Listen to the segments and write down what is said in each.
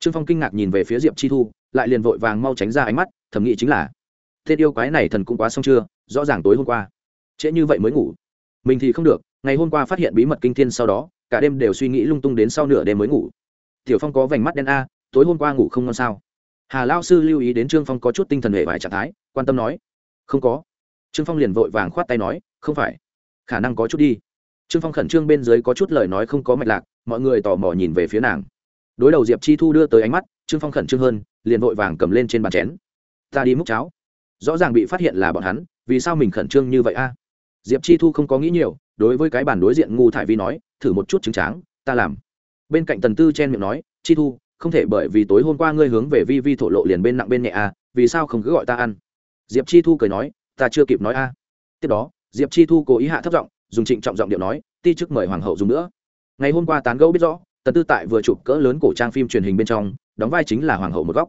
trương phong kinh ngạc nhìn về phía diệp chi thu, lại liền vội vàng mau tránh ra ánh mắt, thầm nghĩ chính là, tên yêu quái này thần cũng quá xong chưa, rõ ràng tối hôm qua, trễ như vậy mới ngủ. Mình thì không được, ngày hôm qua phát hiện bí mật kinh thiên sau đó, cả đêm đều suy nghĩ lung tung đến sau nửa đêm mới ngủ. Tiểu phong có vành mắt đen a, tối hôm qua ngủ không ngon sao? Hà lao sư lưu ý đến trương phong có chút tinh thần hệ vài trạng thái, quan tâm nói, không có. Trương phong liền vội vàng khoát tay nói, không phải, khả năng có chút đi. Trương phong khẩn trương bên dưới có chút lời nói không có mạch lạc, mọi người tò mò nhìn về phía nàng đối đầu diệp chi thu đưa tới ánh mắt trương phong khẩn trương hơn liền vội vàng cầm lên trên bàn chén ta đi múc cháo rõ ràng bị phát hiện là bọn hắn vì sao mình khẩn trương như vậy a à? diệp chi thu không có nghĩ nhiều đối với cái bản đối diện ngu thải vi nói thử một chút chứng tráng ta làm bên cạnh tần tư chen miệng nói chi thu không thể bởi vì tối hôm qua ngươi hướng về vi vi thổ lộ liền bên nặng bên nhẹ a vì sao không cứ gọi ta ăn diệp chi thu cười nói ta chưa kịp nói a à. tiếp đó diệp chi thu cố ý hạ thấp giọng dùng trịnh trọng giọng điệu nói ti chức mời hoàng hậu dùng nữa ngày hôm qua tán gẫu biết rõ tần tư tại vừa chụp cỡ lớn cổ trang phim truyền hình bên trong, đóng vai chính là hoàng hậu một góc.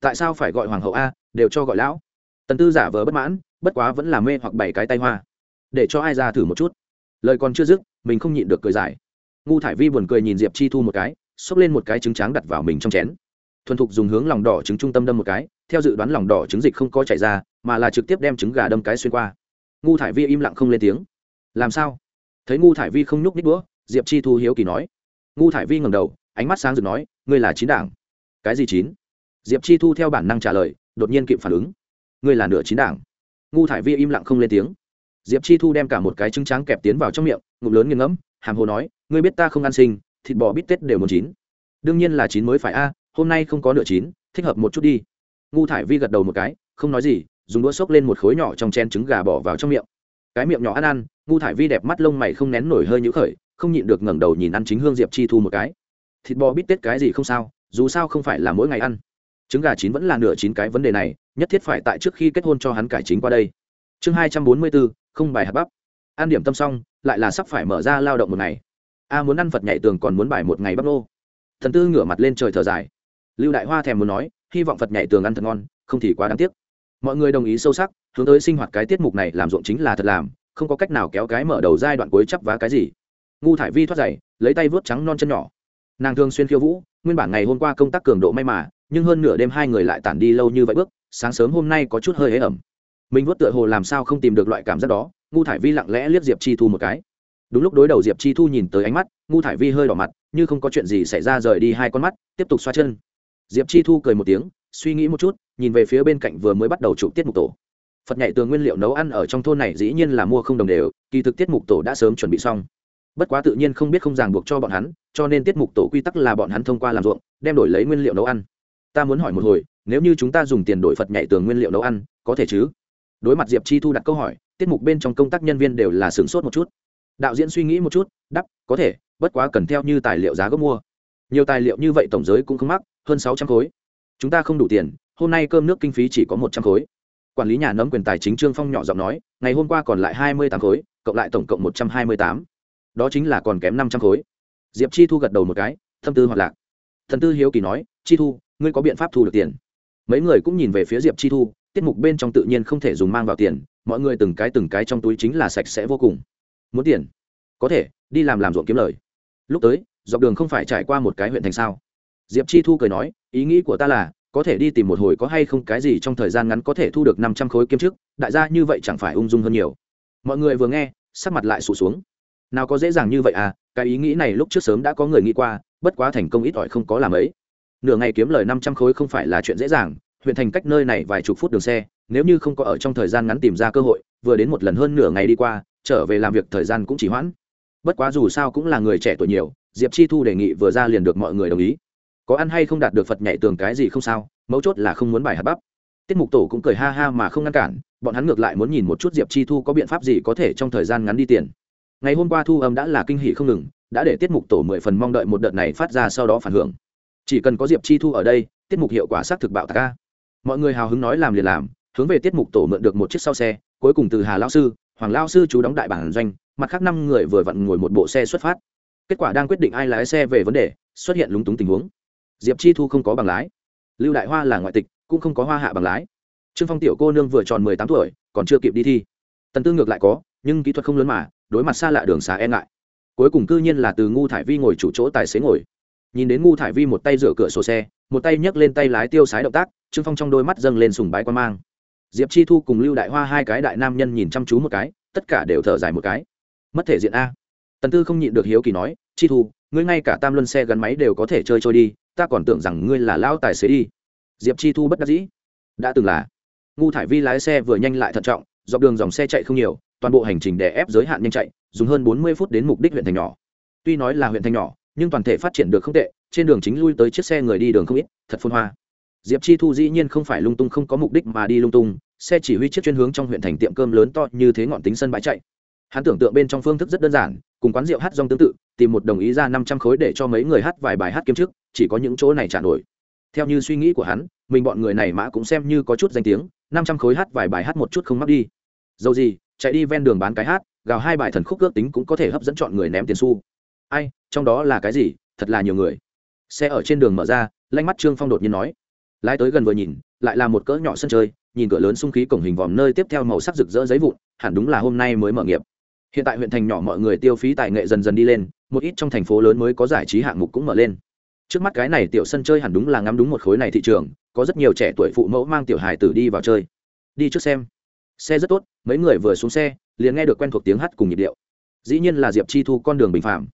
Tại sao phải gọi hoàng hậu a, đều cho gọi lão. Tần tư giả vờ bất mãn, bất quá vẫn là mê hoặc bảy cái tay hoa. Để cho ai ra thử một chút. Lời còn chưa dứt, mình không nhịn được cười dài. Ngu thải vi buồn cười nhìn diệp chi thu một cái, xốc lên một cái trứng tráng đặt vào mình trong chén. Thuần thục dùng hướng lòng đỏ trứng trung tâm đâm một cái, theo dự đoán lòng đỏ trứng dịch không có chảy ra, mà là trực tiếp đem trứng gà đâm cái xuyên qua. Ngu thải vi im lặng không lên tiếng. Làm sao? Thấy ngu thải vi không nhúc ních đũa, diệp chi thu hiếu kỳ nói ngu thải vi ngầm đầu, ánh mắt sáng rực nói, ngươi là chín đảng. Cái gì chín? Diệp chi thu theo bản năng trả lời, đột nhiên kịp phản ứng. Ngươi là nửa chín đảng. Ngu thải vi im lặng không lên tiếng. Diệp chi thu đem cả một cái trứng trắng kẹp tiến vào trong miệng, ngụm lớn nghiêng ngẫm, hàm hồ nói, ngươi biết ta không ăn sinh, thịt bò bít tết đều muốn chín. Đương nhiên là chín mới phải a, hôm nay không có nửa chín, thích hợp một chút đi. Ngu thải vi gật đầu một cái, không nói gì, dùng đũa xốc lên một khối nhỏ trong chen trứng gà bỏ vào trong miệng. Cái miệng nhỏ ăn ăn, ngu thải vi đẹp mắt lông mày không nén nổi hơi nhũ khởi không nhịn được ngẩng đầu nhìn ăn chính hương diệp chi thu một cái. Thịt bò bít tết cái gì không sao, dù sao không phải là mỗi ngày ăn. Trứng gà chín vẫn là nửa chín cái vấn đề này, nhất thiết phải tại trước khi kết hôn cho hắn cải chính qua đây. Chương hai trăm bốn mươi bốn, không bài hạt bắp. Ăn điểm tâm xong, lại là sắp phải mở ra lao động một ngày. A muốn ăn phật nhảy tường còn muốn bài một ngày bắp nô. Thần tư ngửa mặt lên trời thở dài. Lưu đại hoa thèm muốn nói, hy vọng phật nhảy tường ăn thật ngon, không thì quá đáng tiếc. Mọi người đồng ý sâu sắc, hướng tới sinh hoạt cái tiết mục này làm ruộng chính là thật làm, không có cách nào kéo cái mở đầu giai đoạn cuối chắp vá cái gì ngu thải vi thoát giày, lấy tay vớt trắng non chân nhỏ. Nàng thường xuyên khiêu vũ, nguyên bản ngày hôm qua công tác cường độ may mà, nhưng hơn nửa đêm hai người lại tản đi lâu như vậy bước, sáng sớm hôm nay có chút hơi hế ẩm. Mình vớt tựa hồ làm sao không tìm được loại cảm giác đó, ngu thải vi lặng lẽ liếc diệp chi thu một cái. Đúng lúc đối đầu diệp chi thu nhìn tới ánh mắt, ngu thải vi hơi đỏ mặt, như không có chuyện gì xảy ra rời đi hai con mắt, tiếp tục xoa chân. Diệp chi thu cười một tiếng, suy nghĩ một chút, nhìn về phía bên cạnh vừa mới bắt đầu chụp tiết mục tổ. Phật nhảy tường nguyên liệu nấu ăn ở trong thôn này dĩ nhiên là mua không đồng đều, kỳ thực tiết mục tổ đã sớm chuẩn bị xong bất quá tự nhiên không biết không ràng buộc cho bọn hắn, cho nên tiết mục tổ quy tắc là bọn hắn thông qua làm ruộng, đem đổi lấy nguyên liệu nấu ăn. Ta muốn hỏi một hồi, nếu như chúng ta dùng tiền đổi phật nhảy tường nguyên liệu nấu ăn, có thể chứ? Đối mặt diệp chi thu đặt câu hỏi, tiết mục bên trong công tác nhân viên đều là sửng sốt một chút. Đạo diễn suy nghĩ một chút, đắp, có thể, bất quá cần theo như tài liệu giá gốc mua. Nhiều tài liệu như vậy tổng giới cũng không mắc, hơn sáu trăm khối. Chúng ta không đủ tiền, hôm nay cơm nước kinh phí chỉ có một trăm khối. Quản lý nhà nấm quyền tài chính trương phong nhỏ giọng nói, ngày hôm qua còn lại hai mươi tám khối, cộng lại tổng cộng một trăm hai mươi tám đó chính là còn kém năm trăm khối. Diệp chi thu gật đầu một cái thâm tư hoạt lạc. Thần tư hiếu kỳ nói chi thu ngươi có biện pháp thu được tiền? Mấy người cũng nhìn về phía diệp chi thu tiết mục bên trong tự nhiên không thể dùng mang vào tiền mọi người từng cái từng cái trong túi chính là sạch sẽ vô cùng. Muốn tiền? Có thể đi làm làm ruộng kiếm lời. Lúc tới dọc đường không phải trải qua một cái huyện thành sao? Diệp chi thu cười nói ý nghĩ của ta là có thể đi tìm một hồi có hay không cái gì trong thời gian ngắn có thể thu được năm trăm khối kiếm trước, đại gia như vậy chẳng phải ung dung hơn nhiều. Mọi người vừa nghe sắc mặt lại sụt xuống nào có dễ dàng như vậy à cái ý nghĩ này lúc trước sớm đã có người nghĩ qua, bất quá thành công ít ỏi không có làm ấy. Nửa ngày kiếm lời năm trăm khối không phải là chuyện dễ dàng, huyện thành cách nơi này vài chục phút đường xe, nếu như không có ở trong thời gian ngắn tìm ra cơ hội, vừa đến một lần hơn nửa ngày đi qua, trở về làm việc thời gian cũng chỉ hoãn. Bất quá dù sao cũng là người trẻ tuổi nhiều, diệp chi thu đề nghị vừa ra liền được mọi người đồng ý. Có ăn hay không đạt được phật nhảy tường cái gì không sao, mấu chốt là không muốn bài hạt bắp. Tiết mục tổ cũng cười ha ha mà không ngăn cản, bọn hắn ngược lại muốn nhìn một chút diệp chi thu có biện pháp gì có thể trong thời gian ngắn đi tiền ngày hôm qua thu âm đã là kinh hỷ không ngừng, đã để tiết mục tổ mười phần mong đợi một đợt này phát ra sau đó phản hưởng. Chỉ cần có diệp chi thu ở đây, tiết mục hiệu quả xác thực bạo ca mọi người hào hứng nói làm liền làm, hướng về tiết mục tổ mượn được một chiếc sau xe, cuối cùng từ hà lao sư, hoàng lao sư chú đóng đại bản doanh, mặt khác năm người vừa vặn ngồi một bộ xe xuất phát. Kết quả đang quyết định ai lái xe về vấn đề, xuất hiện lúng túng tình huống. Diệp chi thu không có bằng lái. Lưu đại hoa là ngoại tịch, cũng không có hoa hạ bằng lái. Trương phong tiểu cô nương vừa tròn mười tám tuổi, còn chưa kịp đi thi. Tần tư ngược lại có, nhưng kỹ thuật không lớn mà đối mặt xa lạ đường xá e ngại. Cuối cùng cư nhiên là từ ngu thải vi ngồi chủ chỗ tài xế ngồi. Nhìn đến ngu thải vi một tay rửa cửa sổ xe, một tay nhấc lên tay lái tiêu sái động tác, trương phong trong đôi mắt dâng lên sùng bái quan mang. Diệp chi thu cùng lưu đại hoa hai cái đại nam nhân nhìn chăm chú một cái, tất cả đều thở dài một cái. Mất thể diện a. Tần tư không nhịn được hiếu kỳ nói, chi thu, ngươi ngay cả tam luân xe gắn máy đều có thể chơi trôi đi, ta còn tưởng rằng ngươi là lão tài xế đi. Diệp chi thu bất đắc dĩ. Đã từng là. Ngu thải vi lái xe vừa nhanh lại thận trọng, dọc đường dòng xe chạy không nhiều toàn bộ hành trình đè ép giới hạn nhanh chạy, dùng hơn bốn mươi phút đến mục đích huyện thành nhỏ. Tuy nói là huyện thành nhỏ, nhưng toàn thể phát triển được không tệ, trên đường chính lui tới chiếc xe người đi đường không ít, thật phôn hoa. Diệp chi thu dĩ nhiên không phải lung tung không có mục đích mà đi lung tung, xe chỉ huy chiếc chuyên hướng trong huyện thành tiệm cơm lớn to như thế ngọn tính sân bãi chạy. Hắn tưởng tượng bên trong phương thức rất đơn giản, cùng quán rượu hát rong tương tự, tìm một đồng ý ra năm trăm khối để cho mấy người hát vài bài hát kiếm trước chỉ có những chỗ này trả nổi. Theo như suy nghĩ của hắn, mình bọn người này mã cũng xem như có chút danh tiếng, năm trăm khối hát vài bài hát một chút không mắc đi. Dầu gì chạy đi ven đường bán cái hát, gào hai bài thần khúc ước tính cũng có thể hấp dẫn chọn người ném tiền xu. Ai, trong đó là cái gì? Thật là nhiều người. Xe ở trên đường mở ra, lanh mắt trương phong đột nhiên nói. Lái tới gần vừa nhìn, lại là một cỡ nhỏ sân chơi, nhìn cửa lớn xung khí cổng hình vòm nơi tiếp theo màu sắc rực rỡ giấy vụn, hẳn đúng là hôm nay mới mở nghiệp. Hiện tại huyện thành nhỏ mọi người tiêu phí tài nghệ dần dần đi lên, một ít trong thành phố lớn mới có giải trí hạng mục cũng mở lên. Trước mắt cái này tiểu sân chơi hẳn đúng là ngắm đúng một khối này thị trường, có rất nhiều trẻ tuổi phụ mẫu mang tiểu hài tử đi vào chơi. Đi trước xem xe rất tốt, mấy người vừa xuống xe, liền nghe được quen thuộc tiếng hát cùng nhịp điệu. Dĩ nhiên là diệp chi thu con đường bình phạm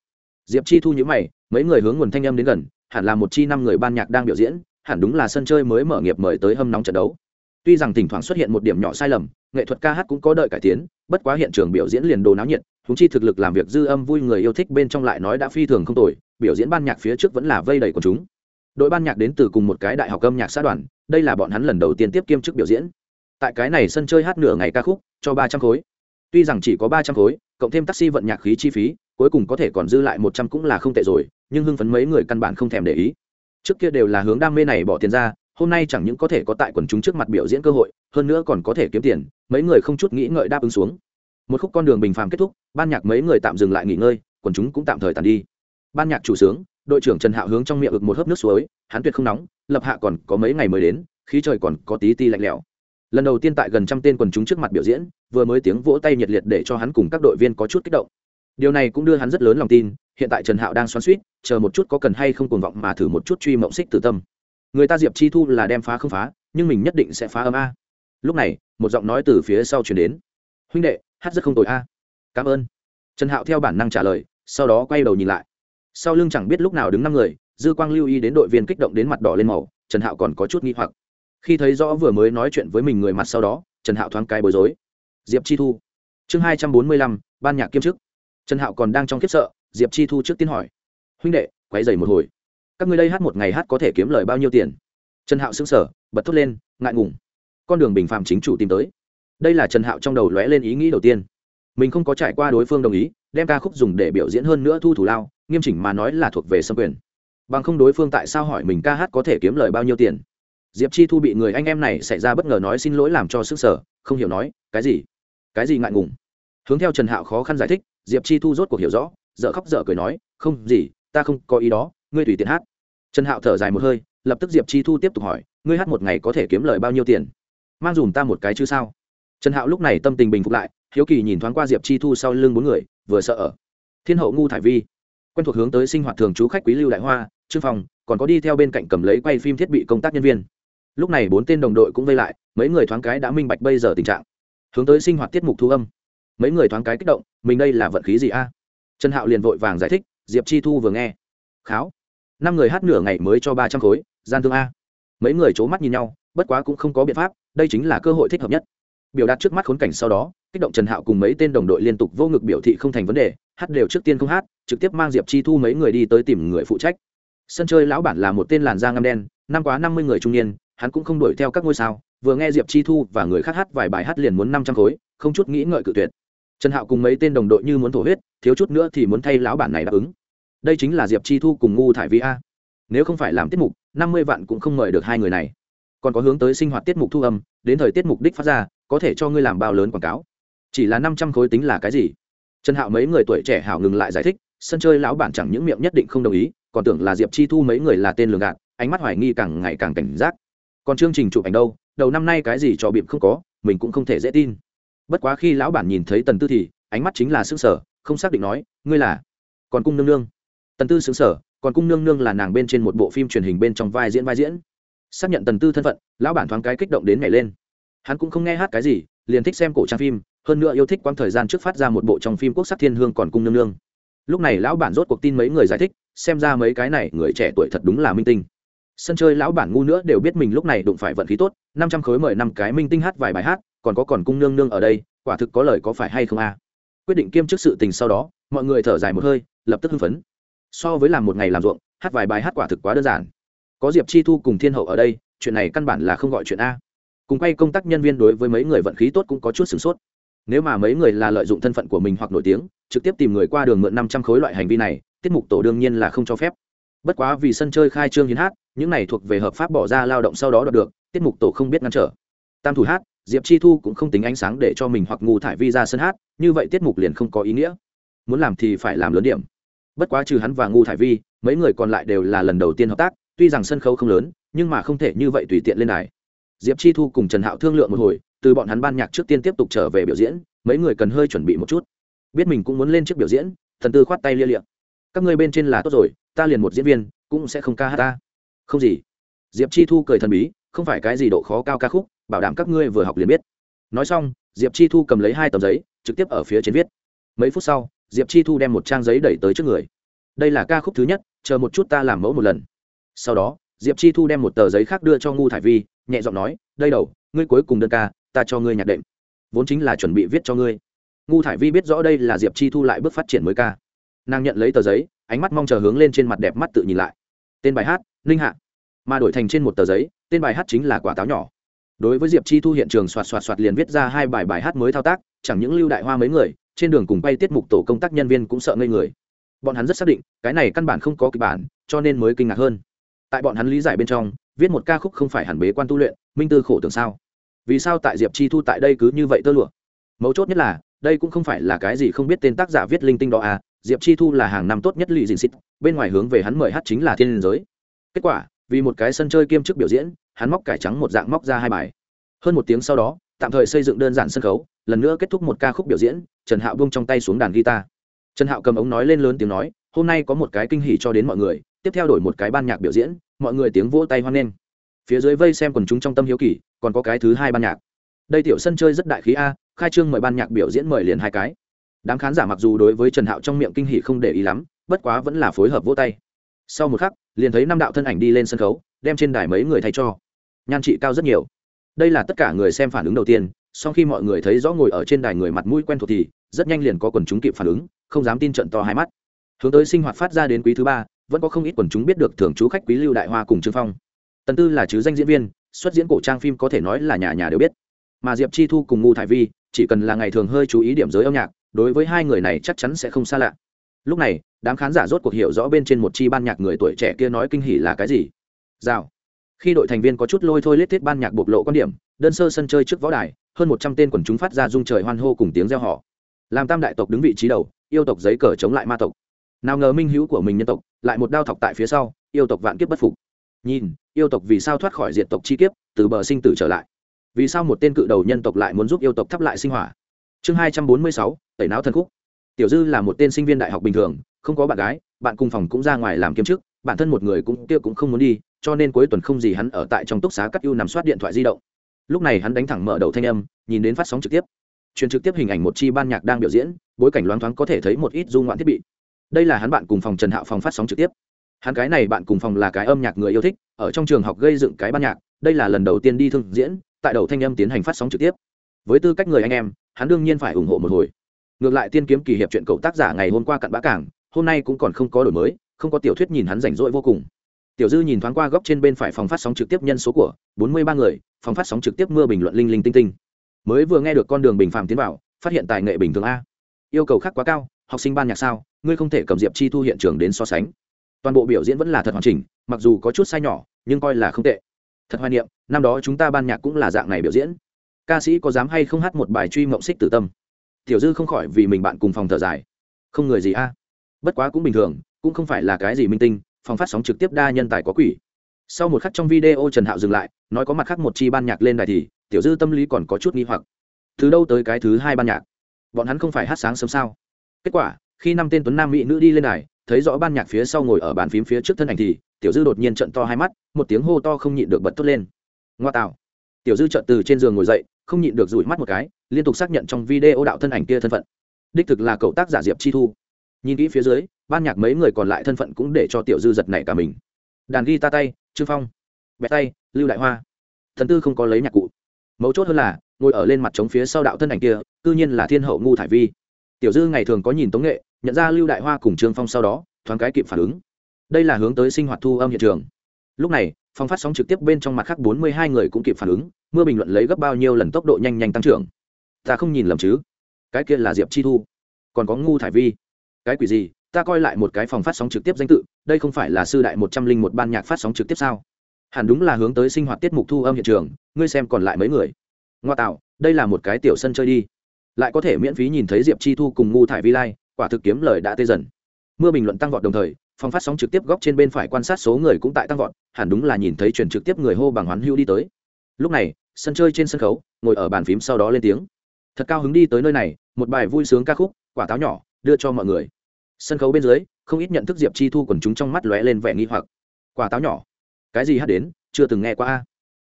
diệp chi thu nhữ mày, mấy người hướng nguồn thanh âm đến gần, hẳn là một chi năm người ban nhạc đang biểu diễn, hẳn đúng là sân chơi mới mở nghiệp mời tới hâm nóng trận đấu. Tuy rằng thỉnh thoảng xuất hiện một điểm nhỏ sai lầm, nghệ thuật ca hát cũng có đợi cải tiến, bất quá hiện trường biểu diễn liền đồ náo nhiệt húng chi thực lực làm việc dư âm vui người yêu thích bên trong lại nói đã phi thường không tồi, biểu diễn ban nhạc phía trước vẫn là vây đầy của chúng. Đội ban nhạc đến từ cùng một cái đại học âm nhạc xã đoàn, đây là bọn hắn lần đầu tiên tiếp kiêm chức biểu diễn tại cái này sân chơi hát nửa ngày ca khúc, cho ba trăm khối. Tuy rằng chỉ có ba trăm khối, cộng thêm taxi vận nhạc khí chi phí, cuối cùng có thể còn dư lại một trăm cũng là không tệ rồi, nhưng hưng phấn mấy người căn bản không thèm để ý. Trước kia đều là hướng đam mê này bỏ tiền ra, hôm nay chẳng những có thể có tại quần chúng trước mặt biểu diễn cơ hội, hơn nữa còn có thể kiếm tiền, mấy người không chút nghĩ ngợi đáp ứng xuống. Một khúc con đường bình phàm kết thúc, ban nhạc mấy người tạm dừng lại nghỉ ngơi, quần chúng cũng tạm thời tàn đi. Ban nhạc chủ sướng, đội trưởng trần hạo hướng trong miệng ực một hớp nước suối, hắn tuyệt không nóng, lập hạ còn có mấy ngày mới đến, khí trời còn có tí ti lạnh lẽo lần đầu tiên tại gần trăm tên quần chúng trước mặt biểu diễn, vừa mới tiếng vỗ tay nhiệt liệt để cho hắn cùng các đội viên có chút kích động. Điều này cũng đưa hắn rất lớn lòng tin, hiện tại trần hạo đang xoắn suýt chờ một chút có cần hay không cuồng vọng mà thử một chút truy mộng xích tử tâm. Người ta diệp chi thu là đem phá không phá, nhưng mình nhất định sẽ phá âm a. Lúc này, một giọng nói từ phía sau chuyển đến. Huynh đệ, hát rất không tồi a. Cảm ơn. Trần hạo theo bản năng trả lời, sau đó quay đầu nhìn lại. Sau lưng chẳng biết lúc nào đứng năm người, dư quang lưu ý đến đội viên kích động đến mặt đỏ lên màu, trần hạo còn có chút nghi hoặc khi thấy rõ vừa mới nói chuyện với mình người mặt sau đó, trần hạo thoáng cái bối rối. Diệp chi thu. Chương hai trăm bốn mươi lăm, ban nhạc kiêm chức. Trần hạo còn đang trong khiếp sợ, diệp chi thu trước tiên hỏi. Huynh đệ quáy dày một hồi. Các ngươi đây hát một ngày hát có thể kiếm lời bao nhiêu tiền? Trần hạo xứng sở bật thốt lên, ngại ngùng. Con đường bình phạm chính chủ tìm tới. Đây là trần hạo trong đầu lóe lên ý nghĩ đầu tiên. Mình không có trải qua đối phương đồng ý, đem ca khúc dùng để biểu diễn hơn nữa thu thủ lao, nghiêm chỉnh mà nói là thuộc về xâm quyền. Bằng không đối phương tại sao hỏi mình ca hát có thể kiếm lời bao nhiêu tiền? Diệp chi thu bị người anh em này xảy ra bất ngờ nói xin lỗi làm cho sức sở, không hiểu nói, cái gì? Cái gì ngại ngùng? Hướng theo trần hạo khó khăn giải thích, diệp chi thu rốt cuộc hiểu rõ dợ khóc dở cười nói, không gì, ta không có ý đó, ngươi tùy tiện hát. Trần hạo thở dài một hơi, lập tức diệp chi thu tiếp tục hỏi, ngươi hát một ngày có thể kiếm lời bao nhiêu tiền? Mang dùm ta một cái chứ sao? Trần hạo lúc này tâm tình bình phục lại, hiếu kỳ nhìn thoáng qua diệp chi thu sau lưng bốn người, vừa sợ ở. Thiên hậu ngu thải vi, quen thuộc hướng tới sinh hoạt thường trú khách quý lưu đại hoa, trương phòng còn có đi theo bên cạnh cầm lấy quay phim thiết bị công tác nhân viên lúc này bốn tên đồng đội cũng vây lại, mấy người thoáng cái đã minh bạch bây giờ tình trạng. Hướng tới sinh hoạt tiết mục thu âm. Mấy người thoáng cái kích động, mình đây là vận khí gì a? Trần hạo liền vội vàng giải thích, diệp chi thu vừa nghe. Kháo. Năm người hát nửa ngày mới cho ba trăm khối, gian thương a. Mấy người c h ố mắt nhìn nhau, bất quá cũng không có biện pháp, đây chính là cơ hội thích hợp nhất. Biểu đạt trước mắt khốn cảnh sau đó, kích động trần hạo cùng mấy tên đồng đội liên tục vô ngực biểu thị không thành vấn đề, hát đều trước tiên không hát, trực tiếp mang diệp chi thu mấy người đi tới tìm người phụ trách. Sân chơi lão bản là một tên làn da ngăm đen, năm quá năm mươi người trung niên hắn cũng không đuổi theo các ngôi sao, vừa nghe diệp chi thu và người khác hát vài bài hát liền muốn năm trăm khối, không chút nghĩ ngợi cự tuyệt. Trần hạo cùng mấy tên đồng đội như muốn thổ huyết, thiếu chút nữa thì muốn thay lão bản này đáp ứng. Đây chính là diệp chi thu cùng ngu thải vi a. Nếu không phải làm tiết mục, năm mươi vạn cũng không mời được hai người này. Còn có hướng tới sinh hoạt tiết mục thu âm, đến thời tiết mục đích phát ra, có thể cho ngươi làm bao lớn quảng cáo. Chỉ là năm trăm khối tính là cái gì? Trần hạo mấy người tuổi trẻ hảo ngừng lại giải thích, sân chơi lão bản chẳng những miệng nhất định không đồng ý, còn tưởng là diệp chi thu mấy người là tên lường gạt, ánh mắt hoài nghi càng ngày càng cảnh giác còn chương trình chụp ảnh đâu? Đầu năm nay cái gì cho bịp không có, mình cũng không thể dễ tin. Bất quá khi lão bản nhìn thấy tần tư thì, ánh mắt chính là xương sở không xác định nói, ngươi là còn cung nương nương. Tần tư xứng sở còn cung nương nương là nàng bên trên một bộ phim truyền hình bên trong vai diễn vai diễn. Xác nhận tần tư thân phận, lão bản thoáng cái kích động đến nhảy lên. Hắn cũng không nghe hát cái gì, liền thích xem cổ trang phim, hơn nữa yêu thích quãng thời gian trước phát ra một bộ trong phim quốc sắc thiên hương còn cung nương nương. Lúc này lão bản rốt cuộc tin mấy người giải thích, xem ra mấy cái này người trẻ tuổi thật đúng là minh tinh sân chơi lão bản ngu nữa đều biết mình lúc này đụng phải vận khí tốt, năm trăm khối mời năm cái minh tinh hát vài bài hát, còn có còn cung nương nương ở đây, quả thực có lời có phải hay không a? Quyết định kiêm chức sự tình sau đó, mọi người thở dài một hơi, lập tức hưng phấn. So với làm một ngày làm ruộng, hát vài bài hát quả thực quá đơn giản. Có diệp chi thu cùng thiên hậu ở đây, chuyện này căn bản là không gọi chuyện a. Cùng quay công tác nhân viên đối với mấy người vận khí tốt cũng có chút sửng sốt. Nếu mà mấy người là lợi dụng thân phận của mình hoặc nổi tiếng, trực tiếp tìm người qua đường mượn năm trăm khối loại hành vi này, tiết mục tổ đương nhiên là không cho phép. Bất quá vì sân chơi khai trương hiến hát những này thuộc về hợp pháp bỏ ra lao động sau đó đoạt được, tiết mục tổ không biết ngăn trở. Tam thủ hát, diệp chi thu cũng không tính ánh sáng để cho mình hoặc ngu thải vi ra sân hát, như vậy tiết mục liền không có ý nghĩa. Muốn làm thì phải làm lớn điểm. Bất quá trừ hắn và ngu thải vi, mấy người còn lại đều là lần đầu tiên hợp tác, tuy rằng sân khấu không lớn, nhưng mà không thể như vậy tùy tiện lên đài. Diệp chi thu cùng trần hạo thương lượng một hồi, từ bọn hắn ban nhạc trước tiên tiếp tục trở về biểu diễn, mấy người cần hơi chuẩn bị một chút. Biết mình cũng muốn lên trước biểu diễn, thần tư khoát tay lia liệm các ngươi bên trên là tốt rồi, ta liền một diễn viên, cũng sẽ không ca hát ta không gì. Diệp chi thu cười thần bí, không phải cái gì độ khó cao ca khúc, bảo đảm các ngươi vừa học liền biết. Nói xong, diệp chi thu cầm lấy hai tờ giấy, trực tiếp ở phía trên viết. Mấy phút sau, diệp chi thu đem một trang giấy đẩy tới trước người. Đây là ca khúc thứ nhất, chờ một chút ta làm mẫu một lần. Sau đó, diệp chi thu đem một tờ giấy khác đưa cho ngu thải vi, nhẹ giọng nói, đây đầu, ngươi cuối cùng đơn ca, ta cho ngươi nhạc đệm. Vốn chính là chuẩn bị viết cho ngươi. Ngu thải vi biết rõ đây là diệp chi thu lại bước phát triển mới ca. Nàng nhận lấy tờ giấy, ánh mắt mong chờ hướng lên trên mặt đẹp mắt tự nhìn lại. Tên bài hát ninh hạ. Mà đổi thành trên một tờ giấy, tên bài hát chính là quả táo nhỏ. Đối với diệp chi thu hiện trường soạt soạt soạt liền viết ra hai bài bài hát mới thao tác, chẳng những lưu đại hoa mấy người, trên đường cùng bay tiết mục tổ công tác nhân viên cũng sợ ngây người. Bọn hắn rất xác định, cái này căn bản không có kịch bản, cho nên mới kinh ngạc hơn. Tại bọn hắn lý giải bên trong, viết một ca khúc không phải hẳn bế quan tu luyện, minh tư khổ tưởng sao? Vì sao tại diệp chi thu tại đây cứ như vậy tơ lụa? Mấu chốt nhất là, đây cũng không phải là cái gì không biết tên tác giả viết linh tinh đó à diệp chi thu là hàng năm tốt nhất lì dình xịt, bên ngoài hướng về hắn mời hát chính là thiên liên giới kết quả, vì một cái sân chơi kiêm chức biểu diễn, hắn móc cải trắng một dạng móc ra hai bài. Hơn một tiếng sau đó, tạm thời xây dựng đơn giản sân khấu, lần nữa kết thúc một ca khúc biểu diễn, trần hạo buông trong tay xuống đàn guitar. Trần hạo cầm ống nói lên lớn tiếng nói, hôm nay có một cái kinh hỉ cho đến mọi người, tiếp theo đổi một cái ban nhạc biểu diễn, mọi người tiếng vỗ tay hoan nghênh. Phía dưới vây xem quần chúng trong tâm hiếu kỳ, còn có cái thứ hai ban nhạc. Đây tiểu sân chơi rất đại khí a, khai trương mời ban nhạc biểu diễn mời liền hai cái. Đám khán giả mặc dù đối với trần hạo trong miệng kinh hỉ không để ý lắm, bất quá vẫn là phối hợp vỗ tay sau một khắc, liền thấy năm đạo thân ảnh đi lên sân khấu, đem trên đài mấy người thay cho. Nhan trị cao rất nhiều. Đây là tất cả người xem phản ứng đầu tiên sau khi mọi người thấy rõ ngồi ở trên đài người mặt mũi quen thuộc thì, rất nhanh liền có quần chúng kịp phản ứng, không dám tin trận to hai mắt. Hướng tới sinh hoạt phát ra đến quý thứ ba, vẫn có không ít quần chúng biết được thường chú khách quý lưu đại hoa cùng trương phong. Tần tư là chứ danh diễn viên, xuất diễn cổ trang phim có thể nói là nhà nhà đều biết. Mà diệp chi thu cùng ngu thải vi, chỉ cần là ngày thường hơi chú ý điểm giới âm nhạc, đối với hai người này chắc chắn sẽ không xa lạ lúc này, đám khán giả rốt cuộc hiểu rõ bên trên một chi ban nhạc người tuổi trẻ kia nói kinh hỉ là cái gì. Rào. Khi đội thành viên có chút lôi thôi lết thiết ban nhạc bộc lộ quan điểm, đơn sơ sân chơi trước võ đài, hơn một trăm tên quần chúng phát ra dung trời hoan hô cùng tiếng reo họ làm tam đại tộc đứng vị trí đầu, yêu tộc giấy cờ chống lại ma tộc. Nào ngờ minh hữu của mình nhân tộc, lại một đao thọc tại phía sau, yêu tộc vạn kiếp bất phục. Nhìn, yêu tộc vì sao thoát khỏi diệt tộc chi kiếp, từ bờ sinh tử trở lại. Vì sao một tên cự đầu nhân tộc lại muốn giúp yêu tộc thắp lại sinh hỏa? Chương hai trăm bốn mươi sáu, tẩy não thần khúc tiểu dư là một tên sinh viên đại học bình thường, không có bạn gái, bạn cùng phòng cũng ra ngoài làm kiếm chức bản thân một người cũng kia cũng không muốn đi, cho nên cuối tuần không gì hắn ở tại trong túc xá cắt ưu nằm soát điện thoại di động. Lúc này hắn đánh thẳng mở đầu thanh âm, nhìn đến phát sóng trực tiếp. Truyền trực tiếp hình ảnh một chi ban nhạc đang biểu diễn, bối cảnh loáng thoáng có thể thấy một ít du ngoạn thiết bị. Đây là hắn bạn cùng phòng trần hạo phòng phát sóng trực tiếp. Hắn cái này bạn cùng phòng là cái âm nhạc người yêu thích, ở trong trường học gây dựng cái ban nhạc, đây là lần đầu tiên đi thương diễn, tại đầu thanh âm tiến hành phát sóng trực tiếp. Với tư cách người anh em, hắn đương nhiên phải ủng hộ một hồi ngược lại tiên kiếm kỳ hiệp chuyện cậu tác giả ngày hôm qua cặn bã cảng hôm nay cũng còn không có đổi mới, không có tiểu thuyết nhìn hắn rảnh rỗi vô cùng. Tiểu dư nhìn thoáng qua góc trên bên phải phòng phát sóng trực tiếp nhân số của bốn mươi ba người, phòng phát sóng trực tiếp mưa bình luận linh linh tinh tinh. Mới vừa nghe được con đường bình phàm tiến vào, phát hiện tài nghệ bình thường a. Yêu cầu khác quá cao, học sinh ban nhạc sao, ngươi không thể cầm diệp chi thu hiện trường đến so sánh. Toàn bộ biểu diễn vẫn là thật hoàn chỉnh, mặc dù có chút sai nhỏ, nhưng coi là không tệ. Thật hoài niệm, năm đó chúng ta ban nhạc cũng là dạng này biểu diễn. Ca sĩ có dám hay không hát một bài truy mộng xích tử tâm? Tiểu dư không khỏi vì mình bạn cùng phòng thở dài. Không người gì a. Bất quá cũng bình thường, cũng không phải là cái gì minh tinh, phòng phát sóng trực tiếp đa nhân tài có quỷ. Sau một khắc trong video trần hạo dừng lại, nói có mặt khác một chi ban nhạc lên đài thì, tiểu dư tâm lý còn có chút nghi hoặc. Từ đâu tới cái thứ hai ban nhạc? Bọn hắn không phải hát sáng sớm sao? Kết quả, khi năm tên tuấn nam mỹ nữ đi lên đài, thấy rõ ban nhạc phía sau ngồi ở bàn phím phía trước thân ảnh thì, tiểu dư đột nhiên trận to hai mắt, một tiếng hô to không nhịn được bật thốt lên. Ngoa tạo. Tiểu dư trận từ trên giường ngồi dậy không nhịn được rủi mắt một cái, liên tục xác nhận trong video đạo thân ảnh kia thân phận. Đích thực là cậu tác giả diệp chi thu. Nhìn kỹ phía dưới, ban nhạc mấy người còn lại thân phận cũng để cho tiểu dư giật nảy cả mình. Đàn ghi ta tay, trương phong. Bẹ tay, lưu đại hoa. Thần tư không có lấy nhạc cụ. Mấu chốt hơn là, ngồi ở lên mặt trống phía sau đạo thân ảnh kia tự nhiên là thiên hậu ngu thải vi. Tiểu dư ngày thường có nhìn tống nghệ, nhận ra lưu đại hoa cùng trương phong sau đó, thoáng cái kịp phản ứng. Đây là hướng tới sinh hoạt thu âm hiện trường lúc này, phòng phát sóng trực tiếp bên trong mặt khác bốn mươi hai người cũng kịp phản ứng, mưa bình luận lấy gấp bao nhiêu lần tốc độ nhanh nhanh tăng trưởng. Ta không nhìn lầm chứ? Cái kia là diệp chi thu. Còn có ngu thải vi. Cái quỷ gì? Ta coi lại một cái phòng phát sóng trực tiếp danh tự, đây không phải là sư đại một trăm linh một ban nhạc phát sóng trực tiếp sao? Hẳn đúng là hướng tới sinh hoạt tiết mục thu âm hiện trường, ngươi xem còn lại mấy người. Ngoa tạo, đây là một cái tiểu sân chơi đi. Lại có thể miễn phí nhìn thấy diệp chi thu cùng ngu thải vi lai quả thực kiếm lời đã tê dần. Mưa bình luận tăng vọt đồng thời phòng phát sóng trực tiếp góc trên bên phải quan sát số người cũng tại tăng vọt, hẳn đúng là nhìn thấy truyền trực tiếp người hô bằng hoán hưu đi tới. Lúc này, sân chơi trên sân khấu, ngồi ở bàn phím sau đó lên tiếng. Thật cao hứng đi tới nơi này, một bài vui sướng ca khúc, quả táo nhỏ, đưa cho mọi người. Sân khấu bên dưới, không ít nhận thức diệp chi thu quần chúng trong mắt lóe lên vẻ nghi hoặc. Quả táo nhỏ, cái gì hát đến, chưa từng nghe qua a.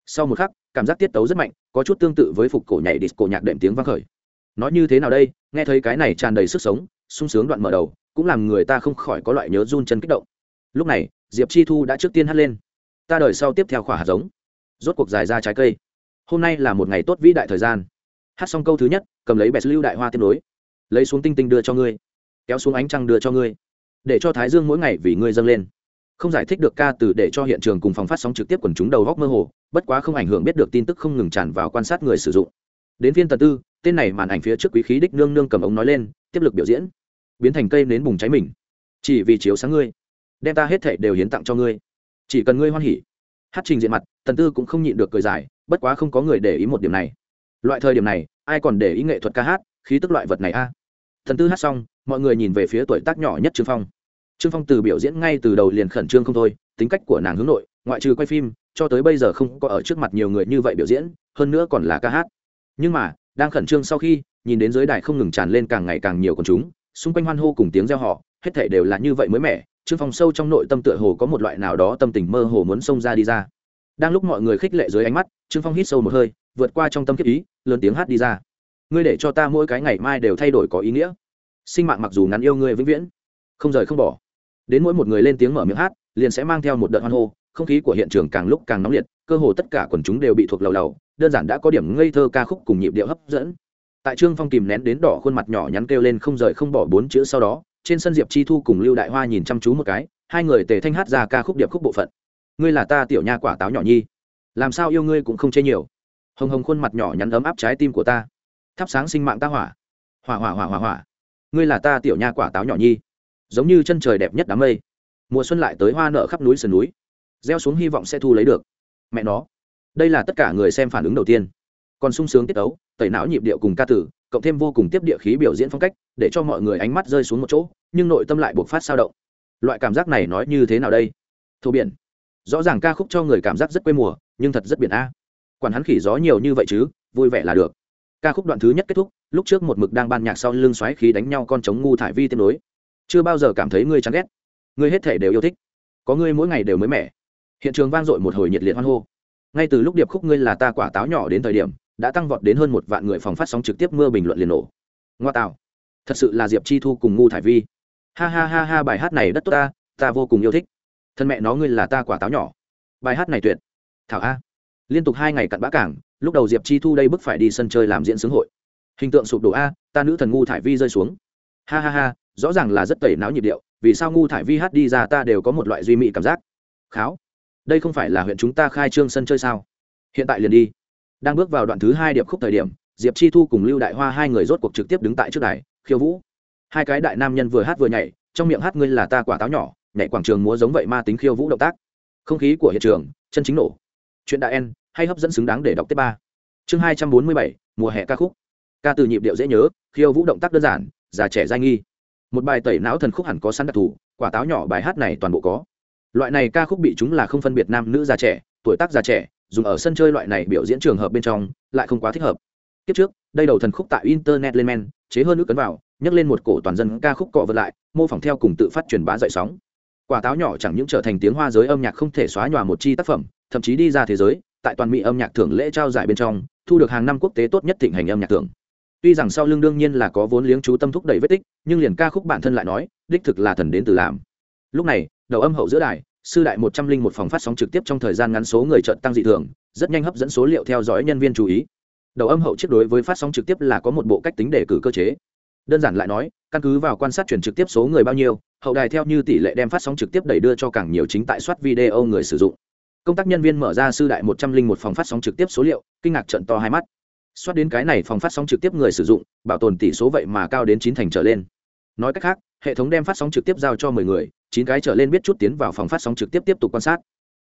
Sau một khắc, cảm giác tiết tấu rất mạnh, có chút tương tự với phục cổ nhảy disco nhạc đệm tiếng vang khởi. Nói như thế nào đây, nghe thấy cái này tràn đầy sức sống sung sướng đoạn mở đầu, cũng làm người ta không khỏi có loại nhớ run chân kích động. Lúc này, diệp chi thu đã trước tiên hát lên, ta đời sau tiếp theo khỏa hạt giống. Rốt cuộc dài ra trái cây. Hôm nay là một ngày tốt vĩ đại thời gian. Hát xong câu thứ nhất, cầm lấy bẹt lưu đại hoa tiếp nối. Lấy xuống tinh tinh đưa cho ngươi, kéo xuống ánh trăng đưa cho ngươi, để cho thái dương mỗi ngày vì ngươi dâng lên. Không giải thích được ca từ để cho hiện trường cùng phòng phát sóng trực tiếp quần chúng đầu góc mơ hồ, bất quá không ảnh hưởng biết được tin tức không ngừng tràn vào quan sát người sử dụng. Đến phiên tần tư, tên này màn ảnh phía trước quý khí đích nương nương cầm ống nói lên tiếp lực biểu diễn, biến thành cây nến bùng cháy mình. Chỉ vì chiếu sáng ngươi, đem ta hết thệ đều hiến tặng cho ngươi. Chỉ cần ngươi hoan hỉ, hát trình diện mặt tần tư cũng không nhịn được cười dài, bất quá không có người để ý một điểm này. Loại thời điểm này, ai còn để ý nghệ thuật ca hát, khí tức loại vật này a? À? thần tư hát xong, mọi người nhìn về phía tuổi tác nhỏ nhất trương phong. Trương phong từ biểu diễn ngay từ đầu liền khẩn trương không thôi, tính cách của nàng hướng nội, ngoại trừ quay phim, cho tới bây giờ không có ở trước mặt nhiều người như vậy biểu diễn, hơn nữa còn là ca hát. Nhưng mà đang khẩn trương sau khi, nhìn đến giới đài không ngừng tràn lên càng ngày càng nhiều con chúng, xung quanh hoan hô cùng tiếng reo họ hết thể đều là như vậy mới mẻ, trương phong sâu trong nội tâm tựa hồ có một loại nào đó tâm tình mơ hồ muốn xông ra đi ra. Đang lúc mọi người khích lệ dưới ánh mắt, trương phong hít sâu một hơi, vượt qua trong tâm kiếp ý, lớn tiếng hát đi ra. Ngươi để cho ta mỗi cái ngày mai đều thay đổi có ý nghĩa. Sinh mạng mặc dù ngắn yêu ngươi vĩnh viễn, không rời không bỏ. Đến mỗi một người lên tiếng mở miệng hát, liền sẽ mang theo một đợt hoan hô, không khí của hiện trường càng lúc càng nóng liệt, cơ hồ tất cả quần chúng đều bị thuộc lầu lầu đơn giản đã có điểm ngây thơ ca khúc cùng nhịp điệu hấp dẫn. Tại trương phong kìm nén đến đỏ khuôn mặt nhỏ nhắn kêu lên không rời không bỏ bốn chữ sau đó, trên sân diệp chi thu cùng lưu đại hoa nhìn chăm chú một cái, hai người tề thanh hát ra ca khúc điệp khúc bộ phận. Ngươi là ta tiểu nha quả táo nhỏ nhi. Làm sao yêu ngươi cũng không chê nhiều. Hồng hồng khuôn mặt nhỏ nhắn ấm áp trái tim của ta. Thắp sáng sinh mạng ta hỏa. Hỏa hỏa hỏa hỏa hỏa. Ngươi là ta tiểu nha quả táo nhỏ nhi. Giống như chân trời đẹp nhất đám mây. Mùa xuân lại tới hoa nở khắp núi sườn núi. Gieo xuống hy vọng sẽ thu lấy được. Mẹ nó đây là tất cả người xem phản ứng đầu tiên. Còn sung sướng tiết ấu, tẩy não nhịp điệu cùng ca tử cộng thêm vô cùng tiếp địa khí biểu diễn phong cách, để cho mọi người ánh mắt rơi xuống một chỗ, nhưng nội tâm lại buộc phát sao động. Loại cảm giác này nói như thế nào đây? Thô biển. Rõ ràng ca khúc cho người cảm giác rất quê mùa, nhưng thật rất biển a. Quản hắn khỉ gió nhiều như vậy chứ, vui vẻ là được. Ca khúc đoạn thứ nhất kết thúc, lúc trước một mực đang ban nhạc sau lưng xoáy khí đánh nhau con trống ngu thải vi tiếp nối chưa bao giờ cảm thấy ngươi chán ghét. Ngươi hết thể đều yêu thích. Có ngươi mỗi ngày đều mới mẻ. Hiện trường vang dội một hồi nhiệt liệt hoan hô ngay từ lúc điệp khúc ngươi là ta quả táo nhỏ đến thời điểm, đã tăng vọt đến hơn một vạn người phòng phát sóng trực tiếp mưa bình luận liền nổ. Ngoa tạo. Thật sự là diệp chi thu cùng ngu thải vi. Ha ha ha ha, bài hát này đất tốt ta ta vô cùng yêu thích. Thân mẹ nó ngươi là ta quả táo nhỏ. Bài hát này tuyệt. Thảo a. Liên tục hai ngày cặn bã cảng, lúc đầu diệp chi thu đây bức phải đi sân chơi làm diễn xướng hội. Hình tượng sụp đổ a, ta nữ thần ngu thải vi rơi xuống. Ha ha ha, rõ ràng là rất tẩy não nhịp điệu, vì sao ngu thải vi hát đi ra ta đều có một loại duy mị cảm giác. Kháo đây không phải là huyện chúng ta khai trương sân chơi sao? Hiện tại liền đi. Đang bước vào đoạn thứ hai điệp khúc thời điểm, diệp chi thu cùng lưu đại hoa hai người rốt cuộc trực tiếp đứng tại trước đài, khiêu vũ. Hai cái đại nam nhân vừa hát vừa nhảy, trong miệng hát ngươi là ta quả táo nhỏ, nhảy quảng trường múa giống vậy ma tính khiêu vũ động tác. Không khí của hiện trường, chân chính nổ. Chuyện đại en, hay hấp dẫn xứng đáng để đọc tiếp ba. Chương hai trăm bốn mươi bảy, mùa hè ca khúc. Ca từ nhịp điệu dễ nhớ, khiêu vũ động tác đơn giản, già trẻ dai nghi. Một bài tẩy não thần khúc hẳn có sẵn đặc thù, quả táo nhỏ bài hát này toàn bộ có loại này ca khúc bị chúng là không phân biệt nam nữ già trẻ, tuổi tác già trẻ, dùng ở sân chơi loại này biểu diễn trường hợp bên trong, lại không quá thích hợp. Kiếp trước, đây đầu thần khúc tại internet lên men, chế hơn nước cấn vào, nhấc lên một cổ toàn dân ca khúc cọ vật lại, mô phỏng theo cùng tự phát truyền bá dậy sóng. Quả táo nhỏ chẳng những trở thành tiếng hoa giới âm nhạc không thể xóa nhòa một chi tác phẩm, thậm chí đi ra thế giới, tại toàn mỹ âm nhạc thưởng lễ trao giải bên trong, thu được hàng năm quốc tế tốt nhất thịnh hành âm nhạc thưởng. Tuy rằng sau lưng đương nhiên là có vốn liếng chú tâm thúc đẩy vết tích, nhưng liền ca khúc bản thân lại nói, đích thực là thần đến từ làm lúc này, đầu âm hậu giữa đài, sư đại một trăm linh một phòng phát sóng trực tiếp trong thời gian ngắn số người trợn tăng dị thường, rất nhanh hấp dẫn số liệu theo dõi nhân viên chú ý. Đầu âm hậu chiếc đối với phát sóng trực tiếp là có một bộ cách tính đề cử cơ chế. Đơn giản lại nói, căn cứ vào quan sát chuyển trực tiếp số người bao nhiêu, hậu đài theo như tỷ lệ đem phát sóng trực tiếp đẩy đưa cho càng nhiều chính tại soát video người sử dụng. Công tác nhân viên mở ra sư đại một trăm linh một phòng phát sóng trực tiếp số liệu, kinh ngạc trận to hai mắt. Soát đến cái này phòng phát sóng trực tiếp người sử dụng, bảo tồn tỷ số vậy mà cao đến chín thành trở lên. Nói cách khác, hệ thống đem phát sóng trực tiếp giao cho mười người chín cái trở lên biết chút tiến vào phòng phát sóng trực tiếp tiếp tục quan sát.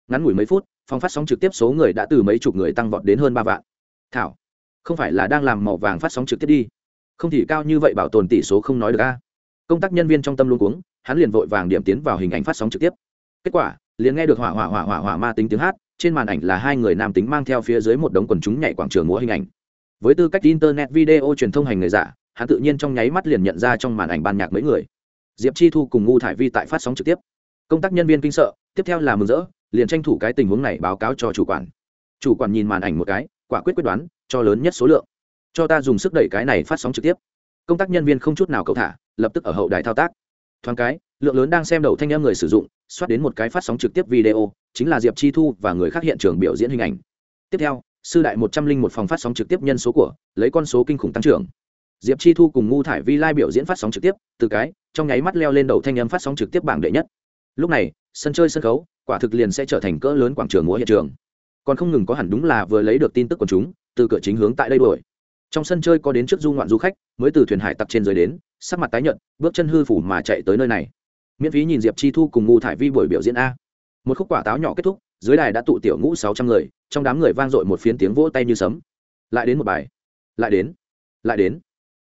Ngắn ngủi mấy phút, phòng phát sóng trực tiếp số người đã từ mấy chục người tăng vọt đến hơn ba vạn. Thảo, không phải là đang làm màu vàng phát sóng trực tiếp đi. Không thì cao như vậy bảo tồn tỷ số không nói được a. Công tác nhân viên trong tâm luôn cuống, hắn liền vội vàng điểm tiến vào hình ảnh phát sóng trực tiếp. Kết quả, liền nghe được hỏa hỏa hỏa hỏa hỏa ma tính tiếng hát, trên màn ảnh là hai người nam tính mang theo phía dưới một đống quần chúng nhảy quảng trường múa hình ảnh. Với tư cách internet video truyền thông hành người giả, hắn tự nhiên trong nháy mắt liền nhận ra trong màn ảnh ban nhạc mấy người diệp chi thu cùng ngu thải vi tại phát sóng trực tiếp. Công tác nhân viên kinh sợ, tiếp theo là mừng rỡ, liền tranh thủ cái tình huống này báo cáo cho chủ quản. Chủ quản nhìn màn ảnh một cái, quả quyết quyết đoán, cho lớn nhất số lượng. Cho ta dùng sức đẩy cái này phát sóng trực tiếp. Công tác nhân viên không chút nào cầu thả, lập tức ở hậu đài thao tác. Thoáng cái, lượng lớn đang xem đầu thanh em người sử dụng xoát đến một cái phát sóng trực tiếp video, chính là diệp chi thu và người khác hiện trường biểu diễn hình ảnh. Tiếp theo, sư đại một trăm linh một phòng phát sóng trực tiếp nhân số của, lấy con số kinh khủng tăng trưởng diệp chi thu cùng ngu thải vi lai biểu diễn phát sóng trực tiếp, từ cái, trong nháy mắt leo lên đầu thanh âm phát sóng trực tiếp bảng đệ nhất. Lúc này, sân chơi sân khấu, quả thực liền sẽ trở thành cỡ lớn quảng trường múa hiện trường. Còn không ngừng có hẳn đúng là vừa lấy được tin tức của chúng, từ cửa chính hướng tại đây đổi trong sân chơi có đến trước du ngoạn du khách, mới từ thuyền hải tặc trên dưới đến, sắc mặt tái nhợt, bước chân hư phủ mà chạy tới nơi này. Miễn phí nhìn diệp chi thu cùng ngu thải vi buổi biểu diễn a. Một khúc quả táo nhỏ kết thúc, dưới đài đã tụ tiểu ngũ sáu trăm người, trong đám người vang dội một phiến tiếng vỗ tay như sấm. Lại đến một bài. Lại đến. Lại đến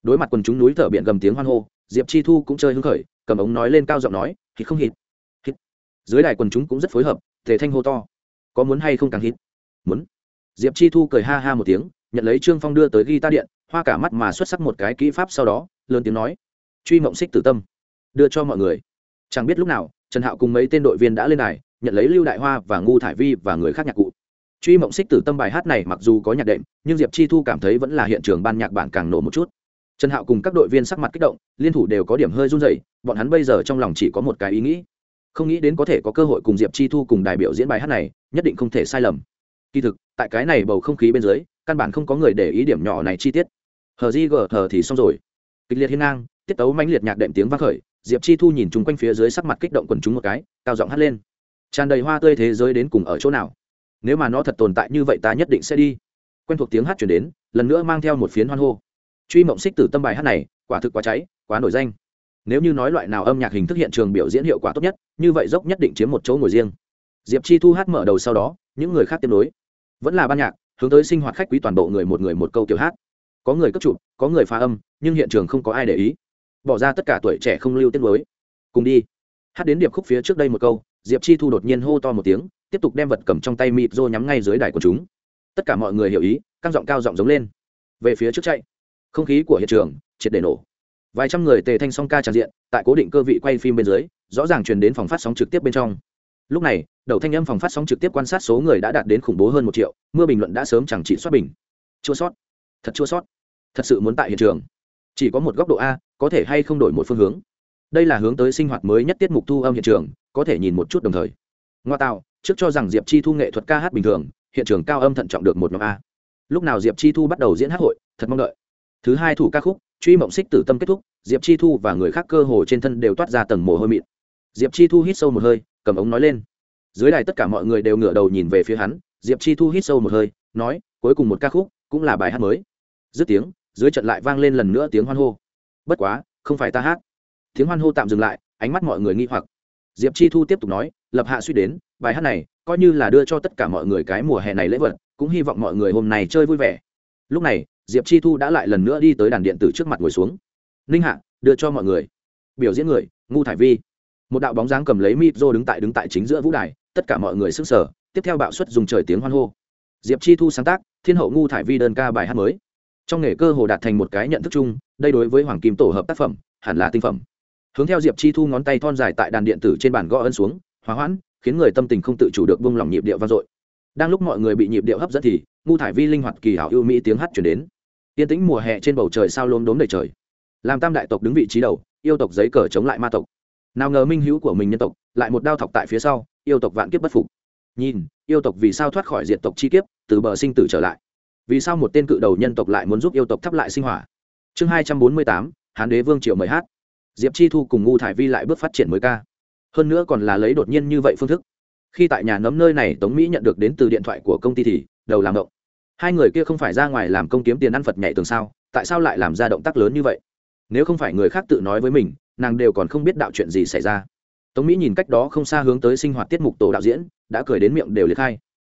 đối mặt quần chúng núi thở biển gầm tiếng hoan hô, diệp chi thu cũng chơi hứng khởi, cầm ống nói lên cao giọng nói, hít không hít hít. Dưới đài quần chúng cũng rất phối hợp thể thanh hô to, có muốn hay không càng hít? Muốn. Diệp chi thu cười ha ha một tiếng, nhận lấy trương phong đưa tới ghi ta điện, hoa cả mắt mà xuất sắc một cái kỹ pháp sau đó, lớn tiếng nói, truy mộng xích tử tâm, đưa cho mọi người. Chẳng biết lúc nào, trần hạo cùng mấy tên đội viên đã lên đài, nhận lấy lưu đại hoa và ngu thải vi và người khác nhạc cụ. Truy mộng xích tử tâm bài hát này mặc dù có nhạc đệm, nhưng diệp chi thu cảm thấy vẫn là hiện trường ban nhạc bản càng nổ một chút trần hạo cùng các đội viên sắc mặt kích động, liên thủ đều có điểm hơi run dày bọn hắn bây giờ trong lòng chỉ có một cái ý nghĩ. Không nghĩ đến có thể có cơ hội cùng diệp chi thu cùng đại biểu diễn bài hát này, nhất định không thể sai lầm. Kỳ thực, tại cái này bầu không khí bên dưới, căn bản không có người để ý điểm nhỏ này chi tiết. Hờ di gờ hờ thì xong rồi. Kịch liệt hiên ngang, tiết tấu mãnh liệt nhạc đệm tiếng vang khởi, diệp chi thu nhìn chung quanh phía dưới sắc mặt kích động quần chúng một cái, cao giọng hát lên. Tràn đầy hoa tươi thế giới đến cùng ở chỗ nào? Nếu mà nó thật tồn tại như vậy ta nhất định sẽ đi. Quen thuộc tiếng hát chuyển đến, lần nữa mang theo một phiến hoan hô truy mộng xích từ tâm bài hát này, quả thực quá cháy, quá nổi danh. Nếu như nói loại nào âm nhạc hình thức hiện trường biểu diễn hiệu quả tốt nhất, như vậy dốc nhất định chiếm một chỗ ngồi riêng. Diệp chi thu hát mở đầu sau đó, những người khác tiếp nối. Vẫn là ban nhạc, hướng tới sinh hoạt khách quý toàn bộ người một người một câu kiểu hát. Có người cấp chụp, có người pha âm, nhưng hiện trường không có ai để ý. Bỏ ra tất cả tuổi trẻ không lưu tiết lối cùng đi. Hát đến điệp khúc phía trước đây một câu, diệp chi thu đột nhiên hô to một tiếng, tiếp tục đem vật cầm trong tay mịt rô nhắm ngay dưới đài của chúng. Tất cả mọi người hiểu ý, căng giọng cao giọng giống lên. Về phía trước chạy không khí của hiện trường, triệt để nổ. Vài trăm người tề thanh song ca tràn diện, tại cố định cơ vị quay phim bên dưới, rõ ràng truyền đến phòng phát sóng trực tiếp bên trong. Lúc này, đầu thanh âm phòng phát sóng trực tiếp quan sát số người đã đạt đến khủng bố hơn một triệu, mưa bình luận đã sớm chẳng trị soát bình. Chua sót. Thật chua sót. Thật sự muốn tại hiện trường. Chỉ có một góc độ a, có thể hay không đổi một phương hướng. Đây là hướng tới sinh hoạt mới nhất tiết mục thu âm hiện trường, có thể nhìn một chút đồng thời. Ngoa tạo, trước cho rằng diệp chi thu nghệ thuật ca hát bình thường, hiện trường cao âm thận trọng được một nhóm a. Lúc nào diệp chi thu bắt đầu diễn hát hội, thật mong đợi thứ hai thủ ca khúc, truy mộng xích tử tâm kết thúc, diệp chi thu và người khác cơ hồ trên thân đều toát ra tầng mồ hôi mịn. Diệp chi thu hít sâu một hơi, cầm ống nói lên. Dưới đài tất cả mọi người đều ngửa đầu nhìn về phía hắn, diệp chi thu hít sâu một hơi, nói, cuối cùng một ca khúc, cũng là bài hát mới. Dứt tiếng, dưới trận lại vang lên lần nữa tiếng hoan hô. Bất quá, không phải ta hát. Tiếng hoan hô tạm dừng lại, ánh mắt mọi người nghi hoặc. Diệp chi thu tiếp tục nói, lập hạ suy đến, bài hát này coi như là đưa cho tất cả mọi người cái mùa hè này lễ vật, cũng hy vọng mọi người hôm nay chơi vui vẻ. Lúc này diệp chi thu đã lại lần nữa đi tới đàn điện tử trước mặt ngồi xuống. Ninh hạ, đưa cho mọi người. Biểu diễn người ngu thải vi. Một đạo bóng dáng cầm lấy mịp rô đứng tại đứng tại chính giữa vũ đài, tất cả mọi người sức sở tiếp theo bạo suất dùng trời tiếng hoan hô. Diệp chi thu sáng tác, thiên hậu ngu thải vi đơn ca bài hát mới. Trong nghề cơ hồ đạt thành một cái nhận thức chung, đây đối với hoàng kim tổ hợp tác phẩm, hẳn là tinh phẩm. Hướng theo diệp chi thu ngón tay thon dài tại đàn điện tử trên bàn gõ ân xuống hóa hoãn, khiến người tâm tình không tự chủ được bông lòng nhịp điệu vang dội. Đang lúc mọi người bị nhịp điệu hấp dẫn thì ngu thải vi linh hoạt kỳ hảo ưu mỹ tiếng hát chuyển đến yên tĩnh mùa hè trên bầu trời sao lốm đốm đầy trời. Làm tam đại tộc đứng vị trí đầu, yêu tộc giấy cờ chống lại ma tộc. Nào ngờ minh hữu của mình nhân tộc, lại một đao thọc tại phía sau, yêu tộc vạn kiếp bất phục. Nhìn, yêu tộc vì sao thoát khỏi diệt tộc chi kiếp, từ bờ sinh tử trở lại. Vì sao một tên cự đầu nhân tộc lại muốn giúp yêu tộc thắp lại sinh hỏa? Chương hai trăm bốn mươi tám, hán đế vương triệu mời hát. Diệp chi thu cùng ngu thải vi lại bước phát triển mới ca. Hơn nữa còn là lấy đột nhiên như vậy phương thức. Khi tại nhà nấm nơi này, tống mỹ nhận được đến từ điện thoại của công ty thì, đầu làm động hai người kia không phải ra ngoài làm công kiếm tiền ăn phật nhảy tường sao, tại sao lại làm ra động tác lớn như vậy? Nếu không phải người khác tự nói với mình, nàng đều còn không biết đạo chuyện gì xảy ra. Tống mỹ nhìn cách đó không xa hướng tới sinh hoạt tiết mục tổ đạo diễn, đã cười đến miệng đều liệt khai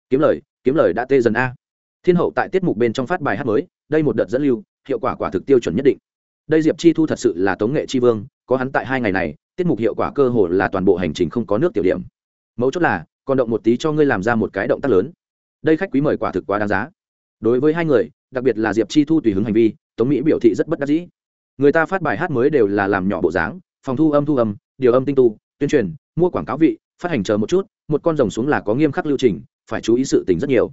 kiếm lời kiếm lời đã tê dần a. Thiên hậu tại tiết mục bên trong phát bài hát mới, đây một đợt dẫn lưu, hiệu quả quả thực tiêu chuẩn nhất định. Đây diệp chi thu thật sự là tống nghệ chi vương, có hắn tại hai ngày này, tiết mục hiệu quả cơ hồ là toàn bộ hành trình không có nước tiểu điểm. Mấu chốt là, còn động một tí cho ngươi làm ra một cái động tác lớn. Đây khách quý mời quả thực quá đáng giá đối với hai người, đặc biệt là diệp chi thu tùy hứng hành vi, tống mỹ biểu thị rất bất đắc dĩ. Người ta phát bài hát mới đều là làm nhỏ bộ dáng, phòng thu âm thu âm, điều âm tinh tu, tuyên truyền, mua quảng cáo vị, phát hành chờ một chút, một con rồng xuống là có nghiêm khắc lưu trình, phải chú ý sự tình rất nhiều.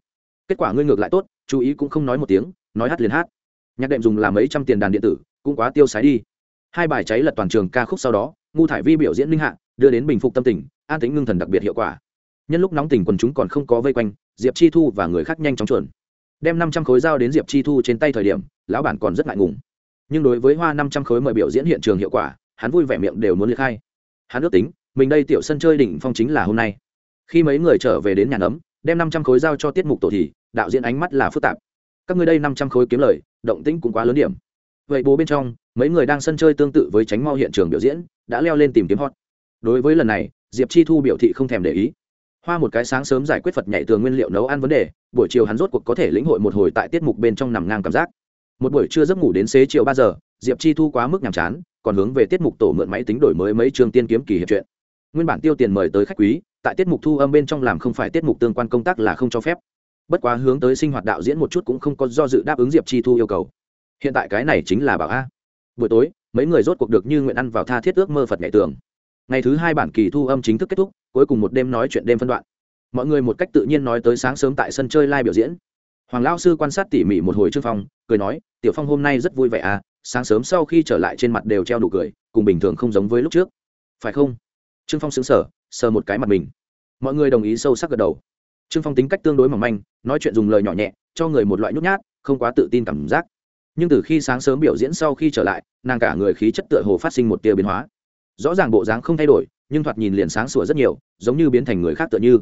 Kết quả ngươi ngược lại tốt, chú ý cũng không nói một tiếng, nói hát liền hát. Nhạc đệm dùng làm mấy trăm tiền đàn điện tử, cũng quá tiêu sái đi. Hai bài cháy lật toàn trường ca khúc sau đó, ngu thải vi biểu diễn linh hạ, đưa đến bình phục tâm tình, an tính ngưng thần đặc biệt hiệu quả. Nhân lúc nóng tình quần chúng còn không có vây quanh, diệp chi thu và người khác nhanh chóng chuẩn đem năm trăm khối dao đến diệp chi thu trên tay thời điểm, lão bản còn rất ngại ngùng. Nhưng đối với hoa năm trăm khối mời biểu diễn hiện trường hiệu quả, hắn vui vẻ miệng đều muốn liệt khai hắn ước tính, mình đây tiểu sân chơi đỉnh phong chính là hôm nay. Khi mấy người trở về đến nhà nấm, đem năm trăm khối giao cho tiết mục tổ thì, đạo diễn ánh mắt là phức tạp. Các ngươi đây năm trăm khối kiếm lời, động tĩnh cũng quá lớn điểm. Vậy bố bên trong, mấy người đang sân chơi tương tự với tránh mau hiện trường biểu diễn, đã leo lên tìm kiếm hot. Đối với lần này, diệp chi thu biểu thị không thèm để ý hoa một cái sáng sớm giải quyết phật nhảy tường nguyên liệu nấu ăn vấn đề, buổi chiều hắn rốt cuộc có thể lĩnh hội một hồi tại tiết mục bên trong nằm ngang cảm giác. Một buổi trưa giấc ngủ đến xế chiều ba giờ, diệp chi thu quá mức nhàm chán, còn hướng về tiết mục tổ mượn máy tính đổi mới mấy chương tiên kiếm kỳ hiệp chuyện nguyên bản tiêu tiền mời tới khách quý, tại tiết mục thu âm bên trong làm không phải tiết mục tương quan công tác là không cho phép. Bất quá hướng tới sinh hoạt đạo diễn một chút cũng không có do dự đáp ứng diệp chi thu yêu cầu. Hiện tại cái này chính là bảo a. Buổi tối, mấy người rốt cuộc được như nguyện ăn vào tha thiết ước mơ phật nhảy tường ngày thứ hai bản kỳ thu âm chính thức kết thúc, cuối cùng một đêm nói chuyện đêm phân đoạn. Mọi người một cách tự nhiên nói tới sáng sớm tại sân chơi live biểu diễn. Hoàng lao sư quan sát tỉ mỉ một hồi trương phong, cười nói, tiểu phong hôm nay rất vui vẻ à sáng sớm sau khi trở lại trên mặt đều treo đủ cười, cùng bình thường không giống với lúc trước. Phải không? Trương phong xứng sở sờ một cái mặt mình. Mọi người đồng ý sâu sắc gật đầu. Trương phong tính cách tương đối mỏng manh, nói chuyện dùng lời nhỏ nhẹ, cho người một loại nhút nhát, không quá tự tin cảm giác. Nhưng từ khi sáng sớm biểu diễn sau khi trở lại, nàng cả người khí chất tựa hồ phát sinh một tia biến hóa rõ ràng bộ dáng không thay đổi, nhưng thoạt nhìn liền sáng sủa rất nhiều, giống như biến thành người khác tựa như.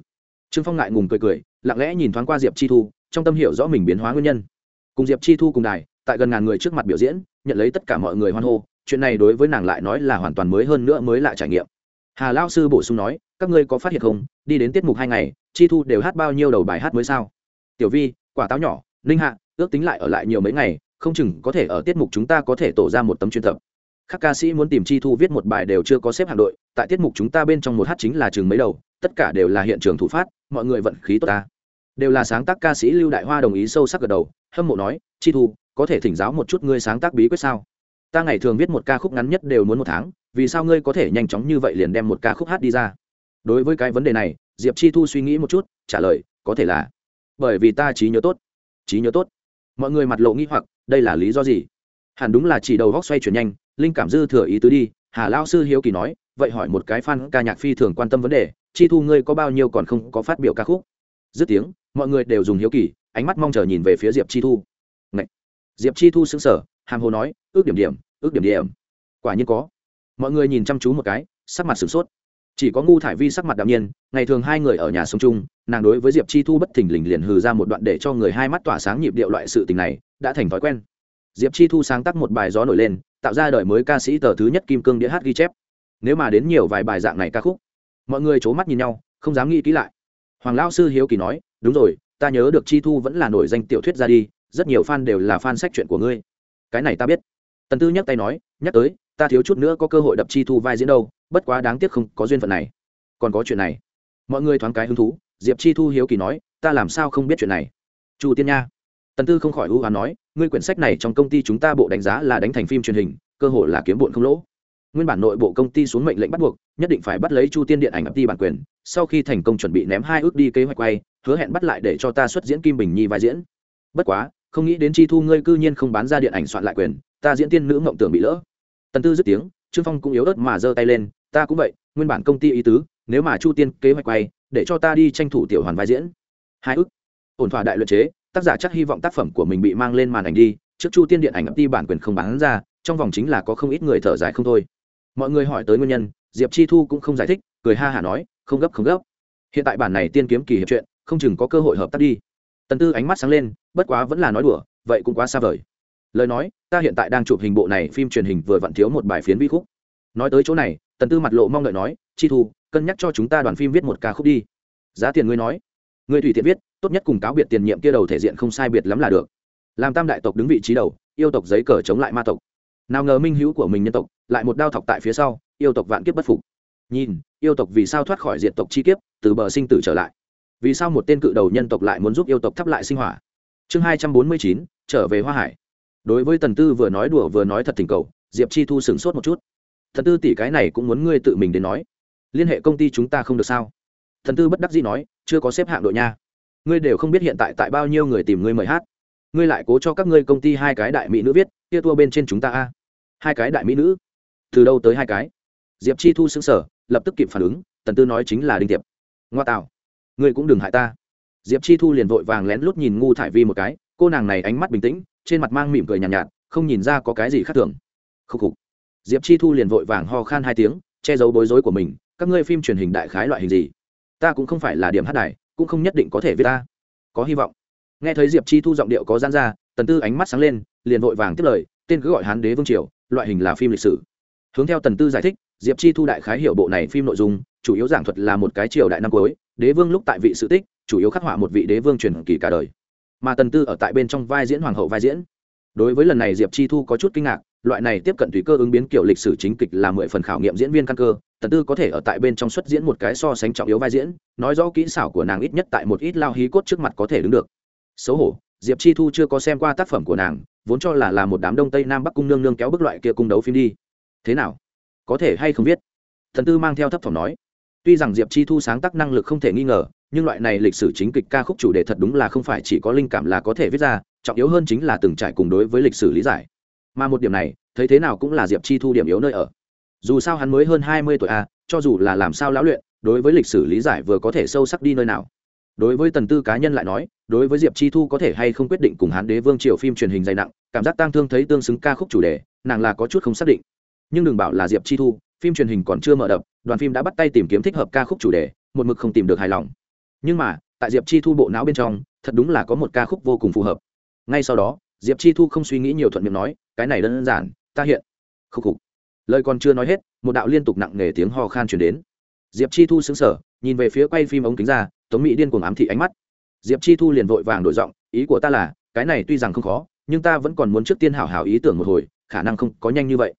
Trương phong ngại ngùng cười cười, lặng lẽ nhìn thoáng qua diệp chi thu, trong tâm hiểu rõ mình biến hóa nguyên nhân. Cùng diệp chi thu cùng đài, tại gần ngàn người trước mặt biểu diễn, nhận lấy tất cả mọi người hoan hô, chuyện này đối với nàng lại nói là hoàn toàn mới hơn nữa mới lại trải nghiệm. Hà lao sư bổ sung nói, các ngươi có phát hiện không, đi đến tiết mục hai ngày, chi thu đều hát bao nhiêu đầu bài hát mới sao? Tiểu vi, quả táo nhỏ linh hạ, ước tính lại ở lại nhiều mấy ngày, không chừng có thể ở tiết mục chúng ta có thể tổ ra một tấm chuyên tập các ca sĩ muốn tìm chi thu viết một bài đều chưa có xếp hạng đội, tại tiết mục chúng ta bên trong một hát chính là trường mấy đầu, tất cả đều là hiện trường thủ phát, mọi người vận khí tốt ta. Đều là sáng tác ca sĩ lưu đại hoa đồng ý sâu sắc gật đầu, hâm mộ nói, chi thu, có thể thỉnh giáo một chút ngươi sáng tác bí quyết sao? Ta ngày thường viết một ca khúc ngắn nhất đều muốn một tháng, vì sao ngươi có thể nhanh chóng như vậy liền đem một ca khúc hát đi ra? Đối với cái vấn đề này, diệp chi thu suy nghĩ một chút, trả lời, có thể là. Bởi vì ta trí nhớ tốt. Trí nhớ tốt. Mọi người mặt lộ nghĩ hoặc, đây là lý do gì? Hẳn đúng là chỉ đầu góc xoay chuyển nhanh, linh cảm dư thừa ý tứ đi, hà lao sư hiếu kỳ nói, vậy hỏi một cái fan ca nhạc phi thường quan tâm vấn đề, chi thu ngươi có bao nhiêu còn không có phát biểu ca khúc? Dứt tiếng, mọi người đều dùng hiếu kỳ, ánh mắt mong chờ nhìn về phía diệp chi thu. Ngậy! diệp chi thu xứng sở hàm hồ nói, ước điểm điểm, ước điểm điểm. Quả nhiên có. Mọi người nhìn chăm chú một cái, sắc mặt sửng sốt. Chỉ có ngu thải vi sắc mặt đạm nhiên, ngày thường hai người ở nhà sống chung, nàng đối với diệp chi thu bất thình lình liền hừ ra một đoạn để cho người hai mắt tỏa sáng nhịp điệu loại sự tình này, đã thành thói quen diệp chi thu sáng tác một bài gió nổi lên, tạo ra đời mới ca sĩ tờ thứ nhất kim cương đĩa hát ghi chép. Nếu mà đến nhiều vài bài dạng này ca khúc, mọi người c h ố mắt nhìn nhau, không dám nghĩ kỹ lại. Hoàng lão sư hiếu kỳ nói, đúng rồi, ta nhớ được chi thu vẫn là nổi danh tiểu thuyết ra đi, rất nhiều fan đều là fan sách chuyện của ngươi. Cái này ta biết. Tần tư nhắc tay nói, nhắc tới, ta thiếu chút nữa có cơ hội đập chi thu vai diễn đâu, bất quá đáng tiếc không có duyên phận này. Còn có chuyện này. Mọi người thoáng cái hứng thú, diệp chi thu hiếu kỳ nói, ta làm sao không biết chuyện này? Chu tiên nha. Tần tư không khỏi hữu hoán nói ngươi quyển sách này trong công ty chúng ta bộ đánh giá là đánh thành phim truyền hình, cơ hội là kiếm bụn không lỗ. Nguyên bản nội bộ công ty xuống mệnh lệnh bắt buộc, nhất định phải bắt lấy chu tiên điện ảnh ập đi bản quyền, sau khi thành công chuẩn bị ném hai ước đi kế hoạch quay, hứa hẹn bắt lại để cho ta xuất diễn kim bình nhi vai diễn. Bất quá, không nghĩ đến chi thu ngươi cư nhiên không bán ra điện ảnh soạn lại quyền, ta diễn tiên nữ mộng tưởng bị lỡ. Tần tư dứt tiếng, trương phong cũng yếu ớt mà giơ tay lên, ta cũng vậy, nguyên bản công ty ý tứ, nếu mà chu tiên kế hoạch quay, để cho ta đi tranh thủ tiểu hoàn vai diễn. Hai ước. Ổn thỏa đại luận chế tác giả chắc hy vọng tác phẩm của mình bị mang lên màn ảnh đi, trước chu tiên điện ảnh ấp đi bản quyền không bán ra, trong vòng chính là có không ít người thở dài không thôi. Mọi người hỏi tới nguyên nhân, diệp chi thu cũng không giải thích, cười ha hả nói, không gấp không gấp. Hiện tại bản này tiên kiếm kỳ hiệp chuyện không chừng có cơ hội hợp tác đi. Tần tư ánh mắt sáng lên, bất quá vẫn là nói đùa, vậy cũng quá xa vời. Lời nói, ta hiện tại đang chụp hình bộ này, phim truyền hình vừa vặn thiếu một bài phiến vi khúc. Nói tới chỗ này, tần tư mặt lộ mong đợi nói, chi thu, cân nhắc cho chúng ta đoàn phim viết một ca khúc đi. Giá tiền ngươi nói ngươi tùy tiện viết, tốt nhất cùng cáo biệt tiền nhiệm kia đầu thể diện không sai biệt lắm là được. Làm tam đại tộc đứng vị trí đầu, yêu tộc giấy cờ chống lại ma tộc. Nào ngờ minh hữu của mình nhân tộc, lại một đao thọc tại phía sau, yêu tộc vạn kiếp bất phục. Nhìn, yêu tộc vì sao thoát khỏi diện tộc chi kiếp, từ bờ sinh tử trở lại? Vì sao một tên cự đầu nhân tộc lại muốn giúp yêu tộc thắp lại sinh hỏa? Chương hai trăm bốn mươi chín, trở về hoa hải. Đối với tần tư vừa nói đùa vừa nói thật tình cầu, diệp chi thu sửng sốt một chút. Thần tư tỷ cái này cũng muốn ngươi tự mình đến nói. Liên hệ công ty chúng ta không được sao? Thần tư bất đắc dĩ nói chưa có xếp hạng đội nha. Ngươi đều không biết hiện tại tại bao nhiêu người tìm ngươi mời hát. Ngươi lại cố cho các ngươi công ty hai cái đại mỹ nữ viết kia thua bên trên chúng ta a. Hai cái đại mỹ nữ. Từ đâu tới hai cái? Diệp chi thu xứng sở lập tức kịp phản ứng tần tư nói chính là đinh tiệp. Ngoa tạo. Ngươi cũng đừng hại ta. Diệp chi thu liền vội vàng lén lút nhìn ngu thải vi một cái cô nàng này ánh mắt bình tĩnh trên mặt mang mỉm cười nhàn nhạt, nhạt không nhìn ra có cái gì khác thường. Khúc khục. Diệp chi thu liền vội vàng ho khan hai tiếng che giấu bối rối của mình các ngươi phim truyền hình đại khái loại hình gì? Ta cũng không phải là điểm hát đài, cũng không nhất định có thể viết ta. Có hy vọng. Nghe thấy diệp chi thu giọng điệu có gian ra, tần tư ánh mắt sáng lên, liền vội vàng tiếp lời, tên cứ gọi hán đế vương triều, loại hình là phim lịch sử. Hướng theo tần tư giải thích, diệp chi thu đại khái hiểu bộ này phim nội dung, chủ yếu giảng thuật là một cái triều đại năm cuối, đế vương lúc tại vị sự tích, chủ yếu khắc họa một vị đế vương truyền kỳ cả đời. Mà tần tư ở tại bên trong vai diễn hoàng hậu vai diễn đối với lần này diệp chi thu có chút kinh ngạc, loại này tiếp cận tùy cơ ứng biến kiểu lịch sử chính kịch là mười phần khảo nghiệm diễn viên căn cơ, tần tư có thể ở tại bên trong xuất diễn một cái so sánh trọng yếu vai diễn, nói rõ kỹ xảo của nàng ít nhất tại một ít lao hí cốt trước mặt có thể đứng được. Xấu hổ, diệp chi thu chưa có xem qua tác phẩm của nàng, vốn cho là là một đám đông tây nam bắc cung nương nương kéo bức loại kia cung đấu phim đi. Thế nào? Có thể hay không biết thần tư mang theo thấp thỏm nói. Tuy rằng diệp chi thu sáng tác năng lực không thể nghi ngờ, nhưng loại này lịch sử chính kịch ca khúc chủ đề thật đúng là không phải chỉ có linh cảm là có thể viết ra trọng yếu hơn chính là từng trải cùng đối với lịch sử lý giải. Mà một điểm này thấy thế nào cũng là diệp chi thu điểm yếu nơi ở. Dù sao hắn mới hơn hai mươi tuổi a à, cho dù là làm sao lão luyện đối với lịch sử lý giải vừa có thể sâu sắc đi nơi nào. Đối với tần tư cá nhân lại nói đối với diệp chi thu có thể hay không quyết định cùng hán đế vương triều phim truyền hình dày nặng cảm giác tang thương thấy tương xứng ca khúc chủ đề nàng là có chút không xác định. Nhưng đừng bảo là diệp chi thu phim truyền hình còn chưa mở đập đoàn phim đã bắt tay tìm kiếm thích hợp ca khúc chủ đề một mực không tìm được hài lòng. Nhưng mà tại diệp chi thu bộ não bên trong thật đúng là có một ca khúc vô cùng phù hợp ngay sau đó, diệp chi thu không suy nghĩ nhiều thuận miệng nói, cái này đơn giản, ta hiện. Khúc khục. Lời còn chưa nói hết, một đạo liên tục nặng nề tiếng ho khan chuyển đến. Diệp chi thu xứng sở nhìn về phía quay phim ống kính ra, tống mỹ điên cuồng ám thị ánh mắt. Diệp chi thu liền vội vàng đổi giọng, ý của ta là, cái này tuy rằng không khó, nhưng ta vẫn còn muốn trước tiên hảo hảo ý tưởng một hồi, khả năng không có nhanh như vậy.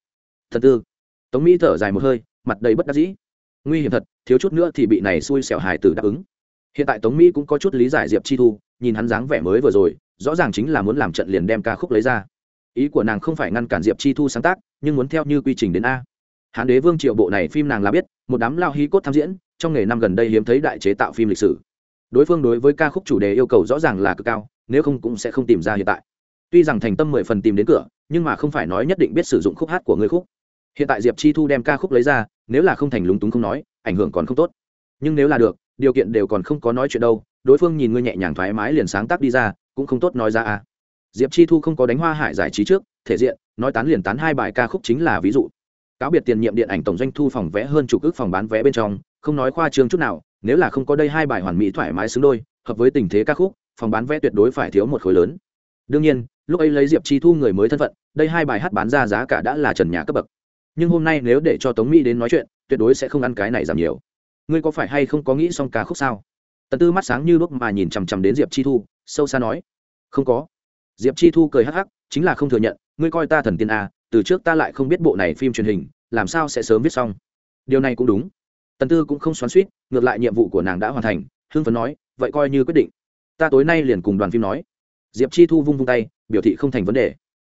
Thật tư. Tống mỹ thở dài một hơi, mặt đầy bất đắc dĩ. Nguy hiểm thật, thiếu chút nữa thì bị này xui xẻo hài tử đáp ứng. Hiện tại tống mỹ cũng có chút lý giải diệp chi thu, nhìn hắn dáng vẻ mới vừa rồi rõ ràng chính là muốn làm trận liền đem ca khúc lấy ra. Ý của nàng không phải ngăn cản diệp chi thu sáng tác, nhưng muốn theo như quy trình đến a. Hán đế vương triệu bộ này phim nàng là biết, một đám lao hí cốt tham diễn, trong nghề năm gần đây hiếm thấy đại chế tạo phim lịch sử. Đối phương đối với ca khúc chủ đề yêu cầu rõ ràng là cực cao, nếu không cũng sẽ không tìm ra hiện tại. Tuy rằng thành tâm mười phần tìm đến cửa, nhưng mà không phải nói nhất định biết sử dụng khúc hát của người khúc. Hiện tại diệp chi thu đem ca khúc lấy ra, nếu là không thành lúng túng không nói, ảnh hưởng còn không tốt. Nhưng nếu là được, điều kiện đều còn không có nói chuyện đâu, đối phương nhìn ngươi nhẹ nhàng thoải mái liền sáng tác đi ra cũng không tốt nói ra à diệp chi thu không có đánh hoa hải giải trí trước, thể diện, nói tán liền tán hai bài ca khúc chính là ví dụ. Cáo biệt tiền nhiệm điện ảnh tổng doanh thu phòng vé hơn chục ước phòng bán vé bên trong, không nói khoa trương chút nào, nếu là không có đây hai bài hoàn mỹ thoải mái xứng đôi, hợp với tình thế ca khúc, phòng bán vé tuyệt đối phải thiếu một khối lớn. Đương nhiên, lúc ấy lấy diệp chi thu người mới thân phận, đây hai bài hát bán ra giá cả đã là trần nhà cấp bậc. Nhưng hôm nay nếu để cho tống mỹ đến nói chuyện, tuyệt đối sẽ không ăn cái này giảm nhiều. Ngươi có phải hay không có nghĩ xong ca khúc sao? Tần tư mắt sáng như lúc mà nhìn chằm chằm đến diệp chi thu sâu xa nói. Không có. Diệp chi thu cười hắc hắc chính là không thừa nhận ngươi coi ta thần tiên à, từ trước ta lại không biết bộ này phim truyền hình làm sao sẽ sớm viết xong. Điều này cũng đúng. Tần tư cũng không xoắn suýt ngược lại nhiệm vụ của nàng đã hoàn thành hưng phấn nói vậy coi như quyết định. Ta tối nay liền cùng đoàn phim nói. Diệp chi thu vung vung tay biểu thị không thành vấn đề.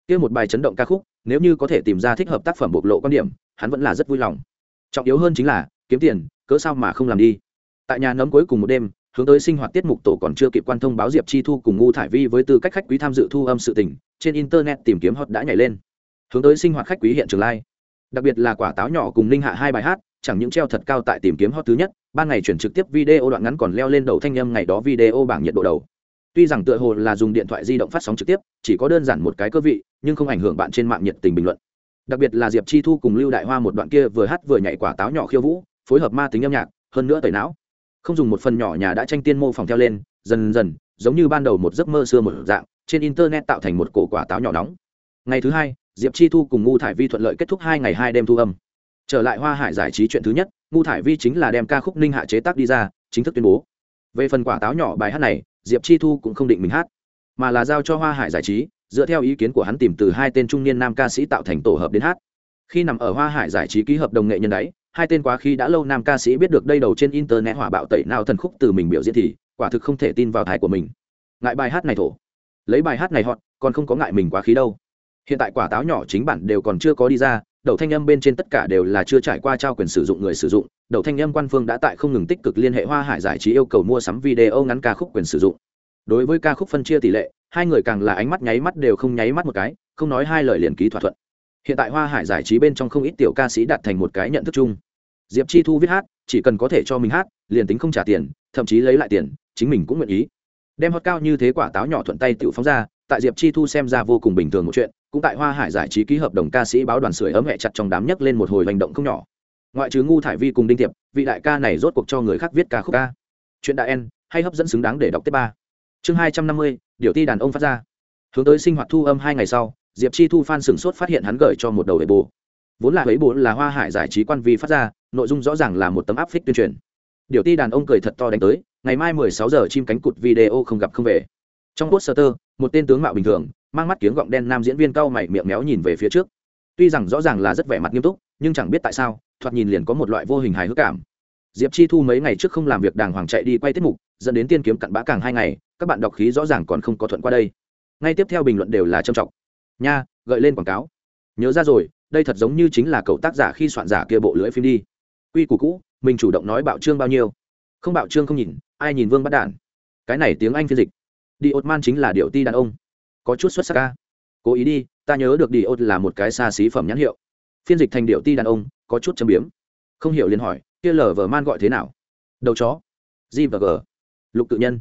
Kia một bài chấn động ca khúc nếu như có thể tìm ra thích hợp tác phẩm bộc lộ quan điểm hắn vẫn là rất vui lòng. Trọng yếu hơn chính là kiếm tiền cớ sao mà không làm đi. Tại nhà nấm cuối cùng một đêm hướng tới sinh hoạt tiết mục tổ còn chưa kịp quan thông báo diệp chi thu cùng ngu thải vi với tư cách khách quý tham dự thu âm sự tình, trên internet tìm kiếm hot đã nhảy lên. Hướng tới sinh hoạt khách quý hiện trường lai. Đặc biệt là quả táo nhỏ cùng ninh hạ hai bài hát, chẳng những treo thật cao tại tìm kiếm hot thứ nhất, ban ngày chuyển trực tiếp video đoạn ngắn còn leo lên đầu thanh âm ngày đó video bảng nhiệt độ đầu. Tuy rằng tựa hồ là dùng điện thoại di động phát sóng trực tiếp, chỉ có đơn giản một cái cơ vị, nhưng không ảnh hưởng bạn trên mạng nhiệt tình bình luận. Đặc biệt là diệp chi thu cùng lưu đại hoa một đoạn kia vừa hát vừa nhảy quả táo nhỏ khiêu vũ, phối hợp ma tính âm nhạc, hơn nữa tẩy não không dùng một phần nhỏ nhà đã tranh tiên mô phỏng theo lên, dần dần, giống như ban đầu một giấc mơ xưa một dạng, trên internet tạo thành một cổ quả táo nhỏ nóng. Ngày thứ hai, diệp chi thu cùng ngu thải vi thuận lợi kết thúc hai ngày hai đêm thu âm. Trở lại hoa hải giải trí chuyện thứ nhất, ngu thải vi chính là đem ca khúc ninh hạ chế tác đi ra, chính thức tuyên bố. Về phần quả táo nhỏ bài hát này, diệp chi thu cũng không định mình hát, mà là giao cho hoa hải giải trí, dựa theo ý kiến của hắn tìm từ hai tên trung niên nam ca sĩ tạo thành tổ hợp đến hát. Khi nằm ở hoa hải giải trí ký hợp đồng nghệ nhân đấy hai tên quá khi đã lâu nam ca sĩ biết được đây đầu trên internet hỏa bạo tẩy nào thần khúc từ mình biểu diễn thì quả thực không thể tin vào thái của mình. Ngại bài hát này thổ. Lấy bài hát này họ còn không có ngại mình quá khí đâu. Hiện tại quả táo nhỏ chính bản đều còn chưa có đi ra, đầu thanh âm bên trên tất cả đều là chưa trải qua trao quyền sử dụng người sử dụng, đầu thanh âm quan phương đã tại không ngừng tích cực liên hệ hoa hải giải trí yêu cầu mua sắm video ngắn ca khúc quyền sử dụng. Đối với ca khúc phân chia tỷ lệ, hai người càng là ánh mắt nháy mắt đều không nháy mắt một cái, không nói hai lời liền ký thỏa thuận hiện tại hoa hải giải trí bên trong không ít tiểu ca sĩ đạt thành một cái nhận thức chung. Diệp chi thu viết hát, chỉ cần có thể cho mình hát, liền tính không trả tiền, thậm chí lấy lại tiền, chính mình cũng nguyện ý. Đem hót cao như thế quả táo nhỏ thuận tay tự phóng ra, tại diệp chi thu xem ra vô cùng bình thường một chuyện, cũng tại hoa hải giải trí ký hợp đồng ca sĩ báo đoàn sưởi ấm hẹ chặt trong đám nhấc lên một hồi hành động không nhỏ. Ngoại trừ ngu thải vi cùng đinh tiệp vị đại ca này rốt cuộc cho người khác viết ca khúc ca. Chuyện đại en hay hấp dẫn xứng đáng để đọc tiếp ba. Chương hai trăm năm mươi, điều ti đàn ông phát ra. Hướng tới sinh hoạt thu âm hai ngày sau diệp chi thu phan sửng sốt phát hiện hắn gửi cho một đầu hệ bồ vốn là ấy bồ là hoa hải giải trí quan vi phát ra, nội dung rõ ràng là một tấm áp phích tuyên truyền. Điều ti đàn ông cười thật to đánh tới, ngày mai mười sáu giờ chim cánh cụt video không gặp không về. Trong poster, một tên tướng mạo bình thường, mang mắt kiếng gọng đen nam diễn viên cau mày miệng méo nhìn về phía trước. Tuy rằng rõ ràng là rất vẻ mặt nghiêm túc, nhưng chẳng biết tại sao, thoạt nhìn liền có một loại vô hình hài hước cảm. Diệp chi thu mấy ngày trước không làm việc đàng hoàng chạy đi quay tiết mục, dẫn đến tiên kiếm cặn bã càng hai ngày, các bạn đọc khí rõ ràng còn không có thuận qua đây. Ngay tiếp theo bình luận đều là trầm trọng nha, gợi lên quảng cáo. Nhớ ra rồi, đây thật giống như chính là cậu tác giả khi soạn giả kia bộ lưỡi phim đi. Quy củ cũ, mình chủ động nói bạo trương bao nhiêu. Không bạo trương không nhìn, ai nhìn vương bắt đản. Cái này tiếng anh phiên dịch. Đi ột man chính là điệu ti đàn ông. Có chút xuất sắc ca cố ý đi, ta nhớ được đi ột là một cái xa xí phẩm nhãn hiệu. Phiên dịch thành điệu ti đàn ông, có chút châm biếm. Không hiểu liền hỏi, kia lờ vờ man gọi thế nào? Đầu chó. G và g. Lục tự nhân.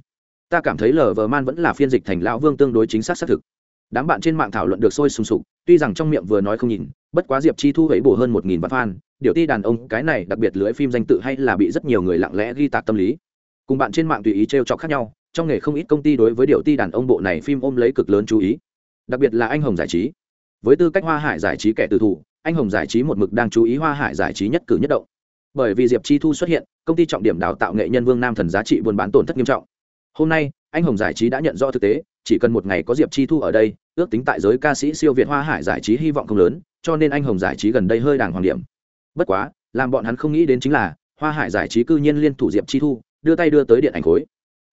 Ta cảm thấy lờ vờ man vẫn là phiên dịch thành lão vương tương đối chính xác xác thực đám bạn trên mạng thảo luận được sôi sùng sục, tuy rằng trong miệng vừa nói không nhìn, bất quá diệp chi thu ấy bổ hơn một nghìn vạn fan, điều ti đàn ông, cái này đặc biệt lưỡi phim danh tự hay là bị rất nhiều người lặng lẽ ghi tạc tâm lý. Cùng bạn trên mạng tùy ý t r e o chọc khác nhau, trong nghề không ít công ty đối với điều ti đàn ông bộ này phim ôm lấy cực lớn chú ý. Đặc biệt là anh hồng giải trí. Với tư cách hoa hải giải trí kẻ từ thủ, anh hồng giải trí một mực đang chú ý hoa hải giải trí nhất cử nhất động. Bởi vì diệp chi thu xuất hiện, công ty trọng điểm đào tạo nghệ nhân vương nam thần giá trị buôn bán tổn thất nghiêm trọng. Hôm nay, anh hồng giải trí đã nhận rõ thực tế chỉ cần một ngày có diệp chi thu ở đây, ước tính tại giới ca sĩ siêu việt hoa hải giải trí hy vọng không lớn, cho nên anh hồng giải trí gần đây hơi đàng hoàng điểm. Bất quá, làm bọn hắn không nghĩ đến chính là, hoa hải giải trí cư nhiên liên thủ diệp chi thu, đưa tay đưa tới điện ảnh khối.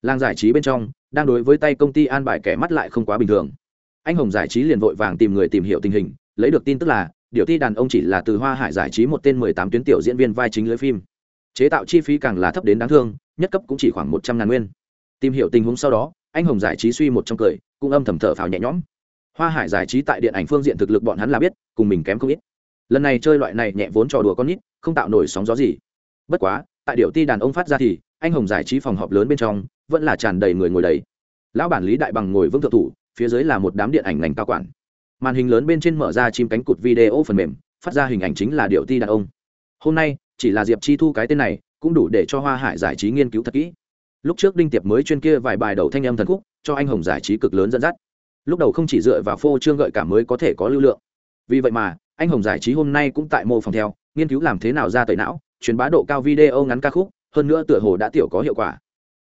Làng giải trí bên trong, đang đối với tay công ty an bài kẻ mắt lại không quá bình thường. Anh hồng giải trí liền vội vàng tìm người tìm hiểu tình hình, lấy được tin tức là, điều ti đàn ông chỉ là từ hoa hải giải trí một tên mười tám tuyến tiểu diễn viên vai chính lưới phim. Chế tạo chi phí càng là thấp đến đáng thương, nhất cấp cũng chỉ khoảng một trăm ngàn nguyên tìm hiểu tình huống sau đó, anh hồng giải trí suy một trong cười, cũng âm thầm thở phào nhẹ nhõm. Hoa hải giải trí tại điện ảnh phương diện thực lực bọn hắn là biết, cùng mình kém không ít. Lần này chơi loại này nhẹ vốn trò đùa con nít, không tạo nổi sóng gió gì. Bất quá, tại điệu ti đàn ông phát ra thì, anh hồng giải trí phòng họp lớn bên trong, vẫn là tràn đầy người ngồi đầy. Lão bản lý đại bằng ngồi vững thượng thủ, phía dưới là một đám điện ảnh ngành cao quản. Màn hình lớn bên trên mở ra chim cánh cụt video phần mềm, phát ra hình ảnh chính là điệu ti đàn ông. Hôm nay, chỉ là diệp chi thu cái tên này, cũng đủ để cho hoa hải giải trí nghiên cứu thật kỹ lúc trước đinh tiệp mới chuyên kia vài bài đầu thanh âm thần khúc, cho anh hồng giải trí cực lớn dẫn dắt. Lúc đầu không chỉ dựa vào phô trương gợi cảm mới có thể có lưu lượng. Vì vậy mà, anh hồng giải trí hôm nay cũng tại mô phòng theo, nghiên cứu làm thế nào ra tẩy não, truyền bá độ cao video ngắn ca khúc, hơn nữa tựa hồ đã tiểu có hiệu quả.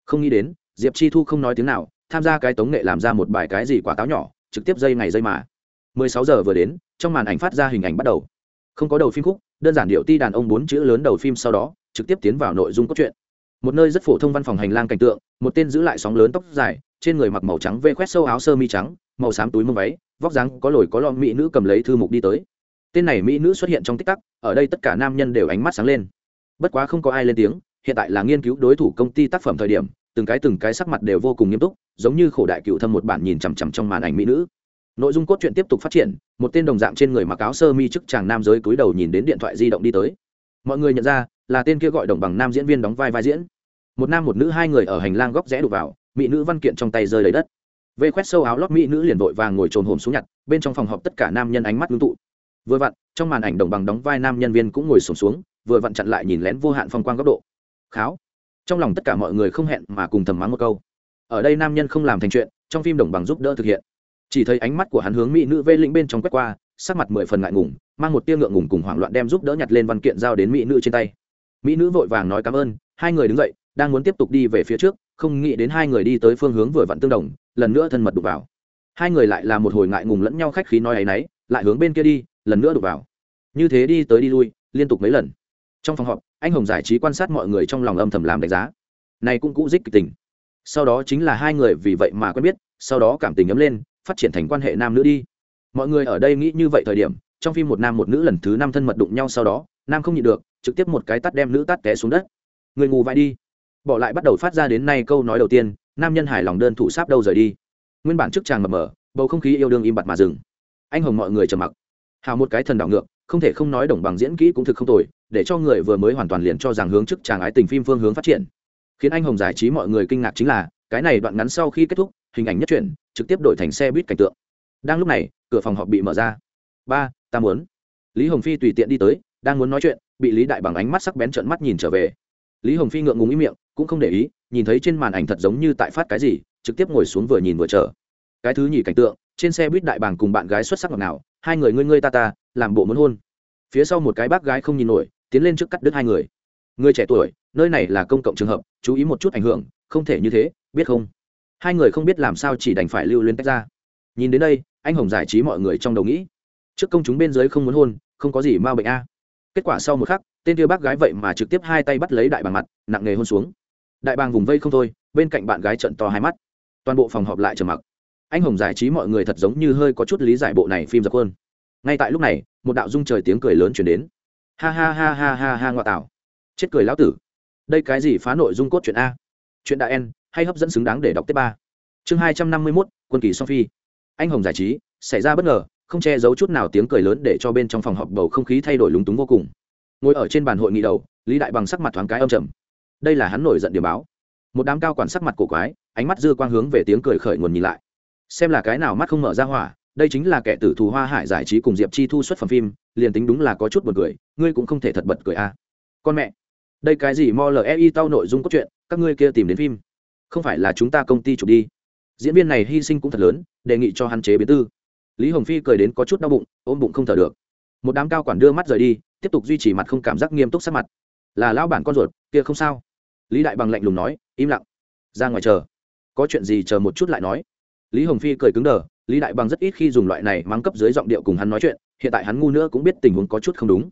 Không nghĩ đến, diệp chi thu không nói tiếng nào, tham gia cái tống nghệ làm ra một bài cái gì quả táo nhỏ, trực tiếp dây ngày dây mà. 16 giờ vừa đến, trong màn ảnh phát ra hình ảnh bắt đầu. Không có đầu phim khúc, đơn giản điệu ti đàn ông bốn chữ lớn đầu phim sau đó, trực tiếp tiến vào nội dung cốt truyện một nơi rất phổ thông văn phòng hành lang cảnh tượng, một tên giữ lại sóng lớn tóc dài, trên người mặc màu trắng vê khoét sâu áo sơ mi trắng, màu xám túi mông váy, vóc dáng có lồi có lon mỹ nữ cầm lấy thư mục đi tới. Tên này mỹ nữ xuất hiện trong tích tắc, ở đây tất cả nam nhân đều ánh mắt sáng lên. Bất quá không có ai lên tiếng, hiện tại là nghiên cứu đối thủ công ty tác phẩm thời điểm, từng cái từng cái sắc mặt đều vô cùng nghiêm túc, giống như khổ đại cựu thâm một bản nhìn chằm chằm trong màn ảnh mỹ nữ. Nội dung cốt truyện tiếp tục phát triển, một tên đồng dạng trên người mặc áo sơ mi chức chàng nam giới cúi đầu nhìn đến điện thoại di động đi tới. Mọi người nhận ra là tên kia gọi đồng bằng nam diễn viên đóng vai vai diễn. Một nam một nữ, hai người ở hành lang góc rẽ đục vào, mỹ nữ văn kiện trong tay rơi lấy đất. Vê khoét sâu áo lót mỹ nữ liền vội vàng ngồi trồn hồm xuống nhặt, bên trong phòng họp tất cả nam nhân ánh mắt ngưng tụ. Vừa vặn, trong màn ảnh đồng bằng đóng vai nam nhân viên cũng ngồi sổm xuống, vừa vặn chặn lại nhìn lén vô hạn phong quang góc độ. Kháo. Trong lòng tất cả mọi người không hẹn mà cùng thầm mắng một câu. Ở đây nam nhân không làm thành chuyện, trong phim đồng bằng giúp đỡ thực hiện. Chỉ thấy ánh mắt của hắn hướng mỹ nữ vê lĩnh bên trong quét qua, sắc mặt mười phần ngại ngùng, mang một tia ngượng ngùng cùng hoảng loạn đem giúp đỡ nhặt lên văn kiện giao đến mỹ nữ trên tay mỹ nữ vội vàng nói cảm ơn, hai người đứng dậy, đang muốn tiếp tục đi về phía trước, không nghĩ đến hai người đi tới phương hướng vừa vặn tương đồng, lần nữa thân mật đục vào. Hai người lại là một hồi ngại ngùng lẫn nhau khách khí nói ấ y n ấ y lại hướng bên kia đi, lần nữa đục vào. Như thế đi tới đi lui, liên tục mấy lần. Trong phòng họp, anh hồng giải trí quan sát mọi người trong lòng âm thầm làm đánh giá. Này cũng cũ dích kịch tình. Sau đó chính là hai người vì vậy mà quen biết, sau đó cảm tình ấm lên, phát triển thành quan hệ nam nữ đi. Mọi người ở đây nghĩ như vậy thời điểm trong phim một nam một nữ lần thứ năm thân mật đụng nhau sau đó, nam không nhịn được, trực tiếp một cái tắt đem nữ tắt té xuống đất. Người ngủ vai đi. Bỏ lại bắt đầu phát ra đến nay câu nói đầu tiên, nam nhân hài lòng đơn thủ sáp đâu rời đi. Nguyên bản trước chàng mập mờ, bầu không khí yêu đương im bặt mà dừng. Anh hồng mọi người trầm mặc. Hào một cái thần đảo ngược, không thể không nói đồng bằng diễn kỹ cũng thực không tồi, để cho người vừa mới hoàn toàn liền cho rằng hướng trước chàng ái tình phim phương hướng phát triển. Khiến anh hồng giải trí mọi người kinh ngạc chính là, cái này đoạn ngắn sau khi kết thúc, hình ảnh nhất chuyển trực tiếp đổi thành xe buýt cảnh tượng. Đang lúc này, cửa phòng họp bị mở ra ba, ta muốn. Lý hồng phi tùy tiện đi tới, đang muốn nói chuyện, bị lý đại bằng ánh mắt sắc bén trợn mắt nhìn trở về. Lý hồng phi ngượng ngùng ý miệng, cũng không để ý, nhìn thấy trên màn ảnh thật giống như tại phát cái gì, trực tiếp ngồi xuống vừa nhìn vừa chờ. Cái thứ nhì cảnh tượng, trên xe buýt đại bàng cùng bạn gái xuất sắc ngọt nào hai người ngươi ngươi ta ta, làm bộ muốn hôn. Phía sau một cái bác gái không nhìn nổi, tiến lên trước cắt đứt hai người. Người trẻ tuổi, nơi này là công cộng trường hợp, chú ý một chút ảnh hưởng, không thể như thế, biết không? Hai người không biết làm sao chỉ đành phải lưu lên tách ra. Nhìn đến đây, anh hồng giải trí mọi người trong đầu nghĩ trước công chúng bên dưới không muốn hôn, không có gì m a bệnh a. Kết quả sau một khắc, tên kia bác gái vậy mà trực tiếp hai tay bắt lấy đại bàng mặt, nặng nề hôn xuống. Đại bàng vùng vây không thôi, bên cạnh bạn gái trận to hai mắt. Toàn bộ phòng họp lại trầm mặc. Anh hồng giải trí mọi người thật giống như hơi có chút lý giải bộ này phim giặc hơn ngay tại lúc này, một đạo dung trời tiếng cười lớn chuyển đến. Ha ha ha ha ha ha ngoại tảo chết cười lão tử. Đây cái gì phá nội dung cốt chuyện a? Chuyện đại en hay hấp dẫn xứng đáng để đọc tiếp ba. Chương hai trăm năm mươi mốt, quân kỳ sophie anh hồng giải trí, xảy ra bất ngờ không che giấu chút nào tiếng cười lớn để cho bên trong phòng họp bầu không khí thay đổi lúng túng vô cùng. Ngồi ở trên bàn hội nghị đầu, lý đại bằng sắc mặt thoáng cái âm trầm. Đây là hắn nổi giận điểm báo. Một đám cao quản sắc mặt cổ quái, ánh mắt dư quang hướng về tiếng cười khởi nguồn nhìn lại. Xem là cái nào mắt không mở ra hỏa, đây chính là kẻ tử thù hoa hải giải trí cùng diệp chi thu xuất phẩm phim, liền tính đúng là có chút buồn cười, ngươi cũng không thể thật bật cười a. Con mẹ, đây cái gì mo lei tao nội dung cốt truyện, các ngươi kia tìm đến phim. Không phải là chúng ta công ty chụp đi. Diễn viên này hy sinh cũng thật lớn, đề nghị cho hắn chế biến tư lý hồng phi cười đến có chút đau bụng, ôm bụng không thở được. Một đám cao quản đưa mắt rời đi, tiếp tục duy trì mặt không cảm giác nghiêm túc sắc mặt. Là lão bản con ruột, kia không sao. Lý đại bằng lạnh lùng nói, im lặng. Ra ngoài chờ. Có chuyện gì chờ một chút lại nói. Lý hồng phi cười cứng đờ, lý đại bằng rất ít khi dùng loại này mang cấp dưới giọng điệu cùng hắn nói chuyện, hiện tại hắn ngu nữa cũng biết tình huống có chút không đúng.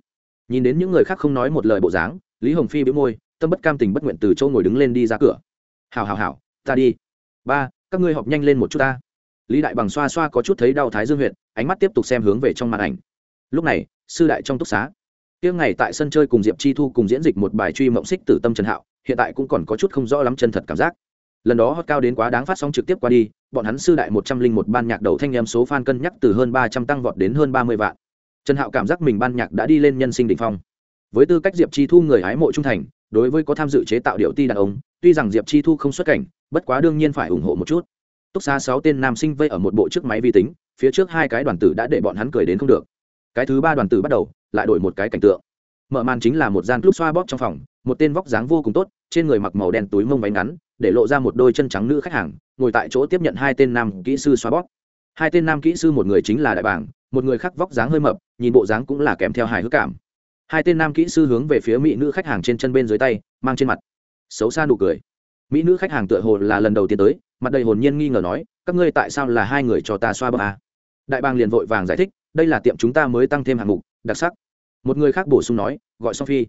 Nhìn đến những người khác không nói một lời bộ dáng, lý hồng phi bĩu môi, tâm bất cam tình bất nguyện từ châu ngồi đứng lên đi ra cửa. Hào hào hào ta đi. Ba, các ngươi họp nhanh lên một chút ta lý đại bằng xoa xoa có chút thấy đau thái dương huyện ánh mắt tiếp tục xem hướng về trong màn ảnh. Lúc này, sư đại trong túc xá tiếng ngày tại sân chơi cùng diệp chi thu cùng diễn dịch một bài truy mộng xích tử tâm trần hạo, hiện tại cũng còn có chút không rõ lắm chân thật cảm giác. Lần đó hot cao đến quá đáng phát sóng trực tiếp qua đi, bọn hắn sư đại một trăm linh một ban nhạc đầu thanh em số fan cân nhắc từ hơn ba trăm tăng vọt đến hơn ba mươi vạn. Trần hạo cảm giác mình ban nhạc đã đi lên nhân sinh đ ỉ n h phong. Với tư cách diệp chi thu người hái mộ trung thành, đối với có tham dự chế tạo điệu ti đàn ông, tuy rằng diệp chi thu không xuất cảnh, bất quá đương nhiên phải ủng hộ một chút túc xá sáu tên nam sinh vây ở một bộ chiếc máy vi tính, phía trước hai cái đoàn tử đã để bọn hắn cười đến không được. Cái thứ ba đoàn tử bắt đầu, lại đổi một cái cảnh tượng. Mở màn chính là một gian lúc xoa bóp trong phòng, một tên vóc dáng vô cùng tốt, trên người mặc màu đen túi mông váy ngắn, để lộ ra một đôi chân trắng nữ khách hàng, ngồi tại chỗ tiếp nhận hai tên nam kỹ sư xoa bóp. Hai tên nam kỹ sư một người chính là đại bảng, một người khác vóc dáng hơi mập, nhìn bộ dáng cũng là kèm theo hài hước cảm. Hai tên nam kỹ sư hướng về phía mỹ nữ khách hàng trên chân bên dưới tay, mang trên mặt. Xấu xa nụ cười. Mỹ nữ khách hàng tựa hồ là lần đầu tiên tới mặt đầy hồn nhiên nghi ngờ nói các ngươi tại sao là hai người cho ta xoa bờ à? đại bàng liền vội vàng giải thích đây là tiệm chúng ta mới tăng thêm hạng mục đặc sắc. Một người khác bổ sung nói gọi sophie.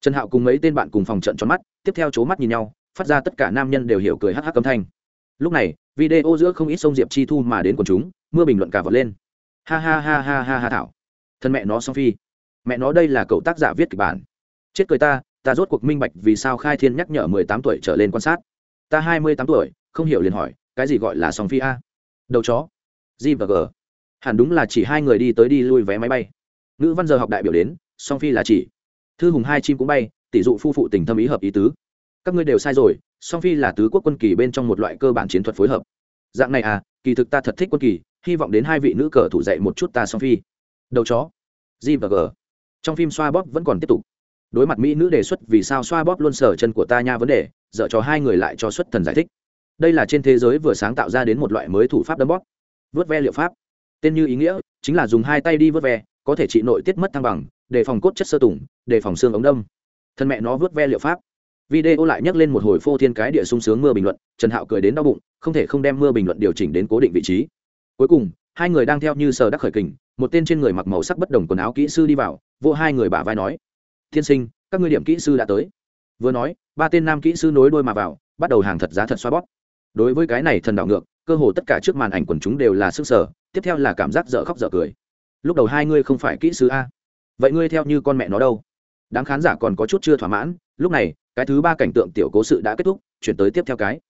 Trần hạo cùng mấy tên bạn cùng phòng trận tròn mắt tiếp theo c mắt nhìn nhau phát ra tất cả nam nhân đều hiểu cười hắc hắc âm thanh. Lúc này video giữa không ít sông diệp chi thu mà đến quần chúng mưa bình luận cả vật lên. Ha ha ha ha ha ha thảo. Thân mẹ nó Sophie, mẹ nó đây là cậu tác giả viết kịch bản. Chết cười ta ta rốt cuộc minh bạch vì sao khai thiên nhắc nhở mười tám tuổi trở lên quan sát. Ta hai mươi tám tuổi không hiểu liền hỏi, cái gì gọi là song phi a? Đầu chó. G và g. Hẳn đúng là chỉ hai người đi tới đi lui vé máy bay. Ngữ văn giờ học đại biểu đến, song phi là chỉ. Thư hùng hai chim cũng bay, tỷ dụ phu phụ tình thâm ý hợp ý tứ. Các ngươi đều sai rồi, song phi là tứ quốc quân kỳ bên trong một loại cơ bản chiến thuật phối hợp. Dạng này à kỳ thực ta thật thích quân kỳ, hy vọng đến hai vị nữ cờ thủ dạy một chút ta song phi. Đầu chó. G và g. Trong phim xoa bóp vẫn còn tiếp tục. Đối mặt mỹ nữ đề xuất vì sao xoa bóp luôn sở chân của ta nha vấn đề, dợ cho hai người lại cho xuất thần giải thích đây là trên thế giới vừa sáng tạo ra đến một loại mới thủ pháp đấm bóp. Vớt ve liệu pháp. Tên như ý nghĩa chính là dùng hai tay đi vớt ve, có thể trị nội tiết mất thăng bằng, đề phòng cốt chất sơ tủng, đề phòng xương ống đâm. Thân mẹ nó vớt ve liệu pháp. Video lại nhắc lên một hồi phô thiên cái địa sung sướng mưa bình luận, trần hạo cười đến đau bụng, không thể không đem mưa bình luận điều chỉnh đến cố định vị trí. Cuối cùng, hai người đang theo như sờ đắc khởi kình, một tên trên người mặc màu sắc bất đồng quần áo kỹ sư đi vào, vô hai người bả vai nói, tiên sinh, các ngươi điểm kỹ sư đã tới. Vừa nói, ba tên nam kỹ sư nối đôi mà vào, bắt đầu hàng thật giá thật xoa bóp đối với cái này thần đảo ngược, cơ hồ tất cả trước màn ảnh quần chúng đều là sức sở tiếp theo là cảm giác dở khóc dở cười. Lúc đầu hai ngươi không phải kỹ sư a. Vậy ngươi theo như con mẹ nó đâu? Đám khán giả còn có chút chưa thỏa mãn, lúc này, cái thứ ba cảnh tượng tiểu cố sự đã kết thúc, chuyển tới tiếp theo cái.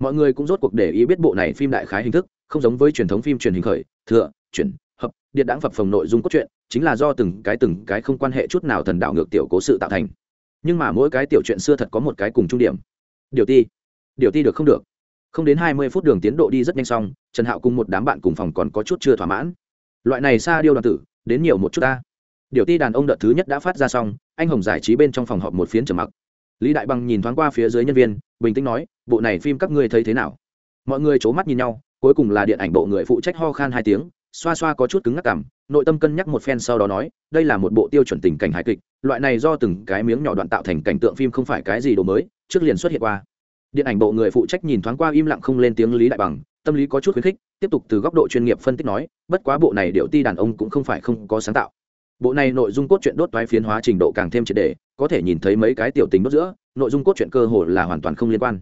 Mọi người cũng rốt cuộc để ý biết bộ này phim đại khái hình thức, không giống với truyền thống phim truyền hình khởi, thừa, chuyển, hợp, điện đáng phập phồng nội dung cốt truyện, chính là do từng cái từng cái không quan hệ chút nào thần đạo ngược tiểu cố sự tạo thành. Nhưng mà mỗi cái tiểu chuyện xưa thật có một cái cùng trung điểm. Điều ti điều ti được không được? Không đến hai mươi phút đường tiến độ đi rất nhanh xong, trần hạo cùng một đám bạn cùng phòng còn có chút chưa thỏa mãn. Loại này xa điêu đoàn tử, đến nhiều một chút ta. Điều ti đàn ông đợt thứ nhất đã phát ra xong, anh hồng giải trí bên trong phòng họp một phiến trầm mặc. Lý đại bằng nhìn thoáng qua phía dưới nhân viên, bình tĩnh nói, bộ này phim các ngươi thấy thế nào? Mọi người c h ố mắt nhìn nhau, cuối cùng là điện ảnh bộ người phụ trách ho khan hai tiếng, xoa xoa có chút cứng ngắc cảm, nội tâm cân nhắc một phen sau đó nói, đây là một bộ tiêu chuẩn tình cảnh hài kịch, loại này do từng cái miếng nhỏ đoạn tạo thành cảnh tượng phim không phải cái gì đồ mới, trước liền xuất hiện qua điện ảnh bộ người phụ trách nhìn thoáng qua im lặng không lên tiếng lý đại bằng, tâm lý có chút khuyến khích, tiếp tục từ góc độ chuyên nghiệp phân tích nói, bất quá bộ này điệu ti đàn ông cũng không phải không có sáng tạo. Bộ này nội dung cốt truyện đốt toái phiến hóa trình độ càng thêm triệt đề, có thể nhìn thấy mấy cái tiểu tính đốt giữa, nội dung cốt truyện cơ hồ là hoàn toàn không liên quan.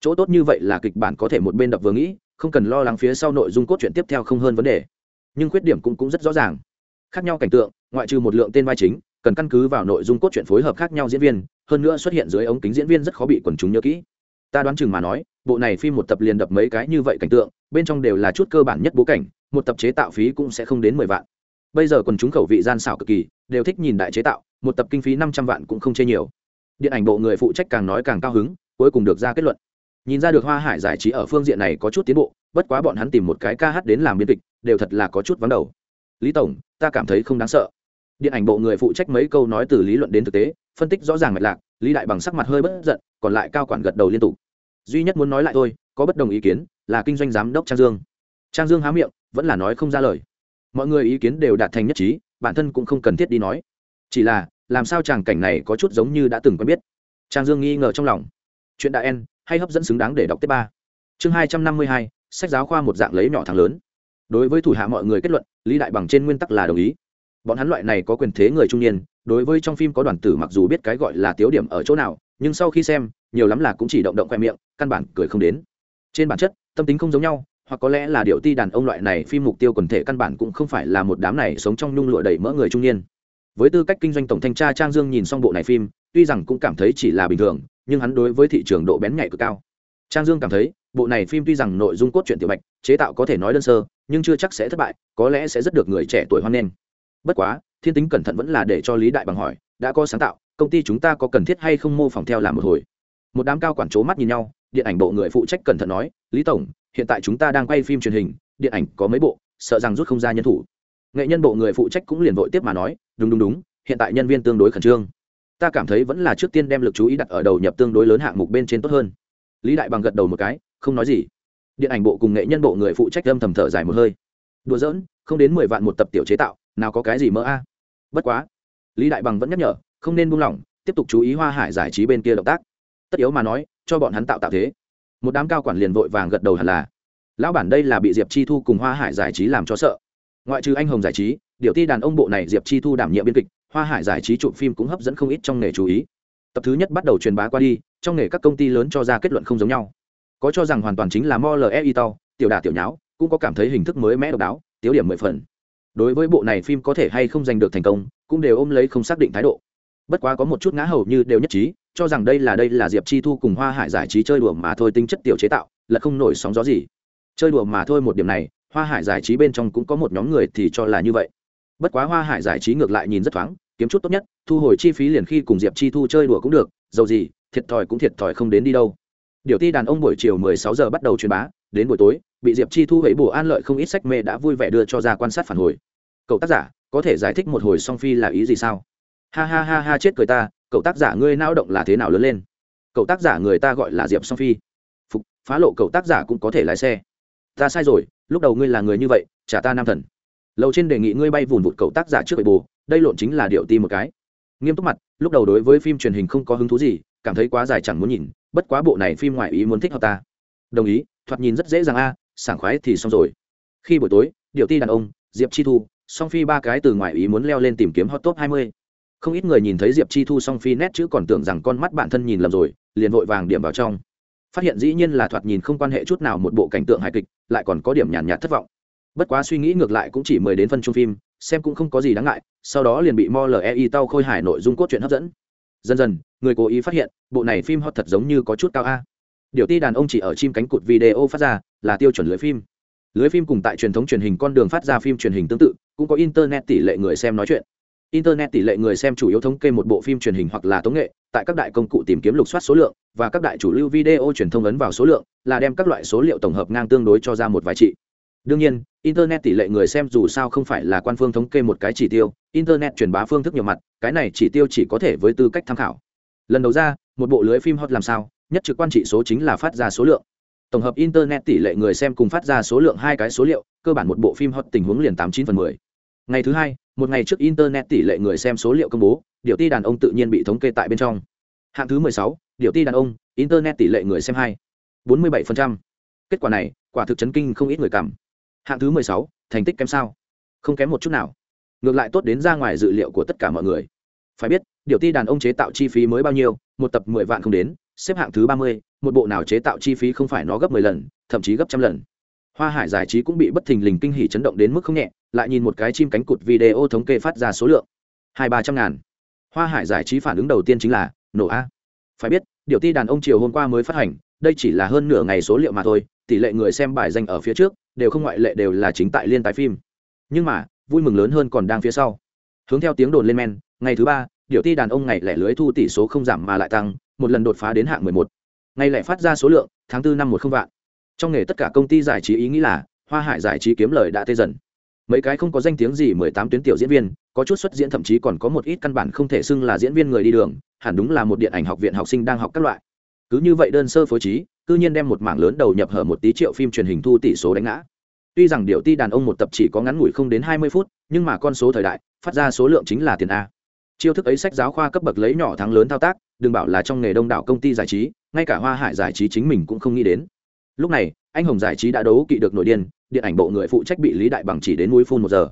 Chỗ tốt như vậy là kịch bản có thể một bên đập vừa nghĩ, không cần lo lắng phía sau nội dung cốt truyện tiếp theo không hơn vấn đề. Nhưng khuyết điểm cũng cũng rất rõ ràng. Khác nhau cảnh tượng, ngoại trừ một lượng tên vai chính, cần căn cứ vào nội dung cốt truyện phối hợp khác nhau diễn viên, hơn nữa xuất hiện dưới ống kính diễn viên rất khó bị quần chúng nhớ kỹ ta đoán chừng mà nói, bộ này phim một tập liền đập mấy cái như vậy cảnh tượng, bên trong đều là chút cơ bản nhất bố cảnh, một tập chế tạo phí cũng sẽ không đến mười vạn. Bây giờ còn chúng khẩu vị gian xảo cực kỳ, đều thích nhìn đại chế tạo, một tập kinh phí năm trăm vạn cũng không chê nhiều. Điện ảnh bộ người phụ trách càng nói càng cao hứng, cuối cùng được ra kết luận. Nhìn ra được hoa hải giải trí ở phương diện này có chút tiến bộ, bất quá bọn hắn tìm một cái ca hát đến làm biên kịch, đều thật là có chút vắng đầu. Lý tổng, ta cảm thấy không đáng sợ. Điện ảnh bộ người phụ trách mấy câu nói từ lý luận đến thực tế, phân tích rõ ràng mạch lạc lý đại bằng sắc mặt hơi bất giận, còn lại cao quản gật đầu liên tục. Duy nhất muốn nói lại thôi, có bất đồng ý kiến, là kinh doanh giám đốc trang dương. Trang dương há miệng, vẫn là nói không ra lời. Mọi người ý kiến đều đạt thành nhất trí, bản thân cũng không cần thiết đi nói. Chỉ là, làm sao chàng cảnh này có chút giống như đã từng quen biết? Trang dương nghi ngờ trong lòng. Chuyện đã en hay hấp dẫn xứng đáng để đọc tiếp ba. Chương hai trăm năm mươi hai, sách giáo khoa một dạng lấy nhỏ thằng lớn. Đối với thủ hạ mọi người kết luận, lý đại bằng trên nguyên tắc là đồng ý bọn hắn loại này có quyền thế người trung niên, đối với trong phim có đoàn tử mặc dù biết cái gọi là tiếu điểm ở chỗ nào, nhưng sau khi xem, nhiều lắm là cũng chỉ động động khoe miệng, căn bản cười không đến. Trên bản chất, tâm tính không giống nhau, hoặc có lẽ là điệu ti đàn ông loại này phim mục tiêu quần thể căn bản cũng không phải là một đám này sống trong nhung lụa đầy mỡ người trung niên. Với tư cách kinh doanh tổng thanh tra trang dương nhìn xong bộ này phim, tuy rằng cũng cảm thấy chỉ là bình thường, nhưng hắn đối với thị trường độ bén nhạy cực cao. Trang dương cảm thấy, bộ này phim tuy rằng nội dung cốt truyện tiểu bạch, chế tạo có thể nói đơn sơ, nhưng chưa chắc sẽ thất bại, có lẽ sẽ rất được người trẻ tuổi hoan nghênh bất quá, thiên tính cẩn thận vẫn là để cho lý đại bằng hỏi, đã có sáng tạo, công ty chúng ta có cần thiết hay không mô phỏng theo làm một hồi? Một đám cao quản c mắt nhìn nhau, điện ảnh bộ người phụ trách cẩn thận nói, lý tổng, hiện tại chúng ta đang quay phim truyền hình, điện ảnh có mấy bộ, sợ rằng rút không ra nhân thủ. Nghệ nhân bộ người phụ trách cũng liền vội tiếp mà nói, đúng đúng đúng, hiện tại nhân viên tương đối khẩn trương. Ta cảm thấy vẫn là trước tiên đem lực chú ý đặt ở đầu nhập tương đối lớn hạng mục bên trên tốt hơn. Lý đại bằng gật đầu một cái, không nói gì. Điện ảnh bộ cùng nghệ nhân bộ người phụ trách âm thầm thở dài một hơi. Đùa giỡn không đến mười vạn một tập tiểu chế tạo, nào có cái gì mơ a. Bất quá, lý đại bằng vẫn nhắc nhở, không nên buông lỏng, tiếp tục chú ý hoa hải giải trí bên kia động tác. Tất yếu mà nói, cho bọn hắn tạo tạo thế. Một đám cao quản liền vội vàng gật đầu hẳn là. Lão bản đây là bị diệp chi thu cùng hoa hải giải trí làm cho sợ. Ngoại trừ anh hồng giải trí, điều ti đàn ông bộ này diệp chi thu đảm nhiệm biên kịch, hoa hải giải trí chụp phim cũng hấp dẫn không ít trong nghề chú ý. Tập thứ nhất bắt đầu truyền bá qua đi, trong nghề các công ty lớn cho ra kết luận không giống nhau. Có cho rằng hoàn toàn chính là mo tiểu đà tiểu nháo, cũng có cảm thấy hình thức mới mẽ độc đáo tiếu điểm mười phần. Đối với bộ này phim có thể hay không giành được thành công, cũng đều ôm lấy không xác định thái độ. Bất quá có một chút ngã hầu như đều nhất trí, cho rằng đây là đây là diệp chi thu cùng hoa hải giải trí chơi đùa mà thôi tính chất tiểu chế tạo, là không nổi sóng gió gì. Chơi đùa mà thôi một điểm này, hoa hải giải trí bên trong cũng có một nhóm người thì cho là như vậy. Bất quá hoa hải giải trí ngược lại nhìn rất thoáng, kiếm chút tốt nhất, thu hồi chi phí liền khi cùng diệp chi thu chơi đùa cũng được, dầu gì, thiệt thòi cũng thiệt thòi không đến đi đâu. Điều ti đàn ông buổi chiều 16 giờ bắt đầu truyền bá, đến buổi tối bị diệp chi thu hấy bổ an lợi không ít sách mê đã vui vẻ đưa cho ra quan sát phản hồi. Cậu tác giả, có thể giải thích một hồi song phi là ý gì sao? Ha ha ha ha, chết cười ta, cậu tác giả ngươi nao động là thế nào lớn lên? Cậu tác giả người ta gọi là diệp song phi. Phục, phá lộ cậu tác giả cũng có thể lái xe. Ta sai rồi, lúc đầu ngươi là người như vậy, trả ta nam thần. Lầu trên đề nghị ngươi bay vùn vụt cậu tác giả trước bệ bồ đây lộn chính là điệu ti một cái. Nghiêm túc mặt, lúc đầu đối với phim truyền hình không có hứng thú gì, cảm thấy quá dài chẳng muốn nhìn, bất quá bộ này phim ngoại ý muốn thích hợp ta. Đồng ý, thoạt nhìn rất dễ dàng a sảng khoái thì xong rồi. Khi buổi tối điệu ti đàn ông, diệp chi thu, song phi ba cái từ ngoại ý muốn leo lên tìm kiếm hot top hai mươi. Không ít người nhìn thấy diệp chi thu, song phi nét chữ còn tưởng rằng con mắt bản thân nhìn lầm rồi, liền vội vàng điểm vào trong. Phát hiện dĩ nhiên là thoạt nhìn không quan hệ chút nào một bộ cảnh tượng hài kịch, lại còn có điểm nhàn nhạt thất vọng. Bất quá suy nghĩ ngược lại cũng chỉ mười đến phân chung phim, xem cũng không có gì đáng ngại, sau đó liền bị mo lei tao khôi hài nội dung cốt truyện hấp dẫn. Dần dần, người cố ý phát hiện, bộ này phim hot thật giống như có chút cao a điều ti đàn ông chỉ ở chim cánh cụt video phát ra là tiêu chuẩn lưới phim. Lưới phim cùng tại truyền thống truyền hình con đường phát ra phim truyền hình tương tự, cũng có internet tỷ lệ người xem nói chuyện. Internet tỷ lệ người xem chủ yếu thống kê một bộ phim truyền hình hoặc là tống nghệ, tại các đại công cụ tìm kiếm lục soát số lượng và các đại chủ lưu video truyền thông ấn vào số lượng là đem các loại số liệu tổng hợp ngang tương đối cho ra một vài trị. Đương nhiên, internet tỷ lệ người xem dù sao không phải là quan phương thống kê một cái chỉ tiêu, internet truyền bá phương thức nhiều mặt, cái này chỉ tiêu chỉ có thể với tư cách tham khảo. Lần đầu ra, một bộ lưới phim hot làm sao? Nhất trực quan trị số chính là phát ra số lượng. Tổng hợp internet tỷ lệ người xem cùng phát ra số lượng hai cái số liệu, cơ bản một bộ phim hot tình huống liền tám chín phần mười. Ngày thứ hai, một ngày trước internet tỷ lệ người xem số liệu công bố điều ti đàn ông tự nhiên bị thống kê tại bên trong. Hạng thứ mười sáu điều ti đàn ông, internet tỷ lệ người xem hai. Bốn mươi bảy phần trăm. Kết quả này, quả thực chấn kinh không ít người cảm. Hạng thứ mười sáu, thành tích kém sao? Không kém một chút nào. Ngược lại tốt đến ra ngoài dự liệu của tất cả mọi người. Phải biết điều ti đàn ông chế tạo chi phí mới bao nhiêu, một tập mười vạn không đến xếp hạng thứ ba mươi, một bộ nào chế tạo chi phí không phải nó gấp mười lần, thậm chí gấp trăm lần. Hoa hải giải trí cũng bị bất thình lình kinh hỉ chấn động đến mức không nhẹ, lại nhìn một cái chim cánh cụt video thống kê phát ra số lượng. Hai ba trăm ngàn. Hoa hải giải trí phản ứng đầu tiên chính là, nổ a. Phải biết, điều ti đàn ông chiều hôm qua mới phát hành, đây chỉ là hơn nửa ngày số liệu mà thôi, tỷ lệ người xem bài danh ở phía trước, đều không ngoại lệ đều là chính tại liên tái phim. Nhưng mà, vui mừng lớn hơn còn đang phía sau. Hướng theo tiếng đồn lên men, ngày thứ ba, điều ti đàn ông ngày lẻ lưới thu tỷ số không giảm mà lại tăng một lần đột phá đến hạng mười một. Lại phát ra số lượng, tháng tư năm một không vạn. Trong nghề tất cả công ty giải trí ý nghĩ là, hoa hải giải trí kiếm lời đã tê dần. Mấy cái không có danh tiếng gì mười tám tuyến tiểu diễn viên, có chút xuất diễn thậm chí còn có một ít căn bản không thể xưng là diễn viên người đi đường, hẳn đúng là một điện ảnh học viện học sinh đang học các loại. Cứ như vậy đơn sơ phối trí, cư nhiên đem một mảng lớn đầu nhập hở một tí triệu phim truyền hình thu tỷ số đánh ngã. Tuy rằng điệu ti đàn ông một tập chỉ có ngắn ngủi không đến hai mươi phút, nhưng mà con số thời đại, phát ra số lượng chính là tiền a. Chiêu thức ấy sách giáo khoa cấp bậc lấy nhỏ thắng lớn thao tác đừng bảo là trong nghề đông đảo công ty giải trí, ngay cả hoa hải giải trí chính mình cũng không nghĩ đến. Lúc này, anh hồng giải trí đã đấu kỵ được nội điên, điện ảnh bộ người phụ trách bị lý đại bằng chỉ đến núi phun một giờ.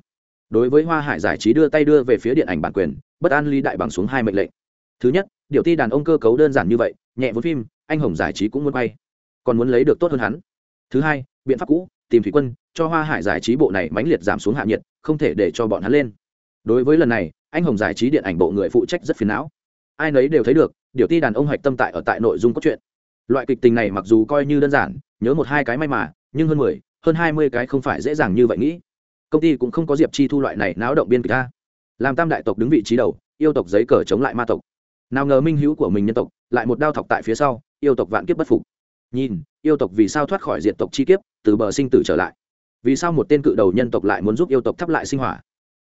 Đối với hoa hải giải trí đưa tay đưa về phía điện ảnh bản quyền, bất an lý đại bằng xuống hai mệnh lệnh. Thứ nhất điều ti đàn ông cơ cấu đơn giản như vậy, nhẹ vốn phim, anh hồng giải trí cũng muốn quay. Còn muốn lấy được tốt hơn hắn. Thứ hai, biện pháp cũ, tìm thủy quân, cho hoa hải giải trí bộ này mãnh liệt giảm xuống hạ nhiệt, không thể để cho bọn hắn lên. Đối với lần này, anh hồng giải trí điện ảnh bộ người phụ trách rất phiền não. Ai nấy đều thấy được điều ti đàn ông hạch tâm tại ở tại nội dung cốt truyện. Loại kịch tình này mặc dù coi như đơn giản, nhớ một hai cái may mà, nhưng hơn mười, hơn hai mươi cái không phải dễ dàng như vậy nghĩ. Công ty cũng không có diệp chi thu loại này náo động biên kịch ta làm tam đại tộc đứng vị trí đầu, yêu tộc giấy cờ chống lại ma tộc. Nào ngờ minh hữu của mình nhân tộc, lại một đao thọc tại phía sau, yêu tộc vạn kiếp bất phục. Nhìn, yêu tộc vì sao thoát khỏi diện tộc chi kiếp, từ bờ sinh tử trở lại? Vì sao một tên cự đầu nhân tộc lại muốn giúp yêu tộc thắp lại sinh hỏa?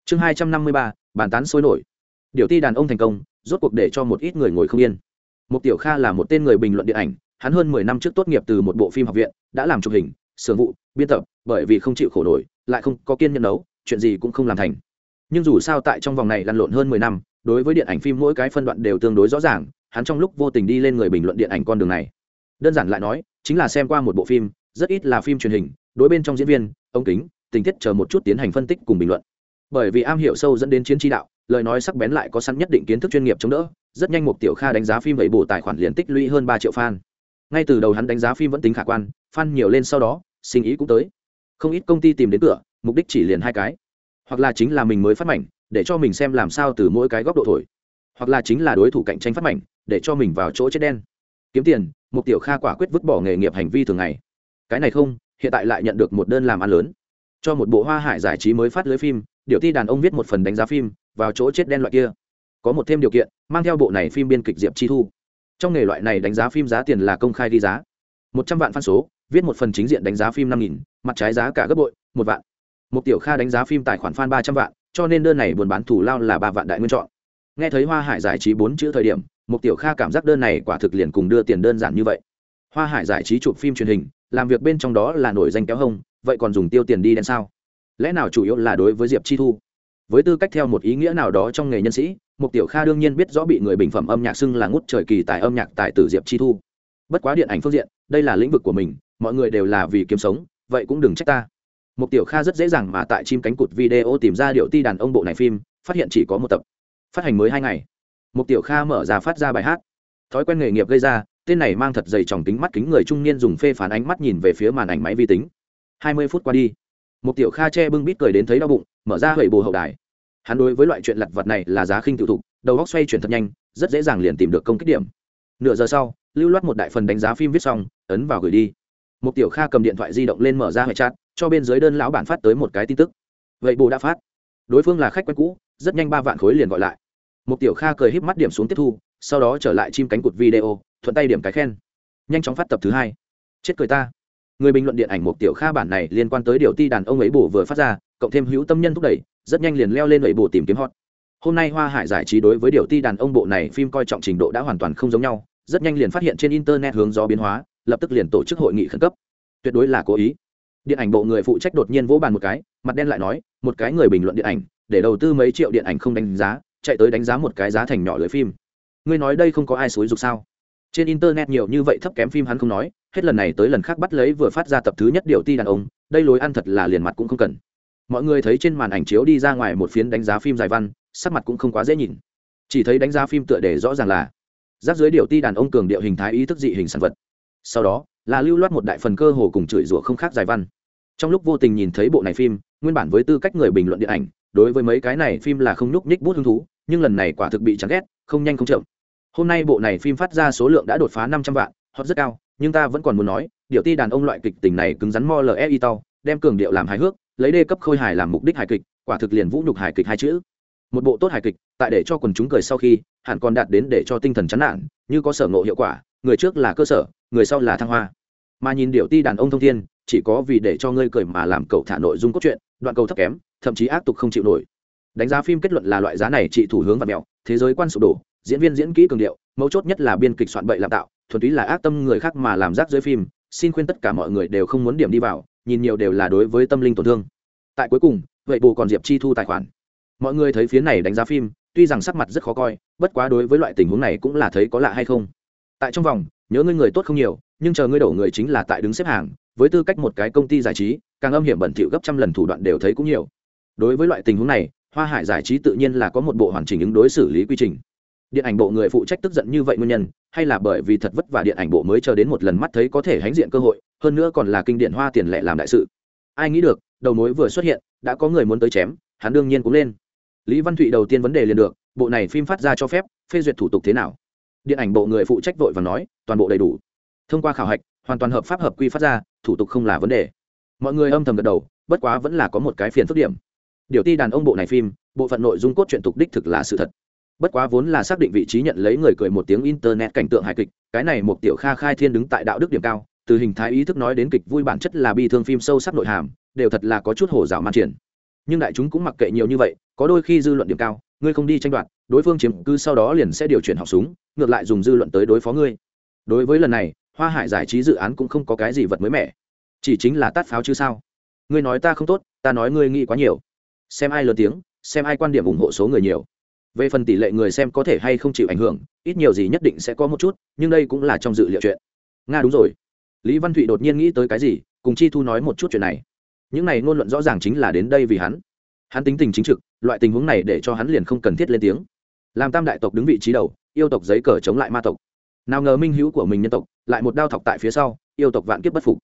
Chương hai trăm năm mươi ba, bàn tán sôi nổi. Điều ti đàn ông thành công rốt cuộc để cho một ít người ngồi không yên. Một tiểu kha là một tên người bình luận điện ảnh, hắn hơn mười năm trước tốt nghiệp từ một bộ phim học viện, đã làm chụp hình, sưởng vụ, biên tập, bởi vì không chịu khổ nổi, lại không có kiên nhẫn đấu, chuyện gì cũng không làm thành. Nhưng dù sao tại trong vòng này lăn lộn hơn mười năm, đối với điện ảnh phim mỗi cái phân đoạn đều tương đối rõ ràng, hắn trong lúc vô tình đi lên người bình luận điện ảnh con đường này. Đơn giản lại nói, chính là xem qua một bộ phim, rất ít là phim truyền hình, đối bên trong diễn viên, ống kính, tình tiết chờ một chút tiến hành phân tích cùng bình luận. Bởi vì am hiểu sâu dẫn đến chiến tri đạo lời nói sắc bén lại có sẵn nhất định kiến thức chuyên nghiệp chống đỡ, rất nhanh một tiểu kha đánh giá phim vậy bổ tài khoản liền tích lũy hơn ba triệu fan. Ngay từ đầu hắn đánh giá phim vẫn tính khả quan, fan nhiều lên sau đó, sinh ý cũng tới. Không ít công ty tìm đến cửa, mục đích chỉ liền hai cái. Hoặc là chính là mình mới phát mảnh, để cho mình xem làm sao từ mỗi cái góc độ thổi. Hoặc là chính là đối thủ cạnh tranh phát mảnh, để cho mình vào chỗ chết đen. Kiếm tiền, mục tiểu kha quả quyết vứt bỏ nghề nghiệp hành vi thường ngày. Cái này không, hiện tại lại nhận được một đơn làm ăn lớn. Cho một bộ hoa hải giải trí mới phát lưới phim điều ti đàn ông viết một phần đánh giá phim vào chỗ chết đen loại kia. Có một thêm điều kiện, mang theo bộ này phim biên kịch diệp chi thu. Trong nghề loại này đánh giá phim giá tiền là công khai ghi giá. Một trăm vạn fan số, viết một phần chính diện đánh giá phim năm nghìn, mặt trái giá cả gấp bội, một vạn. Một tiểu kha đánh giá phim tài khoản fan ba trăm vạn, cho nên đơn này buôn bán thủ lao là ba vạn đại nguyên chọn. Nghe thấy hoa hải giải trí bốn chữ thời điểm, một tiểu kha cảm giác đơn này quả thực liền cùng đưa tiền đơn giản như vậy. Hoa hải giải trí chụp phim truyền hình, làm việc bên trong đó là nổi danh kéo hông, vậy còn dùng tiêu tiền đi đen sao? Lẽ nào chủ yếu là đối với diệp chi thu? Với tư cách theo một ý nghĩa nào đó trong nghề nhân sĩ, mục tiểu kha đương nhiên biết rõ bị người bình phẩm âm nhạc xưng là ngút trời kỳ tại âm nhạc tại tử diệp chi thu. Bất quá điện ảnh phương diện, đây là lĩnh vực của mình, mọi người đều là vì kiếm sống, vậy cũng đừng trách ta. Mục tiểu kha rất dễ dàng mà tại chim cánh cụt video tìm ra điệu ti đàn ông bộ này phim, phát hiện chỉ có một tập. Phát hành mới hai ngày. Mục tiểu kha mở ra phát ra bài hát. Thói quen nghề nghiệp gây ra, tên này mang thật dày tròng kính mắt kính người trung niên dùng phê phán ánh mắt nhìn về phía màn ảnh máy vi tính. Hai mươi phút qua đi một tiểu kha che bưng bít cười đến thấy đau bụng, mở ra hầy bồ hậu đài. Hắn đối với loại chuyện lặt vật này là giá khinh tiêu thụ đầu góc xoay chuyển thật nhanh, rất dễ dàng liền tìm được công kích điểm. Nửa giờ sau, lưu loát một đại phần đánh giá phim viết xong, ấn vào gửi đi. Một tiểu kha cầm điện thoại di động lên mở ra hệ chat, cho bên dưới đơn lão bản phát tới một cái tin tức. Vậy bồ đã phát. Đối phương là khách quen cũ, rất nhanh ba vạn khối liền gọi lại. Một tiểu kha cười híp mắt điểm xuống tiếp thu, sau đó trở lại chim cánh cụt video, thuận tay điểm cái khen. Nhanh chóng phát tập thứ hai. Chết cười ta người bình luận điện ảnh một tiểu kha bản này liên quan tới điều ti đàn ông ấy bổ vừa phát ra, cộng thêm hữu tâm nhân thúc đẩy, rất nhanh liền leo lên ấy bổ tìm kiếm hot. Hôm nay hoa hải giải trí đối với điều ti đàn ông bộ này phim coi trọng trình độ đã hoàn toàn không giống nhau, rất nhanh liền phát hiện trên internet hướng gió biến hóa, lập tức liền tổ chức hội nghị khẩn cấp. Tuyệt đối là cố ý. Điện ảnh bộ người phụ trách đột nhiên vỗ bàn một cái, mặt đen lại nói, một cái người bình luận điện ảnh, để đầu tư mấy triệu điện ảnh không đánh giá, chạy tới đánh giá một cái giá thành nhỏ lưỡi phim. Ngươi nói đây không có ai xúi dục sao? Trên internet nhiều như vậy thấp kém phim hắn không nói hết lần này tới lần khác bắt lấy vừa phát ra tập thứ nhất điều ti đàn ông, đây lối ăn thật là liền mặt cũng không cần. Mọi người thấy trên màn ảnh chiếu đi ra ngoài một phiến đánh giá phim dài văn, sắc mặt cũng không quá dễ nhìn. Chỉ thấy đánh giá phim tựa đề rõ ràng là giáp dưới điều ti đàn ông cường điệu hình thái ý thức dị hình sản vật. Sau đó, là lưu loát một đại phần cơ hồ cùng chửi rủa không khác dài văn. Trong lúc vô tình nhìn thấy bộ này phim, nguyên bản với tư cách người bình luận điện ảnh, đối với mấy cái này phim là không nhúc nhích bút hứng thú, nhưng lần này quả thực bị chán ghét, không nhanh không chậm. Hôm nay bộ này phim phát ra số lượng đã đột phá năm trăm vạn, hot rất cao nhưng ta vẫn còn muốn nói, điệu ti đàn ông loại kịch tình này cứng rắn mo le y tao, đem cường điệu làm hài hước, lấy đê cấp khôi hài làm mục đích hài kịch, quả thực liền vũ nhục hài kịch hai chữ. Một bộ tốt hài kịch, tại để cho quần chúng cười sau khi, hẳn còn đạt đến để cho tinh thần chán nản, như có sở ngộ hiệu quả, người trước là cơ sở, người sau là thăng hoa. Mà nhìn điệu ti đàn ông thông thiên, chỉ có vì để cho ngươi cười mà làm cầu thả nội dung cốt truyện, đoạn cầu thấp kém, thậm chí ác tục không chịu nổi. Đánh giá phim kết luận là loại giá này trị thủ hướng và mẹo, thế giới quan sụp đổ diễn viên diễn kỹ cường điệu, mấu chốt nhất là biên kịch soạn bậy làm tạo, thuần túy là ác tâm người khác mà làm rác dưới phim, xin khuyên tất cả mọi người đều không muốn điểm đi vào, nhìn nhiều đều là đối với tâm linh tổn thương. Tại cuối cùng, vậy bù còn diệp chi thu tài khoản. Mọi người thấy phía này đánh giá phim, tuy rằng sắc mặt rất khó coi, bất quá đối với loại tình huống này cũng là thấy có lạ hay không. Tại trong vòng, nhớ ngươi người tốt không nhiều, nhưng chờ ngươi đổ người chính là tại đứng xếp hàng, với tư cách một cái công ty giải trí, càng âm hiểm bẩn thỉu gấp trăm lần thủ đoạn đều thấy cũng nhiều. Đối với loại tình huống này, hoa hải giải trí tự nhiên là có một bộ hoàn chỉnh ứng đối xử lý quy trình điện ảnh bộ người phụ trách tức giận như vậy nguyên nhân, hay là bởi vì thật vất vả điện ảnh bộ mới chờ đến một lần mắt thấy có thể hãnh diện cơ hội, hơn nữa còn là kinh điển hoa tiền lệ làm đại sự. Ai nghĩ được, đầu mối vừa xuất hiện, đã có người muốn tới chém, hắn đương nhiên cũng lên. Lý văn thụy đầu tiên vấn đề liền được, bộ này phim phát ra cho phép, phê duyệt thủ tục thế nào? Điện ảnh bộ người phụ trách vội và nói, toàn bộ đầy đủ. Thông qua khảo hạch, hoàn toàn hợp pháp hợp quy phát ra, thủ tục không là vấn đề. Mọi người âm thầm gật đầu, bất quá vẫn là có một cái phiền phức điểm. Điều ti đàn ông bộ này phim, bộ phận nội dung cốt truyện tục đích thực là sự thật bất quá vốn là xác định vị trí nhận lấy người cười một tiếng internet cảnh tượng hài kịch, cái này một tiểu kha khai thiên đứng tại đạo đức điểm cao, từ hình thái ý thức nói đến kịch vui bản chất là bi thương phim sâu sắc nội hàm, đều thật là có chút hổ dạo man triển. Nhưng đại chúng cũng mặc kệ nhiều như vậy, có đôi khi dư luận điểm cao, ngươi không đi tranh đoạt, đối phương chiếm cư sau đó liền sẽ điều chuyển học súng, ngược lại dùng dư luận tới đối phó ngươi. Đối với lần này, hoa hải giải trí dự án cũng không có cái gì vật mới mẻ. Chỉ chính là tát pháo chứ sao? Ngươi nói ta không tốt, ta nói ngươi nghĩ quá nhiều. Xem ai lớn tiếng, xem ai quan điểm ủng hộ số người nhiều về phần tỷ lệ người xem có thể hay không chịu ảnh hưởng, ít nhiều gì nhất định sẽ có một chút, nhưng đây cũng là trong dự liệu chuyện. Nga đúng rồi. Lý văn thụy đột nhiên nghĩ tới cái gì, cùng chi thu nói một chút chuyện này. Những này ngôn luận rõ ràng chính là đến đây vì hắn. Hắn tính tình chính trực, loại tình huống này để cho hắn liền không cần thiết lên tiếng. Làm tam đại tộc đứng vị trí đầu, yêu tộc giấy cờ chống lại ma tộc. Nào ngờ minh hữu của mình nhân tộc, lại một đao thọc tại phía sau, yêu tộc vạn kiếp bất phục.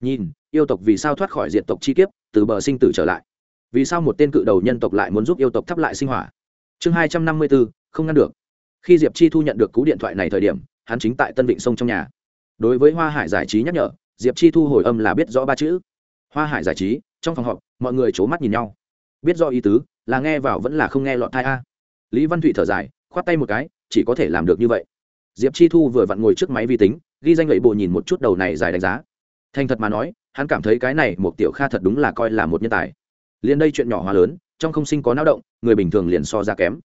Nhìn, yêu tộc vì sao thoát khỏi diện tộc chi kiếp, từ bờ sinh tử trở lại? Vì sao một tên cự đầu nhân tộc lại muốn giúp yêu tộc thắp lại sinh hỏa? Chương hai trăm năm mươi bốn không ngăn được. Khi diệp chi thu nhận được cú điện thoại này thời điểm, hắn chính tại tân vịnh sông trong nhà. Đối với hoa hải giải trí nhắc nhở, diệp chi thu hồi âm là biết rõ ba chữ. Hoa hải giải trí, trong phòng họp, mọi người c h ố mắt nhìn nhau. Biết rõ ý tứ, là nghe vào vẫn là không nghe lọt thai a. Lý văn thụy thở dài, khoát tay một cái, chỉ có thể làm được như vậy. Diệp chi thu vừa vặn ngồi trước máy vi tính, ghi danh lệ bộ nhìn một chút đầu này dài đánh giá. Thành thật mà nói, hắn cảm thấy cái này một tiểu kha thật đúng là coi là một nhân tài. Liền đây chuyện nhỏ hoa lớn trong không sinh có náo động, người bình thường liền so ra kém.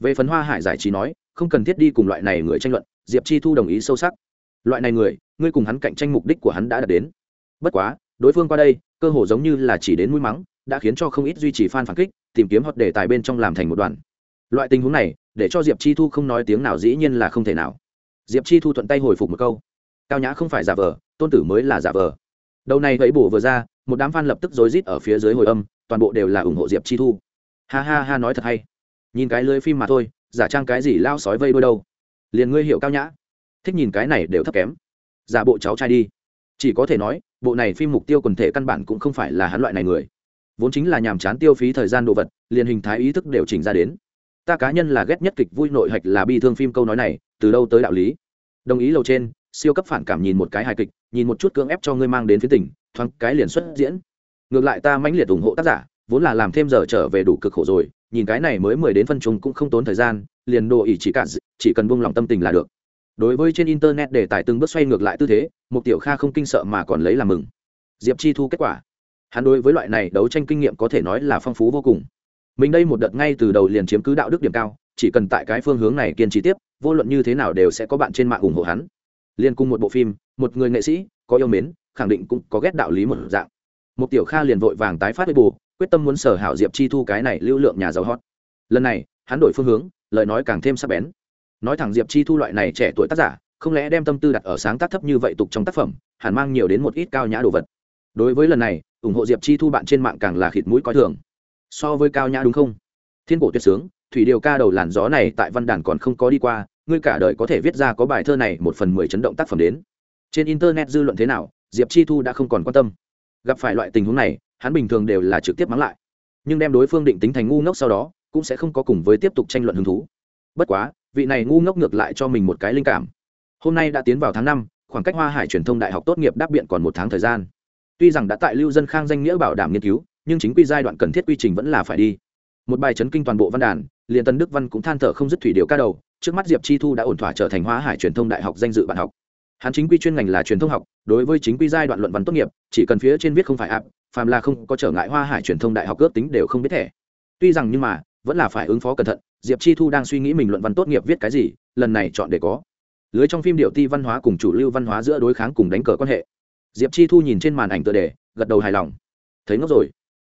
Về phần hoa hải giải trí nói, không cần thiết đi cùng loại này người tranh luận, diệp chi thu đồng ý sâu sắc. Loại này người, ngươi cùng hắn cạnh tranh mục đích của hắn đã đạt đến. Bất quá, đối phương qua đây, cơ hồ giống như là chỉ đến mũi mắng, đã khiến cho không ít duy trì f a n phản kích, tìm kiếm hoặc đề tài bên trong làm thành một đoàn. Loại tình huống này, để cho diệp chi thu không nói tiếng nào dĩ nhiên là không thể nào. Diệp chi thu thuận tay hồi phục một câu. Cao nhã không phải giả vờ, tôn tử mới là giả vờ. Đầu này gãy bổ vừa ra, một đám f a n lập tức rối rít ở phía dưới hồi âm toàn bộ đều là ủng hộ diệp chi thu. Ha ha ha nói thật hay. Nhìn cái lưới phim mà thôi, giả trang cái gì lao sói vây đôi đâu. Liền ngươi hiệu cao nhã. Thích nhìn cái này đều thấp kém. Giả bộ cháu trai đi. Chỉ có thể nói, bộ này phim mục tiêu quần thể căn bản cũng không phải là hắn loại này người. Vốn chính là nhàm chán tiêu phí thời gian đồ vật, liền hình thái ý thức đều chỉnh ra đến. Ta cá nhân là ghét nhất kịch vui nội hạch là bi thương phim câu nói này, từ đâu tới đạo lý? Đồng ý lầu trên, siêu cấp phản cảm nhìn một cái hài kịch, nhìn một chút cưỡng ép cho ngươi mang đến phía tỉnh thoáng cái liền xuất diễn ngược lại ta mãnh liệt ủng hộ tác giả, vốn là làm thêm giờ trở về đủ cực khổ rồi, nhìn cái này mới mười đến phân chung cũng không tốn thời gian, liền đồ ỉ chỉ cả chỉ cần buông lòng tâm tình là được. Đối với trên internet để tải từng bước xoay ngược lại tư thế một tiểu kha không kinh sợ mà còn lấy làm mừng. Diệp chi thu kết quả. Hắn đối với loại này đấu tranh kinh nghiệm có thể nói là phong phú vô cùng. Mình đây một đợt ngay từ đầu liền chiếm cứ đạo đức điểm cao, chỉ cần tại cái phương hướng này kiên trì tiếp, vô luận như thế nào đều sẽ có bạn trên mạng ủng hộ hắn. Liên cùng một bộ phim, một người nghệ sĩ, có yêu mến, khẳng định cũng có ghét đạo lý một dạng một tiểu kha liền vội vàng tái phát với bù, quyết tâm muốn sở hảo diệp chi thu cái này lưu lượng nhà giàu hot. Lần này, hắn đổi phương hướng, lời nói càng thêm sắc bén. Nói thẳng diệp chi thu loại này trẻ tuổi tác giả, không lẽ đem tâm tư đặt ở sáng tác thấp như vậy tục trong tác phẩm, hẳn mang nhiều đến một ít cao nhã đồ vật. Đối với lần này, ủng hộ diệp chi thu bạn trên mạng càng là khịt mũi coi thường. So với cao nhã đúng không? Thiên cổ tuyệt sướng, thủy điều ca đầu làn gió này tại văn đàn còn không có đi qua, ngươi cả đời có thể viết ra có bài thơ này một phần mười chấn động tác phẩm đến. Trên internet dư luận thế nào, diệp chi thu đã không còn quan tâm gặp phải loại tình huống này, hắn bình thường đều là trực tiếp mắng lại. Nhưng đem đối phương định tính thành ngu ngốc sau đó, cũng sẽ không có cùng với tiếp tục tranh luận hứng thú. Bất quá, vị này ngu ngốc ngược lại cho mình một cái linh cảm. Hôm nay đã tiến vào tháng năm, khoảng cách hoa hải truyền thông đại học tốt nghiệp đáp biện còn một tháng thời gian. Tuy rằng đã tại lưu dân khang danh nghĩa bảo đảm nghiên cứu, nhưng chính quy giai đoạn cần thiết quy trình vẫn là phải đi. Một bài chấn kinh toàn bộ văn đàn, liền tân đức văn cũng than thở không dứt thủy điều ca đầu, trước mắt diệp chi thu đã ổn thỏa trở thành hoa hải truyền thông đại học danh dự bạn học hắn chính quy chuyên ngành là truyền thông học, đối với chính quy giai đoạn luận văn tốt nghiệp, chỉ cần phía trên viết không phải ạp, phàm là không có trở ngại hoa hải truyền thông đại học ước tính đều không biết thẻ. Tuy rằng nhưng mà, vẫn là phải ứng phó cẩn thận, diệp chi thu đang suy nghĩ mình luận văn tốt nghiệp viết cái gì, lần này chọn để có. Lưới trong phim điệu ti văn hóa cùng chủ lưu văn hóa giữa đối kháng cùng đánh cờ quan hệ. Diệp chi thu nhìn trên màn ảnh tựa đề, gật đầu hài lòng. Thấy ngốc rồi.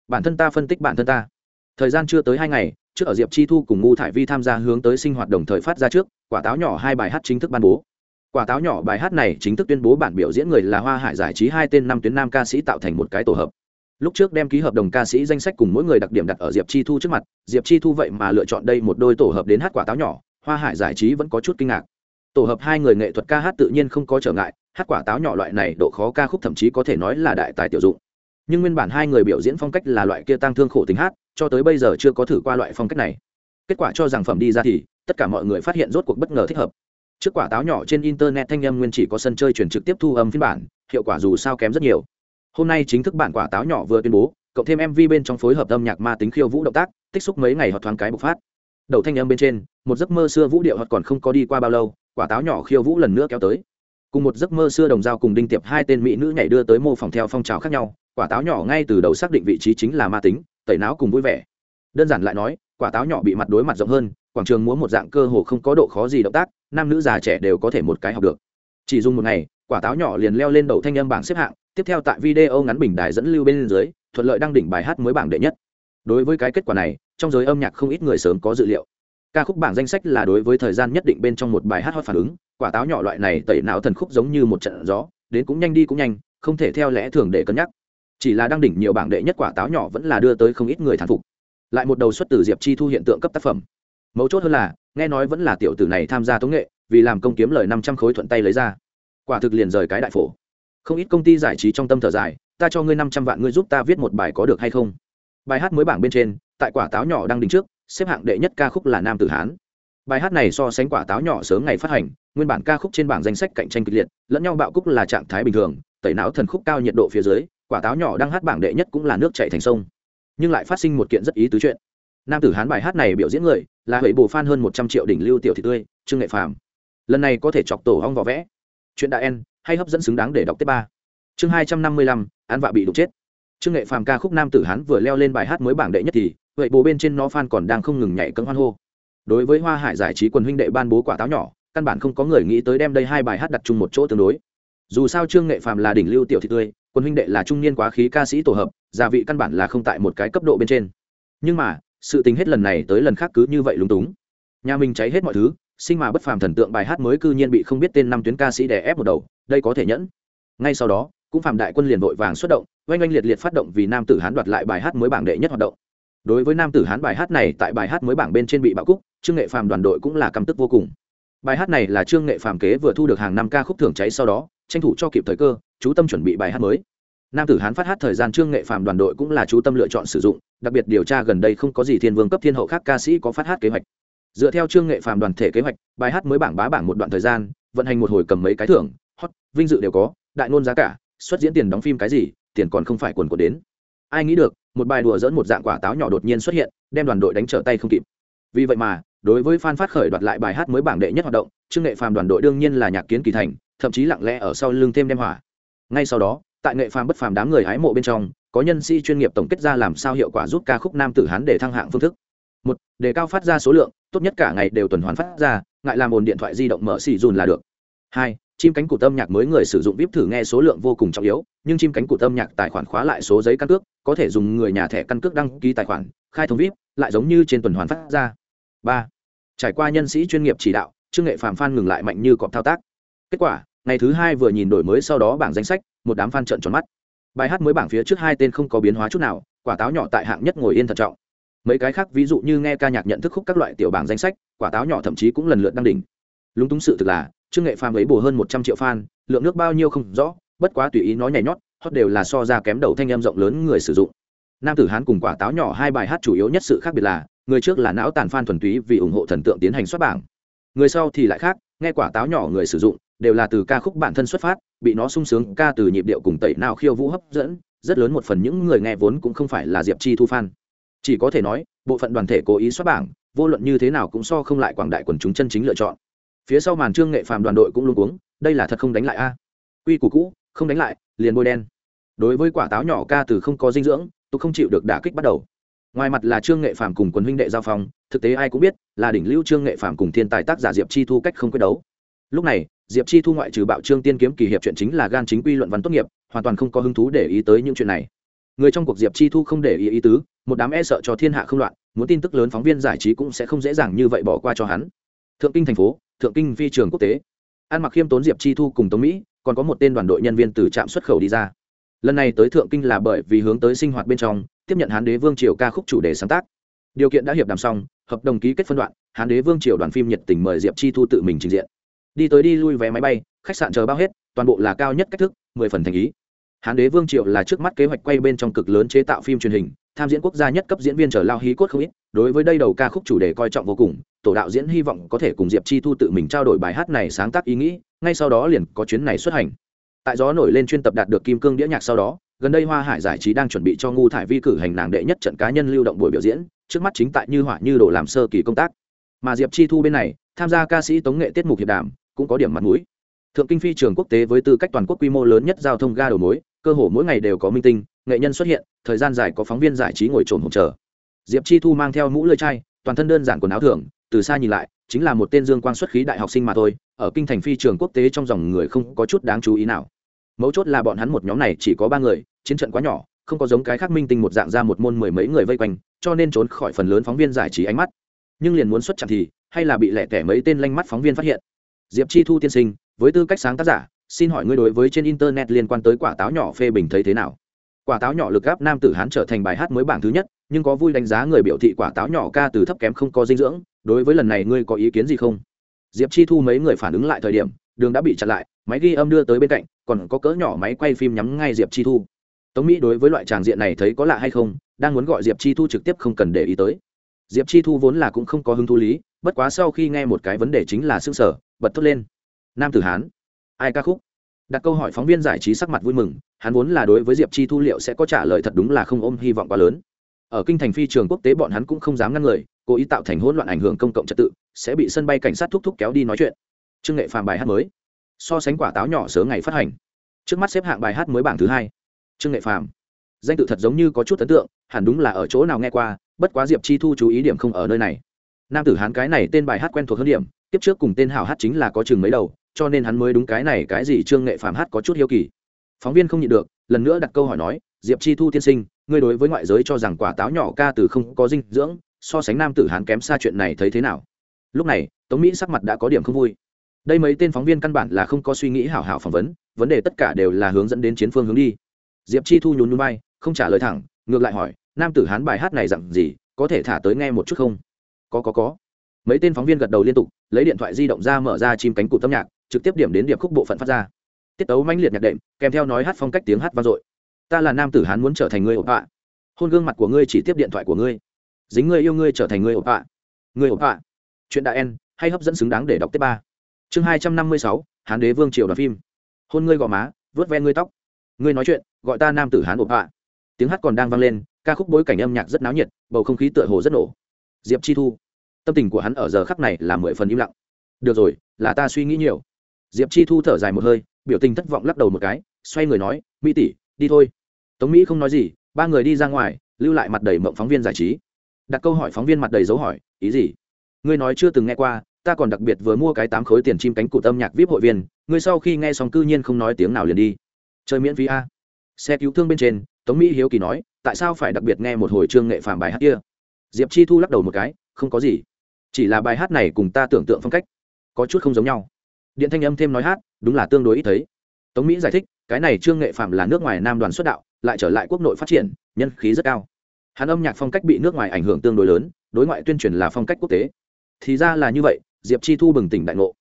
Bản thân ta phân tích bản thân ta. Thời gian chưa tới hai ngày, trước ở diệp chi thu cùng ngu thải vi tham gia hướng tới sinh hoạt đồng thời phát ra trước, quả táo nhỏ hai bài hát chính thức ban bố quả táo nhỏ bài hát này chính thức tuyên bố bản biểu diễn người là hoa hải giải trí hai tên năm tuyến nam ca sĩ tạo thành một cái tổ hợp. Lúc trước đem ký hợp đồng ca sĩ danh sách cùng mỗi người đặc điểm đặt ở diệp chi thu trước mặt, diệp chi thu vậy mà lựa chọn đây một đôi tổ hợp đến hát quả táo nhỏ, hoa hải giải trí vẫn có chút kinh ngạc. Tổ hợp hai người nghệ thuật ca hát tự nhiên không có trở ngại, hát quả táo nhỏ loại này độ khó ca khúc thậm chí có thể nói là đại tài tiểu dụng. Nhưng nguyên bản hai người biểu diễn phong cách là loại kia tăng thương khổ tính hát, cho tới bây giờ chưa có thử qua loại phong cách này. Kết quả cho rằng phẩm đi ra thì, tất cả mọi người phát hiện rốt cuộc bất ngờ thích hợp trước quả táo nhỏ trên internet thanh âm nguyên chỉ có sân chơi chuyển trực tiếp thu âm phiên bản, hiệu quả dù sao kém rất nhiều. Hôm nay chính thức bản quả táo nhỏ vừa tuyên bố, cộng thêm mv bên trong phối hợp âm nhạc ma tính khiêu vũ động tác, tích xúc mấy ngày hoặc thoáng cái bộc phát. Đầu thanh âm bên trên, một giấc mơ xưa vũ điệu hoặc còn không có đi qua bao lâu, quả táo nhỏ khiêu vũ lần nữa kéo tới. Cùng một giấc mơ xưa đồng dao cùng đinh tiệp hai tên mỹ nữ nhảy đưa tới mô phỏng theo phong trào khác nhau, quả táo nhỏ ngay từ đầu xác định vị trí chính là ma tính, tẩy não cùng vui vẻ. Đơn giản lại nói, quả táo nhỏ bị mặt đối mặt rộng hơn, quảng trường múa một dạng cơ hồ không có độ khó gì động tác nam nữ già trẻ đều có thể một cái học được. Chỉ dùng một ngày, quả táo nhỏ liền leo lên đầu thanh âm bảng xếp hạng, tiếp theo tại video ngắn bình đài dẫn lưu bên dưới, thuận lợi đăng đỉnh bài hát mới bảng đệ nhất. Đối với cái kết quả này, trong giới âm nhạc không ít người sớm có dự liệu. Ca khúc bảng danh sách là đối với thời gian nhất định bên trong một bài hát hot phản ứng, quả táo nhỏ loại này tẩy não thần khúc giống như một trận gió, đến cũng nhanh đi cũng nhanh, không thể theo lẽ thường để cân nhắc. Chỉ là đăng đỉnh nhiều bảng đệ nhất quả táo nhỏ vẫn là đưa tới không ít người thán phục. Lại một đầu xuất từ diệp chi thu hiện tượng cấp tác phẩm mấu chốt hơn là, nghe nói vẫn là tiểu tử này tham gia tống nghệ, vì làm công kiếm lời năm trăm khối thuận tay lấy ra. Quả thực liền rời cái đại phổ. Không ít công ty giải trí trong tâm thở dài, ta cho ngươi năm trăm vạn ngươi giúp ta viết một bài có được hay không? Bài hát mới bảng bên trên, tại quả táo nhỏ đang đính trước, xếp hạng đệ nhất ca khúc là nam tử hán. Bài hát này so sánh quả táo nhỏ sớm ngày phát hành, nguyên bản ca khúc trên bảng danh sách cạnh tranh kịch liệt, lẫn nhau bạo cúc là trạng thái bình thường, tẩy não thần khúc cao nhiệt độ phía dưới, quả táo nhỏ đang hát bảng đệ nhất cũng là nước chạy thành sông. Nhưng lại phát sinh một kiện rất ý tứ chuyện nam tử hán bài hát này biểu diễn người là hệ bồ phan hơn một trăm triệu đỉnh lưu tiểu thị tươi, trương nghệ phàm. Lần này có thể chọc tổ hong vỏ vẽ. Chuyện đại en, hay hấp dẫn xứng đáng để đọc tiếp ba. Chương hai trăm năm mươi lăm án vạ bị đục chết. Trương nghệ phàm ca khúc nam tử hán vừa leo lên bài hát mới bảng đệ nhất thì vậy bồ bên trên nó fan còn đang không ngừng nhảy cấm hoan hô. Đối với hoa hải giải trí quần huynh đệ ban bố quả táo nhỏ, căn bản không có người nghĩ tới đem đây hai bài hát đặt chung một chỗ tương đối. Dù sao trương nghệ phàm là đỉnh lưu tiểu thị tươi, quần huynh đệ là trung niên quá khí ca sĩ tổ hợp, gia vị căn bản là không tại một cái cấp độ bên trên. Nhưng mà sự tình hết lần này tới lần khác cứ như vậy lúng túng. Nhà mình cháy hết mọi thứ, sinh mà bất phàm thần tượng bài hát mới cư nhiên bị không biết tên năm tuyến ca sĩ đè ép một đầu, đây có thể nhẫn. Ngay sau đó, cũng phạm đại quân liền vội vàng xuất động, oanh oanh liệt liệt phát động vì nam tử hán đoạt lại bài hát mới bảng đệ nhất hoạt động. Đối với nam tử hán bài hát này, tại bài hát mới bảng bên trên bị bạo cúc, trương nghệ phàm đoàn đội cũng là căm tức vô cùng. Bài hát này là trương nghệ phàm kế vừa thu được hàng năm ca khúc thưởng cháy sau đó, tranh thủ cho kịp thời cơ, chú tâm chuẩn bị bài hát mới nam tử hán phát hát thời gian trương nghệ phàm đoàn đội cũng là chú tâm lựa chọn sử dụng, đặc biệt điều tra gần đây không có gì thiên vương cấp thiên hậu khác ca sĩ có phát hát kế hoạch. Dựa theo trương nghệ phàm đoàn thể kế hoạch, bài hát mới bảng bá bảng một đoạn thời gian, vận hành một hồi cầm mấy cái thưởng, hot, vinh dự đều có, đại nôn giá cả xuất diễn tiền đóng phim cái gì, tiền còn không phải quần của đến. Ai nghĩ được, một bài đùa dỡn một dạng quả táo nhỏ đột nhiên xuất hiện, đem đoàn đội đánh trở tay không kịp. Vì vậy mà, đối với fan phát khởi đoạt lại bài hát mới bảng đệ nhất hoạt động, trương nghệ phàm đoàn đội đương nhiên là nhạc kiến kỳ thành, thậm chí lặng lẽ ở sau lưng thêm đem hỏa. Ngay sau đó tại nghệ phàm bất phàm đám người hái mộ bên trong, có nhân sĩ chuyên nghiệp tổng kết ra làm sao hiệu quả giúp ca khúc nam tử hán để thăng hạng phương thức. Một đề cao phát ra số lượng, tốt nhất cả ngày đều tuần hoàn phát ra, ngại làm ồn điện thoại di động mở xì dùn là được. Hai, chim cánh cụt âm nhạc mới người sử dụng vip thử nghe số lượng vô cùng trọng yếu, nhưng chim cánh cụt âm nhạc tài khoản khóa lại số giấy căn cước, có thể dùng người nhà thẻ căn cước đăng ký tài khoản, khai thông vip, lại giống như trên tuần hoàn phát ra. Ba, trải qua nhân sĩ chuyên nghiệp chỉ đạo, trương nghệ phàm phan ngừng lại mạnh như cọp thao tác. Kết quả, ngày thứ hai vừa nhìn đổi mới sau đó bảng danh sách một đám fan trợn tròn mắt. Bài hát mới bảng phía trước hai tên không có biến hóa chút nào, quả táo nhỏ tại hạng nhất ngồi yên thận trọng. Mấy cái khác, ví dụ như nghe ca nhạc nhận thức khúc các loại tiểu bảng danh sách, quả táo nhỏ thậm chí cũng lần lượt đăng đỉnh. Lúng túng sự thực là, trương nghệ phàm ấy bổ hơn một trăm triệu fan, lượng nước bao nhiêu không rõ, bất quá tùy ý nói nhảy nhót hót đều là so ra kém đầu thanh em rộng lớn người sử dụng. Nam tử hán cùng quả táo nhỏ hai bài hát chủ yếu nhất sự khác biệt là, người trước là não tàn fan thuần túy vì ủng hộ thần tượng tiến hành xuất bảng. Người sau thì lại khác, nghe quả táo nhỏ người sử dụng đều là từ ca khúc bản thân xuất phát bị nó sung sướng ca từ nhịp điệu cùng tẩy nào khiêu vũ hấp dẫn rất lớn một phần những người nghe vốn cũng không phải là diệp chi thu fan. Chỉ có thể nói bộ phận đoàn thể cố ý xuất bảng vô luận như thế nào cũng so không lại quảng đại quần chúng chân chính lựa chọn. Phía sau màn trương nghệ phàm đoàn đội cũng luôn cuống, đây là thật không đánh lại a. Quy củ cũ không đánh lại liền bôi đen. Đối với quả táo nhỏ ca từ không có dinh dưỡng tôi không chịu được đả kích bắt đầu. Ngoài mặt là trương nghệ phàm cùng quân huynh đệ giao phong thực tế ai cũng biết là đỉnh lưu trương nghệ phàm cùng thiên tài tác giả diệp chi thu cách không quyết đấu. Lúc này diệp chi thu ngoại trừ bạo trương tiên kiếm kỳ hiệp chuyện chính là gan chính quy luận văn tốt nghiệp, hoàn toàn không có hứng thú để ý tới những chuyện này. Người trong cuộc diệp chi thu không để ý ý tứ, một đám e sợ cho thiên hạ không loạn, muốn tin tức lớn phóng viên giải trí cũng sẽ không dễ dàng như vậy bỏ qua cho hắn. Thượng kinh thành phố, thượng kinh phi trường quốc tế. An mặc khiêm tốn diệp chi thu cùng tống mỹ, còn có một tên đoàn đội nhân viên từ trạm xuất khẩu đi ra. Lần này tới thượng kinh là bởi vì hướng tới sinh hoạt bên trong, tiếp nhận hán đế vương triều ca khúc chủ đề sáng tác. Điều kiện đã hiệp đàm xong, hợp đồng ký kết phân đoạn, hán đế vương triều đoàn phim nhiệt tình mời diệp chi thu tự mình trình diện đi tới đi lui vé máy bay, khách sạn chờ bao hết, toàn bộ là cao nhất cách thức, mười phần thành ý. Hán đế vương triệu là trước mắt kế hoạch quay bên trong cực lớn chế tạo phim truyền hình, tham diễn quốc gia nhất cấp diễn viên chờ lao hí cốt không ít, đối với đây đầu ca khúc chủ đề coi trọng vô cùng, tổ đạo diễn hy vọng có thể cùng diệp chi thu tự mình trao đổi bài hát này sáng tác ý nghĩ, ngay sau đó liền có chuyến này xuất hành. Tại gió nổi lên chuyên tập đạt được kim cương đĩa nhạc sau đó, gần đây hoa hải giải trí đang chuẩn bị cho ngu thải vi cử hành nàng đệ nhất trận cá nhân lưu động buổi biểu diễn, trước mắt chính tại như hỏa như đồ làm sơ kỳ công tác. Mà diệp chi thu bên này, tham gia ca sĩ tống nghệ tiết mục hiệp đàm cũng có điểm mặt mũi. Thượng kinh phi trường quốc tế với tư cách toàn quốc quy mô lớn nhất giao thông ga đầu mối, cơ hồ mỗi ngày đều có minh tinh, nghệ nhân xuất hiện, thời gian dài có phóng viên giải trí ngồi trồn hỗ chờ. Diệp chi thu mang theo mũ lơi chai, toàn thân đơn giản quần áo thường từ xa nhìn lại, chính là một tên dương quang xuất khí đại học sinh mà thôi, ở kinh thành phi trường quốc tế trong dòng người không có chút đáng chú ý nào. Mấu chốt là bọn hắn một nhóm này chỉ có ba người, chiến trận quá nhỏ, không có giống cái khác minh tinh một dạng ra một môn mười mấy người vây quanh, cho nên trốn khỏi phần lớn phóng viên giải trí ánh mắt. Nhưng liền muốn xuất trận thì, hay là bị lẻ tẻ mấy tên lanh mắt phóng viên phát hiện? Diệp chi thu tiên sinh, với tư cách sáng tác giả, xin hỏi ngươi đối với trên internet liên quan tới quả táo nhỏ phê bình thấy thế nào? Quả táo nhỏ lực gáp nam tử hán trở thành bài hát mới bảng thứ nhất, nhưng có vui đánh giá người biểu thị quả táo nhỏ ca từ thấp kém không có dinh dưỡng, đối với lần này ngươi có ý kiến gì không? Diệp chi thu mấy người phản ứng lại thời điểm, đường đã bị chặn lại, máy ghi âm đưa tới bên cạnh, còn có cỡ nhỏ máy quay phim nhắm ngay diệp chi thu. Tống mỹ đối với loại tràng diện này thấy có lạ hay không, đang muốn gọi diệp chi thu trực tiếp không cần để ý tới. Diệp chi thu vốn là cũng không có hứng thú lý, bất quá sau khi nghe một cái vấn đề chính là xương sở bật thốt lên. Nam tử hán. Ai ca khúc? Đặt câu hỏi phóng viên giải trí sắc mặt vui mừng, hắn vốn là đối với diệp chi thu liệu sẽ có trả lời thật đúng là không ôm hy vọng quá lớn. Ở kinh thành phi trường quốc tế bọn hắn cũng không dám ngăn người, cố ý tạo thành hỗn loạn ảnh hưởng công cộng trật tự, sẽ bị sân bay cảnh sát thúc thúc kéo đi nói chuyện. Trương nghệ phàm bài hát mới. So sánh quả táo nhỏ sớ ngày phát hành. Trước mắt xếp hạng bài hát mới bảng thứ hai. Trương nghệ phàm. Danh tự thật giống như có chút ấn tượng, hẳn đúng là ở chỗ nào nghe qua, bất quá diệp chi thu chú ý điểm không ở nơi này nam tử hán cái này tên bài hát quen thuộc hơn điểm tiếp trước cùng tên hào hát chính là có chừng mấy đầu, cho nên hắn mới đúng cái này cái gì trương nghệ phàm hát có chút hiếu kỳ. Phóng viên không nhịn được, lần nữa đặt câu hỏi nói, diệp chi thu tiên sinh, ngươi đối với ngoại giới cho rằng quả táo nhỏ ca từ không có dinh dưỡng, so sánh nam tử hán kém xa chuyện này thấy thế nào? Lúc này, tống mỹ sắc mặt đã có điểm không vui. Đây mấy tên phóng viên căn bản là không có suy nghĩ hảo hảo phỏng vấn vấn đề tất cả đều là hướng dẫn đến chiến phương hướng đi. Diệp chi thu nhún núi bay không trả lời thẳng, ngược lại hỏi, nam tử hán bài hát này dặn gì, có thể thả tới nghe một chút không? Có có có. Mấy tên phóng viên gật đầu liên tục, lấy điện thoại di động ra mở ra chim cánh cụt âm nhạc, trực tiếp điểm đến điệp khúc bộ phận phát ra. Tiết tấu mãnh liệt nhạc đệm, kèm theo nói hát phong cách tiếng hát vang dội. Ta là nam tử hán muốn trở thành người ổn ạ. Hôn gương mặt của ngươi chỉ tiếp điện thoại của ngươi. Dính ngươi yêu ngươi trở thành người ổn ạ. Người ổn ạ. Chuyện đại en hay hấp dẫn xứng đáng để đọc tiếp ba. Chương hai trăm năm mươi sáu, hán đế vương triều đoàn phim. Hôn ngươi gò má vớt ven ngươi tóc. Ngươi nói chuyện, gọi ta nam tử hán ổn ạ. Tiếng hát còn đang vang lên, ca khúc bối cảnh âm nhạc rất náo nhiệt, bầu không khí tựa hồ rất nổ. Diệp chi thu tâm tình của hắn ở giờ khắc này là mười phần im lặng. Được rồi, là ta suy nghĩ nhiều. Diệp chi thu thở dài một hơi, biểu tình thất vọng lắc đầu một cái, xoay người nói, mỹ tỷ, đi thôi. Tống mỹ không nói gì, ba người đi ra ngoài, lưu lại mặt đầy mộng phóng viên giải trí. Đặt câu hỏi phóng viên mặt đầy dấu hỏi, ý gì? Ngươi nói chưa từng nghe qua, ta còn đặc biệt vừa mua cái tám khối tiền chim cánh cụt âm nhạc vip hội viên, ngươi sau khi nghe xong cư nhiên không nói tiếng nào liền đi. Chơi miễn phí a. Xe cứu thương bên trên, tống mỹ hiếu kỳ nói, tại sao phải đặc biệt nghe một hồi chương nghệ phàm bài hát kia? Diệp chi thu lắc đầu một cái, không có gì chỉ là bài hát này cùng ta tưởng tượng phong cách, có chút không giống nhau. Điện thanh âm thêm nói hát, đúng là tương đối ít thấy. Tống mỹ giải thích, cái này trương nghệ phạm là nước ngoài nam đoàn xuất đạo, lại trở lại quốc nội phát triển, nhân khí rất cao. Hắn âm nhạc phong cách bị nước ngoài ảnh hưởng tương đối lớn, đối ngoại tuyên truyền là phong cách quốc tế. Thì ra là như vậy, diệp chi thu bừng tỉnh đại ngộ.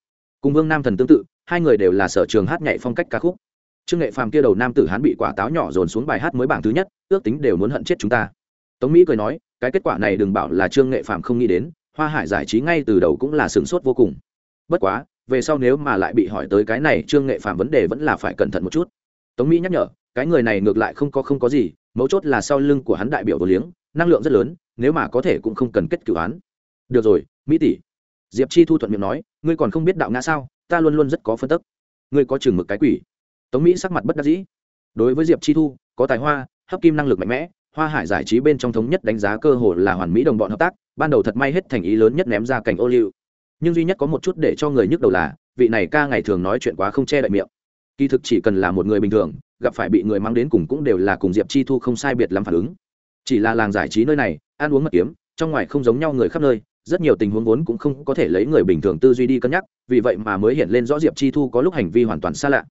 Cùng vương nam thần tương tự, hai người đều là sở trường hát nhảy phong cách ca khúc. Trương nghệ phàm kia đầu nam tử hắn bị quả táo nhỏ dồn xuống bài hát mới bảng thứ nhất, ước tính đều muốn hận chết chúng ta. Tống mỹ cười nói, cái kết quả này đừng bảo là trương nghệ phàm không nghĩ đến hoa hải giải trí ngay từ đầu cũng là sửng sốt vô cùng. Bất quá, về sau nếu mà lại bị hỏi tới cái này, trương nghệ phàm vấn đề vẫn là phải cẩn thận một chút. Tống mỹ nhắc nhở, cái người này ngược lại không có không có gì, mấu chốt là sau lưng của hắn đại biểu vô liếng, năng lượng rất lớn, nếu mà có thể cũng không cần kết cử án. Được rồi, mỹ tỷ. Diệp chi thu thuận miệng nói, ngươi còn không biết đạo ngã sao, ta luôn luôn rất có phân tức. Ngươi có chừng mực cái quỷ. Tống mỹ sắc mặt bất đắc dĩ. Đối với diệp chi thu, có tài hoa, hấp kim năng lực mạnh mẽ, hoa hải giải trí bên trong thống nhất đánh giá cơ hội là hoàn mỹ đồng bọn hợp tác ban đầu thật may hết thành ý lớn nhất ném ra cảnh ô liu. Nhưng duy nhất có một chút để cho người nhức đầu là, vị này ca ngày thường nói chuyện quá không che đậy miệng. Kỳ thực chỉ cần là một người bình thường, gặp phải bị người mang đến cùng cũng đều là cùng diệp chi thu không sai biệt lắm phản ứng. Chỉ là làng giải trí nơi này, ăn uống mật kiếm, trong ngoài không giống nhau người khắp nơi, rất nhiều tình huống vốn cũng không có thể lấy người bình thường tư duy đi cân nhắc, vì vậy mà mới hiện lên rõ diệp chi thu có lúc hành vi hoàn toàn xa lạ.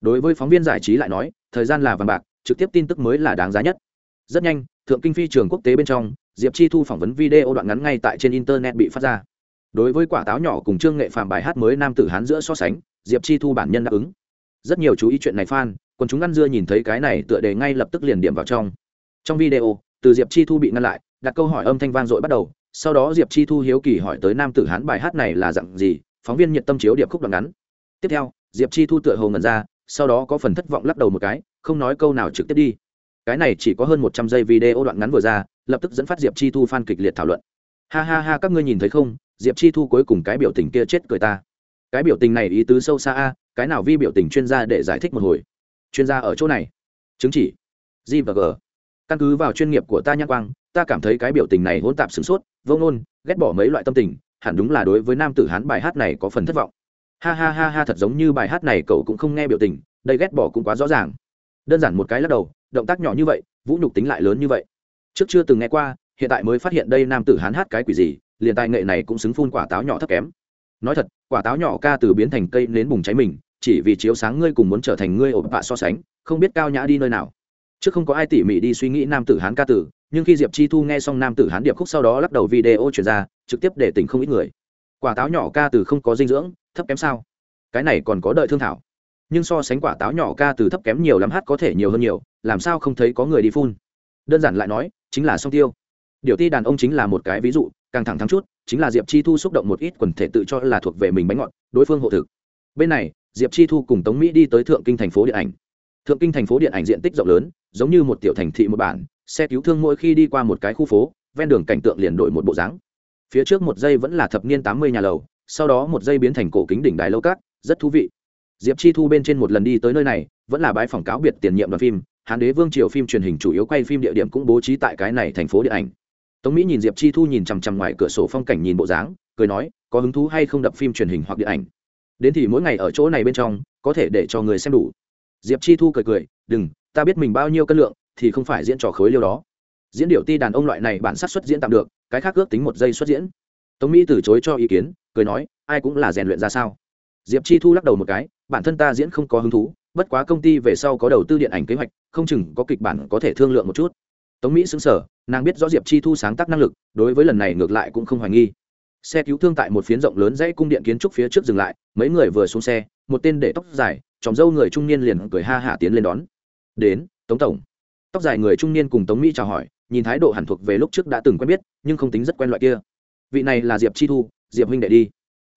Đối với phóng viên giải trí lại nói, thời gian là vàng bạc, trực tiếp tin tức mới là đáng giá nhất. Rất nhanh, thượng kinh phi trường quốc tế bên trong diệp chi thu phỏng vấn video đoạn ngắn ngay tại trên internet bị phát ra. Đối với quả táo nhỏ cùng trương nghệ phàm bài hát mới nam tử hán giữa so sánh, diệp chi thu bản nhân đáp ứng. Rất nhiều chú ý chuyện này fan, còn chúng ăn dưa nhìn thấy cái này tựa đề ngay lập tức liền điểm vào trong. Trong video, từ diệp chi thu bị ngăn lại, đặt câu hỏi âm thanh vang dội bắt đầu, sau đó diệp chi thu hiếu kỳ hỏi tới nam tử hán bài hát này là dặn gì, phóng viên nhiệt tâm chiếu điệp khúc đoạn ngắn. Tiếp theo, diệp chi thu tựa hồ ngẩn ra, sau đó có phần thất vọng lắc đầu một cái, không nói câu nào trực tiếp đi cái này chỉ có hơn một trăm giây video đoạn ngắn vừa ra, lập tức dẫn phát diệp chi thu fan kịch liệt thảo luận. Ha ha ha, các ngươi nhìn thấy không? Diệp chi thu cuối cùng cái biểu tình kia chết cười ta. Cái biểu tình này ý tứ sâu xa a, cái nào vi biểu tình chuyên gia để giải thích một hồi? Chuyên gia ở chỗ này. Chứng chỉ. G và g. Căn cứ vào chuyên nghiệp của ta nhắc quang, ta cảm thấy cái biểu tình này hỗn tạp sửng sốt, vô ngôn, ghét bỏ mấy loại tâm tình, hẳn đúng là đối với nam tử hán bài hát này có phần thất vọng. Ha ha ha ha, thật giống như bài hát này cậu cũng không nghe biểu tình, đây ghét bỏ cũng quá rõ ràng. Đơn giản một cái lắc đầu động tác nhỏ như vậy, vũ nhục tính lại lớn như vậy. Trước chưa từng nghe qua, hiện tại mới phát hiện đây nam tử hán hát cái quỷ gì, liền tài nghệ này cũng xứng phun quả táo nhỏ thấp kém. Nói thật, quả táo nhỏ ca từ biến thành cây nến bùng cháy mình, chỉ vì chiếu sáng ngươi cùng muốn trở thành ngươi ổn bạ so sánh, không biết cao nhã đi nơi nào. Trước không có ai tỉ mỉ đi suy nghĩ nam tử hán ca tử nhưng khi diệp chi thu nghe xong nam tử hán điệp khúc sau đó lắc đầu video chuyển ra, trực tiếp để tỉnh không ít người. Quả táo nhỏ ca từ không có dinh dưỡng, thấp kém sao? Cái này còn có đợi thương thảo nhưng so sánh quả táo nhỏ ca từ thấp kém nhiều lắm hát có thể nhiều hơn nhiều, làm sao không thấy có người đi phun. Đơn giản lại nói, chính là song tiêu. Điều ti đàn ông chính là một cái ví dụ, càng thẳng thắn chút, chính là diệp chi thu xúc động một ít quần thể tự cho là thuộc về mình bánh ngọt, đối phương hộ thực. Bên này, diệp chi thu cùng tống mỹ đi tới thượng kinh thành phố điện ảnh. Thượng kinh thành phố điện ảnh diện tích rộng lớn, giống như một tiểu thành thị một bản, xe cứu thương mỗi khi đi qua một cái khu phố, ven đường cảnh tượng liền đổi một bộ dáng. Phía trước một giây vẫn là thập niên tám mươi nhà lầu, sau đó một giây biến thành cổ kính đỉnh đài lâu cát, rất thú vị diệp chi thu bên trên một lần đi tới nơi này, vẫn là bãi phòng cáo biệt tiền nhiệm đoàn phim, hán đế vương triều phim truyền hình chủ yếu quay phim địa điểm cũng bố trí tại cái này thành phố điện ảnh. Tống mỹ nhìn diệp chi thu nhìn chằm chằm ngoài cửa sổ phong cảnh nhìn bộ dáng, cười nói, có hứng thú hay không đập phim truyền hình hoặc điện ảnh? Đến thì mỗi ngày ở chỗ này bên trong, có thể để cho người xem đủ. Diệp chi thu cười cười, đừng, ta biết mình bao nhiêu cân lượng, thì không phải diễn trò khối liêu đó. Diễn điệu ti đàn ông loại này bản sát xuất diễn tạm được, cái khác ước tính một giây xuất diễn. Tống mỹ từ chối cho ý kiến, cười nói, ai cũng là rèn luyện ra sao? Diệp chi thu lắc đầu một cái bản thân ta diễn không có hứng thú, bất quá công ty về sau có đầu tư điện ảnh kế hoạch, không chừng có kịch bản có thể thương lượng một chút. Tống mỹ xứng sở nàng biết rõ diệp chi thu sáng tác năng lực, đối với lần này ngược lại cũng không hoài nghi. Xe cứu thương tại một phiến rộng lớn dãy cung điện kiến trúc phía trước dừng lại, mấy người vừa xuống xe, một tên để tóc dài chòm dâu người trung niên liền cười ha hả tiến lên đón. Đến, tống tổng. Tóc dài người trung niên cùng tống mỹ chào hỏi, nhìn thái độ hẳn thuộc về lúc trước đã từng quen biết, nhưng không tính rất quen loại kia. Vị này là diệp chi thu, diệp huynh đệ đi.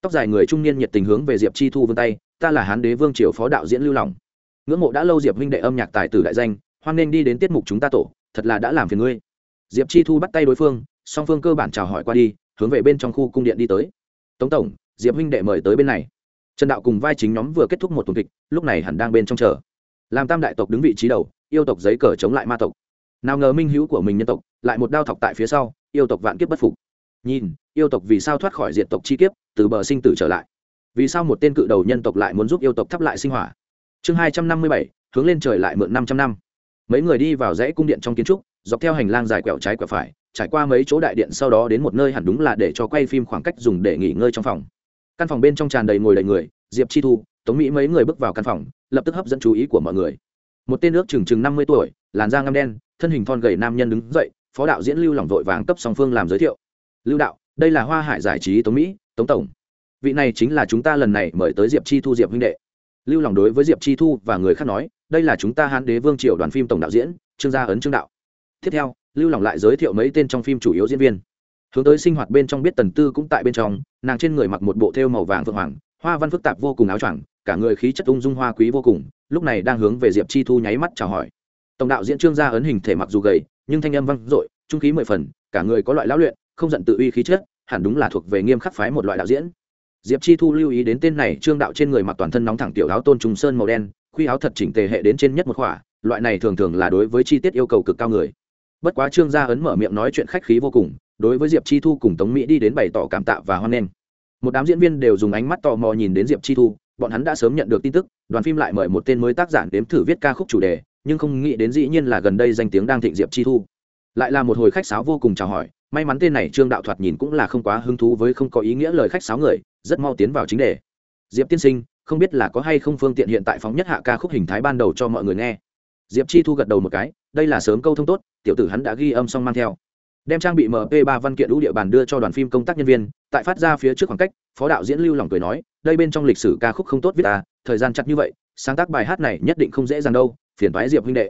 Tóc dài người trung niên nhiệt tình hướng về diệp chi thu vươn tay ta là hán đế vương triều phó đạo diễn lưu lòng. Ngưỡng mộ đã lâu diệp huynh đệ âm nhạc tài tử đại danh, hoan nên đi đến tiết mục chúng ta tổ, thật là đã làm phiền ngươi. Diệp chi thu bắt tay đối phương, song phương cơ bản chào hỏi qua đi, hướng về bên trong khu cung điện đi tới. Tống tổng, diệp huynh đệ mời tới bên này. Trần đạo cùng vai chính nhóm vừa kết thúc một tuần kịch, lúc này hẳn đang bên trong chờ. Làm tam đại tộc đứng vị trí đầu, yêu tộc giấy cờ chống lại ma tộc. Nào ngờ minh hữu của mình nhân tộc, lại một đao thọc tại phía sau, yêu tộc vạn kiếp bất phục. Nhìn, yêu tộc vì sao thoát khỏi diệt tộc chi kiếp, từ bờ sinh tử trở lại vì sao một tên cự đầu nhân tộc lại muốn giúp yêu tộc thắp lại sinh hỏa? Chương hai trăm năm mươi bảy, hướng lên trời lại mượn năm trăm năm. Mấy người đi vào dãy cung điện trong kiến trúc, dọc theo hành lang dài quẹo trái quẹo phải, trải qua mấy chỗ đại điện sau đó đến một nơi hẳn đúng là để cho quay phim khoảng cách dùng để nghỉ ngơi trong phòng. Căn phòng bên trong tràn đầy ngồi đầy người, diệp chi thu, tống mỹ mấy người bước vào căn phòng, lập tức hấp dẫn chú ý của mọi người. Một tên nước chừng chừng năm mươi tuổi, làn da ngâm đen, thân hình thon gầy nam nhân đứng dậy, phó đạo diễn lưu lòng vội vàng cấp song phương làm giới thiệu. Lưu đạo, đây là hoa hải giải trí tống mỹ, tống tổng vị này chính là chúng ta lần này mời tới diệp chi thu diệp huynh đệ. Lưu lòng đối với diệp chi thu và người khác nói, đây là chúng ta hán đế vương triều đoàn phim tổng đạo diễn, trương gia ấn trương đạo. Tiếp theo, lưu lòng lại giới thiệu mấy tên trong phim chủ yếu diễn viên. Hướng tới sinh hoạt bên trong biết tần tư cũng tại bên trong, nàng trên người mặc một bộ thêu màu vàng vượng hoàng, hoa văn phức tạp vô cùng áo choàng, cả người khí chất ung dung hoa quý vô cùng, lúc này đang hướng về diệp chi thu nháy mắt chào hỏi. Tổng đạo diễn trương gia ấn hình thể mặc dù gầy, nhưng thanh âm vang dội, trung khí mười phần, cả người có loại lão luyện, không giận tự uy khí chất, hẳn đúng là thuộc về nghiêm khắc phái một loại đạo diễn diệp chi thu lưu ý đến tên này, trương đạo trên người mặc toàn thân nóng thẳng tiểu áo tôn trùng sơn màu đen, khuy áo thật chỉnh tề hệ đến trên nhất một khỏa, loại này thường thường là đối với chi tiết yêu cầu cực cao người. Bất quá trương gia ấn mở miệng nói chuyện khách khí vô cùng, đối với diệp chi thu cùng tống mỹ đi đến bày tỏ cảm tạ và hoan nghênh. Một đám diễn viên đều dùng ánh mắt tò mò nhìn đến diệp chi thu, bọn hắn đã sớm nhận được tin tức, đoàn phim lại mời một tên mới tác giả đếm thử viết ca khúc chủ đề, nhưng không nghĩ đến dĩ nhiên là gần đây danh tiếng đang thịnh diệp chi thu. Lại là một hồi khách sáo vô cùng chào hỏi may mắn tên này trương đạo thoạt nhìn cũng là không quá hứng thú với không có ý nghĩa lời khách sáo người, rất mau tiến vào chính đề. Diệp tiên sinh, không biết là có hay không phương tiện hiện tại phóng nhất hạ ca khúc hình thái ban đầu cho mọi người nghe. Diệp chi thu gật đầu một cái, đây là sớm câu thông tốt, tiểu tử hắn đã ghi âm xong mang theo. Đem trang bị mp 3 văn kiện lũ địa bàn đưa cho đoàn phim công tác nhân viên, tại phát ra phía trước khoảng cách, phó đạo diễn lưu lòng cười nói, đây bên trong lịch sử ca khúc không tốt viết à thời gian chặt như vậy, sáng tác bài hát này nhất định không dễ dàng đâu, phiền toái diệp huynh đệ.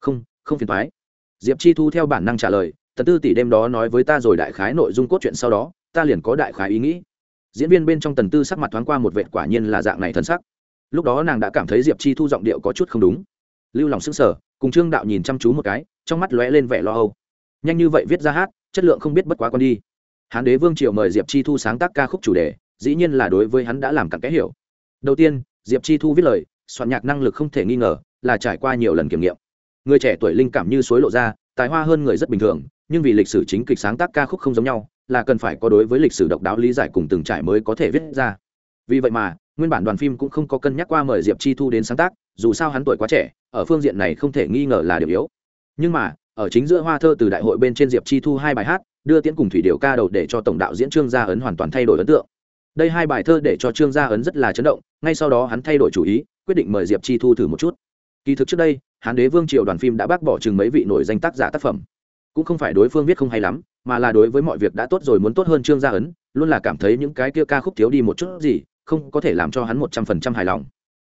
Không không phiền toái. Diệp chi thu theo bản năng trả lời tần tư tỷ đêm đó nói với ta rồi đại khái nội dung cốt truyện sau đó, ta liền có đại khái ý nghĩ. Diễn viên bên trong tần tư sắc mặt thoáng qua một vệt quả nhiên là dạng này thân sắc. Lúc đó nàng đã cảm thấy diệp chi thu giọng điệu có chút không đúng. Lưu lòng sức sở cùng trương đạo nhìn chăm chú một cái, trong mắt lóe lên vẻ lo âu. Nhanh như vậy viết ra hát, chất lượng không biết bất quá con đi. Hán đế vương triều mời diệp chi thu sáng tác ca khúc chủ đề, dĩ nhiên là đối với hắn đã làm cặn kẽ hiểu. Đầu tiên, diệp chi thu viết lời, soạn nhạc năng lực không thể nghi ngờ là trải qua nhiều lần kiểm nghiệm. Người trẻ tuổi linh cảm như suối lộ ra, tài hoa hơn người rất bình thường nhưng vì lịch sử chính kịch sáng tác ca khúc không giống nhau, là cần phải có đối với lịch sử độc đáo lý giải cùng từng trải mới có thể viết ra. Vì vậy mà, nguyên bản đoàn phim cũng không có cân nhắc qua mời diệp chi thu đến sáng tác, dù sao hắn tuổi quá trẻ, ở phương diện này không thể nghi ngờ là điểm yếu. Nhưng mà, ở chính giữa hoa thơ từ đại hội bên trên diệp chi thu hai bài hát, đưa tiễn cùng thủy điều ca đầu để cho tổng đạo diễn trương gia ấn hoàn toàn thay đổi ấn tượng. Đây hai bài thơ để cho trương gia ấn rất là chấn động, ngay sau đó hắn thay đổi chủ ý, quyết định mời diệp chi thu thử một chút. Kỳ thực trước đây, hán đế vương triều đoàn phim đã bác bỏ chừng mấy vị nổi danh tác giả tác phẩm cũng không phải đối phương viết không hay lắm, mà là đối với mọi việc đã tốt rồi muốn tốt hơn trương gia ấn, luôn là cảm thấy những cái kia ca khúc thiếu đi một chút gì, không có thể làm cho hắn một trăm phần trăm hài lòng.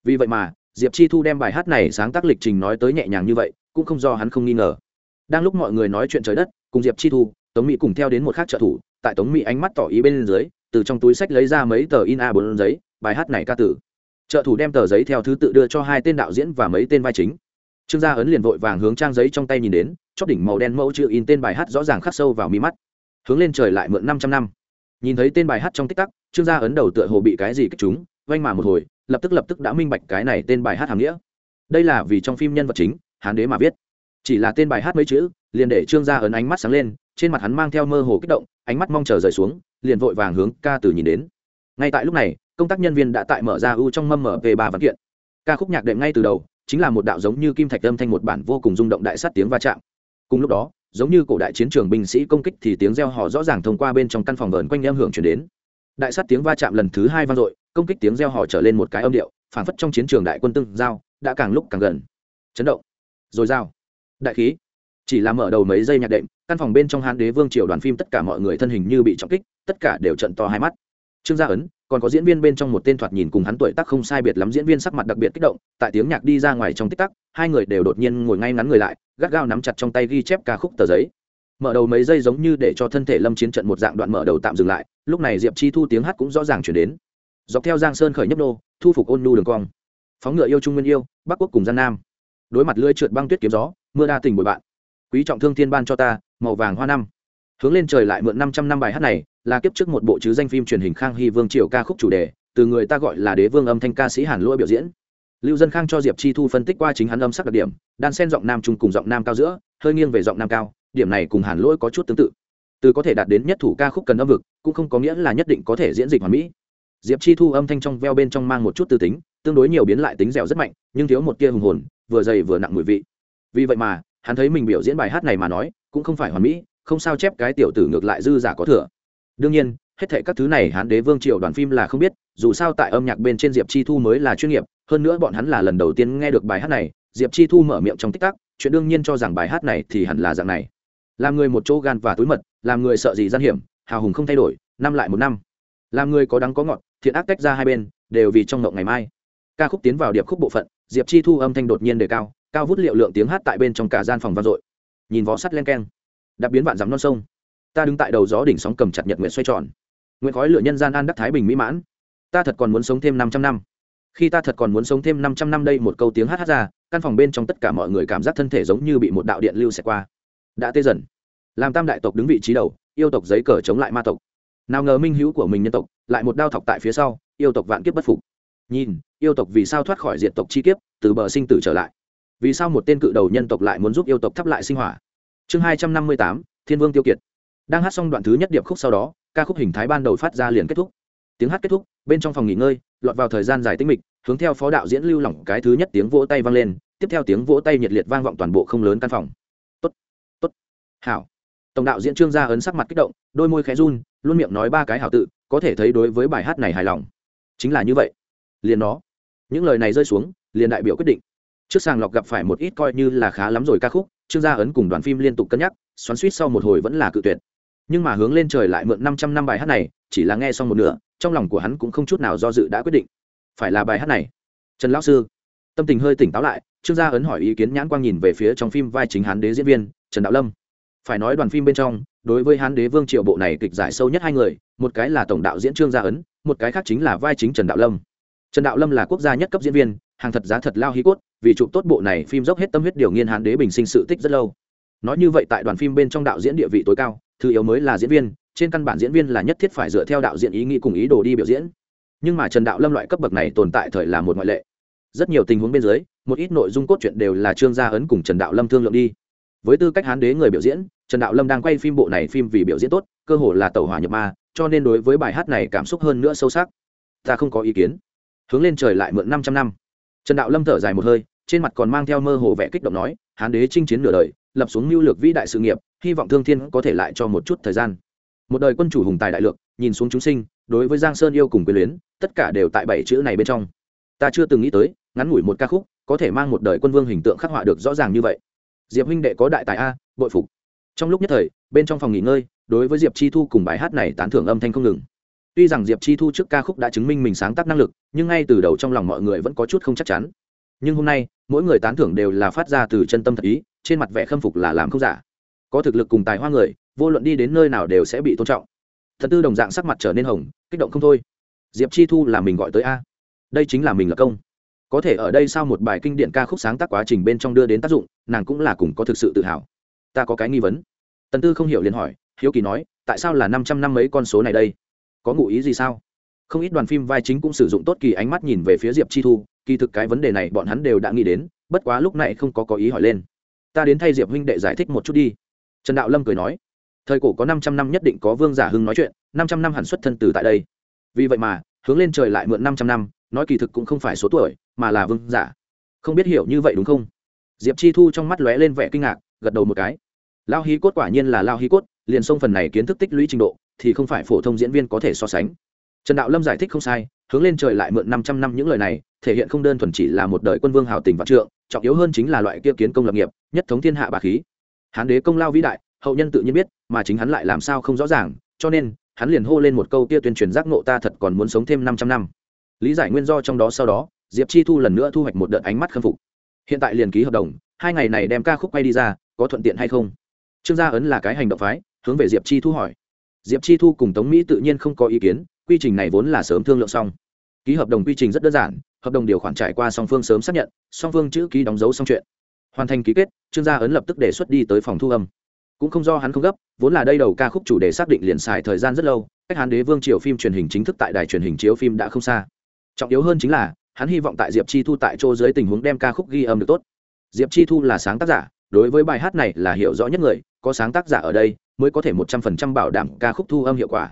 Vì vậy mà, diệp chi thu đem bài hát này sáng tác lịch trình nói tới nhẹ nhàng như vậy, cũng không do hắn không nghi ngờ. Đang lúc mọi người nói chuyện trời đất, cùng diệp chi thu, tống mỹ cùng theo đến một khác trợ thủ, tại tống mỹ ánh mắt tỏ ý bên dưới, từ trong túi sách lấy ra mấy tờ in a bốn giấy, bài hát này ca tử. Trợ thủ đem tờ giấy theo thứ tự đưa cho hai tên đạo diễn và mấy tên vai chính. Trương gia ấn liền vội vàng hướng trang giấy trong tay nhìn đến chóp đỉnh màu đen mẫu chữ in tên bài hát rõ ràng khắc sâu vào mi mắt. Hướng lên trời lại mượn năm trăm năm. Nhìn thấy tên bài hát trong tích tắc, trương gia ấn đầu tựa hồ bị cái gì kích chúng vanh mà một hồi, lập tức lập tức đã minh bạch cái này tên bài hát hàm nghĩa. Đây là vì trong phim nhân vật chính, hán đế mà viết. Chỉ là tên bài hát mấy chữ, liền để trương gia ấn ánh mắt sáng lên, trên mặt hắn mang theo mơ hồ kích động, ánh mắt mong chờ rời xuống, liền vội vàng hướng ca từ nhìn đến. Ngay tại lúc này, công tác nhân viên đã tại mở ra u trong mâm mở về ba văn kiện. Ca khúc nhạc đệm ngay từ đầu, chính là một đạo giống như kim thạch âm thanh một bản vô cùng rung động đại sát tiếng va chạm cùng lúc đó, giống như cổ đại chiến trường binh sĩ công kích thì tiếng reo hò rõ ràng thông qua bên trong căn phòng vờn quanh em hưởng chuyển đến. Đại sát tiếng va chạm lần thứ hai vang dội, công kích tiếng reo hò trở lên một cái âm điệu phản phất trong chiến trường đại quân tương giao, đã càng lúc càng gần. Chấn động. Rồi giao đại khí. Chỉ là mở đầu mấy giây nhạc đệm, căn phòng bên trong hán đế vương triều đoàn phim tất cả mọi người thân hình như bị trọng kích, tất cả đều trận to hai mắt. Trương gia ấn còn có diễn viên bên trong một tên thoạt nhìn cùng hắn tuổi tác không sai biệt lắm diễn viên sắc mặt đặc biệt kích động, tại tiếng nhạc đi ra ngoài trong tích tắc, hai người đều đột nhiên ngồi ngay ngắn người lại, gắt gao nắm chặt trong tay ghi chép ca khúc tờ giấy. Mở đầu mấy giây giống như để cho thân thể lâm chiến trận một dạng đoạn mở đầu tạm dừng lại, lúc này diệp chi thu tiếng hát cũng rõ ràng chuyển đến. Dọc theo giang sơn khởi nhấp nô, thu phục ôn nhu đường cong. Phóng ngựa yêu trung nguyên yêu, bắc quốc cùng gian nam. Đối mặt lưới trượt băng tuyết kiếm gió, mưa đa tình bồi bạn. Quý trọng thương thiên ban cho ta, màu vàng hoa năm hướng lên trời lại mượn năm trăm năm bài hát này, là kiếp trước một bộ chứ danh phim truyền hình khang hy vương triều ca khúc chủ đề, từ người ta gọi là đế vương âm thanh ca sĩ hàn lỗi biểu diễn. Lưu dân khang cho diệp chi thu phân tích qua chính hắn âm sắc đặc điểm, đan sen giọng nam trung cùng giọng nam cao giữa, hơi nghiêng về giọng nam cao, điểm này cùng hàn lỗi có chút tương tự. Từ có thể đạt đến nhất thủ ca khúc cần âm vực, cũng không có nghĩa là nhất định có thể diễn dịch hoàn mỹ. Diệp chi thu âm thanh trong veo bên trong mang một chút tư tính, tương đối nhiều biến lại tính dẻo rất mạnh, nhưng thiếu một tia hùng hồn, vừa dày vừa nặng mùi vị. Vì vậy mà, hắn thấy mình biểu diễn bài hát này mà nói, cũng không phải hoàn mỹ không sao chép cái tiểu tử ngược lại dư giả có thừa. Đương nhiên, hết thệ các thứ này hán đế vương triều đoàn phim là không biết, dù sao tại âm nhạc bên trên diệp chi thu mới là chuyên nghiệp, hơn nữa bọn hắn là lần đầu tiên nghe được bài hát này, diệp chi thu mở miệng trong tích tắc, chuyện đương nhiên cho rằng bài hát này thì hẳn là dạng này. Làm người một chỗ gan và túi mật, làm người sợ gì gian hiểm, hào hùng không thay đổi, năm lại một năm. Làm người có đắng có ngọt, thiện ác tách ra hai bên, đều vì trong ngộng ngày mai. Ca khúc tiến vào điệp khúc bộ phận, diệp chi thu âm thanh đột nhiên đề cao cao vút liệu lượng tiếng hát tại bên trong cả gian phòng vang dội. Nhìn vó sắt len keng đặc biến vạn dắm non sông. Ta đứng tại đầu gió đỉnh sóng cầm chặt nhật nguyện xoay tròn. Nguyện khói lửa nhân gian an đắc thái bình mỹ mãn. Ta thật còn muốn sống thêm năm trăm năm. Khi ta thật còn muốn sống thêm năm trăm năm đây một câu tiếng hát hát ra, căn phòng bên trong tất cả mọi người cảm giác thân thể giống như bị một đạo điện lưu xẹt qua. Đã tê dần. Làm tam đại tộc đứng vị trí đầu, yêu tộc giấy cờ chống lại ma tộc. Nào ngờ minh hữu của mình nhân tộc, lại một đao thọc tại phía sau, yêu tộc vạn kiếp bất phục. Nhìn, yêu tộc vì sao thoát khỏi diện tộc chi kiếp, từ bờ sinh tử trở lại? Vì sao một tên cự đầu nhân tộc lại muốn giúp yêu tộc thắp lại sinh hỏa? Chương hai trăm năm mươi tám, thiên vương tiêu kiệt. Đang hát xong đoạn thứ nhất điệp khúc sau đó, ca khúc hình thái ban đầu phát ra liền kết thúc. Tiếng hát kết thúc, bên trong phòng nghỉ ngơi, lọt vào thời gian dài tinh mịch, hướng theo phó đạo diễn lưu lỏng cái thứ nhất tiếng vỗ tay vang lên, tiếp theo tiếng vỗ tay nhiệt liệt vang vọng toàn bộ không lớn căn phòng. Tốt tốt. Hảo. Tổng đạo diễn trương gia ấn sắc mặt kích động, đôi môi khẽ run, luôn miệng nói ba cái hảo tự, có thể thấy đối với bài hát này hài lòng. Chính là như vậy. Liền nó. Những lời này rơi xuống, liền đại biểu quyết định. Trước sàng lọc gặp phải một ít coi như là khá lắm rồi ca khúc trương gia ấn cùng đoàn phim liên tục cân nhắc, xoắn suýt sau một hồi vẫn là cự tuyệt. Nhưng mà hướng lên trời lại mượn năm trăm năm bài hát này, chỉ là nghe xong một nửa, trong lòng của hắn cũng không chút nào do dự đã quyết định. Phải là bài hát này. Trần lão sư. Tâm tình hơi tỉnh táo lại, trương gia ấn hỏi ý kiến nhãn quang nhìn về phía trong phim vai chính hán đế diễn viên, trần đạo lâm. Phải nói đoàn phim bên trong, đối với hán đế vương triệu bộ này kịch giải sâu nhất hai người, một cái là tổng đạo diễn trương gia ấn, một cái khác chính là vai chính trần đạo lâm. Trần đạo lâm là quốc gia nhất cấp diễn viên hàng thật giá thật lao hí cốt, vì chụp tốt bộ này phim dốc hết tâm huyết điều nghiên hán đế bình sinh sự tích rất lâu. Nói như vậy tại đoàn phim bên trong đạo diễn địa vị tối cao, thứ yếu mới là diễn viên, trên căn bản diễn viên là nhất thiết phải dựa theo đạo diễn ý nghĩ cùng ý đồ đi biểu diễn. Nhưng mà trần đạo lâm loại cấp bậc này tồn tại thời là một ngoại lệ. Rất nhiều tình huống bên dưới, một ít nội dung cốt truyện đều là trương gia ấn cùng trần đạo lâm thương lượng đi. Với tư cách hán đế người biểu diễn, trần đạo lâm đang quay phim bộ này phim vì biểu diễn tốt, cơ hồ là tàu hỏa nhập ma, cho nên đối với bài hát này cảm xúc hơn nữa sâu sắc. Ta không có ý kiến. Hướng lên trời lại mượn năm trăm năm trần đạo lâm thở dài một hơi, trên mặt còn mang theo mơ hồ vẻ kích động nói, hán đế chinh chiến nửa đời, lập xuống mưu lược vĩ đại sự nghiệp, hy vọng thương thiên có thể lại cho một chút thời gian. Một đời quân chủ hùng tài đại lược, nhìn xuống chúng sinh, đối với giang sơn yêu cùng quyền luyến, tất cả đều tại bảy chữ này bên trong. Ta chưa từng nghĩ tới, ngắn ngủi một ca khúc, có thể mang một đời quân vương hình tượng khắc họa được rõ ràng như vậy. Diệp huynh đệ có đại tài a, bội phục. Trong lúc nhất thời, bên trong phòng nghỉ ngơi, đối với diệp chi thu cùng bài hát này tán thưởng âm thanh không ngừng tuy rằng diệp chi thu trước ca khúc đã chứng minh mình sáng tác năng lực, nhưng ngay từ đầu trong lòng mọi người vẫn có chút không chắc chắn. Nhưng hôm nay, mỗi người tán thưởng đều là phát ra từ chân tâm thật ý, trên mặt vẻ khâm phục là làm không giả. Có thực lực cùng tài hoa người, vô luận đi đến nơi nào đều sẽ bị tôn trọng. Thật tư đồng dạng sắc mặt trở nên hồng, kích động không thôi. Diệp chi thu là mình gọi tới a. Đây chính là mình là công. Có thể ở đây sau một bài kinh điển ca khúc sáng tác quá trình bên trong đưa đến tác dụng, nàng cũng là cùng có thực sự tự hào. Ta có cái nghi vấn. Tần tư không hiểu liền hỏi, hiếu kỳ nói, tại sao là năm trăm năm mấy con số này đây? Có ngụ ý gì sao? Không ít đoàn phim vai chính cũng sử dụng tốt kỳ ánh mắt nhìn về phía diệp chi thu, kỳ thực cái vấn đề này bọn hắn đều đã nghĩ đến, bất quá lúc này không có có ý hỏi lên. Ta đến thay diệp huynh đệ giải thích một chút đi. Trần đạo lâm cười nói, thời cổ có năm trăm năm nhất định có vương giả hưng nói chuyện, năm trăm năm hẳn xuất thân từ tại đây. Vì vậy mà, hướng lên trời lại mượn năm trăm năm, nói kỳ thực cũng không phải số tuổi, mà là vương giả. Không biết hiểu như vậy đúng không? Diệp chi thu trong mắt lóe lên vẻ kinh ngạc, gật đầu một cái. Lao hí cốt quả nhiên là lao hí cốt, liền xông phần này kiến thức tích lũy trình độ thì không phải phổ thông diễn viên có thể so sánh. Trần đạo lâm giải thích không sai, hướng lên trời lại mượn năm trăm năm những lời này, thể hiện không đơn thuần chỉ là một đời quân vương hào tình vạn trượng, trọng yếu hơn chính là loại kia kiến công lập nghiệp, nhất thống thiên hạ bà khí. Hán đế công lao vĩ đại, hậu nhân tự nhiên biết, mà chính hắn lại làm sao không rõ ràng, cho nên, hắn liền hô lên một câu kia tuyên truyền giác ngộ ta thật còn muốn sống thêm năm trăm năm. Lý giải nguyên do trong đó sau đó, diệp chi thu lần nữa thu hoạch một đợt ánh mắt khâm phục. Hiện tại liền ký hợp đồng, hai ngày này đem ca khúc quay đi ra, có thuận tiện hay không? Trương gia ấn là cái hành động phái, hướng về diệp chi thu hỏi diệp chi thu cùng tống mỹ tự nhiên không có ý kiến, quy trình này vốn là sớm thương lượng xong. Ký hợp đồng quy trình rất đơn giản, hợp đồng điều khoản trải qua song phương sớm xác nhận, song phương chữ ký đóng dấu xong chuyện. Hoàn thành ký kết, trương gia ấn lập tức đề xuất đi tới phòng thu âm. Cũng không do hắn không gấp, vốn là đây đầu ca khúc chủ đề xác định liền xài thời gian rất lâu, cách hán đế vương triều phim truyền hình chính thức tại đài truyền hình chiếu phim đã không xa. Trọng yếu hơn chính là, hắn hy vọng tại diệp chi thu tại chỗ dưới tình huống đem ca khúc ghi âm được tốt. Diệp chi thu là sáng tác giả, đối với bài hát này là hiểu rõ nhất người, có sáng tác giả ở đây mới có thể một trăm phần trăm bảo đảm ca khúc thu âm hiệu quả.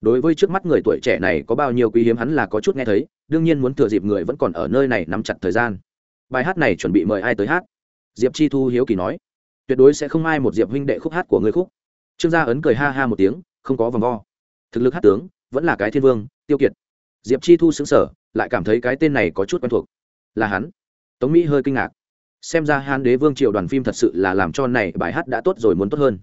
Đối với trước mắt người tuổi trẻ này có bao nhiêu quý hiếm hắn là có chút nghe thấy, đương nhiên muốn thừa dịp người vẫn còn ở nơi này nắm chặt thời gian. Bài hát này chuẩn bị mời ai tới hát? Diệp chi thu hiếu kỳ nói. Tuyệt đối sẽ không ai một diệp huynh đệ khúc hát của người khúc. Trương gia ấn cười ha ha một tiếng, không có vòng vo. Thực lực hát tướng, vẫn là cái thiên vương, tiêu kiệt. Diệp chi thu xứng sở lại cảm thấy cái tên này có chút quen thuộc. Là hắn. Tống mỹ hơi kinh ngạc. Xem ra hán đế vương triều đoàn phim thật sự là làm cho này bài hát đã tốt rồi muốn tốt hơn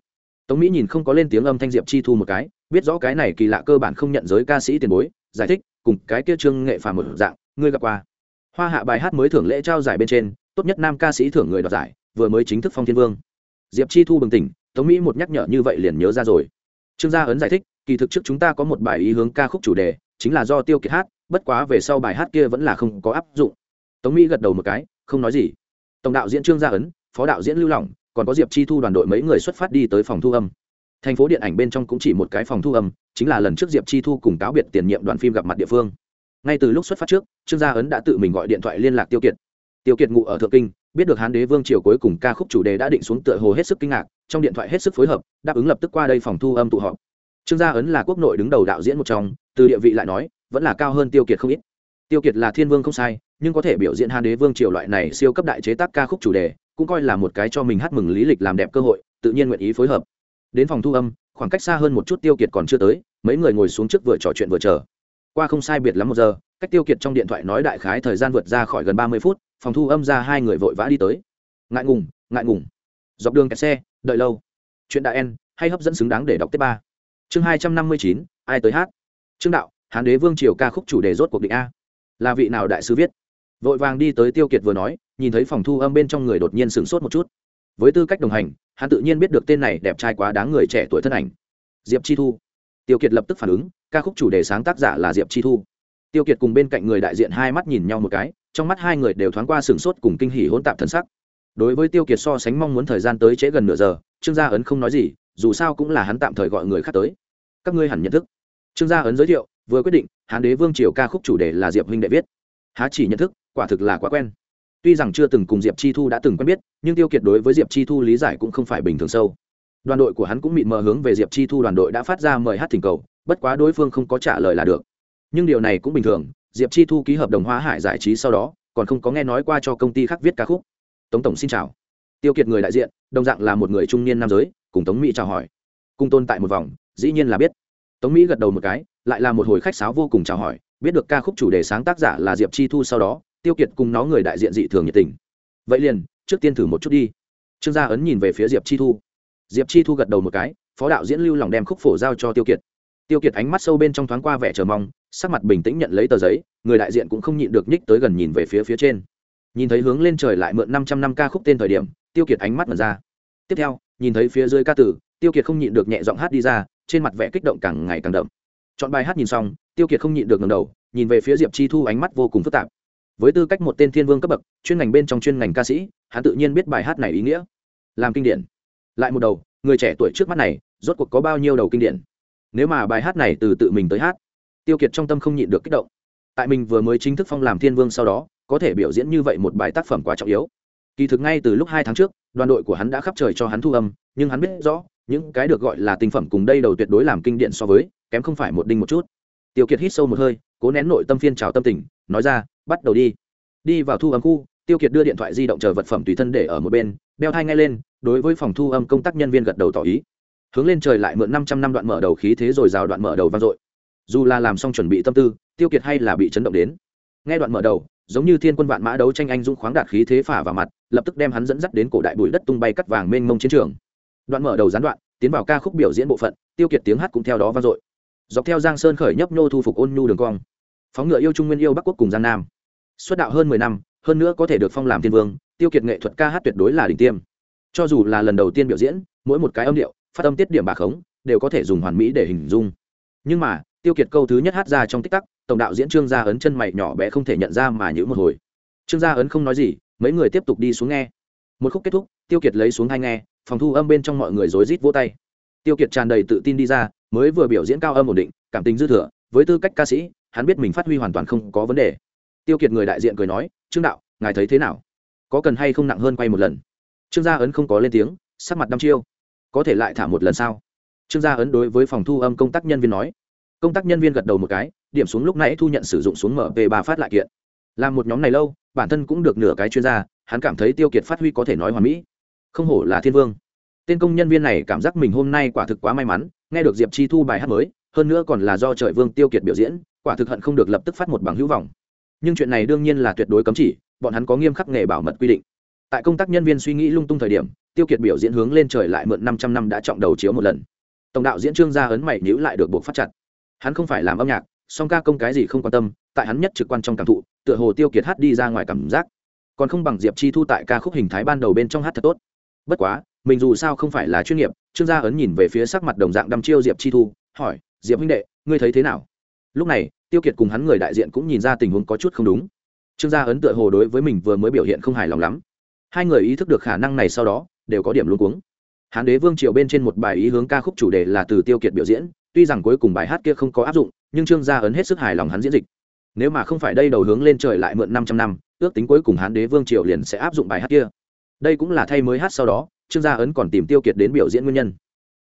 tống mỹ nhìn không có lên tiếng âm thanh diệp chi thu một cái, biết rõ cái này kỳ lạ cơ bản không nhận giới ca sĩ tiền bối, giải thích, cùng cái kia trương nghệ phàm một dạng, ngươi gặp qua. Hoa hạ bài hát mới thưởng lễ trao giải bên trên, tốt nhất nam ca sĩ thưởng người đoạt giải, vừa mới chính thức phong thiên vương. Diệp chi thu bừng tỉnh, tống mỹ một nhắc nhở như vậy liền nhớ ra rồi. Trương gia ấn giải thích, kỳ thực trước chúng ta có một bài ý hướng ca khúc chủ đề, chính là do tiêu kiệt hát, bất quá về sau bài hát kia vẫn là không có áp dụng. Tống mỹ gật đầu một cái, không nói gì. Tổng đạo diễn trương gia ấn, phó đạo diễn lưu lỏng còn có diệp chi thu đoàn đội mấy người xuất phát đi tới phòng thu âm. Thành phố điện ảnh bên trong cũng chỉ một cái phòng thu âm, chính là lần trước diệp chi thu cùng cáo biệt tiền nhiệm đoàn phim gặp mặt địa phương. Ngay từ lúc xuất phát trước, trương gia ấn đã tự mình gọi điện thoại liên lạc tiêu kiệt. Tiêu kiệt ngụ ở thượng kinh, biết được hán đế vương triều cuối cùng ca khúc chủ đề đã định xuống tựa hồ hết sức kinh ngạc, trong điện thoại hết sức phối hợp, đáp ứng lập tức qua đây phòng thu âm tụ họp. Trương gia ấn là quốc nội đứng đầu đạo diễn một trong, từ địa vị lại nói, vẫn là cao hơn tiêu kiệt không ít. Tiêu kiệt là thiên vương không sai, nhưng có thể biểu diễn hán đế vương triều loại này siêu cấp đại chế tác ca khúc chủ đề cũng coi là một cái cho mình hát mừng lý lịch làm đẹp cơ hội, tự nhiên nguyện ý phối hợp. Đến phòng thu âm, khoảng cách xa hơn một chút tiêu kiệt còn chưa tới, mấy người ngồi xuống trước vừa trò chuyện vừa chờ. Qua không sai biệt lắm một giờ, cách tiêu kiệt trong điện thoại nói đại khái thời gian vượt ra khỏi gần ba mươi phút, phòng thu âm ra hai người vội vã đi tới. Ngại ngùng ngại ngùng. Dọc đường kẹt xe, đợi lâu. Chuyện đại en, hay hấp dẫn xứng đáng để đọc tiếp ba. Chương hai trăm năm mươi chín, ai tới hát? Trương đạo, hán đế vương triều ca khúc chủ đề rốt cuộc định a. Là vị nào đại sứ viết? Vội vàng đi tới tiêu kiệt vừa nói nhìn thấy phòng thu âm bên trong người đột nhiên sửng sốt một chút. Với tư cách đồng hành, hắn tự nhiên biết được tên này đẹp trai quá đáng người trẻ tuổi thân ảnh. Diệp chi thu. Tiêu kiệt lập tức phản ứng, ca khúc chủ đề sáng tác giả là diệp chi thu. Tiêu kiệt cùng bên cạnh người đại diện hai mắt nhìn nhau một cái, trong mắt hai người đều thoáng qua sửng sốt cùng kinh hỉ hỗn tạp thân sắc. Đối với tiêu kiệt so sánh mong muốn thời gian tới trễ gần nửa giờ, trương gia ấn không nói gì, dù sao cũng là hắn tạm thời gọi người khác tới. Các ngươi hẳn nhận thức. Trương gia ấn giới thiệu, vừa quyết định, hán đế vương triều ca khúc chủ đề là diệp huynh đệ viết. Há chỉ nhận thức, quả thực là quá quen tuy rằng chưa từng cùng diệp chi thu đã từng quen biết, nhưng tiêu kiệt đối với diệp chi thu lý giải cũng không phải bình thường sâu. Đoàn đội của hắn cũng mịn mờ hướng về diệp chi thu đoàn đội đã phát ra mời hát thỉnh cầu, bất quá đối phương không có trả lời là được. Nhưng điều này cũng bình thường, diệp chi thu ký hợp đồng hóa hải giải trí sau đó, còn không có nghe nói qua cho công ty khác viết ca khúc. Tống tổng xin chào. Tiêu kiệt người đại diện, đồng dạng là một người trung niên nam giới, cùng tống mỹ chào hỏi. Cung tôn tại một vòng, dĩ nhiên là biết. Tống mỹ gật đầu một cái, lại là một hồi khách sáo vô cùng chào hỏi, biết được ca khúc chủ đề sáng tác giả là diệp chi thu sau đó tiêu kiệt cùng nó người đại diện dị thường nhiệt tình. Vậy liền, trước tiên thử một chút đi. Trương gia ấn nhìn về phía diệp chi thu. Diệp chi thu gật đầu một cái, phó đạo diễn lưu lòng đem khúc phổ giao cho tiêu kiệt. Tiêu kiệt ánh mắt sâu bên trong thoáng qua vẻ chờ mong, sắc mặt bình tĩnh nhận lấy tờ giấy, người đại diện cũng không nhịn được nhích tới gần nhìn về phía phía trên. Nhìn thấy hướng lên trời lại mượn năm trăm năm ca khúc tên thời điểm, tiêu kiệt ánh mắt mật ra. Tiếp theo, nhìn thấy phía dưới ca tử, tiêu kiệt không nhịn được nhẹ giọng hát đi ra, trên mặt vẻ kích động càng ngày càng đậm. Chọn bài hát nhìn xong, tiêu kiệt không nhịn được ngầm đầu, nhìn về phía diệp chi thu ánh mắt vô cùng phức tạp với tư cách một tên thiên vương cấp bậc, chuyên ngành bên trong chuyên ngành ca sĩ, hắn tự nhiên biết bài hát này ý nghĩa. Làm kinh điển. Lại một đầu, người trẻ tuổi trước mắt này, rốt cuộc có bao nhiêu đầu kinh điển? Nếu mà bài hát này từ tự mình tới hát, tiêu kiệt trong tâm không nhịn được kích động. Tại mình vừa mới chính thức phong làm thiên vương sau đó, có thể biểu diễn như vậy một bài tác phẩm quá trọng yếu. Kỳ thực ngay từ lúc hai tháng trước, đoàn đội của hắn đã khắp trời cho hắn thu âm, nhưng hắn biết rõ, những cái được gọi là tinh phẩm cùng đây đầu tuyệt đối làm kinh điển so với, kém không phải một đinh một chút. Tiêu kiệt hít sâu một hơi, cố nén nội tâm phiên trào tâm tình nói ra, bắt đầu đi. Đi vào thu âm khu, tiêu kiệt đưa điện thoại di động chờ vật phẩm tùy thân để ở một bên, đeo thai ngay lên, đối với phòng thu âm công tác nhân viên gật đầu tỏ ý. Hướng lên trời lại mượn năm trăm năm đoạn mở đầu khí thế rồi rào đoạn mở đầu vang dội. Dù là làm xong chuẩn bị tâm tư, tiêu kiệt hay là bị chấn động đến. Nghe đoạn mở đầu, giống như thiên quân vạn mã đấu tranh anh dũng khoáng đạt khí thế phả vào mặt, lập tức đem hắn dẫn dắt đến cổ đại bụi đất tung bay cắt vàng mênh mông chiến trường. Đoạn mở đầu gián đoạn, tiến vào ca khúc biểu diễn bộ phận, tiêu kiệt tiếng hát cũng theo đó vang dội. Dọc theo giang sơn khởi nhấp nhô thu phục ôn nhu đường cong phóng ngựa yêu trung nguyên yêu bắc quốc cùng giang nam. Xuất đạo hơn mười năm, hơn nữa có thể được phong làm thiên vương, tiêu kiệt nghệ thuật ca hát tuyệt đối là đỉnh tiêm. Cho dù là lần đầu tiên biểu diễn, mỗi một cái âm điệu, phát âm tiết điểm bà khống, đều có thể dùng hoàn mỹ để hình dung. Nhưng mà, tiêu kiệt câu thứ nhất hát ra trong tích tắc, tổng đạo diễn trương gia ấn chân mày nhỏ bé không thể nhận ra mà nhữ một hồi. Trương gia ấn không nói gì, mấy người tiếp tục đi xuống nghe. Một khúc kết thúc, tiêu kiệt lấy xuống hai nghe, phòng thu âm bên trong mọi người rối rít vỗ tay. Tiêu kiệt tràn đầy tự tin đi ra, mới vừa biểu diễn cao âm ổn định, cảm tình dư thừa, với tư cách ca sĩ hắn biết mình phát huy hoàn toàn không có vấn đề. Tiêu kiệt người đại diện cười nói, trương đạo, ngài thấy thế nào? Có cần hay không nặng hơn quay một lần? Trương gia ấn không có lên tiếng, sắc mặt đăm chiêu. Có thể lại thả một lần sao? Trương gia ấn đối với phòng thu âm công tác nhân viên nói. Công tác nhân viên gật đầu một cái, điểm xuống lúc nãy thu nhận sử dụng xuống mở về ba phát lại kiện. Làm một nhóm này lâu, bản thân cũng được nửa cái chuyên gia, hắn cảm thấy tiêu kiệt phát huy có thể nói hoàn mỹ. Không hổ là thiên vương. Tên công nhân viên này cảm giác mình hôm nay quả thực quá may mắn, nghe được diệp chi thu bài hát mới, hơn nữa còn là do trời vương tiêu kiệt biểu diễn quả thực hận không được lập tức phát một bằng hữu vọng. Nhưng chuyện này đương nhiên là tuyệt đối cấm chỉ, bọn hắn có nghiêm khắc nghề bảo mật quy định. Tại công tác nhân viên suy nghĩ lung tung thời điểm, tiêu kiệt biểu diễn hướng lên trời lại mượn năm trăm năm đã trọng đầu chiếu một lần. Tổng đạo diễn trương gia ấn mày nhữ lại được buộc phát chặt. Hắn không phải làm âm nhạc, song ca công cái gì không quan tâm, tại hắn nhất trực quan trong cảm thụ, tựa hồ tiêu kiệt hát đi ra ngoài cảm giác. Còn không bằng diệp chi thu tại ca khúc hình thái ban đầu bên trong hát thật tốt. Bất quá, mình dù sao không phải là chuyên nghiệp, trương gia ấn nhìn về phía sắc mặt đồng dạng đăm chiêu diệp chi thu, hỏi, diệp huynh đệ, ngươi thấy thế nào? Lúc này, tiêu kiệt cùng hắn người đại diện cũng nhìn ra tình huống có chút không đúng. Trương gia ấn tựa hồ đối với mình vừa mới biểu hiện không hài lòng lắm. Hai người ý thức được khả năng này sau đó, đều có điểm luôn cuống. Hán đế vương triều bên trên một bài ý hướng ca khúc chủ đề là từ tiêu kiệt biểu diễn, tuy rằng cuối cùng bài hát kia không có áp dụng, nhưng trương gia ấn hết sức hài lòng hắn diễn dịch. Nếu mà không phải đây đầu hướng lên trời lại mượn năm trăm năm, ước tính cuối cùng hán đế vương triều liền sẽ áp dụng bài hát kia. Đây cũng là thay mới hát sau đó, trương gia ấn còn tìm tiêu kiệt đến biểu diễn nguyên nhân.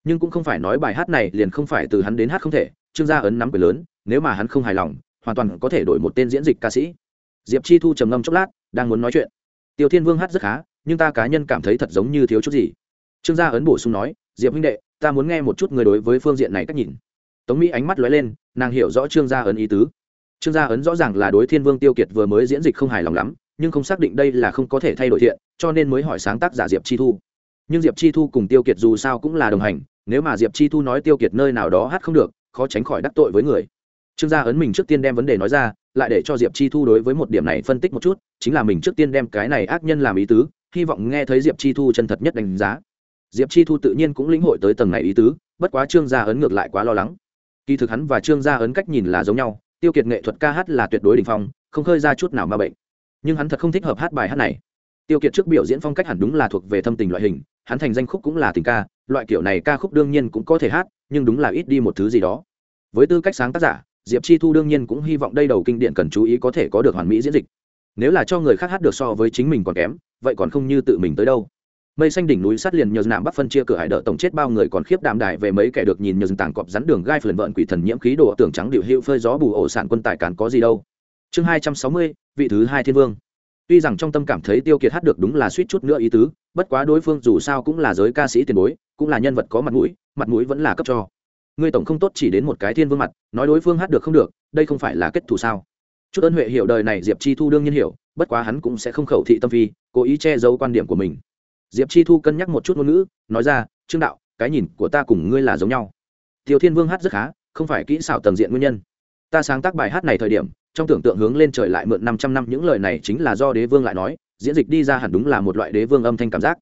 Nhưng cũng không phải nói bài hát này liền không phải từ hắn đến hát không thể, trương gia ấn nắm quyền lớn nếu mà hắn không hài lòng, hoàn toàn có thể đổi một tên diễn dịch ca sĩ. Diệp chi thu trầm ngâm chốc lát, đang muốn nói chuyện. Tiêu thiên vương hát rất khá, nhưng ta cá nhân cảm thấy thật giống như thiếu chút gì. Trương gia ấn bổ sung nói, diệp huynh đệ, ta muốn nghe một chút người đối với phương diện này cách nhìn. Tống mỹ ánh mắt lóe lên, nàng hiểu rõ trương gia ấn ý tứ. Trương gia ấn rõ ràng là đối thiên vương tiêu kiệt vừa mới diễn dịch không hài lòng lắm, nhưng không xác định đây là không có thể thay đổi thiện, cho nên mới hỏi sáng tác giả diệp chi thu. Nhưng diệp chi thu cùng tiêu kiệt dù sao cũng là đồng hành, nếu mà diệp chi thu nói tiêu kiệt nơi nào đó hát không được, khó tránh khỏi đắc tội với người trương gia ấn mình trước tiên đem vấn đề nói ra, lại để cho diệp chi thu đối với một điểm này phân tích một chút, chính là mình trước tiên đem cái này ác nhân làm ý tứ, hy vọng nghe thấy diệp chi thu chân thật nhất đánh giá. Diệp chi thu tự nhiên cũng lĩnh hội tới tầng này ý tứ, bất quá trương gia ấn ngược lại quá lo lắng. Kỳ thực hắn và trương gia ấn cách nhìn là giống nhau, tiêu kiệt nghệ thuật ca hát là tuyệt đối đỉnh phong, không khơi ra chút nào ma bệnh. Nhưng hắn thật không thích hợp hát bài hát này. Tiêu kiệt trước biểu diễn phong cách hẳn đúng là thuộc về thâm tình loại hình, hắn thành danh khúc cũng là tình ca, loại kiểu này ca khúc đương nhiên cũng có thể hát, nhưng đúng là ít đi một thứ gì đó. Với tư cách sáng tác giả diệp chi thu đương nhiên cũng hy vọng đây đầu kinh điển cần chú ý có thể có được hoàn mỹ diễn dịch. Nếu là cho người khác hát được so với chính mình còn kém, vậy còn không như tự mình tới đâu. Mây xanh đỉnh núi sát liền nhờ nạm bắc phân chia cửa hải đỡ tổng chết bao người còn khiếp đàm đài về mấy kẻ được nhìn nhờ rừng tảng cọp rắn đường gai phần vợn quỷ thần nhiễm khí đồ tưởng trắng điệu hữu phơi gió bù ổ sản quân tài càn có gì đâu. Chương hai trăm sáu mươi, vị thứ hai thiên vương. Tuy rằng trong tâm cảm thấy tiêu kiệt hát được đúng là suýt chút nữa ý tứ, bất quá đối phương dù sao cũng là giới ca sĩ tiền bối, cũng là nhân vật có mặt mũi mặt mũi vẫn là cấp cho ngươi tổng không tốt chỉ đến một cái thiên vương mặt, nói đối phương hát được không được, đây không phải là kết thù sao? Chút ân huệ hiểu đời này diệp chi thu đương nhiên hiểu, bất quá hắn cũng sẽ không khẩu thị tâm phi, cố ý che giấu quan điểm của mình. Diệp chi thu cân nhắc một chút ngôn ngữ, nói ra, trương đạo, cái nhìn của ta cùng ngươi là giống nhau. Tiêu thiên vương hát rất khá, không phải kỹ xảo tầng diện nguyên nhân. Ta sáng tác bài hát này thời điểm, trong tưởng tượng hướng lên trời lại mượn năm trăm năm, những lời này chính là do đế vương lại nói, diễn dịch đi ra hẳn đúng là một loại đế vương âm thanh cảm giác.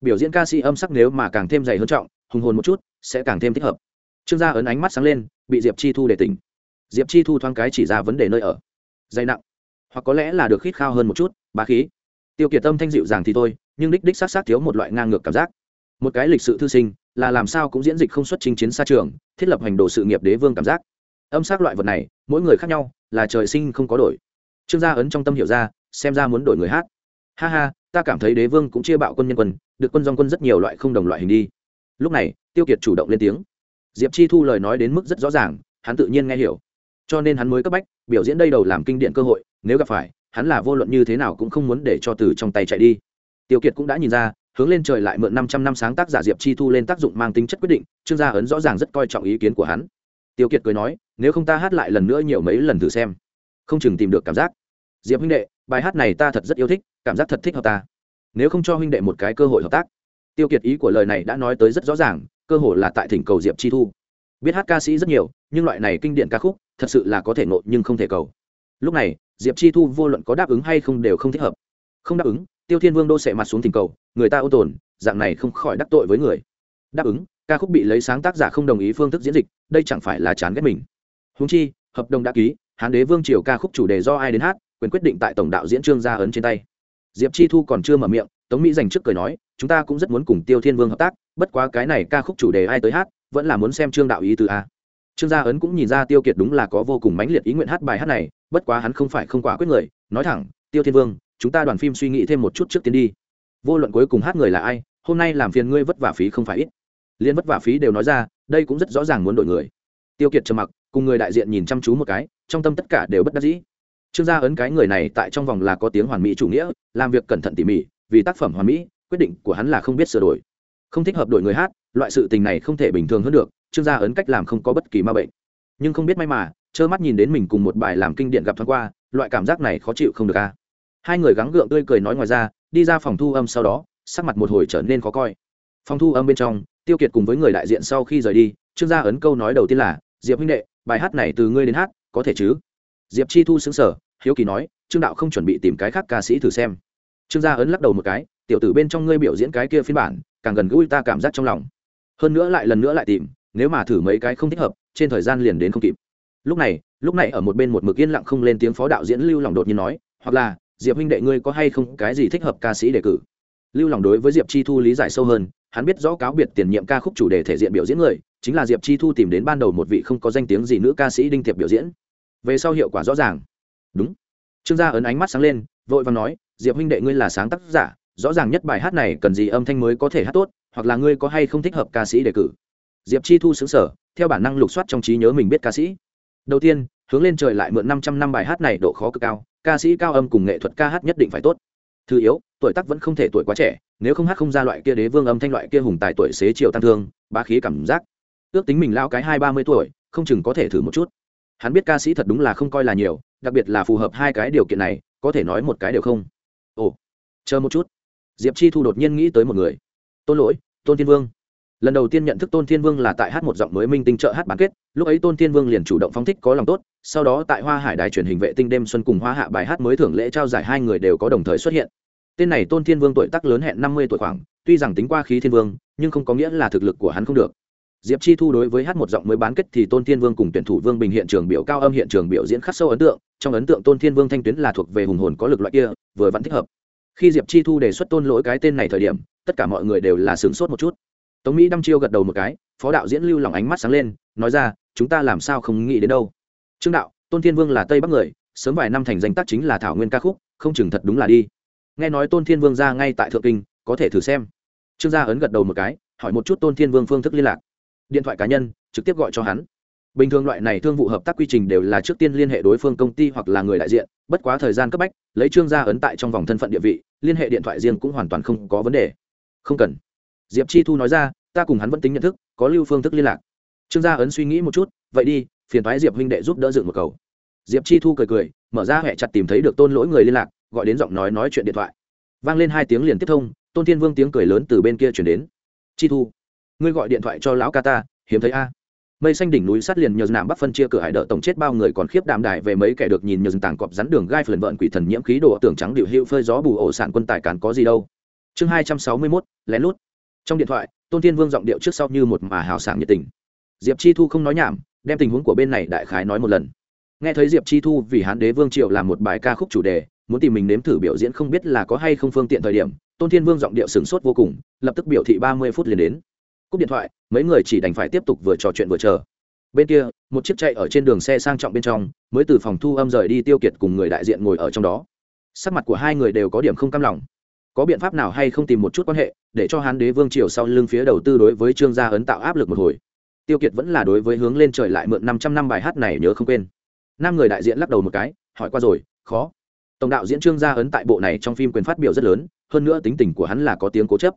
Biểu diễn ca sĩ âm sắc nếu mà càng thêm dày hơn trọng, hùng hồn một chút, sẽ càng thêm thích hợp trương gia ấn ánh mắt sáng lên, bị diệp chi thu để tỉnh. Diệp chi thu thoáng cái chỉ ra vấn đề nơi ở. Dày nặng. Hoặc có lẽ là được khít khao hơn một chút, bá khí. Tiêu kiệt tâm thanh dịu dàng thì thôi, nhưng đích đích s á t s á t thiếu một loại ngang ngược cảm giác. Một cái lịch sự thư sinh, là làm sao cũng diễn dịch không xuất trình chiến xa trường, thiết lập hành đồ sự nghiệp đế vương cảm giác. Âm sắc loại vật này, mỗi người khác nhau, là trời sinh không có đổi. Trương gia ấn trong tâm hiểu ra, xem ra muốn đổi người hát. Ha ha, ta cảm thấy đế vương cũng chia bạo quân nhân quân, được quân dòng quân rất nhiều loại không đồng loại hình đi. Lúc này, tiêu kiệt chủ động lên tiếng diệp chi thu lời nói đến mức rất rõ ràng, hắn tự nhiên nghe hiểu. Cho nên hắn mới cấp bách, biểu diễn đây đầu làm kinh điện cơ hội, nếu gặp phải, hắn là vô luận như thế nào cũng không muốn để cho từ trong tay chạy đi. Tiêu kiệt cũng đã nhìn ra, hướng lên trời lại mượn năm trăm năm sáng tác giả diệp chi thu lên tác dụng mang tính chất quyết định, trương gia ấn rõ ràng rất coi trọng ý kiến của hắn. Tiêu kiệt cười nói, nếu không ta hát lại lần nữa nhiều mấy lần thử xem. Không chừng tìm được cảm giác. Diệp huynh đệ, bài hát này ta thật rất yêu thích, cảm giác thật thích hợp ta. Nếu không cho huynh đệ một cái cơ hội hợp tác. Tiêu kiệt ý của lời này đã nói tới rất rõ ràng cơ hội là tại thỉnh cầu diệp chi thu. Biết hát ca sĩ rất nhiều, nhưng loại này kinh điển ca khúc thật sự là có thể nộ nhưng không thể cầu. Lúc này, diệp chi thu vô luận có đáp ứng hay không đều không thích hợp. Không đáp ứng, tiêu thiên vương đô sẽ mặt xuống thỉnh cầu, người ta ô tồn, dạng này không khỏi đắc tội với người. Đáp ứng, ca khúc bị lấy sáng tác giả không đồng ý phương thức diễn dịch, đây chẳng phải là chán ghét mình. Húng chi, hợp đồng đã ký, hán đế vương triều ca khúc chủ đề do ai đến hát, quyền quyết định tại tổng đạo diễn trương gia ấn trên tay. Diệp chi thu còn chưa mở miệng, tống mỹ dành trước cười nói, chúng ta cũng rất muốn cùng tiêu thiên vương hợp tác bất quá cái này ca khúc chủ đề ai tới hát, vẫn là muốn xem trương đạo ý từ a. Trương gia ấn cũng nhìn ra tiêu kiệt đúng là có vô cùng mãnh liệt ý nguyện hát bài hát này, bất quá hắn không phải không quả quyết người, nói thẳng, tiêu thiên vương, chúng ta đoàn phim suy nghĩ thêm một chút trước tiên đi. Vô luận cuối cùng hát người là ai, hôm nay làm phiền ngươi vất vả phí không phải ít. Liên vất vả phí đều nói ra, đây cũng rất rõ ràng muốn đổi người. Tiêu kiệt trầm mặc, cùng người đại diện nhìn chăm chú một cái, trong tâm tất cả đều bất đắc dĩ. Trương gia ấn cái người này tại trong vòng là có tiếng hoàn mỹ chủ nghĩa, làm việc cẩn thận tỉ mỉ, vì tác phẩm hoàn mỹ, quyết định của hắn là không biết sửa đổi không thích hợp đội người hát, loại sự tình này không thể bình thường hơn được, trương gia ấn cách làm không có bất kỳ ma bệnh. Nhưng không biết may mà, trơ mắt nhìn đến mình cùng một bài làm kinh điển gặp thoáng qua, loại cảm giác này khó chịu không được a hai người gắng gượng tươi cười nói ngoài ra, đi ra phòng thu âm sau đó, sắc mặt một hồi trở nên khó coi. Phòng thu âm bên trong, tiêu kiệt cùng với người đại diện sau khi rời đi, trương gia ấn câu nói đầu tiên là, diệp huynh đệ, bài hát này từ ngươi đến hát, có thể chứ? Diệp chi thu xứng sở hiếu kỳ nói, trương đạo không chuẩn bị tìm cái khác ca sĩ thử xem. Trương gia ấn lắc đầu một cái, tiểu tử bên trong ngươi biểu diễn cái kia phiên bản càng gần gũi ta cảm giác trong lòng. Hơn nữa lại lần nữa lại tìm, nếu mà thử mấy cái không thích hợp, trên thời gian liền đến không kịp. Lúc này lúc này ở một bên một mực yên lặng không lên tiếng phó đạo diễn lưu lòng đột nhiên nói, hoặc là, diệp huynh đệ ngươi có hay không cái gì thích hợp ca sĩ đề cử? Lưu lòng đối với diệp chi thu lý giải sâu hơn, hắn biết rõ cáo biệt tiền nhiệm ca khúc chủ đề thể diện biểu diễn người, chính là diệp chi thu tìm đến ban đầu một vị không có danh tiếng gì nữ ca sĩ đinh thiệp biểu diễn. Về sau hiệu quả rõ ràng. Đúng. Trương gia ấn ánh mắt sáng lên, vội và nói, diệp huynh đệ ngươi là sáng tác giả rõ ràng nhất bài hát này cần gì âm thanh mới có thể hát tốt, hoặc là ngươi có hay không thích hợp ca sĩ đề cử. Diệp chi thu xứng sở theo bản năng lục soát trong trí nhớ mình biết ca sĩ. Đầu tiên, hướng lên trời lại mượn năm trăm năm bài hát này độ khó cực cao, ca sĩ cao âm cùng nghệ thuật ca hát nhất định phải tốt. Thứ yếu, tuổi tác vẫn không thể tuổi quá trẻ, nếu không hát không ra loại kia đế vương âm thanh loại kia hùng tài tuổi xế chiều tăng thương Ba khí cảm giác. Ước tính mình lao cái hai ba mươi tuổi, không chừng có thể thử một chút. Hắn biết ca sĩ thật đúng là không coi là nhiều, đặc biệt là phù hợp hai cái điều kiện này, có thể nói một cái đều không. Ồ, chờ một chút diệp chi thu đột nhiên nghĩ tới một người. Tôn lỗi, tôn thiên vương. Lần đầu tiên nhận thức tôn thiên vương là tại hát một giọng mới minh tinh trợ hát bán kết, lúc ấy tôn thiên vương liền chủ động phóng thích có lòng tốt, sau đó tại hoa hải đài truyền hình vệ tinh đêm xuân cùng hoa hạ bài hát mới thưởng lễ trao giải hai người đều có đồng thời xuất hiện. Tên này tôn thiên vương tuổi tác lớn hẹn năm mươi tuổi khoảng, tuy rằng tính qua khí thiên vương, nhưng không có nghĩa là thực lực của hắn không được. Diệp chi thu đối với hát một giọng mới bán kết thì tôn thiên vương cùng tuyển thủ vương bình hiện trường biểu cao âm hiện trường biểu diễn khắc sâu ấn tượng, trong ấn tượng tôn thiên vương thanh tuyến là thuộc về hùng hồn có lực loại kia, vừa vẫn thích hợp khi diệp chi thu đề xuất tôn lỗi cái tên này thời điểm, tất cả mọi người đều là sửng sốt một chút. Tống mỹ đăm chiêu gật đầu một cái, phó đạo diễn lưu lòng ánh mắt sáng lên, nói ra, chúng ta làm sao không nghĩ đến đâu? Trương đạo, tôn thiên vương là tây bắc người, sớm vài năm thành danh tác chính là thảo nguyên ca khúc, không chừng thật đúng là đi. Nghe nói tôn thiên vương ra ngay tại thượng kinh, có thể thử xem. Trương gia ấn gật đầu một cái, hỏi một chút tôn thiên vương phương thức liên lạc. Điện thoại cá nhân, trực tiếp gọi cho hắn. Bình thường loại này thương vụ hợp tác quy trình đều là trước tiên liên hệ đối phương công ty hoặc là người đại diện, bất quá thời gian cấp bách lấy trương gia ấn tại trong vòng thân phận địa vị, liên hệ điện thoại riêng cũng hoàn toàn không có vấn đề. Không cần. Diệp chi thu nói ra, ta cùng hắn vẫn tính nhận thức, có lưu phương thức liên lạc. Trương gia ấn suy nghĩ một chút, vậy đi, phiền thoái diệp huynh đệ giúp đỡ dựng một cầu. Diệp chi thu cười cười, mở ra h ẹ chặt tìm thấy được tôn lỗi người liên lạc, gọi đến giọng nói nói chuyện điện thoại. Vang lên hai tiếng liền tiếp thông, tôn thiên vương tiếng cười lớn từ bên kia chuyển đến. Chi thu, ngươi gọi điện thoại cho lão ca ta, hiếm thấy a mây xanh đỉnh núi sát liền nhờ nạm bắc phân chia cửa hải đỡ tổng chết bao người còn khiếp đạm đại về mấy kẻ được nhìn nhờ rừng tàng cọp rắn đường gai phần vợn quỷ thần nhiễm khí đồ tưởng trắng điệu hữu phơi gió bù ổ sản quân tài cán có gì đâu. Chương hai trăm sáu mươi mốt, lén lút. Trong điện thoại, tôn thiên vương giọng điệu trước sau như một mà hào sảng nhiệt tình. Diệp chi thu không nói nhảm, đem tình huống của bên này đại khái nói một lần. Nghe thấy diệp chi thu vì hán đế vương triệu làm một bài ca khúc chủ đề, muốn tìm mình nếm thử biểu diễn không biết là có hay không phương tiện thời điểm, tôn thiên vương giọng điệu sửng sốt vô cùng, lập tức biểu thị ba mươi phút liền đến cúp điện thoại, mấy người chỉ đành phải tiếp tục vừa trò chuyện vừa chờ. Bên kia, một chiếc chạy ở trên đường xe sang trọng bên trong, mới từ phòng thu âm rời đi tiêu kiệt cùng người đại diện ngồi ở trong đó. Sắc mặt của hai người đều có điểm không cam lòng. Có biện pháp nào hay không tìm một chút quan hệ, để cho hán đế vương triều sau lưng phía đầu tư đối với trương gia ấn tạo áp lực một hồi? Tiêu kiệt vẫn là đối với hướng lên trời lại mượn năm trăm năm bài hát này nhớ không quên. Năm người đại diện lắc đầu một cái, hỏi qua rồi, khó. Tổng đạo diễn trương gia ấn tại bộ này trong phim quyền phát biểu rất lớn, hơn nữa tính tình của hắn là có tiếng cố chấp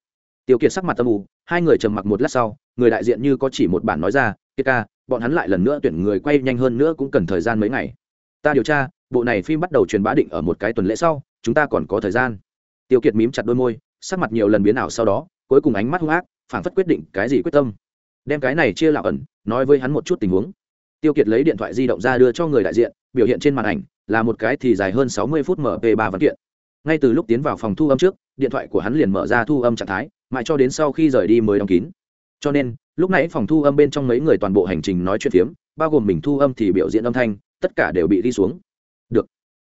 tiêu kiệt sắc mặt âm u, hai người trầm mặc một lát sau người đại diện như có chỉ một bản nói ra kiệt ca bọn hắn lại lần nữa tuyển người quay nhanh hơn nữa cũng cần thời gian mấy ngày. Ta điều tra bộ này phim bắt đầu truyền bá định ở một cái tuần lễ sau chúng ta còn có thời gian. Tiêu kiệt mím chặt đôi môi sắc mặt nhiều lần biến ảo sau đó cuối cùng ánh mắt hung ác phảng phất quyết định cái gì quyết tâm. Đem cái này chia lạc ẩn nói với hắn một chút tình huống. Tiêu kiệt lấy điện thoại di động ra đưa cho người đại diện biểu hiện trên màn ảnh là một cái thì dài hơn sáu mươi phút mp ba văn kiện. Ngay từ lúc tiến vào phòng thu âm trước điện thoại của hắn liền mở ra thu âm trạng thái mãi cho đến sau khi rời đi mới đóng kín. Cho nên, lúc nãy phòng thu âm bên trong mấy người toàn bộ hành trình nói chuyện phiếm, bao gồm mình thu âm thì biểu diễn âm thanh, tất cả đều bị đi xuống. Được.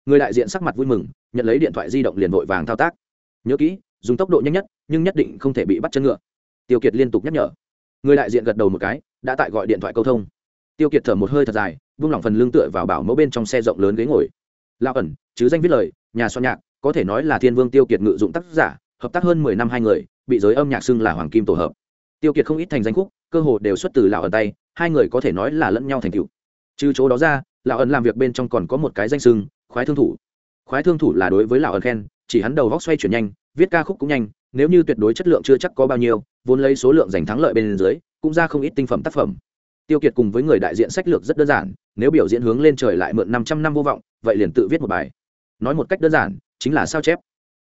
Người đại diện sắc mặt vui mừng, nhận lấy điện thoại di động liền vội vàng thao tác. Nhớ kỹ, dùng tốc độ nhanh nhất, nhưng nhất định không thể bị bắt chân ngựa. Tiêu kiệt liên tục nhắc nhở. Người đại diện gật đầu một cái, đã tại gọi điện thoại câu thông. Tiêu kiệt thở một hơi thật dài, vung lỏng phần lương tựa vào bảo mẫu bên trong xe rộng lớn ghế ngồi. Lao ẩn, chứ danh viết lời, nhà soạn nhạc, có thể nói là thiên vương tiêu kiệt ngự dụng tác giả, hợp tác hơn mười năm hai người bị giới âm nhạc xưng là hoàng kim tổ hợp. Tiêu kiệt không ít thành danh khúc, cơ hồ đều xuất từ lão ẩn tay, hai người có thể nói là lẫn nhau thành cựu trừ chỗ đó ra, lão ẩn làm việc bên trong còn có một cái danh sưng khoái thương thủ. Khoái thương thủ là đối với lão ẩn khen, chỉ hắn đầu vóc xoay chuyển nhanh, viết ca khúc cũng nhanh, nếu như tuyệt đối chất lượng chưa chắc có bao nhiêu, vốn lấy số lượng giành thắng lợi bên dưới, cũng ra không ít tinh phẩm tác phẩm. Tiêu kiệt cùng với người đại diện sách lược rất đơn giản, nếu biểu diễn hướng lên trời lại mượn năm trăm năm vô vọng, vậy liền tự viết một bài. Nói một cách đơn giản, chính là sao chép.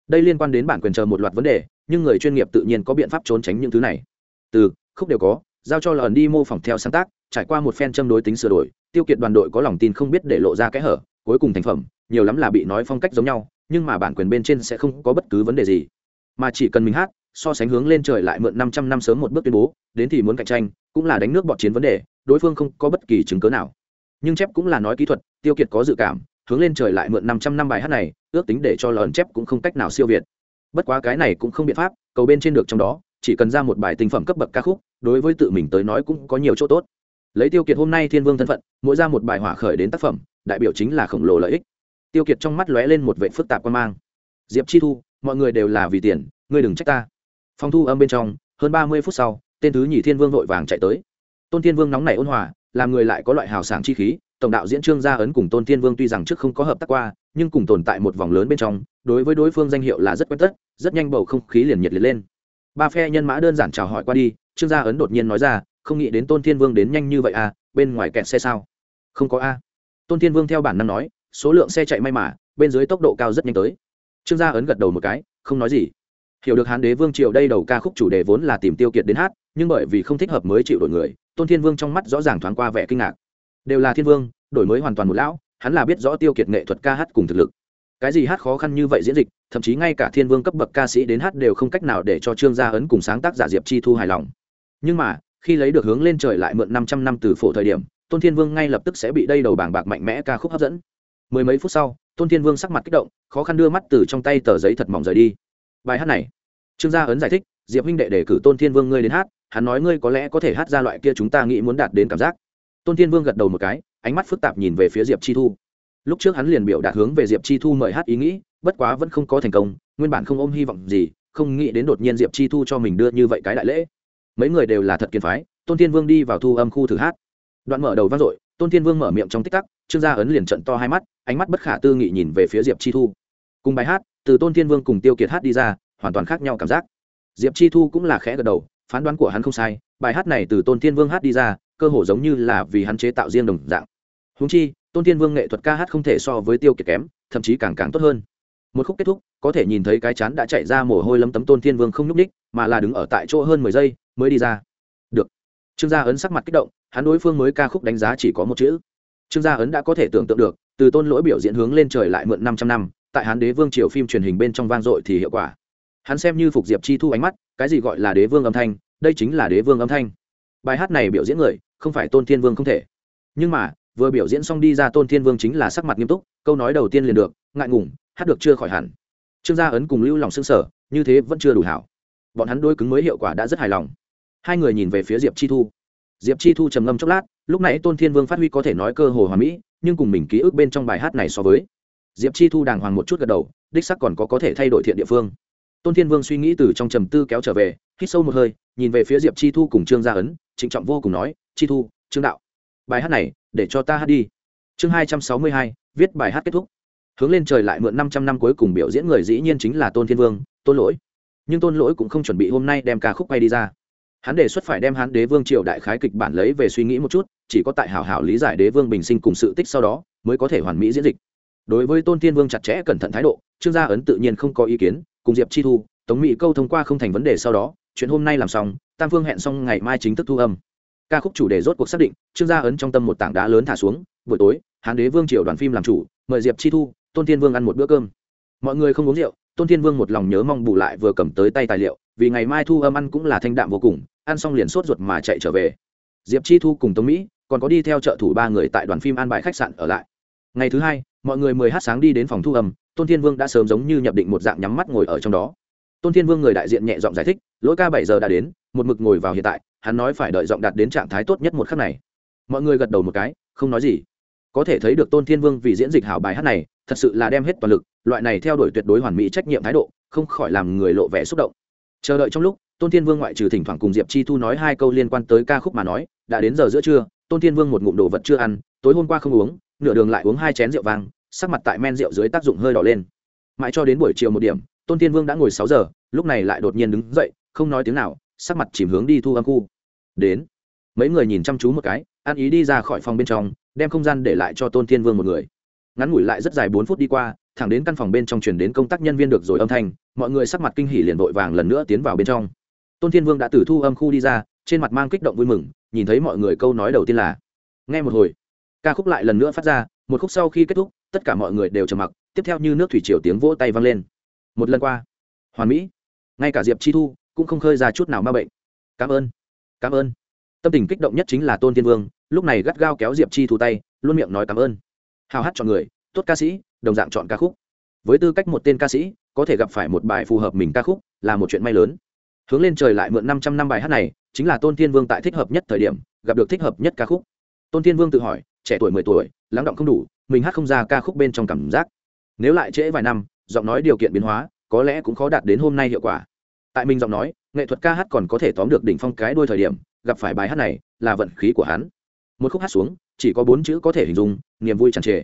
Đây liên quan đến bản quyền chờ một loạt vấn đề nhưng người chuyên nghiệp tự nhiên có biện pháp trốn tránh những thứ này. Từ, khúc đều có, giao cho lần đi mô phỏng theo sáng tác, trải qua một phen châm đối tính sửa đổi, tiêu kiệt đoàn đội có lòng tin không biết để lộ ra kẽ hở, cuối cùng thành phẩm, nhiều lắm là bị nói phong cách giống nhau, nhưng mà bản quyền bên trên sẽ không có bất cứ vấn đề gì. Mà chỉ cần mình hát, so sánh hướng lên trời lại mượn năm trăm năm sớm một bước tuyên bố, đến thì muốn cạnh tranh, cũng là đánh nước bọt chiến vấn đề, đối phương không có bất kỳ chứng cớ nào. Nhưng chép cũng là nói kỹ thuật, tiêu kiệt có dự cảm, hướng lên trời lại mượn năm trăm năm bài hát này, ước tính để cho lợn chép cũng không cách nào siêu việt bất quá cái này cũng không biện pháp, cầu bên trên được trong đó, chỉ cần ra một bài tinh phẩm cấp bậc ca khúc, đối với tự mình tới nói cũng có nhiều chỗ tốt. Lấy tiêu kiệt hôm nay thiên vương thân phận, mỗi ra một bài hỏa khởi đến tác phẩm, đại biểu chính là khổng lồ lợi ích. Tiêu kiệt trong mắt lóe lên một vệ phức tạp quan mang. Diệp chi thu, mọi người đều là vì tiền, ngươi đừng trách ta. Phong thu âm bên trong, hơn ba mươi phút sau, tên thứ nhì thiên vương vội vàng chạy tới. Tôn thiên vương nóng này ôn hòa, làm người lại có loại hào sảng chi khí tổng đạo diễn trương gia ấn cùng tôn thiên vương tuy rằng trước không có hợp tác qua, nhưng cùng tồn tại một vòng lớn bên trong, đối với đối phương danh hiệu là rất quen tất, rất nhanh bầu không khí liền nhiệt liệt lên. Ba phe nhân mã đơn giản chào hỏi qua đi, trương gia ấn đột nhiên nói ra, không nghĩ đến tôn thiên vương đến nhanh như vậy à bên ngoài kẹt xe sao? Không có a. Tôn thiên vương theo bản năng nói, số lượng xe chạy may mà, bên dưới tốc độ cao rất nhanh tới. Trương gia ấn gật đầu một cái, không nói gì. Hiểu được hán đế vương triều đây đầu ca khúc chủ đề vốn là tìm tiêu kiệt đến hát, nhưng bởi vì không thích hợp mới chịu đổi người, tôn thiên vương trong mắt rõ ràng thoáng qua vẻ kinh ngạc đều là thiên vương, đổi mới hoàn toàn một lão, hắn là biết rõ tiêu kiệt nghệ thuật ca hát cùng thực lực. Cái gì hát khó khăn như vậy diễn dịch, thậm chí ngay cả thiên vương cấp bậc ca sĩ đến hát đều không cách nào để cho trương gia ấn cùng sáng tác giả diệp chi thu hài lòng. Nhưng mà, khi lấy được hướng lên trời lại mượn năm trăm năm từ phổ thời điểm, tôn thiên vương ngay lập tức sẽ bị đây đầu bảng bạc mạnh mẽ ca khúc hấp dẫn. Mười mấy phút sau, tôn thiên vương sắc mặt kích động, khó khăn đưa mắt từ trong tay tờ giấy thật mỏng rời đi. Bài hát này, trương gia ấn giải thích, diệp huynh đệ đề cử tôn thiên vương ngươi đến hát, hắn nói ngươi có lẽ có thể hát ra loại kia chúng ta nghĩ muốn đạt đến cảm giác tôn thiên vương gật đầu một cái, ánh mắt phức tạp nhìn về phía diệp chi thu. Lúc trước hắn liền biểu đạt hướng về diệp chi thu mời hát ý nghĩ, bất quá vẫn không có thành công, nguyên bản không ôm hy vọng gì, không nghĩ đến đột nhiên diệp chi thu cho mình đưa như vậy cái đại lễ. Mấy người đều là thật kiên phái, tôn thiên vương đi vào thu âm khu thử hát. Đoạn mở đầu vang dội, tôn thiên vương mở miệng trong tích tắc, trương gia ấn liền trận to hai mắt, ánh mắt bất khả tư nghị nhìn về phía diệp chi thu. Cùng bài hát, từ tôn thiên vương cùng tiêu kiệt hát đi ra, hoàn toàn khác nhau cảm giác. Diệp chi thu cũng là khẽ gật đầu phán đoán của hắn không sai, bài hát này từ tôn thiên vương hát đi ra, cơ hồ giống như là vì hắn chế tạo riêng đồng dạng. Húng chi, tôn thiên vương nghệ thuật ca hát không thể so với tiêu kiệt kém, thậm chí càng càng tốt hơn. Một khúc kết thúc, có thể nhìn thấy cái chán đã chạy ra mồ hôi lấm tấm tôn thiên vương không nhúc ních mà là đứng ở tại chỗ hơn mười giây, mới đi ra. Được. Trương gia ấn sắc mặt kích động, hắn đối phương mới ca khúc đánh giá chỉ có một chữ. Trương gia ấn đã có thể tưởng tượng được, từ tôn lỗi biểu diễn hướng lên trời lại mượn năm trăm năm, tại hán đế vương triều phim truyền hình bên trong vang dội thì hiệu quả. Hắn xem như phục diệp chi thu ánh mắt cái gì gọi là đế vương âm thanh, đây chính là đế vương âm thanh. Bài hát này biểu diễn người, không phải tôn thiên vương không thể. Nhưng mà, vừa biểu diễn xong đi ra tôn thiên vương chính là sắc mặt nghiêm túc, câu nói đầu tiên liền được, ngại ngùng, hát được chưa khỏi hẳn. Trương gia ấn cùng lưu lòng xương sở như thế vẫn chưa đủ hảo. Bọn hắn đôi cứng mới hiệu quả đã rất hài lòng. Hai người nhìn về phía diệp chi thu. Diệp chi thu trầm ngâm chốc lát, lúc nãy tôn thiên vương phát huy có thể nói cơ hồ hòa mỹ, nhưng cùng mình ký ức bên trong bài hát này so với. Diệp chi thu đàng hoàng một chút gật đầu, đích sắc còn có có thể thay đổi thiện địa phương tôn thiên vương suy nghĩ từ trong trầm tư kéo trở về, hít sâu một hơi, nhìn về phía diệp chi thu cùng trương gia ấn, trịnh trọng vô cùng nói, chi thu, trương đạo, bài hát này, để cho ta hát đi. Chương hai trăm sáu mươi hai, viết bài hát kết thúc. Hướng lên trời lại mượn năm trăm năm cuối cùng biểu diễn người dĩ nhiên chính là tôn thiên vương, tôn lỗi. Nhưng tôn lỗi cũng không chuẩn bị hôm nay đem ca khúc quay đi ra. Hắn đề xuất phải đem Hán đế vương triều đại khái kịch bản lấy về suy nghĩ một chút, chỉ có tại hảo hảo lý giải đế vương bình sinh cùng sự tích sau đó, mới có thể hoàn mỹ diễn dịch. Đối với tôn thiên vương chặt chẽ cẩn thận thái độ, trương gia ấn tự nhiên không có ý kiến cùng diệp chi thu, tống mỹ câu thông qua không thành vấn đề sau đó, chuyện hôm nay làm xong, tam phương hẹn xong ngày mai chính thức thu âm. Ca khúc chủ đề rốt cuộc xác định, trương gia ấn trong tâm một tảng đá lớn thả xuống, buổi tối, hán đế vương triều đoàn phim làm chủ, mời diệp chi thu, tôn thiên vương ăn một bữa cơm. Mọi người không uống rượu, tôn thiên vương một lòng nhớ mong bù lại vừa cầm tới tay tài liệu, vì ngày mai thu âm ăn cũng là thanh đạm vô cùng, ăn xong liền sốt ruột mà chạy trở về. Diệp chi thu cùng tống mỹ còn có đi theo trợ thủ ba người tại đoàn phim an bài khách sạn ở lại. Ngày thứ hai, mọi người mười h sáng đi đến phòng thu âm tôn thiên vương đã sớm giống như nhập định một dạng nhắm mắt ngồi ở trong đó. Tôn thiên vương người đại diện nhẹ giọng giải thích, lỗi ca bảy giờ đã đến, một mực ngồi vào hiện tại, hắn nói phải đợi giọng đạt đến trạng thái tốt nhất một khắc này. Mọi người gật đầu một cái, không nói gì. Có thể thấy được tôn thiên vương vì diễn dịch hảo bài hát này, thật sự là đem hết toàn lực, loại này theo đuổi tuyệt đối hoàn mỹ trách nhiệm thái độ, không khỏi làm người lộ vẻ xúc động. Chờ đợi trong lúc, tôn thiên vương ngoại trừ thỉnh thoảng cùng diệp chi thu nói hai câu liên quan tới ca khúc mà nói, đã đến giờ giữa trưa, tôn thiên vương một ngụm đồ vật chưa ăn, tối hôm qua không uống, nửa đường lại uống hai chén rượu vàng sắc mặt tại men rượu dưới tác dụng hơi đỏ lên. Mãi cho đến buổi chiều một điểm, tôn thiên vương đã ngồi sáu giờ, lúc này lại đột nhiên đứng dậy, không nói tiếng nào, sắc mặt chìm hướng đi thu âm khu. Đến. Mấy người nhìn chăm chú một cái, ăn ý đi ra khỏi phòng bên trong, đem không gian để lại cho tôn thiên vương một người. Ngắn ngủi lại rất dài bốn phút đi qua, thẳng đến căn phòng bên trong chuyển đến công tác nhân viên được rồi âm thanh, mọi người sắc mặt kinh hỉ liền vội vàng lần nữa tiến vào bên trong. Tôn thiên vương đã từ thu âm khu đi ra, trên mặt mang kích động vui mừng, nhìn thấy mọi người câu nói đầu tiên là, nghe một hồi. Ca khúc lại lần nữa phát ra một khúc sau khi kết thúc, tất cả mọi người đều trầm mặc, tiếp theo như nước thủy triều tiếng vỗ tay vang lên. Một lần qua, hoàn mỹ. Ngay cả diệp chi thu cũng không khơi ra chút nào ma bệnh. Cảm ơn cảm ơn. Tâm tình kích động nhất chính là tôn tiên vương, lúc này gắt gao kéo diệp chi thu tay, luôn miệng nói cảm ơn. Hào hát chọn người, tốt ca sĩ, đồng dạng chọn ca khúc. Với tư cách một tên ca sĩ, có thể gặp phải một bài phù hợp mình ca khúc, là một chuyện may lớn. Hướng lên trời lại mượn năm trăm năm bài hát này, chính là tôn thiên vương tại thích hợp nhất thời điểm, gặp được thích hợp nhất ca khúc. Tôn thiên vương tự hỏi trẻ tuổi mười tuổi, lắng động không đủ, mình hát không ra ca khúc bên trong cảm giác. Nếu lại trễ vài năm, giọng nói điều kiện biến hóa, có lẽ cũng khó đạt đến hôm nay hiệu quả. Tại mình giọng nói, nghệ thuật ca hát còn có thể tóm được đỉnh phong cái đôi thời điểm, gặp phải bài hát này, là vận khí của hắn. Một khúc hát xuống, chỉ có bốn chữ có thể hình dung, niềm vui tràn trề.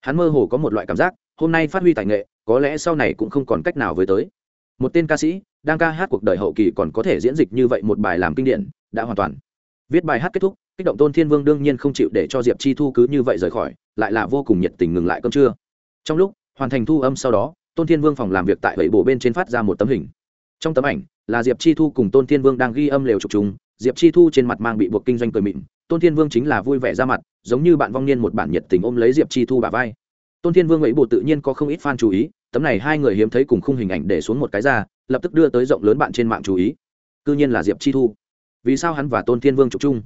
Hắn mơ hồ có một loại cảm giác, hôm nay phát huy tài nghệ, có lẽ sau này cũng không còn cách nào với tới. Một tên ca sĩ, đang ca hát cuộc đời hậu kỳ còn có thể diễn dịch như vậy một bài làm kinh điển, đã hoàn toàn viết bài hát kết thúc, kích động tôn thiên vương đương nhiên không chịu để cho diệp chi thu cứ như vậy rời khỏi, lại là vô cùng nhiệt tình ngừng lại cơm trưa. Trong lúc, hoàn thành thu âm sau đó, tôn thiên vương phòng làm việc tại vậy bổ bên trên phát ra một tấm hình. Trong tấm ảnh, là diệp chi thu cùng tôn thiên vương đang ghi âm lều trục chúng diệp chi thu trên mặt mang bị buộc kinh doanh cười mịn, tôn thiên vương chính là vui vẻ ra mặt, giống như bạn vong niên một bản nhiệt tình ôm lấy diệp chi thu bà vai. Tôn thiên vương ấy bộ tự nhiên có không ít fan chú ý, tấm này hai người hiếm thấy cùng khung hình ảnh để xuống một cái ra, lập tức đưa tới rộng lớn bạn trên mạng chú ý. Cứ nhiên là diệp chi thu vì sao hắn và tôn thiên vương trục chung?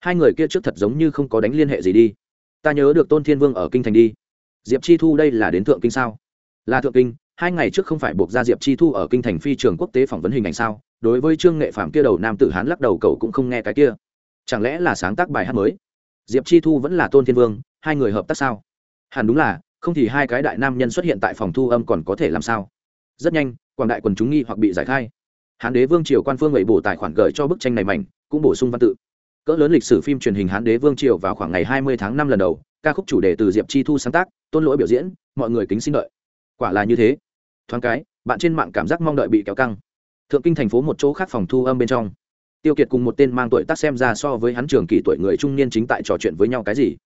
Hai người kia trước thật giống như không có đánh liên hệ gì đi. Ta nhớ được tôn thiên vương ở kinh thành đi. Diệp chi thu đây là đến thượng kinh sao? Là thượng kinh, hai ngày trước không phải buộc ra diệp chi thu ở kinh thành phi trường quốc tế phỏng vấn hình ảnh sao? Đối với trương nghệ phạm kia đầu nam tử hán lắc đầu cậu cũng không nghe cái kia. Chẳng lẽ là sáng tác bài hát mới? Diệp chi thu vẫn là tôn thiên vương, hai người hợp tác sao? Hẳn đúng là, không thì hai cái đại nam nhân xuất hiện tại phòng thu âm còn có thể làm sao? Rất nhanh, quảng đại quần chúng nghi hoặc bị giải khai hán đế vương triều quan phương lẩy bổ tài khoản gửi cho bức tranh này mảnh, cũng bổ sung văn tự. Cỡ lớn lịch sử phim truyền hình hán đế vương triều vào khoảng ngày hai mươi tháng năm lần đầu, ca khúc chủ đề từ diệp chi thu sáng tác, tôn lỗi biểu diễn, mọi người kính xin đợi. Quả là như thế. Thoáng cái, bạn trên mạng cảm giác mong đợi bị kéo căng. Thượng kinh thành phố một chỗ khác phòng thu âm bên trong. Tiêu kiệt cùng một tên mang tuổi tác xem ra so với hắn trường kỳ tuổi người trung niên chính tại trò chuyện với nhau cái gì?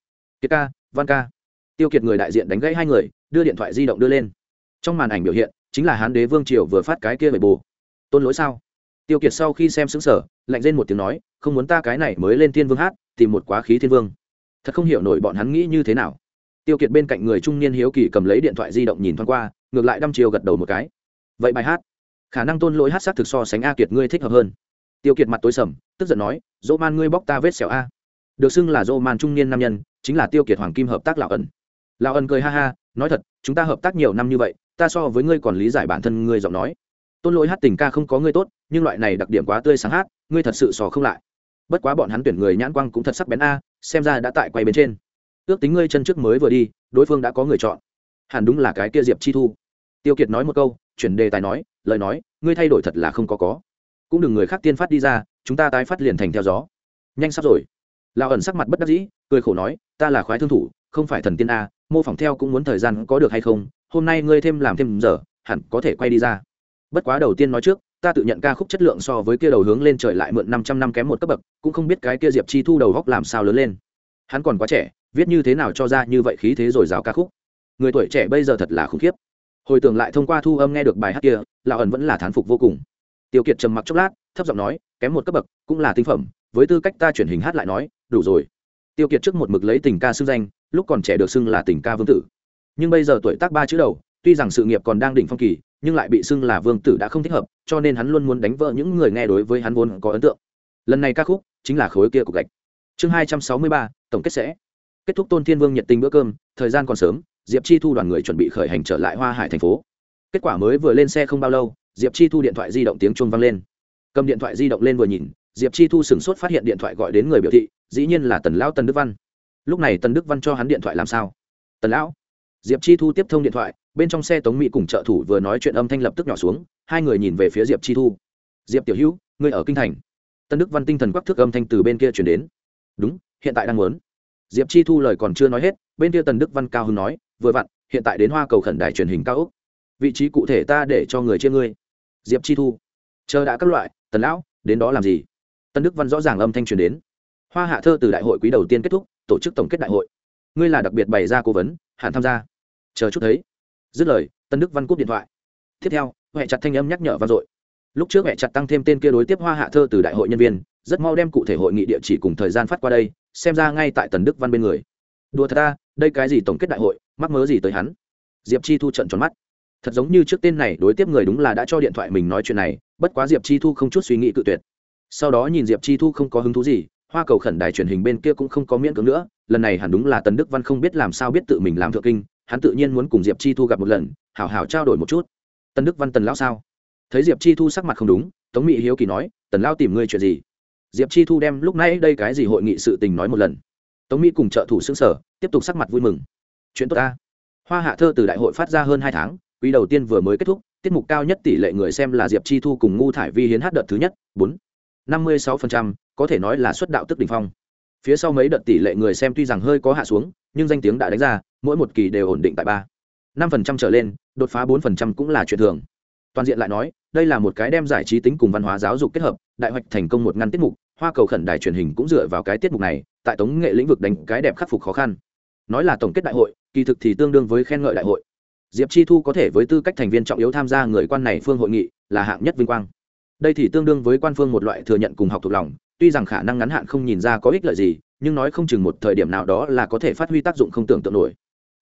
Kiệt ca, văn ca. Tiêu kiệt người đại diện đánh gãy hai người, đưa điện thoại di động đưa lên. Trong màn ảnh biểu hiện, chính là hán đế vương triều vừa phát cái kia về bồ tôn lỗi sao? Tiêu kiệt sau khi xem xứng sở lạnh lên một tiếng nói, không muốn ta cái này mới lên thiên vương hát, tìm một quá khí thiên vương. Thật không hiểu nổi bọn hắn nghĩ như thế nào. Tiêu kiệt bên cạnh người trung niên hiếu kỳ cầm lấy điện thoại di động nhìn thoáng qua, ngược lại đăm chiều gật đầu một cái. Vậy bài hát, khả năng tôn lỗi hát xác thực so sánh a kiệt ngươi thích hợp hơn. Tiêu kiệt mặt tối sầm, tức giận nói, dỗ man ngươi bóc ta vết xẻo a. Được xưng là dỗ man trung niên nam nhân, chính là tiêu kiệt hoàng kim hợp tác lão ẩn lão ẩn cười ha ha, nói thật, chúng ta hợp tác nhiều năm như vậy, ta so với ngươi còn lý giải bản thân ngươi giọng nói tôn lỗi hát tình ca không có ngươi tốt, nhưng loại này đặc điểm quá tươi sáng hát, ngươi thật sự sò không lại. Bất quá bọn hắn tuyển người nhãn quang cũng thật sắc bén a, xem ra đã tại quay bên trên. Ước tính ngươi chân trước mới vừa đi, đối phương đã có người chọn. Hẳn đúng là cái kia diệp chi thu. Tiêu kiệt nói một câu, chuyển đề tài nói, lời nói, ngươi thay đổi thật là không có có. Cũng đừng người khác tiên phát đi ra, chúng ta tái phát liền thành theo gió. Nhanh sắp rồi. Lão ẩn sắc mặt bất đắc dĩ, cười khổ nói, ta là khoái thương thủ, không phải thần tiên a, mô phỏng theo cũng muốn thời gian có được hay không, hôm nay ngươi thêm làm thêm giờ, hẳn có thể quay đi ra bất quá đầu tiên nói trước, ta tự nhận ca khúc chất lượng so với kia đầu hướng lên trời lại mượn năm trăm năm kém một cấp bậc, cũng không biết cái kia diệp chi thu đầu góc làm sao lớn lên. Hắn còn quá trẻ, viết như thế nào cho ra như vậy khí thế rồi rào ca khúc. Người tuổi trẻ bây giờ thật là khủng khiếp. Hồi tưởng lại thông qua thu âm nghe được bài hát kia, lão ẩn vẫn là thán phục vô cùng. Tiêu kiệt trầm mặc chốc lát, thấp giọng nói, kém một cấp bậc, cũng là tinh phẩm, với tư cách ta chuyển hình hát lại nói, đủ rồi. Tiêu kiệt trước một mực lấy tình ca xưng danh, lúc còn trẻ được xưng là tình ca vương tử. Nhưng bây giờ tuổi tác ba chữ đầu, tuy rằng sự nghiệp còn đang đỉnh phong kỳ nhưng lại bị xưng là vương tử đã không thích hợp, cho nên hắn luôn muốn đánh vỡ những người nghe đối với hắn vốn có ấn tượng. Lần này ca khúc chính là khối kia của gạch. Chương hai trăm sáu mươi ba, tổng kết sẽ. Kết thúc tôn thiên vương nhiệt tình bữa cơm, thời gian còn sớm, diệp chi thu đoàn người chuẩn bị khởi hành trở lại hoa hải thành phố. Kết quả mới vừa lên xe không bao lâu, diệp chi thu điện thoại di động tiếng chuông vang lên. Cầm điện thoại di động lên vừa nhìn, diệp chi thu sửng sốt phát hiện điện thoại gọi đến người biểu thị, dĩ nhiên là tần lão tần đức văn. Lúc này tần đức văn cho hắn điện thoại làm sao? Tần lão diệp chi thu tiếp thông điện thoại, bên trong xe tống mỹ cùng trợ thủ vừa nói chuyện âm thanh lập tức nhỏ xuống, hai người nhìn về phía diệp chi thu. Diệp tiểu hữu, ngươi ở kinh thành. Tân đức văn tinh thần quắc thước âm thanh từ bên kia chuyển đến. Đúng, hiện tại đang muốn. Diệp chi thu lời còn chưa nói hết, bên kia tần đức văn cao hưng nói, vừa vặn, hiện tại đến hoa cầu khẩn đài truyền hình cao úc vị trí cụ thể ta để cho người chia ngươi. Diệp chi thu. Chờ đã các loại, tần lão, đến đó làm gì? Tân đức văn rõ ràng âm thanh truyền đến. Hoa hạ thơ từ đại hội quý đầu tiên kết thúc, tổ chức tổng kết đại hội. Ngươi là đặc biệt bày ra cố vấn hạn tham gia chờ chút thấy. Dứt lời, tân đức văn cúp điện thoại. Tiếp theo, huệ chặt thanh âm nhắc nhở vang dội. Lúc trước huệ chặt tăng thêm tên kia đối tiếp hoa hạ thơ từ đại hội nhân viên, rất mau đem cụ thể hội nghị địa chỉ cùng thời gian phát qua đây, xem ra ngay tại tần đức văn bên người. Đùa thật ta, đây cái gì tổng kết đại hội, mắc mớ gì tới hắn? Diệp chi thu trận tròn mắt. Thật giống như trước tên này đối tiếp người đúng là đã cho điện thoại mình nói chuyện này, bất quá diệp chi thu không chút suy nghĩ cự tuyệt. Sau đó nhìn diệp chi thu không có hứng thú gì, hoa cầu khẩn đài truyền hình bên kia cũng không có miễn cưỡng nữa, lần này hẳn đúng là tần đức văn không biết làm sao biết tự mình làm thượng kinh hắn tự nhiên muốn cùng diệp chi thu gặp một lần, hảo hảo trao đổi một chút. Tân đức văn tần lão sao? Thấy diệp chi thu sắc mặt không đúng, tống mỹ hiếu kỳ nói, tần lao tìm ngươi chuyện gì? Diệp chi thu đem lúc nãy đây cái gì hội nghị sự tình nói một lần. Tống mỹ cùng trợ thủ xứng sở tiếp tục sắc mặt vui mừng. Chuyện tốt ta. Hoa hạ thơ từ đại hội phát ra hơn hai tháng, quý đầu tiên vừa mới kết thúc, tiết mục cao nhất tỷ lệ người xem là diệp chi thu cùng ngu thải vi hiến hát đợt thứ nhất, bốn, năm mươi sáu phần trăm, có thể nói là xuất đạo tức đ ỉ n h phong phía sau mấy đợt tỷ lệ người xem tuy rằng hơi có hạ xuống, nhưng danh tiếng đã đánh ra, mỗi một kỳ đều ổn định tại ba, năm phần trăm trở lên, đột phá bốn phần trăm cũng là chuyện thường. Toàn diện lại nói, đây là một cái đem giải trí tính cùng văn hóa giáo dục kết hợp, đại hoạch thành công một ngăn tiết mục, hoa cầu khẩn đài truyền hình cũng dựa vào cái tiết mục này, tại tống nghệ lĩnh vực đánh cái đẹp khắc phục khó khăn. Nói là tổng kết đại hội, kỳ thực thì tương đương với khen ngợi đại hội. Diệp chi thu có thể với tư cách thành viên trọng yếu tham gia người quan này phương hội nghị là hạng nhất vinh quang. Đây thì tương đương với quan phương một loại thừa nhận cùng học thuộc lòng tuy rằng khả năng ngắn hạn không nhìn ra có ích lợi gì, nhưng nói không chừng một thời điểm nào đó là có thể phát huy tác dụng không tưởng tượng nổi.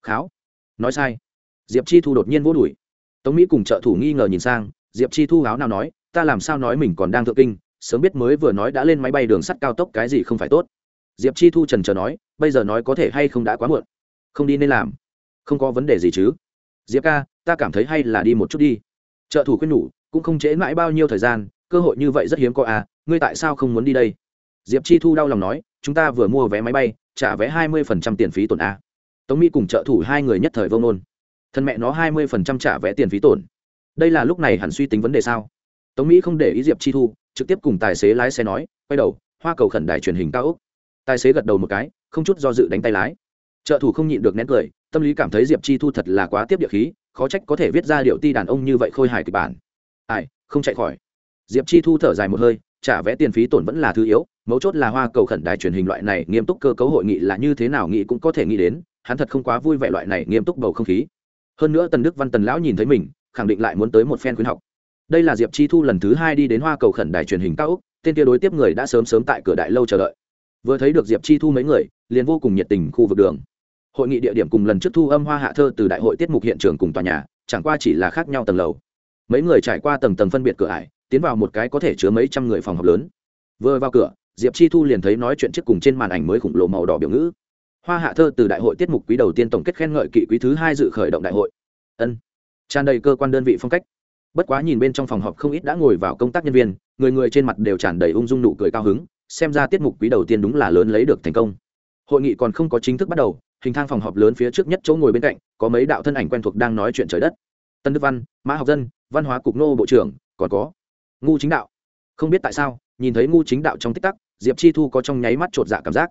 Kháo. Nói sai. Diệp chi thu đột nhiên vô đùi. Tống mỹ cùng trợ thủ nghi ngờ nhìn sang, diệp chi thu áo nào nói, ta làm sao nói mình còn đang thượng kinh, sớm biết mới vừa nói đã lên máy bay đường sắt cao tốc cái gì không phải tốt. Diệp chi thu trần trờ nói, bây giờ nói có thể hay không đã quá muộn. Không đi nên làm. Không có vấn đề gì chứ. Diệp ca, ta cảm thấy hay là đi một chút đi. Trợ thủ khuyên nhủ, cũng không trễ mãi bao nhiêu thời gian cơ hội như vậy rất hiếm có à ngươi tại sao không muốn đi đây? Diệp chi thu đau lòng nói, chúng ta vừa mua vé máy bay, trả vé hai mươi phần trăm tiền phí tổn a tống mỹ cùng trợ thủ hai người nhất thời vông nôn thân mẹ nó hai mươi phần trăm trả vé tiền phí tổn. Đây là lúc này hẳn suy tính vấn đề sao? Tống mỹ không để ý diệp chi thu, trực tiếp cùng tài xế lái xe nói, quay đầu, hoa cầu khẩn đài truyền hình cao úc tài xế gật đầu một cái, không chút do dự đánh tay lái. Trợ thủ không nhịn được nén cười, tâm lý cảm thấy diệp chi thu thật là quá tiếp địa khí, khó trách có thể viết ra điệu ti đàn ông như vậy khôi hài kịch bản. Ai, không chạy khỏi diệp chi thu thở dài một hơi, trả vé tiền phí tổn vẫn là thứ yếu, mấu chốt là hoa cầu khẩn đài truyền hình loại này nghiêm túc cơ cấu hội nghị là như thế nào nghị cũng có thể nghĩ đến, hắn thật không quá vui vẻ loại này nghiêm túc bầu không khí. Hơn nữa tần đức văn tần lão nhìn thấy mình, khẳng định lại muốn tới một phen khuyến học. Đây là diệp chi thu lần thứ hai đi đến hoa cầu khẩn đài truyền hình cao úc, tên kia đối tiếp người đã sớm sớm tại cửa đại lâu chờ đợi. Vừa thấy được diệp chi thu mấy người, liền vô cùng nhiệt tình khu vực đường. Hội nghị địa điểm cùng lần trước thu âm hoa hạ thơ từ đại hội tiết mục hiện trường cùng tòa nhà, chẳng qua chỉ là khác nhau tầng lầu. Mấy người trải qua tầng tầng phân biệt cửa ải tiến vào một cái có thể chứa mấy trăm người phòng họp lớn. Vừa vào cửa, diệp chi thu liền thấy nói chuyện trước cùng trên màn ảnh mới khủng lộ màu đỏ biểu ngữ. Hoa hạ thơ từ đại hội tiết mục quý đầu tiên tổng kết khen ngợi kỵ quý thứ hai dự khởi động đại hội. Ân. Tràn đầy cơ quan đơn vị phong cách. Bất quá nhìn bên trong phòng họp không ít đã ngồi vào công tác nhân viên, người người trên mặt đều tràn đầy ung dung nụ cười cao hứng, xem ra tiết mục quý đầu tiên đúng là lớn lấy được thành công. Hội nghị còn không có chính thức bắt đầu, hình thang phòng họp lớn phía trước nhất chỗ ngồi bên cạnh, có mấy đạo thân ảnh quen thuộc đang nói chuyện trời đất. Tân đức văn, mã học dân, văn hóa cục nô bộ trưởng, còn có ngu chính đạo. Không biết tại sao, nhìn thấy ngu chính đạo trong tích tắc, diệp chi thu có trong nháy mắt chột dạ cảm giác.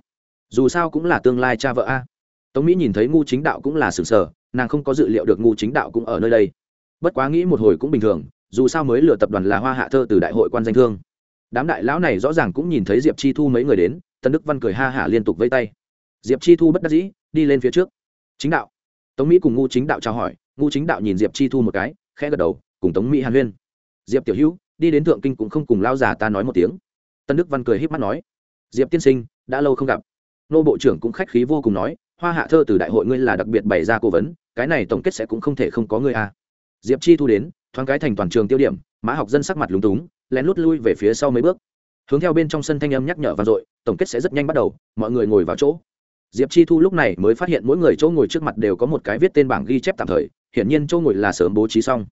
Dù sao cũng là tương lai cha vợ a. Tống mỹ nhìn thấy ngu chính đạo cũng là sừng sờ, nàng không có dự liệu được ngu chính đạo cũng ở nơi đây. Bất quá nghĩ một hồi cũng bình thường, dù sao mới lừa tập đoàn là hoa hạ thơ từ đại hội quan danh thương. Đám đại lão này rõ ràng cũng nhìn thấy diệp chi thu mấy người đến, tân đức văn cười ha hả liên tục vây tay. Diệp chi thu bất đắc dĩ, đi lên phía trước. Chính đạo. Tống mỹ cùng ngu chính đạo chào hỏi, ngu chính đạo nhìn diệp chi thu một cái, khẽ gật đầu, cùng tống mỹ hàn huyên. Diệp tiểu hữu đi đến thượng kinh cũng không cùng lao già ta nói một tiếng. Tân đức văn cười h í p mắt nói, diệp tiên sinh, đã lâu không gặp. Nô bộ trưởng cũng khách khí vô cùng nói, hoa hạ thơ từ đại hội ngươi là đặc biệt bày ra cố vấn, cái này tổng kết sẽ cũng không thể không có ngươi a à. diệp chi thu đến, thoáng cái thành toàn trường tiêu điểm, mã học dân sắc mặt lúng túng, lén lút lui về phía sau mấy bước. Hướng theo bên trong sân thanh âm nhắc nhở vang dội, tổng kết sẽ rất nhanh bắt đầu, mọi người ngồi vào chỗ. Diệp chi thu lúc này mới phát hiện mỗi người chỗ ngồi trước mặt đều có một cái viết tên bảng ghi chép tạm thời, hiển nhiên chỗ ngồi là sớm bố trí xong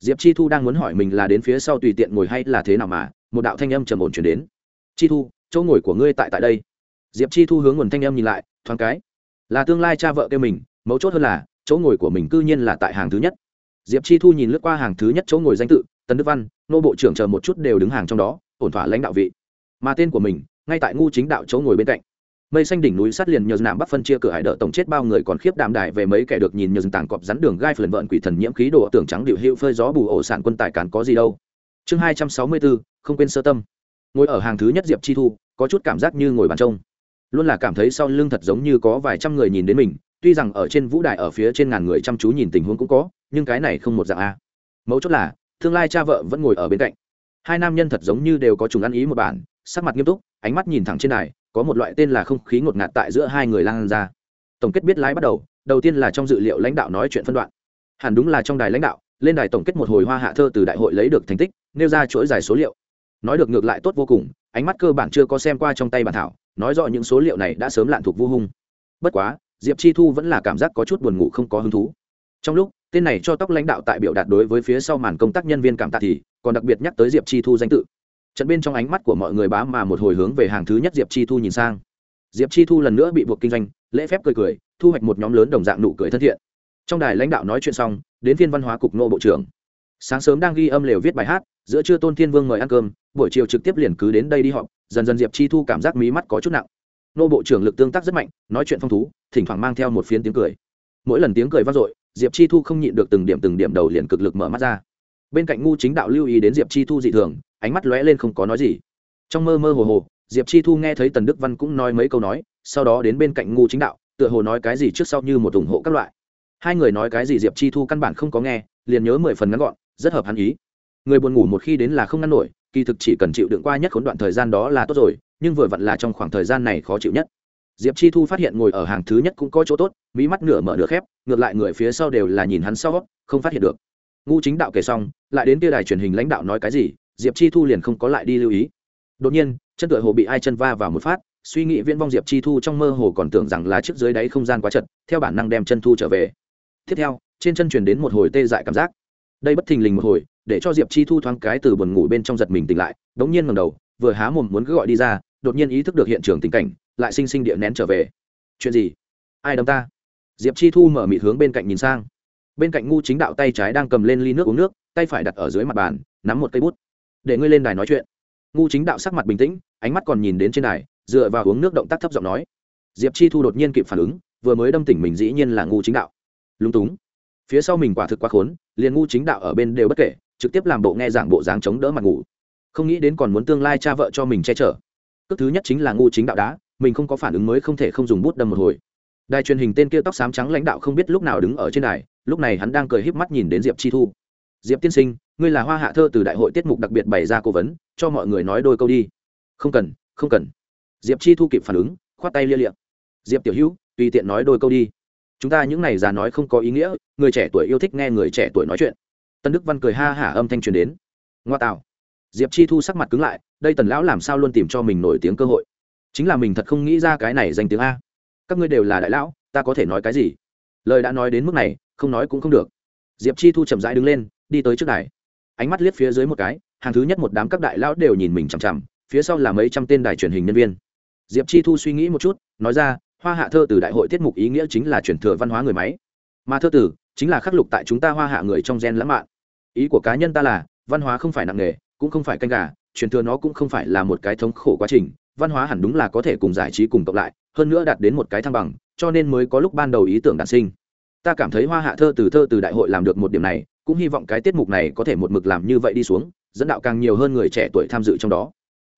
diệp chi thu đang muốn hỏi mình là đến phía sau tùy tiện ngồi hay là thế nào mà, một đạo thanh âm trầm ổn chuyển đến. Chi thu, chỗ ngồi của ngươi tại tại đây. Diệp chi thu hướng nguồn thanh âm nhìn lại, thoáng cái. Là tương lai cha vợ kêu mình, mấu chốt hơn là, chỗ ngồi của mình cư nhiên là tại hàng thứ nhất. Diệp chi thu nhìn lướt qua hàng thứ nhất chỗ ngồi danh tự Tấn đức văn, nô bộ trưởng chờ một chút đều đứng hàng trong đó, ổn thỏa lãnh đạo vị. Mà tên của mình, ngay tại ngu chính đạo chỗ ngồi bên cạnh mây xanh đỉnh núi sát liền nhờ nạm bắc phân chia cửa hải đỡ tổng chết bao người còn khiếp đạm đài về mấy kẻ được nhìn nhờ tảng cọp rắn đường gai phần vợn quỷ thần nhiễm khí đổ tưởng trắng điệu hữu phơi gió bù ổ sản quân tài cản có gì đâu. Chương hai trăm sáu mươi bốn, không quên sơ tâm. Ngồi ở hàng thứ nhất diệp chi thu, có chút cảm giác như ngồi bàn trông. Luôn là cảm thấy sau lưng thật giống như có vài trăm người nhìn đến mình, tuy rằng ở trên vũ đài ở phía trên ngàn người chăm chú nhìn tình huống cũng có, nhưng cái này không một dạng a. Mấu chốt là, tương lai cha vợ vẫn ngồi ở bên cạnh. Hai nam nhân thật giống như đều có trùng ăn ý một bản, sắc mặt nghiêm túc, ánh mắt nhìn thẳng trên đài có một loại tên là không khí ngột ngạt tại giữa hai người lan ra. Tổng kết biết lái bắt đầu đầu tiên là trong dự liệu lãnh đạo nói chuyện phân đoạn. Hẳn đúng là trong đài lãnh đạo, lên đài tổng kết một hồi hoa hạ thơ từ đại hội lấy được thành tích, nêu ra chuỗi dài số liệu. Nói được ngược lại tốt vô cùng, ánh mắt cơ bản chưa có xem qua trong tay bản thảo, nói rõ những số liệu này đã sớm lạn thuộc vô hung. Bất quá, diệp chi thu vẫn là cảm giác có chút buồn ngủ không có hứng thú. Trong lúc, tên này cho tóc lãnh đạo tại biểu đạt đối với phía sau màn công tác nhân viên cảm tạ thì, còn đặc biệt nhắc tới diệp chi thu danh tự trận bên trong ánh mắt của mọi người bá mà một hồi hướng về hàng thứ nhất diệp chi thu nhìn sang. Diệp chi thu lần nữa bị buộc kinh doanh, lễ phép cười cười, thu hoạch một nhóm lớn đồng dạng nụ cười thân thiện. Trong đài lãnh đạo nói chuyện xong, đến phiên văn hóa cục nô bộ trưởng. Sáng sớm đang ghi âm lều viết bài hát, giữa trưa tôn thiên vương mời ăn cơm, buổi chiều trực tiếp liền cứ đến đây đi họp, dần dần diệp chi thu cảm giác mí mắt có chút nặng. Nô bộ trưởng lực tương tác rất mạnh, nói chuyện phong thú, thỉnh thoảng mang theo một phiến tiếng cười. Mỗi lần tiếng cười vang dội, diệp chi thu không nhịn được từng điểm từng điểm đầu liền cực lực mở mắt ra. Bên cạnh ngu chính đạo lưu ý đến diệp chi thu dị thường ánh mắt lóe lên không có nói gì. Trong mơ mơ hồ hồ, diệp chi thu nghe thấy tần đức văn cũng nói mấy câu nói, sau đó đến bên cạnh ngu chính đạo, tựa hồ nói cái gì trước sau như một ủng hộ các loại. Hai người nói cái gì diệp chi thu căn bản không có nghe, liền nhớ mười phần ngắn gọn, rất hợp hắn ý. Người buồn ngủ một khi đến là không ngăn nổi, kỳ thực chỉ cần chịu đựng qua nhất khốn đoạn thời gian đó là tốt rồi, nhưng vừa vặn là trong khoảng thời gian này khó chịu nhất. Diệp chi thu phát hiện ngồi ở hàng thứ nhất cũng có chỗ tốt mỹ mắt nửa mở nửa khép, ngược lại người phía sau đều là nhìn hắn sau, không phát hiện được. Ngu chính đạo kể xong, lại đến kia đài truyền hình lãnh đạo nói cái gì diệp chi thu liền không có lại đi lưu ý. Đột nhiên, chân tựa hồ bị ai chân va vào một phát, suy nghĩ viễn vong diệp chi thu trong mơ hồ còn tưởng rằng là trước dưới đáy không gian quá chật, theo bản năng đem chân thu trở về. Tiếp theo, trên chân truyền đến một hồi tê dại cảm giác. Đây bất thình lình một hồi, để cho diệp chi thu thoáng cái từ buồn ngủ bên trong giật mình tỉnh lại đống nhiên ngầm đầu, vừa há mồm muốn cứ gọi đi ra, đột nhiên ý thức được hiện trường tình cảnh, lại sinh sinh địa nén trở về. Chuyện gì? Ai đâm ta? Diệp chi thu mở mịt hướng bên cạnh nhìn sang. Bên cạnh ngu chính đạo tay trái đang cầm lên ly nước uống nước, tay phải đặt ở dưới mặt bàn, nắm một cây bút để ngươi lên đài nói chuyện. Ngu chính đạo sắc mặt bình tĩnh, ánh mắt còn nhìn đến trên đài, dựa vào uống nước động tác thấp giọng nói. Diệp chi thu đột nhiên kịp phản ứng, vừa mới đâm tỉnh mình dĩ nhiên là ngu chính đạo. Lúng túng. Phía sau mình quả thực quá khốn, liền ngu chính đạo ở bên đều bất kể, trực tiếp làm bộ nghe giảng bộ dáng chống đỡ mặt ngủ. Không nghĩ đến còn muốn tương lai cha vợ cho mình che chở. Cước thứ nhất chính là ngu chính đạo đá, mình không có phản ứng mới không thể không dùng bút đâm một hồi. Đài truyền hình tên kia tóc xám trắng lãnh đạo không biết lúc nào đứng ở trên đài, lúc này hắn đang cười híp mắt nhìn đến diệp chi thu diệp tiên sinh, ngươi là hoa hạ thơ từ đại hội tiết mục đặc biệt bày ra cố vấn, cho mọi người nói đôi câu đi. Không cần không cần. Diệp chi thu kịp phản ứng, khoát tay lia liệm diệp tiểu hữu, tùy tiện nói đôi câu đi. Chúng ta những n à y già nói không có ý nghĩa, người trẻ tuổi yêu thích nghe người trẻ tuổi nói chuyện. Tân đức văn cười ha hả âm thanh truyền đến. Ngoa tạo. Diệp chi thu sắc mặt cứng lại, đây tần lão làm sao luôn tìm cho mình nổi tiếng cơ hội? Chính là mình thật không nghĩ ra cái này danh tiếng a. Các ngươi đều là đại lão, ta có thể nói cái gì? Lời đã nói đến mức này, không nói cũng không được. Diệp chi thu chậm rãi đứng lên đi tới trước đài. Ánh mắt liếc phía dưới một cái, hàng thứ nhất một đám các đại lão đều nhìn mình chằm chằm, phía sau là mấy trăm tên đài truyền hình nhân viên. Diệp chi thu suy nghĩ một chút, nói ra, hoa hạ thơ từ đại hội tiết mục ý nghĩa chính là truyền thừa văn hóa người máy. Mà thơ tử chính là khắc lục tại chúng ta hoa hạ người trong gen lãng mạn. Ý của cá nhân ta là, văn hóa không phải nặng nghề cũng không phải canh gà, truyền thừa nó cũng không phải là một cái thống khổ quá trình, văn hóa hẳn đúng là có thể cùng giải trí cùng cộng lại, hơn nữa đạt đến một cái thăng bằng, cho nên mới có lúc ban đầu ý tưởng đản sinh. Ta cảm thấy hoa hạ thơ từ thơ từ đại hội làm được một điểm này cũng hy vọng cái tiết mục này có thể một mực làm như vậy đi xuống, dẫn đạo càng nhiều hơn người trẻ tuổi tham dự trong đó.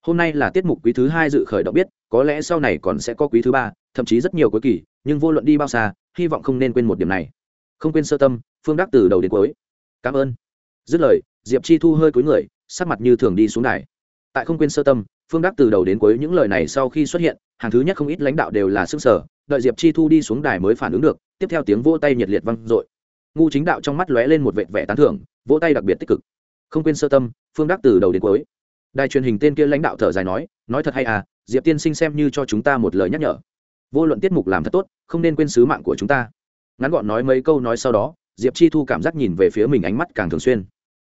Hôm nay là tiết mục quý thứ hai dự khởi động biết, có lẽ sau này còn sẽ có quý thứ ba, thậm chí rất nhiều cuối kỳ, nhưng vô luận đi bao xa, hy vọng không nên quên một điểm này. Không quên sơ tâm, phương đắc từ đầu đến cuối. Cảm ơn. Dứt lời, diệp chi thu hơi cúi người, sắc mặt như thường đi xuống đài. Tại không quên sơ tâm, phương đắc từ đầu đến cuối những lời này sau khi xuất hiện, hàng thứ nhất không ít lãnh đạo đều là sức sở đợi diệp chi thu đi xuống đài mới phản ứng được, tiếp theo tiếng vỗ tay nhiệt liệt vang i ngu chính đạo trong mắt lóe lên một vệt vẻ tán thưởng, vỗ tay đặc biệt tích cực. Không quên sơ tâm, phương đắc từ đầu đến cuối. Đài truyền hình tên kia lãnh đạo thở dài nói nói thật hay à diệp tiên sinh xem như cho chúng ta một lời nhắc nhở. Vô luận tiết mục làm thật tốt, không nên quên sứ mạng của chúng ta. Ngắn gọn nói mấy câu nói sau đó, diệp chi thu cảm giác nhìn về phía mình ánh mắt càng thường xuyên.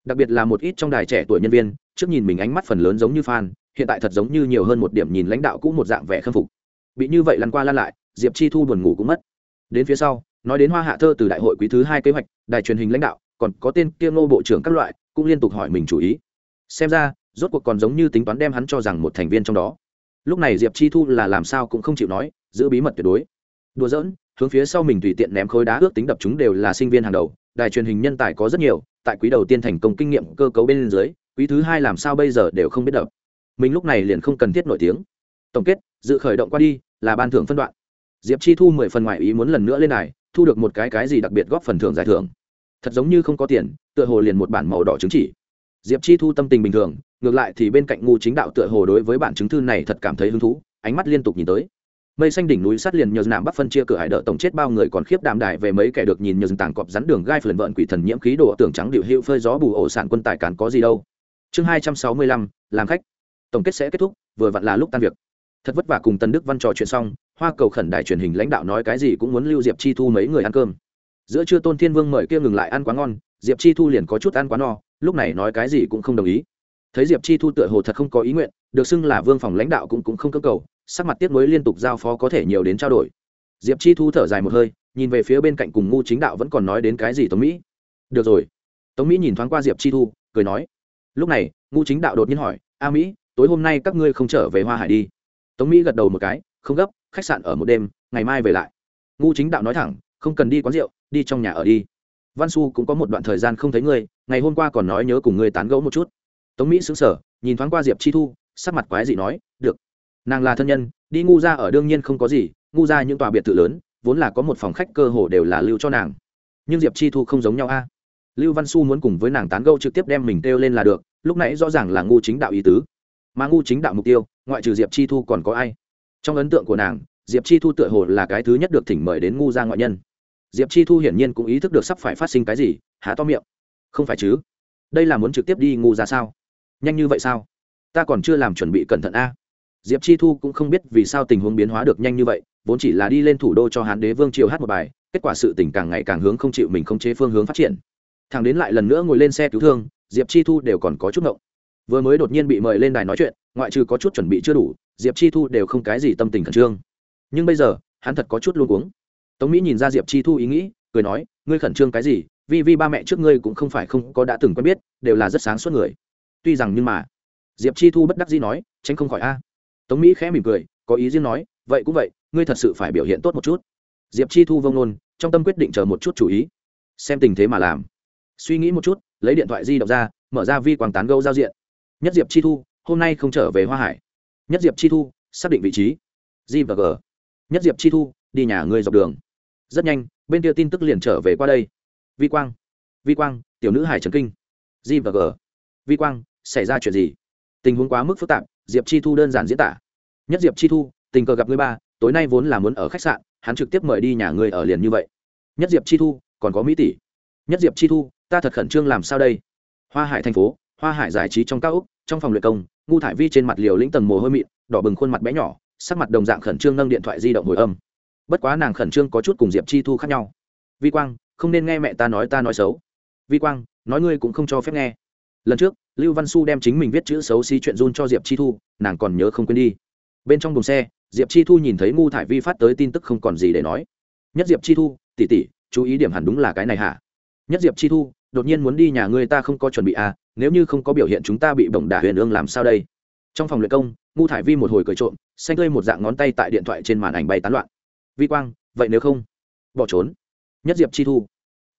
Đặc biệt là một ít trong đài trẻ tuổi nhân viên, trước nhìn mình ánh mắt phần lớn giống như fan, hiện tại thật giống như nhiều hơn một điểm nhìn lãnh đạo cũng một dạng vẻ khâm phục. Bị như vậy lăn qua lăn lại, diệp chi thu buồn ngủ cũng mất. Đến phía sau nói đến hoa hạ thơ từ đại hội quý thứ hai kế hoạch, đài truyền hình lãnh đạo, còn có tên kia ngô bộ trưởng các loại, cũng liên tục hỏi mình chủ ý. Xem ra, rốt cuộc còn giống như tính toán đem hắn cho rằng một thành viên trong đó. Lúc này diệp chi thu là làm sao cũng không chịu nói, giữ bí mật tuyệt đối. Đùa giỡn, hướng phía sau mình tùy tiện ném khối đá ước tính đập chúng đều là sinh viên hàng đầu, đài truyền hình nhân tài có rất nhiều, tại quý đầu tiên thành công kinh nghiệm cơ cấu bên dưới, quý thứ hai làm sao bây giờ đều không biết đập. Mình lúc này liền không cần thiết nổi tiếng. Tổng kết, dự khởi động qua đi, là ban thưởng phân đoạn. Diệp chi thu mười phần ngoại ý muốn lần nữa lên này thu được một cái cái gì đặc biệt góp phần thưởng giải thưởng. Thật giống như không có tiền, tựa hồ liền một bản màu đỏ chứng chỉ. Diệp chi thu tâm tình bình thường, ngược lại thì bên cạnh ngu chính đạo tựa hồ đối với bản chứng thư này thật cảm thấy hứng thú, ánh mắt liên tục nhìn tới. Mây xanh đỉnh núi sát liền nhờ nạm bắc phân chia cửa hải đỡ tổng chết bao người còn khiếp đàm đại về mấy kẻ được nhìn nhờ tảng cọp rắn đường gai phần vợn quỷ thần nhiễm khí độ tưởng trắng điệu hiệu phơi gió bù ổ sản quân tài cản có gì đâu. Chương hai trăm sáu mươi lăm, làm khách. Tổng kết sẽ kết thúc, vừa vặn là lúc tan việc. Thật vất vả cùng tân đức văn trò chuyện xong hoa cầu khẩn đài truyền hình lãnh đạo nói cái gì cũng muốn lưu diệp chi thu mấy người ăn cơm. Giữa trưa tôn thiên vương mời kia ngừng lại ăn quá ngon, diệp chi thu liền có chút ăn quá no, lúc này nói cái gì cũng không đồng ý. Thấy diệp chi thu tựa hồ thật không có ý nguyện, được xưng là vương phòng lãnh đạo cũng cũng không cơ cầu, sắc mặt tiếp nối liên tục giao phó có thể nhiều đến trao đổi. Diệp chi thu thở dài một hơi, nhìn về phía bên cạnh cùng ngu chính đạo vẫn còn nói đến cái gì tống mỹ. Được rồi. Tống mỹ nhìn thoáng qua diệp chi thu, cười nói. Lúc này, ngu chính đạo đột nhiên hỏi, a mỹ, tối hôm nay các ngươi không trở về hoa hải đi? Tống mỹ gật đầu một cái không gấp, khách sạn ở một đêm, ngày mai về lại. Ngu chính đạo nói thẳng, không cần đi quán rượu, đi trong nhà ở đi. Văn su cũng có một đoạn thời gian không thấy ngươi ngày hôm qua còn nói nhớ cùng ngươi tán gẫu một chút. Tống mỹ xứng sở nhìn thoáng qua diệp chi thu, sắc mặt quái dị nói, được. Nàng là thân nhân, đi ngu ra ở đương nhiên không có gì ngu ra những tòa biệt thự lớn, vốn là có một phòng khách cơ hồ đều là lưu cho nàng. Nhưng diệp chi thu không giống nhau a. Lưu văn su muốn cùng với nàng tán gẫu trực tiếp đem mình kêu lên là được, lúc nãy rõ ràng là ngu chính đạo ý tứ. Mà ngu chính đạo mục tiêu, ngoại trừ diệp chi thu còn có ai? Trong ấn tượng của nàng, diệp chi thu tựa hồ là cái thứ nhất được thỉnh mời đến ngu gia ngoại nhân. Diệp chi thu hiển nhiên cũng ý thức được sắp phải phát sinh cái gì, há to miệng. Không phải chứ? Đây là muốn trực tiếp đi ngu ra sao? Nhanh như vậy sao? Ta còn chưa làm chuẩn bị cẩn thận a. Diệp chi thu cũng không biết vì sao tình huống biến hóa được nhanh như vậy, vốn chỉ là đi lên thủ đô cho hán đế vương triều hát một bài, kết quả sự tình càng ngày càng hướng không chịu mình không chế phương hướng phát triển. Thằng đến lại lần nữa ngồi lên xe cứu thương, diệp chi thu đều còn có chút ngộng vừa mới đột nhiên bị mời lên đài nói chuyện, ngoại trừ có chút chuẩn bị chưa đủ, diệp chi thu đều không cái gì tâm tình khẩn trương. Nhưng bây giờ, hắn thật có chút luôn uống tống mỹ nhìn ra diệp chi thu ý nghĩ, cười nói, ngươi khẩn trương cái gì? Vì vì ba mẹ trước ngươi cũng không phải không có đã từng quen biết, đều là rất sáng suốt người. Tuy rằng nhưng mà, diệp chi thu bất đắc dĩ nói, tránh không khỏi a. Tống mỹ khẽ mỉm cười, có ý riêng nói, vậy cũng vậy, ngươi thật sự phải biểu hiện tốt một chút. Diệp chi thu vông nôn trong tâm quyết định chờ một chút chú ý. Xem tình thế mà làm. Suy nghĩ một chút, lấy điện thoại di động ra, mở ra vi quảng tán gâu giao diện nhất diệp chi thu, hôm nay không trở về hoa hải. Nhất diệp chi thu, xác định vị trí. G và g. Nhất diệp chi thu, đi nhà ngươi dọc đường. Rất nhanh, bên kia tin tức liền trở về qua đây. Vi quang. Vi quang, tiểu nữ hải trần kinh. G và g. Vi quang, xảy ra chuyện gì? Tình huống quá mức phức tạp, diệp chi thu đơn giản diễn tả. Nhất diệp chi thu, tình cờ gặp người ba, tối nay vốn là muốn ở khách sạn, hắn trực tiếp mời đi nhà người ở liền như vậy. Nhất diệp chi thu, còn có mỹ tỷ. Nhất diệp chi thu, ta thật khẩn trương làm sao đây? Hoa hải thành phố hoa hải giải trí trong cao ốc trong phòng luyện công, ngu thải vi trên mặt liều lĩnh tầng mồ hôi mịn, đỏ bừng khuôn mặt bé nhỏ, sắc mặt đồng dạng khẩn trương nâng điện thoại di động hồi âm. Bất quá nàng khẩn trương có chút cùng diệp chi thu khác nhau. Vi quang, không nên nghe mẹ ta nói ta nói xấu. Vi quang, nói ngươi cũng không cho phép nghe. Lần trước, lưu văn su đem chính mình viết chữ xấu xí chuyện run cho diệp chi thu, nàng còn nhớ không quên đi. Bên trong đồn xe, diệp chi thu nhìn thấy ngu thải vi phát tới tin tức không còn gì để nói. Nhất diệp chi thu tỉ tỉ chú ý điểm hẳn đúng là cái này hả? Nhất diệp chi thu đột nhiên muốn đi nhà ngươi ta không có chuẩn bị à nếu như không có biểu hiện chúng ta bị bổng đả huyền ương làm sao đây? Trong phòng luyện công, ngu thải vi một hồi cười trộm, xanh tươi một dạng ngón tay tại điện thoại trên màn ảnh bay tán loạn. Vi quang, vậy nếu không? Bỏ trốn. Nhất diệp chi thu.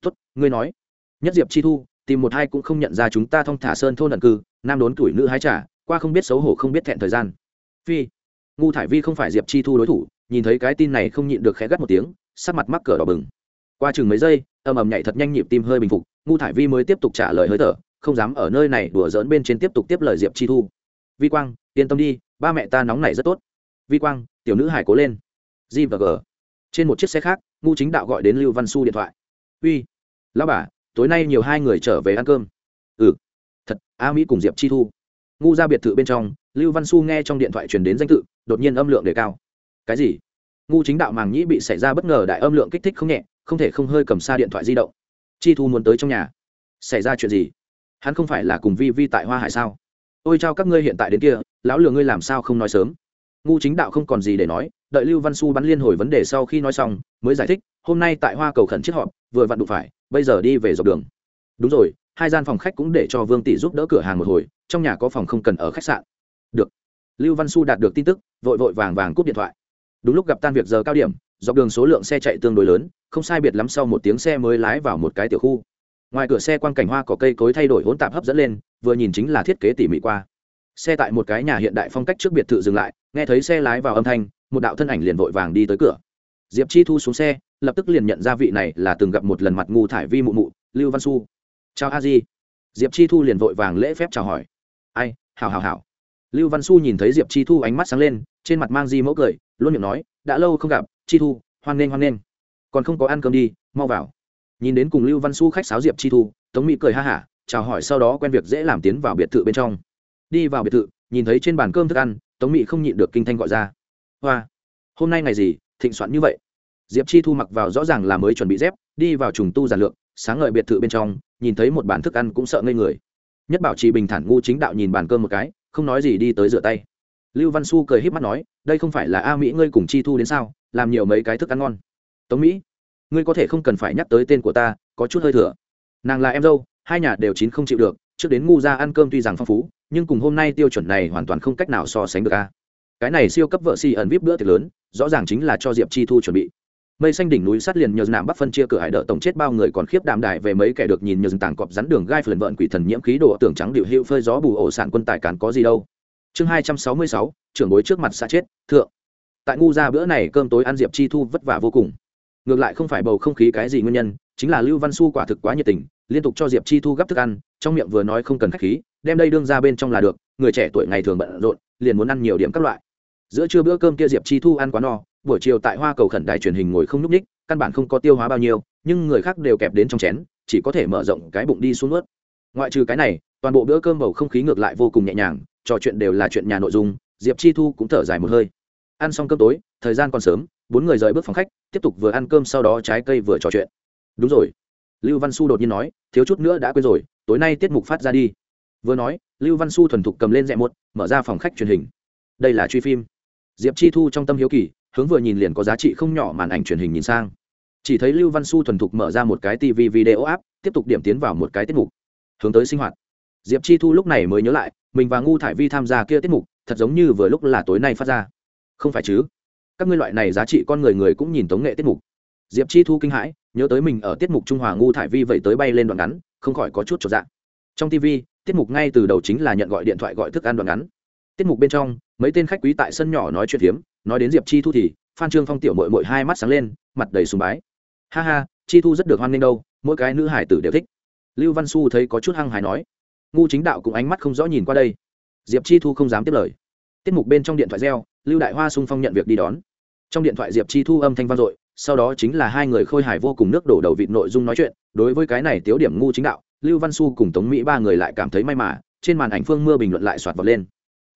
Tuất ngươi nói. Nhất diệp chi thu, tìm một hai cũng không nhận ra chúng ta thong thả sơn thôn ẩn cư, nam đốn tuổi nữ hái trả qua không biết xấu hổ không biết thẹn thời gian. Phi, ngu thải vi không phải diệp chi thu đối thủ, nhìn thấy cái tin này không nhịn được khẽ gắt một tiếng, sắc mặt mắc cỡ đỏ bừng qua chừng mấy giây ầm ầm nhảy thật nhanh nhịp tim hơi bình phục, ngu thải vi mới tiếp tục trả lời hơi thở, không dám ở nơi này đùa dỡn bên trên tiếp tục tiếp lời diệp chi thu. Vi quang, yên tâm đi, ba mẹ ta nóng này rất tốt. Vi quang, tiểu nữ hải cố lên. G và g. Trên một chiếc xe khác, ngu chính đạo gọi đến lưu văn su điện thoại. Uy, lão bà, tối nay nhiều hai người trở về ăn cơm. Ừ thật, a mỹ cùng diệp chi thu. Ngu ra biệt thự bên trong, lưu văn su nghe trong điện thoại truyền đến danh tự, đột nhiên âm lượng đề cao. Cái gì? Ngu chính đạo màng nhĩ bị xảy ra bất ngờ đại âm lượng kích thích không nhẹ không thể không hơi cầm xa điện thoại di động. Chi thu muốn tới trong nhà. Xảy ra chuyện gì? Hắn không phải là cùng vi vi tại hoa hải sao? Ôi chao các ngươi hiện tại đến kia, lão lừa ngươi làm sao không nói sớm? Ngu chính đạo không còn gì để nói, đợi lưu văn su bắn liên hồi vấn đề sau khi nói xong, mới giải thích, hôm nay tại hoa cầu khẩn chiếc họp, vừa vặn đụng phải, bây giờ đi về dọc đường. Đúng rồi, hai gian phòng khách cũng để cho vương tỷ giúp đỡ cửa hàng một hồi, trong nhà có phòng không cần ở khách sạn. Được. Lưu văn su đạt được tin tức, vội vội vàng vàng cúp điện thoại. Đúng lúc gặp tan việc giờ cao điểm dọc đường số lượng xe chạy tương đối lớn, không sai biệt lắm sau một tiếng xe mới lái vào một cái tiểu khu. Ngoài cửa xe quang cảnh hoa có cây cối thay đổi hỗn tạp hấp dẫn lên, vừa nhìn chính là thiết kế tỉ mỉ qua. Xe tại một cái nhà hiện đại phong cách trước biệt thự dừng lại, nghe thấy xe lái vào âm thanh, một đạo thân ảnh liền vội vàng đi tới cửa. Diệp chi thu xuống xe, lập tức liền nhận ra vị này là từng gặp một lần mặt ngu thải vi mụ mụ, lưu văn su chào a di. Diệp chi thu liền vội vàng lễ phép chào hỏi. Ai hào hào hào lưu văn su nhìn thấy diệp chi thu ánh mắt sáng lên, trên mặt mang di mẫu cười, luôn miệng nói, đã lâu không gặp chi thu, hoan nghênh hoan nghênh. Còn không có ăn cơm đi, mau vào. Nhìn đến cùng lưu văn su khách sáo diệp chi thu, tống mỹ cười ha hả, chào hỏi sau đó quen việc dễ làm tiến vào biệt thự bên trong. Đi vào biệt thự, nhìn thấy trên bàn cơm thức ăn, tống mỹ không nhịn được kinh thanh gọi ra. Hoa, hôm nay ngày gì, thịnh soạn như vậy? Diệp chi thu mặc vào rõ ràng là mới chuẩn bị dép, đi vào trùng tu giàn lượng sáng ngời biệt thự bên trong, nhìn thấy một bàn thức ăn cũng sợ ngây người. Nhất bảo trì bình thản ngu chính đạo nhìn bàn cơm một cái, không nói gì đi tới rửa tay. Lưu văn su cười h í p mắt nói, đây không phải là a mỹ ngươi cùng chi thu đến sao? Làm nhiều mấy cái thức ăn ngon. Tống mỹ, ngươi có thể không cần phải nhắc tới tên của ta, có chút hơi thừa. Nàng là em dâu, hai nhà đều chín không chịu được, trước đến ngu ra ăn cơm tuy rằng phong phú, nhưng cùng hôm nay tiêu chuẩn này hoàn toàn không cách nào so sánh được a. Cái này siêu cấp vợ xì ẩn vip bữa tiệc lớn, rõ ràng chính là cho diệp chi thu chuẩn bị. Mây xanh đỉnh núi sắt liền nhờ nạm bắc phân chia cửa hải đỡ tổng chết bao người còn khiếp đạm đại về mấy kẻ được nhìn nhờ tảng cọp rắn đường gai phần vợn quỷ thần nhiễm khí độ tưởng trắng điệu hữu phơi gió bù ổ sản quân tài cản có gì đâu. Chương hai trăm sáu mươi sáu, trưởng bối trước mặt xa chết, thượng tại ngu ra bữa này cơm tối ăn diệp chi thu vất vả vô cùng. Ngược lại không phải bầu không khí cái gì nguyên nhân, chính là lưu văn su quả thực quá nhiệt tình, liên tục cho diệp chi thu gấp thức ăn, trong miệng vừa nói không cần khách khí, đem đây đương ra bên trong là được, người trẻ tuổi ngày thường bận rộn, liền muốn ăn nhiều điểm các loại. Giữa trưa bữa cơm kia diệp chi thu ăn quá no, buổi chiều tại hoa cầu khẩn đài truyền hình ngồi không n ú c ních căn bản không có tiêu hóa bao nhiêu, nhưng người khác đều kẹp đến trong chén, chỉ có thể mở rộng cái bụng đi xuống ướt ngoại trừ cái này, toàn bộ bữa cơm bầu không khí ngược lại vô cùng nhẹ nhàng, trò chuyện đều là chuyện nhà nội dung, diệp chi thu cũng thở dài một hơi ăn xong cơm tối, thời gian còn sớm, bốn người rời bước phòng khách, tiếp tục vừa ăn cơm sau đó trái cây vừa trò chuyện. Đúng rồi. Lưu văn su đột nhiên nói, thiếu chút nữa đã quên rồi, tối nay tiết mục phát ra đi. Vừa nói, lưu văn su thuần thục cầm lên rẽ một mở ra phòng khách truyền hình. Đây là truy phim. Diệp chi thu trong tâm hiếu kỳ, hướng vừa nhìn liền có giá trị không nhỏ màn ảnh truyền hình nhìn sang. Chỉ thấy lưu văn su thuần thục mở ra một cái tv video app, tiếp tục điểm tiến vào một cái tiết mục. Hướng tới sinh hoạt. Diệp chi thu lúc này mới nhớ lại, mình và ngu thải vi tham gia kia tiết mục, thật giống như vừa lúc là tối nay phát ra không phải chứ? Các ngươi loại này giá trị con người người cũng nhìn tống nghệ tiết mục. Diệp chi thu kinh hãi nhớ tới mình ở tiết mục trung hòa ngu thải vi vậy tới bay lên đoạn ngắn không khỏi có chút trọn dạng trong tv tiết mục ngay từ đầu chính là nhận gọi điện thoại gọi thức ăn đoạn ngắn. Tiết mục bên trong mấy tên khách quý tại sân nhỏ nói chuyện hiếm, nói đến diệp chi thu thì phan trương phong tiểu mội mội hai mắt sáng lên mặt đầy sùng bái. Ha ha chi thu rất được hoan nghênh đâu mỗi cái nữ hải tử đều thích. Lưu văn su thấy có chút hăng hải nói. Ngu chính đạo cũng ánh mắt không rõ nhìn qua đây. Diệp chi thu không dám tiếp lời. Tiết mục bên trong điện thoại reo lưu đại hoa sung phong nhận việc đi đón. Trong điện thoại diệp chi thu âm thanh vang dội sau đó chính là hai người khôi hài vô cùng nước đổ đầu vịt nội dung nói chuyện đối với cái này tiếu điểm ngu chính đạo lưu văn su cùng tống mỹ ba người lại cảm thấy may mà trên màn ảnh phương mưa bình luận lại soạt vọt lên.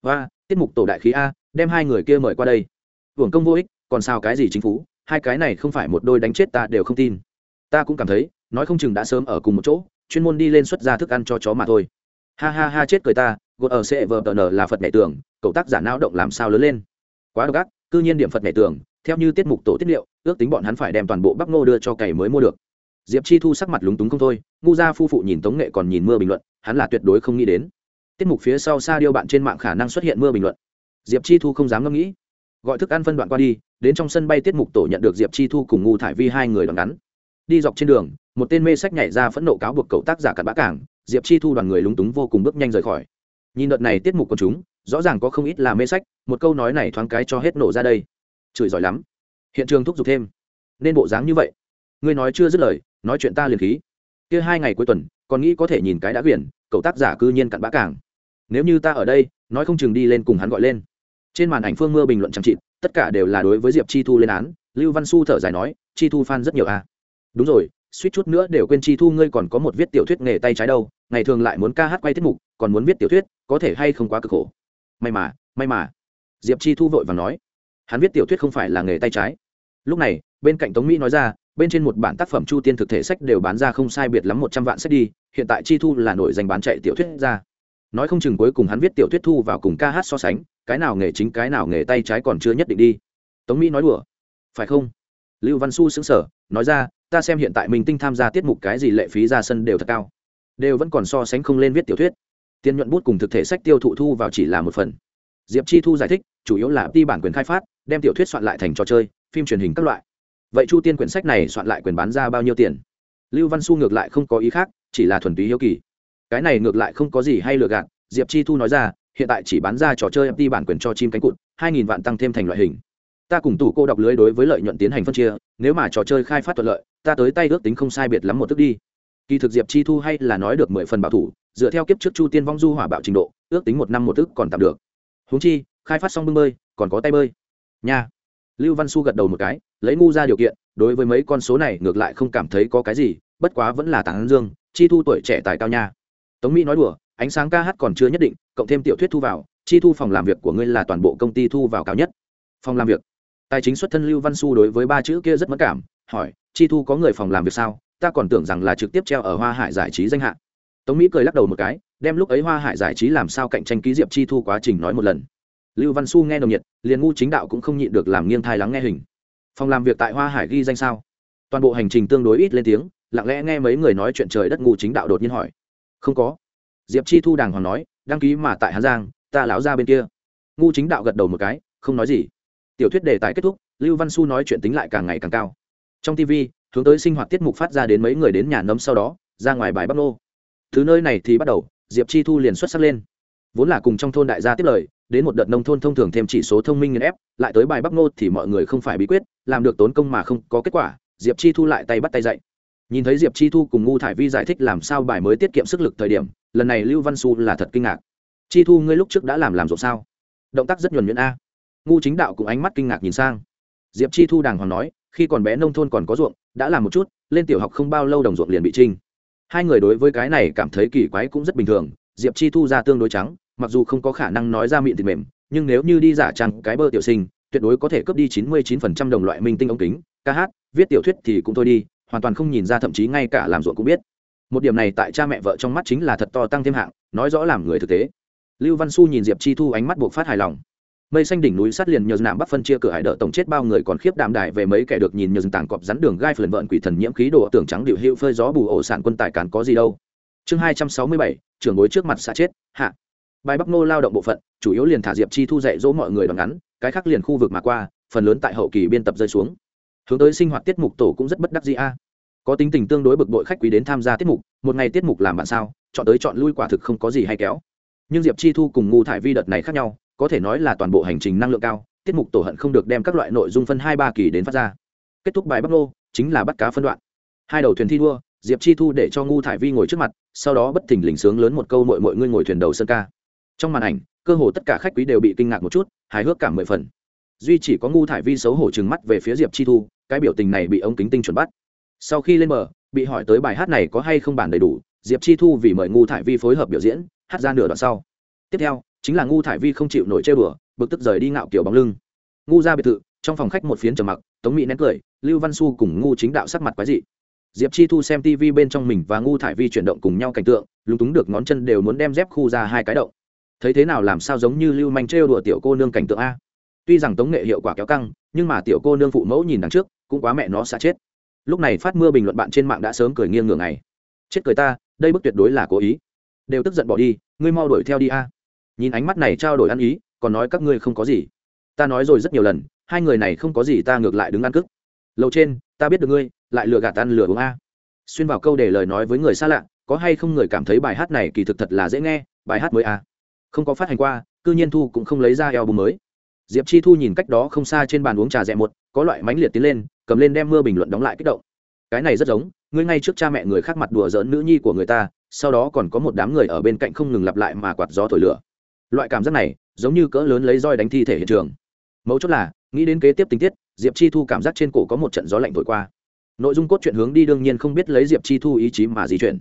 Và tiết mục tổ đại khí a đem hai người kia mời qua đây. Hưởng công vô ích còn sao cái gì chính phủ hai cái này không phải một đôi đánh chết ta đều không tin. Ta cũng cảm thấy nói không chừng đã sớm ở cùng một chỗ chuyên môn đi lên xuất ra thức ăn cho chó mà thôi. Ha ha ha chết cười ta gột ở sẽ vờ tờ là phật nhảy tưởng, cậu tác giả não động làm sao lớn lên quá độc ác, cư nhiên điểm phật nhảy tường, theo như tiết mục tổ tiết liệu, ước tính bọn hắn phải đem toàn bộ bắc ngô đưa cho cày mới mua được. Diệp chi thu sắc mặt lúng túng không thôi, ngu gia phu phụ nhìn tống nghệ còn nhìn mưa bình luận, hắn là tuyệt đối không nghĩ đến. Tiết mục phía sau xa điêu bạn trên mạng khả năng xuất hiện mưa bình luận. Diệp chi thu không dám ngẫm nghĩ. Gọi thức ăn phân đoạn qua đi, đến trong sân bay tiết mục tổ nhận được diệp chi thu cùng ngu thải vi hai người đón ngắn đi dọc trên đường, một tên mê sách nhảy ra phẫn nộ cáo buộc cậu tác giả cặn bã cảng, diệp chi thu đoàn người lúng túng vô cùng bước nhanh rời khỏi. Nhìn đợt này tiết mục của chúng rõ ràng có không ít là mê sách, một câu nói này thoáng cái cho hết nổ ra đây. Chửi giỏi lắm. Hiện trường thúc giục thêm. Nên bộ dáng như vậy. Ngươi nói chưa dứt lời, nói chuyện ta liền khí. Kia hai ngày cuối tuần, còn nghĩ có thể nhìn cái đã quyển, cậu tác giả cư nhiên cặn bã cảng nếu như ta ở đây, nói không chừng đi lên cùng hắn gọi lên. Trên màn ảnh phương mưa bình luận chẳng trị tất cả đều là đối với diệp chi thu lên án, lưu văn su thở dài nói, chi thu f rất nhiều à. đúng rồi, suýt chút nữa đều quên chi thu, ngươi còn có một viết tiểu thuyết nghề tay trái đâu, ngày thường lại muốn ca hát quay tiết mục, còn muốn viết tiểu thuyết, có thể hay không quá cực khổ? May mà may mà. Diệp chi thu vội và nói, hắn viết tiểu thuyết không phải là nghề tay trái. Lúc này, bên cạnh tống mỹ nói ra, bên trên một bản tác phẩm chu tiên thực thể sách đều bán ra không sai biệt lắm một trăm vạn sách đi, hiện tại chi thu là nổi danh bán chạy tiểu thuyết ra. Nói không chừng cuối cùng hắn viết tiểu thuyết thu vào cùng ca hát so sánh, cái nào nghề chính cái nào nghề tay trái còn chưa nhất định đi. Tống mỹ nói đùa, phải không? Lưu văn su xứng sở nói ra, ta xem hiện tại mình tinh tham gia tiết mục cái gì lệ phí ra sân đều thật cao. Đều vẫn còn so sánh không lên viết tiểu thuyết tiền nhuận bút cùng thực thể sách tiêu thụ thu vào chỉ là một phần. Diệp chi thu giải thích, chủ yếu là đi bản quyền khai phát, đem tiểu thuyết soạn lại thành trò chơi, phim truyền hình các loại. Vậy chu tiên quyển sách này soạn lại quyền bán ra bao nhiêu tiền? Lưu văn su ngược lại không có ý khác, chỉ là thuần túy hiếu kỳ. Cái này ngược lại không có gì hay lừa gạt, diệp chi thu nói ra, hiện tại chỉ bán ra trò chơi mt bản quyền cho chim cánh cụt, hai nghìn vạn tăng thêm thành loại hình. Ta cùng tủ cô đọc lưới đối với lợi nhuận tiến hành phân chia, nếu mà trò chơi khai phát thuận lợi, ta tới tay ước tính không sai biệt lắm một tức đi kỳ thực diệp chi thu hay là nói được mười phần bảo thủ, dựa theo kiếp trước chu tiên vong du hỏa bạo trình độ, ước tính một năm một tức còn tạm được. Húng chi, khai phát xong bưng bơi, còn có tay bơi. Nha. Lưu văn su gật đầu một cái, lấy ngu ra điều kiện, đối với mấy con số này ngược lại không cảm thấy có cái gì, bất quá vẫn là tảng dương, chi thu tuổi trẻ tài cao nha. Tống mỹ nói đùa, ánh sáng ca hát còn chưa nhất định, cộng thêm tiểu thuyết thu vào, chi thu phòng làm việc của ngươi là toàn bộ công ty thu vào cao nhất. Phòng làm việc. Tài chính xuất thân lưu văn su đối với ba chữ kia rất mất cảm, hỏi, chi thu có người phòng làm việc sao? Ta còn tưởng rằng là trực tiếp treo ở hoa hải giải trí danh hạ tống mỹ cười lắc đầu một cái, đem lúc ấy hoa hải giải trí làm sao cạnh tranh ký diệp chi thu quá trình nói một lần. Lưu văn su nghe nồng nhiệt, liền ngu chính đạo cũng không nhịn được làm nghiêng thai lắng nghe hình. Phòng làm việc tại hoa hải ghi danh sao? Toàn bộ hành trình tương đối ít lên tiếng, lặng lẽ nghe mấy người nói chuyện trời đất ngu chính đạo đột nhiên hỏi. Không có. Diệp chi thu đàng hoàng nói, đăng ký mà tại hà giang, ta láo ra bên kia. Ngu chính đạo gật đầu một cái, không nói gì. Tiểu thuyết đề tài kết thúc, lưu văn su nói chuyện tính lại càng ngày càng cao. Trong tv hướng tới sinh hoạt tiết mục phát ra đến mấy người đến nhà nấm sau đó, ra ngoài bài bắc nô. Thứ nơi này thì bắt đầu, diệp chi thu liền xuất sắc lên. Vốn là cùng trong thôn đại gia tiếp lời, đến một đợt nông thôn thông thường thêm chỉ số thông minh nghiên ép, lại tới bài bắc nô thì mọi người không phải bí quyết, làm được tốn công mà không có kết quả, diệp chi thu lại tay bắt tay dạy. Nhìn thấy diệp chi thu cùng ngu thải vi giải thích làm sao bài mới tiết kiệm sức lực thời điểm, lần này lưu văn su là thật kinh ngạc. Chi thu, ngươi lúc trước đã làm làm rộn sao? Động tác rất nhuần nhuyễn a. Ngu chính đạo cũng ánh mắt kinh ngạc nhìn sang. Diệp chi thu đàng hoàng nói khi còn bé nông thôn còn có ruộng, đã làm một chút, lên tiểu học không bao lâu đồng ruộng liền bị trinh hai người đối với cái này cảm thấy kỳ quái cũng rất bình thường, diệp chi thu ra tương đối trắng, mặc dù không có khả năng nói ra miệng thịt mềm, nhưng nếu như đi giả trăng cái bơ tiểu sinh, tuyệt đối có thể cướp đi chín mươi chín phần trăm đồng loại minh tinh ống kính, ca hát, viết tiểu thuyết thì cũng thôi đi, hoàn toàn không nhìn ra thậm chí ngay cả làm ruộng cũng biết. Một điểm này tại cha mẹ vợ trong mắt chính là thật to tăng thêm hạng, nói rõ làm người thực tế. Lưu văn su nhìn diệp chi thu ánh mắt buộc phát hài lòng mây xanh đỉnh núi sát liền nhờ nạm bắc phân chia cửa hải đỡ tổng chết bao người còn khiếp đạm đại về mấy kẻ được nhìn nhờ tảng cọp rắn đường gai phần vợn quỷ thần nhiễm khí đồ tưởng trắng điệu hiệu phơi gió bù ổ sản quân tài càn có gì đâu. Chương hai trăm sáu mươi bảy, trưởng bối trước mặt xã chết, hạ. Bài bắc nô lao động bộ phận, chủ yếu liền thả diệp chi thu dạy dỗ mọi người đoạn ngắn, cái khác liền khu vực mà qua, phần lớn tại hậu kỳ biên tập rơi xuống. Hướng tới sinh hoạt tiết mục tổ cũng rất bất đắc dĩ a. Có tính tình tương đối bực bội khách quý đến tham gia tiết mục, một ngày tiết mục làm bạn sao, chọn tới chọn lui quả thực không có gì hay kéo. Nhưng diệp chi thu cùng ngu thải vi đợt này khác nhau có thể nói là toàn bộ hành trình năng lượng cao, tiết mục tổ hận không được đem các loại nội dung phân hai ba kỳ đến phát ra. Kết thúc bài bắc nô, chính là bắt cá phân đoạn. Hai đầu thuyền thi đua, diệp chi thu để cho ngu thải vi ngồi trước mặt, sau đó bất thình lình sướng lớn một câu mội mội ngươi ngồi thuyền đầu sân ca. Trong màn ảnh, cơ hồ tất cả khách quý đều bị kinh ngạc một chút, hài hước cả mười phần. Duy chỉ có ngu thải vi xấu hổ trừng mắt về phía diệp chi thu, cái biểu tình này bị ống kính tinh chuẩn bắt. Sau khi lên bờ, bị hỏi tới bài hát này có hay không bản đầy đủ, diệp chi thu vì mời ngu thải vi phối hợp biểu diễn, hát ra nửa đoạn sau. Tiếp theo chính là ngu thải vi không chịu nổi chơi bừa, bực tức rời đi ngạo kiểu bóng lưng. Ngu ra biệt thự, trong phòng khách một phiến trầm mặc, tống mỹ nén cười, lưu văn su cùng ngu chính đạo sắc mặt quái dị. Diệp chi thu xem tv bên trong mình và ngu thải vi chuyển động cùng nhau cảnh tượng, lúng túng được ngón chân đều muốn đem dép khu ra hai cái động. Thấy thế nào làm sao giống như lưu manh trêu đùa tiểu cô nương cảnh tượng a. Tuy rằng tống nghệ hiệu quả kéo căng, nhưng mà tiểu cô nương phụ mẫu nhìn đằng trước, cũng quá mẹ nó xa chết. Lúc này phát mưa bình luận bạn trên mạng đã sớm cười nghiêng ngửa ngày. Chết cười ta, đây bức tuyệt đối là cố ý. Đều tức giận bỏ đi, ngươi mau đuổi theo đi a nhìn ánh mắt này trao đổi ăn ý, còn nói các ngươi không có gì. Ta nói rồi rất nhiều lần, hai người này không có gì ta ngược lại đứng ăn cức. Lầu trên, ta biết được ngươi, lại lừa gạt ăn lừa uống a. Xuyên vào câu để lời nói với người xa lạ, có hay không người cảm thấy bài hát này kỳ thực thật là dễ nghe, bài hát mới a. Không có phát hành qua, cư nhiên thu cũng không lấy ra eo bùm mới. Diệp chi thu nhìn cách đó không xa trên bàn uống trà rẽ một, có loại mánh liệt tiến lên, cầm lên đem mưa bình luận đóng lại kích động. Cái này rất giống, ngươi ngay trước cha mẹ người khác mặt đùa giỡn nữ nhi của người ta, sau đó còn có một đám người ở bên cạnh không ngừng lặp lại mà quạt gió thổi lửa loại cảm giác này giống như cỡ lớn lấy roi đánh thi thể hiện trường. Mấu chốt là, nghĩ đến kế tiếp tình tiết, diệp chi thu cảm giác trên cổ có một trận gió lạnh thổi qua. Nội dung cốt truyện hướng đi đương nhiên không biết lấy diệp chi thu ý chí mà di chuyển.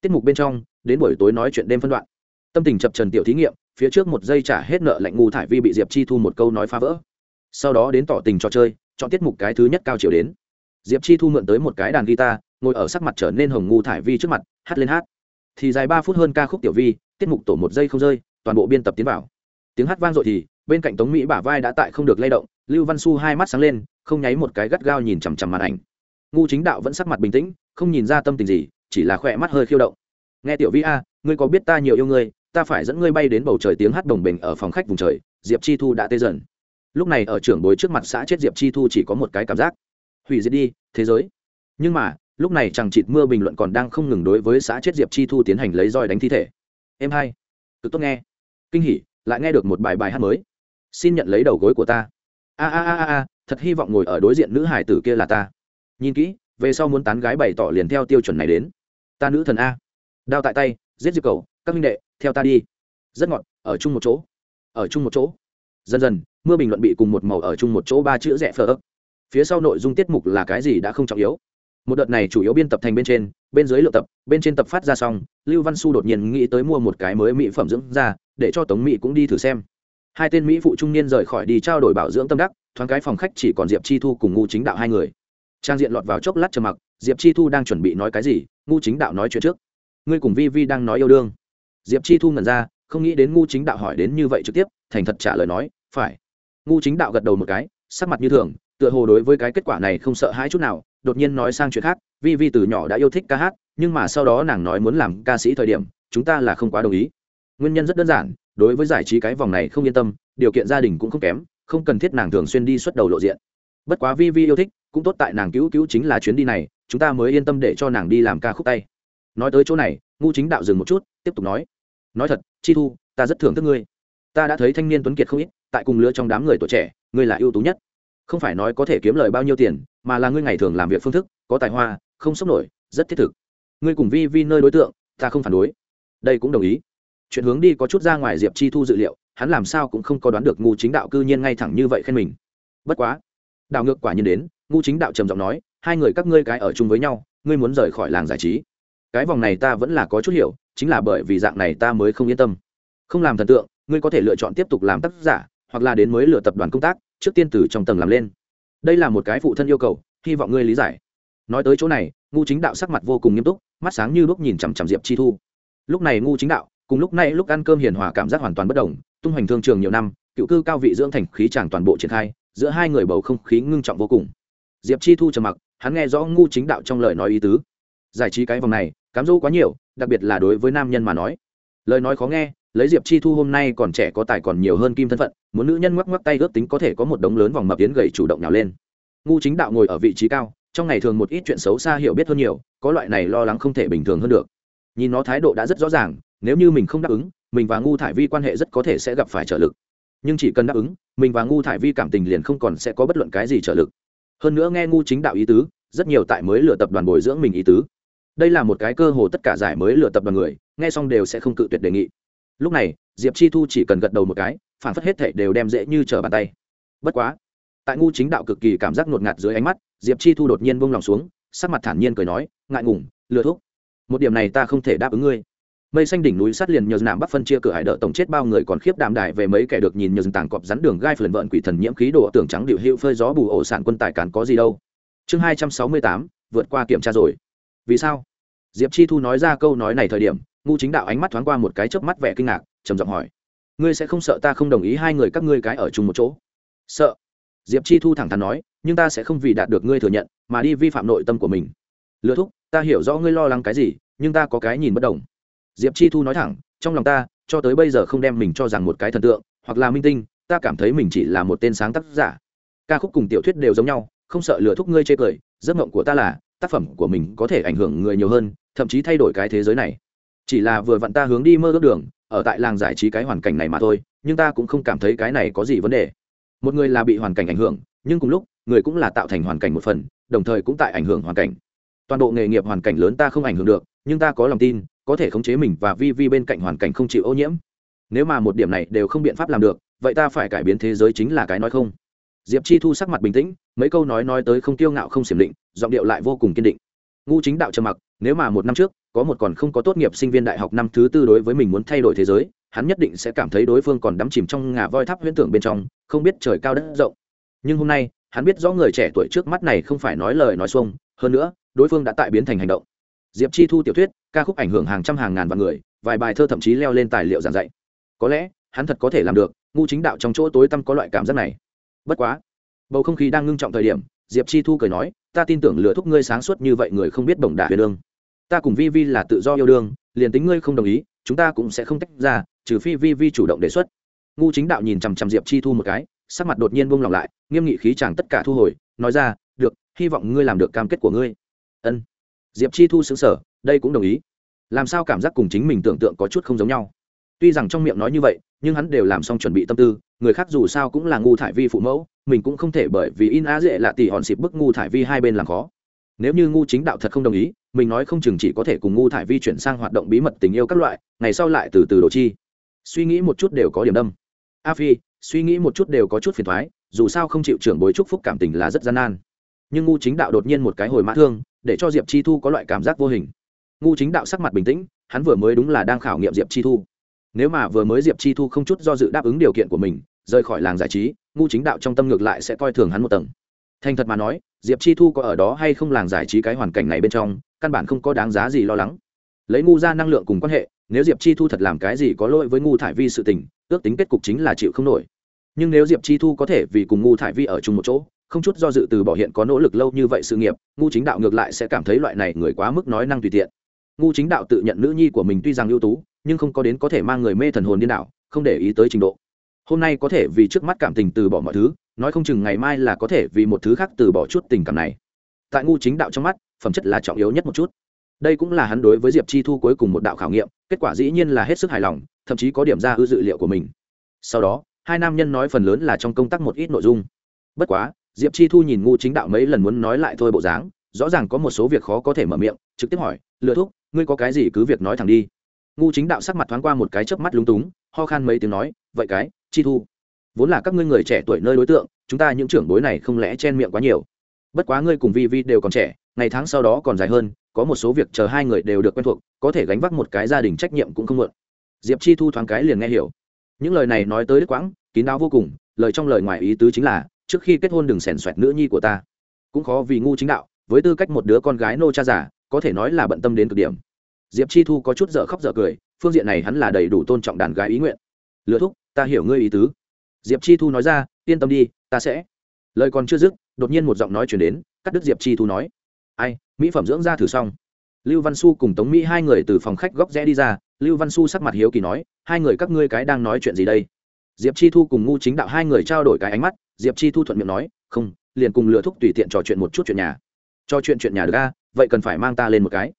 Tiết mục bên trong, đến buổi tối nói chuyện đêm phân đoạn. Tâm tình chập trần tiểu thí nghiệm, phía trước một giây trả hết nợ lạnh ngu thải vi bị diệp chi thu một câu nói phá vỡ. Sau đó đến tỏ tình trò chơi, chọn tiết mục cái thứ nhất cao chiều đến. Diệp chi thu mượn tới một cái đàn guitar, ngồi ở sắc mặt trở nên hồng ngu thải vi trước mặt, hát lên hát. Thì dài ba phút hơn ca khúc tiểu vi, tiết mục tổ một giây không rơi toàn bộ biên tập tiến vào. Tiếng hát vang dội thì, bên cạnh tống mỹ bả vai đã tại không được lay động, lưu văn su hai mắt sáng lên, không nháy một cái gắt gao nhìn chằm chằm màn ảnh. Ngu chính đạo vẫn sắc mặt bình tĩnh, không nhìn ra tâm tình gì, chỉ là khỏe mắt hơi khiêu động. Nghe tiểu vi a, ngươi có biết ta nhiều yêu ngươi, ta phải dẫn ngươi bay đến bầu trời tiếng hát đồng bình ở phòng khách vùng trời, diệp chi thu đã tê dần. Lúc này ở trưởng bối trước mặt xã chết diệp chi thu chỉ có một cái cảm giác. Hủy diệt đi, thế giới. Nhưng mà, lúc này chẳng chịt mưa bình luận còn đang không ngừng đối với xã chết diệp chi thu tiến hành lấy roi đánh thi thể. Em hai, cực tốt nghe kinh hỉ, lại nghe được một bài bài hát mới. Xin nhận lấy đầu gối của ta. A a a a thật hy vọng ngồi ở đối diện nữ hải tử kia là ta. Nhìn kỹ, về sau muốn tán gái bày tỏ liền theo tiêu chuẩn này đến. Ta nữ thần a. Đao tại tay, giết diệp cầu, các minh đệ, theo ta đi. Rất ngọt, ở chung một chỗ. Ở chung một chỗ. Dần dần, mưa bình luận bị cùng một màu ở chung một chỗ ba chữ rẻ phở ấp phía sau nội dung tiết mục là cái gì đã không trọng yếu một đợt này chủ yếu biên tập thành bên trên, bên dưới lượng tập, bên trên tập phát ra xong, lưu văn su đột nhiên nghĩ tới mua một cái mới mỹ phẩm dưỡng ra để cho tống mỹ cũng đi thử xem. Hai tên mỹ phụ trung niên rời khỏi đi trao đổi bảo dưỡng tâm đắc, thoáng cái phòng khách chỉ còn diệp chi thu cùng ngu chính đạo hai người. Trang diện lọt vào chốc lát trầm mặc, diệp chi thu đang chuẩn bị nói cái gì ngu chính đạo nói chuyện trước. Ngươi cùng vi vi đang nói yêu đương. Diệp chi thu ngẩn ra, không nghĩ đến ngu chính đạo hỏi đến như vậy trực tiếp, thành thật trả lời nói, phải. Ngu chính đạo gật đầu một cái, sắc mặt như thường tựa hồ đối với cái kết quả này không sợ hãi chút nào, đột nhiên nói sang chuyện khác, vi vi từ nhỏ đã yêu thích ca hát, nhưng mà sau đó nàng nói muốn làm ca sĩ thời điểm, chúng ta là không quá đồng ý. Nguyên nhân rất đơn giản, đối với giải trí cái vòng này không yên tâm, điều kiện gia đình cũng không kém, không cần thiết nàng thường xuyên đi xuất đầu lộ diện. Bất quá vi vi yêu thích, cũng tốt tại nàng cứu cứu chính là chuyến đi này, chúng ta mới yên tâm để cho nàng đi làm ca khúc tay. Nói tới chỗ này ngu chính đạo dừng một chút, tiếp tục nói nói thật, chi thu, ta rất thưởng thức ngươi. Ta đã thấy thanh niên tuấn kiệt không ít, tại cùng lứa trong đám người tuổi trẻ, ngươi là ưu tú nhất không phải nói có thể kiếm lời bao nhiêu tiền, mà là ngươi ngày thường làm việc phương thức, có tài hoa, không sốc nổi, rất thiết thực. Ngươi cùng vi vi nơi đối tượng, ta không phản đối. Đây cũng đồng ý. Chuyện hướng đi có chút ra ngoài diệp chi thu dự liệu, hắn làm sao cũng không có đoán được ngu chính đạo cư nhiên ngay thẳng như vậy khen mình. Bất quá đạo ngược quả nhiên đến, ngu chính đạo trầm giọng nói, hai người các ngươi cái ở chung với nhau, ngươi muốn rời khỏi làng giải trí. Cái vòng này ta vẫn là có chút hiểu, chính là bởi vì dạng này ta mới không yên tâm. Không làm thần tượng, ngươi có thể lựa chọn tiếp tục làm tác giả, hoặc là đến mới lựa tập đoàn công tác trước tiên từ trong tầng làm lên. Đây là một cái phụ thân yêu cầu, hy vọng ngươi lý giải. Nói tới chỗ này, ngu chính đạo sắc mặt vô cùng nghiêm túc, mắt sáng như lúc nhìn chằm chằm diệp chi thu. Lúc này ngu chính đạo, cùng lúc này lúc ăn cơm hiền hòa cảm giác hoàn toàn bất đồng, tung hoành thương trường nhiều năm, cựu cư cao vị dưỡng thành khí tràng toàn bộ triển khai, giữa hai người bầu không khí ngưng trọng vô cùng. Diệp chi thu trầm mặc, hắn nghe rõ ngu chính đạo trong lời nói ý tứ. Giải trí cái vòng này, cám dỗ quá nhiều, đặc biệt là đối với nam nhân mà nói. Lời nói khó nghe lấy diệp chi thu hôm nay còn trẻ có tài còn nhiều hơn kim thân phận, muốn nữ nhân ngoắc ngoắc tay ướp tính có thể có một đống lớn vòng mập tiến gầy chủ động nào lên. Ngu chính đạo ngồi ở vị trí cao, trong ngày thường một ít chuyện xấu xa hiểu biết hơn nhiều, có loại này lo lắng không thể bình thường hơn được. Nhìn nó thái độ đã rất rõ ràng, nếu như mình không đáp ứng, mình và ngu thải vi quan hệ rất có thể sẽ gặp phải trợ lực. Nhưng chỉ cần đáp ứng, mình và ngu thải vi cảm tình liền không còn sẽ có bất luận cái gì trợ lực. Hơn nữa nghe ngu chính đạo ý tứ, rất nhiều tại mới lựa tập đoàn bồi dưỡng mình ý tứ. Đây là một cái cơ hồ tất cả giải mới lựa tập đoàn người, nghe xong đều sẽ không cự tuyệt đề nghị lúc này, diệp chi thu chỉ cần gật đầu một cái, phản phất hết thể đều đem dễ như trở bàn tay. Bất quá, tại ngu chính đạo cực kỳ cảm giác ngột ngạt dưới ánh mắt, diệp chi thu đột nhiên buông lòng xuống, sắc mặt thản nhiên cười nói, ngại ngùng, lừa thuốc một điểm này ta không thể đáp ứng ngươi. Mây xanh đỉnh núi sát liền nhờ nạm bắc phân chia cửa hải đỡ tổng chết bao người còn khiếp đạm đại về mấy kẻ được nhìn nhờ tảng cọp rắn đường gai phần vợn quỷ thần nhiễm khí độ tưởng trắng điệu hữu phơi gió bù ổ sản quân tài cản có gì đâu. Chương hai trăm sáu mươi tám, vượt qua kiểm tra rồi. Vì sao? Diệp chi thu nói ra câu nói này thời điểm ngu chính đạo ánh mắt thoáng qua một cái chớp mắt vẻ kinh ngạc, trầm giọng hỏi, ngươi sẽ không sợ ta không đồng ý hai người các ngươi cái ở chung một chỗ? Sợ. Diệp chi thu thẳng thắn nói, nhưng ta sẽ không vì đạt được ngươi thừa nhận, mà đi vi phạm nội tâm của mình. Lừa thúc, ta hiểu rõ ngươi lo lắng cái gì, nhưng ta có cái nhìn bất đồng. Diệp chi thu nói thẳng, trong lòng ta, cho tới bây giờ không đem mình cho rằng một cái thần tượng, hoặc là minh tinh, ta cảm thấy mình chỉ là một tên sáng tác giả. Ca khúc cùng tiểu thuyết đều giống nhau, không sợ lừa thúc ngươi chê cười, giấc mộng của ta là, tác phẩm của mình có thể ảnh hưởng người nhiều hơn, thậm chí thay đổi cái thế giới này chỉ là vừa vặn ta hướng đi mơ ước đường, ở tại làng giải trí cái hoàn cảnh này mà thôi, nhưng ta cũng không cảm thấy cái này có gì vấn đề. Một người là bị hoàn cảnh ảnh hưởng, nhưng cùng lúc, người cũng là tạo thành hoàn cảnh một phần, đồng thời cũng tại ảnh hưởng hoàn cảnh. Toàn bộ nghề nghiệp hoàn cảnh lớn ta không ảnh hưởng được, nhưng ta có lòng tin, có thể khống chế mình và vi vi bên cạnh hoàn cảnh không chịu ô nhiễm. Nếu mà một điểm này đều không biện pháp làm được, vậy ta phải cải biến thế giới chính là cái nói không. Diệp chi thu sắc mặt bình tĩnh, mấy câu nói nói tới không tiêu ngạo không xiểm định, giọng điệu lại vô cùng kiên định. Ngu chính đạo trầm mặc, nếu mà một năm trước có một còn không có tốt nghiệp sinh viên đại học năm thứ tư đối với mình muốn thay đổi thế giới, hắn nhất định sẽ cảm thấy đối phương còn đắm chìm trong ngà voi tháp huyễn tưởng bên trong, không biết trời cao đất rộng. Nhưng hôm nay, hắn biết rõ người trẻ tuổi trước mắt này không phải nói lời nói xuông, hơn nữa, đối phương đã tại biến thành hành động. Diệp chi thu tiểu thuyết, ca khúc ảnh hưởng hàng trăm hàng ngàn vạn người, vài bài thơ thậm chí leo lên tài liệu giảng dạy. Có lẽ, hắn thật có thể làm được, ngu chính đạo trong chỗ tối tăm có loại cảm giác này. Bất quá, bầu không khí đang ngưng trọng thời điểm, diệp chi thu cười nói, ta tin tưởng lừa thúc ngươi sáng suốt như vậy người không biết bổng đả huyền đường ta cùng vi vi là tự do yêu đương, liền tính ngươi không đồng ý, chúng ta cũng sẽ không tách ra, trừ phi vi vi chủ động đề xuất. Ngu chính đạo nhìn chằm chằm diệp chi thu một cái, sắc mặt đột nhiên buông lỏng lại, nghiêm nghị khí chàng tất cả thu hồi, nói ra, được, hy vọng ngươi làm được cam kết của ngươi. Ân. Diệp chi thu xứng sở đây cũng đồng ý. Làm sao cảm giác cùng chính mình tưởng tượng có chút không giống nhau? Tuy rằng trong miệng nói như vậy, nhưng hắn đều làm xong chuẩn bị tâm tư, người khác dù sao cũng là ngu thải vi phụ mẫu, mình cũng không thể bởi vì in á dễ là tỷ hòn xịp bức ngu thải vi hai bên làm khó nếu như ngu chính đạo thật không đồng ý, mình nói không chừng chỉ có thể cùng ngu thải vi chuyển sang hoạt động bí mật tình yêu các loại, ngày sau lại từ từ đồ chi. Suy nghĩ một chút đều có điểm đâm. A phi, suy nghĩ một chút đều có chút phiền thoái, dù sao không chịu trưởng bối chúc phúc cảm tình là rất gian nan. Nhưng ngu chính đạo đột nhiên một cái hồi mã thương, để cho diệp chi thu có loại cảm giác vô hình. Ngu chính đạo sắc mặt bình tĩnh, hắn vừa mới đúng là đang khảo nghiệm diệp chi thu. Nếu mà vừa mới diệp chi thu không chút do dự đáp ứng điều kiện của mình, rời khỏi làng giải trí, ngu chính đạo trong tâm ngược lại sẽ coi thường hắn một tầng. Thành thật mà nói diệp chi thu có ở đó hay không làng giải trí cái hoàn cảnh này bên trong, căn bản không có đáng giá gì lo lắng. Lấy ngu ra năng lượng cùng quan hệ, nếu diệp chi thu thật làm cái gì có lỗi với ngu thải vi sự tình, ước tính kết cục chính là chịu không nổi. Nhưng nếu diệp chi thu có thể vì cùng ngu thải vi ở chung một chỗ, không chút do dự từ bỏ hiện có nỗ lực lâu như vậy sự nghiệp, ngu chính đạo ngược lại sẽ cảm thấy loại này người quá mức nói năng tùy tiện. Ngu chính đạo tự nhận nữ nhi của mình tuy rằng ưu tú, nhưng không có đến có thể mang người mê thần hồn điên đạo không để ý tới trình độ. Hôm nay có thể vì trước mắt cảm tình từ bỏ mọi thứ nói không chừng ngày mai là có thể vì một thứ khác từ bỏ chút tình cảm này. Tại ngu chính đạo trong mắt, phẩm chất là trọng yếu nhất một chút. Đây cũng là hắn đối với diệp chi thu cuối cùng một đạo khảo nghiệm, kết quả dĩ nhiên là hết sức hài lòng, thậm chí có điểm ra ư dự liệu của mình. Sau đó, hai nam nhân nói phần lớn là trong công tác một ít nội dung. Bất quá, diệp chi thu nhìn ngu chính đạo mấy lần muốn nói lại thôi bộ dáng, rõ ràng có một số việc khó có thể mở miệng, trực tiếp hỏi lừa thúc, ngươi có cái gì cứ việc nói thẳng đi. Ngu chính đạo sắc mặt thoáng qua một cái chớp mắt lúng túng, ho khan mấy tiếng nói, vậy cái, chi thu vốn là các ngươi người trẻ tuổi nơi đối tượng, chúng ta những trưởng bối này không lẽ chen miệng quá nhiều? Bất quá ngươi cùng vi vi đều còn trẻ, ngày tháng sau đó còn dài hơn, có một số việc chờ hai người đều được quen thuộc, có thể gánh vác một cái gia đình trách nhiệm cũng không mượn diệp chi thu thoáng cái liền nghe hiểu. Những lời này nói tới đức quãng, kín đáo vô cùng, lời trong lời ngoài ý tứ chính là, trước khi kết hôn đừng xèn xoẹt nữ nhi của ta. Cũng khó vì ngu chính đạo, với tư cách một đứa con gái nô cha giả có thể nói là bận tâm đến cực điểm. Diệp chi thu có chút dở khóc dở cười, phương diện này hắn là đầy đủ tôn trọng đàn gái ý nguyện. Lừa thúc, ta hiểu ngươi ý tứ diệp chi thu nói ra, yên tâm đi, ta sẽ. Lời còn chưa dứt, đột nhiên một giọng nói chuyển đến, cắt đứt diệp chi thu nói. Ai, mỹ phẩm dưỡng da thử xong. Lưu văn su cùng tống mỹ hai người từ phòng khách góc rẽ đi ra, lưu văn su sắc mặt hiếu kỳ nói, hai người các ngươi cái đang nói chuyện gì đây? Diệp chi thu cùng ngu chính đạo hai người trao đổi cái ánh mắt, diệp chi thu thuận miệng nói, không, liền cùng lựa thúc tùy tiện trò chuyện một chút chuyện nhà. Cho chuyện chuyện nhà được ra vậy cần phải mang ta lên một cái.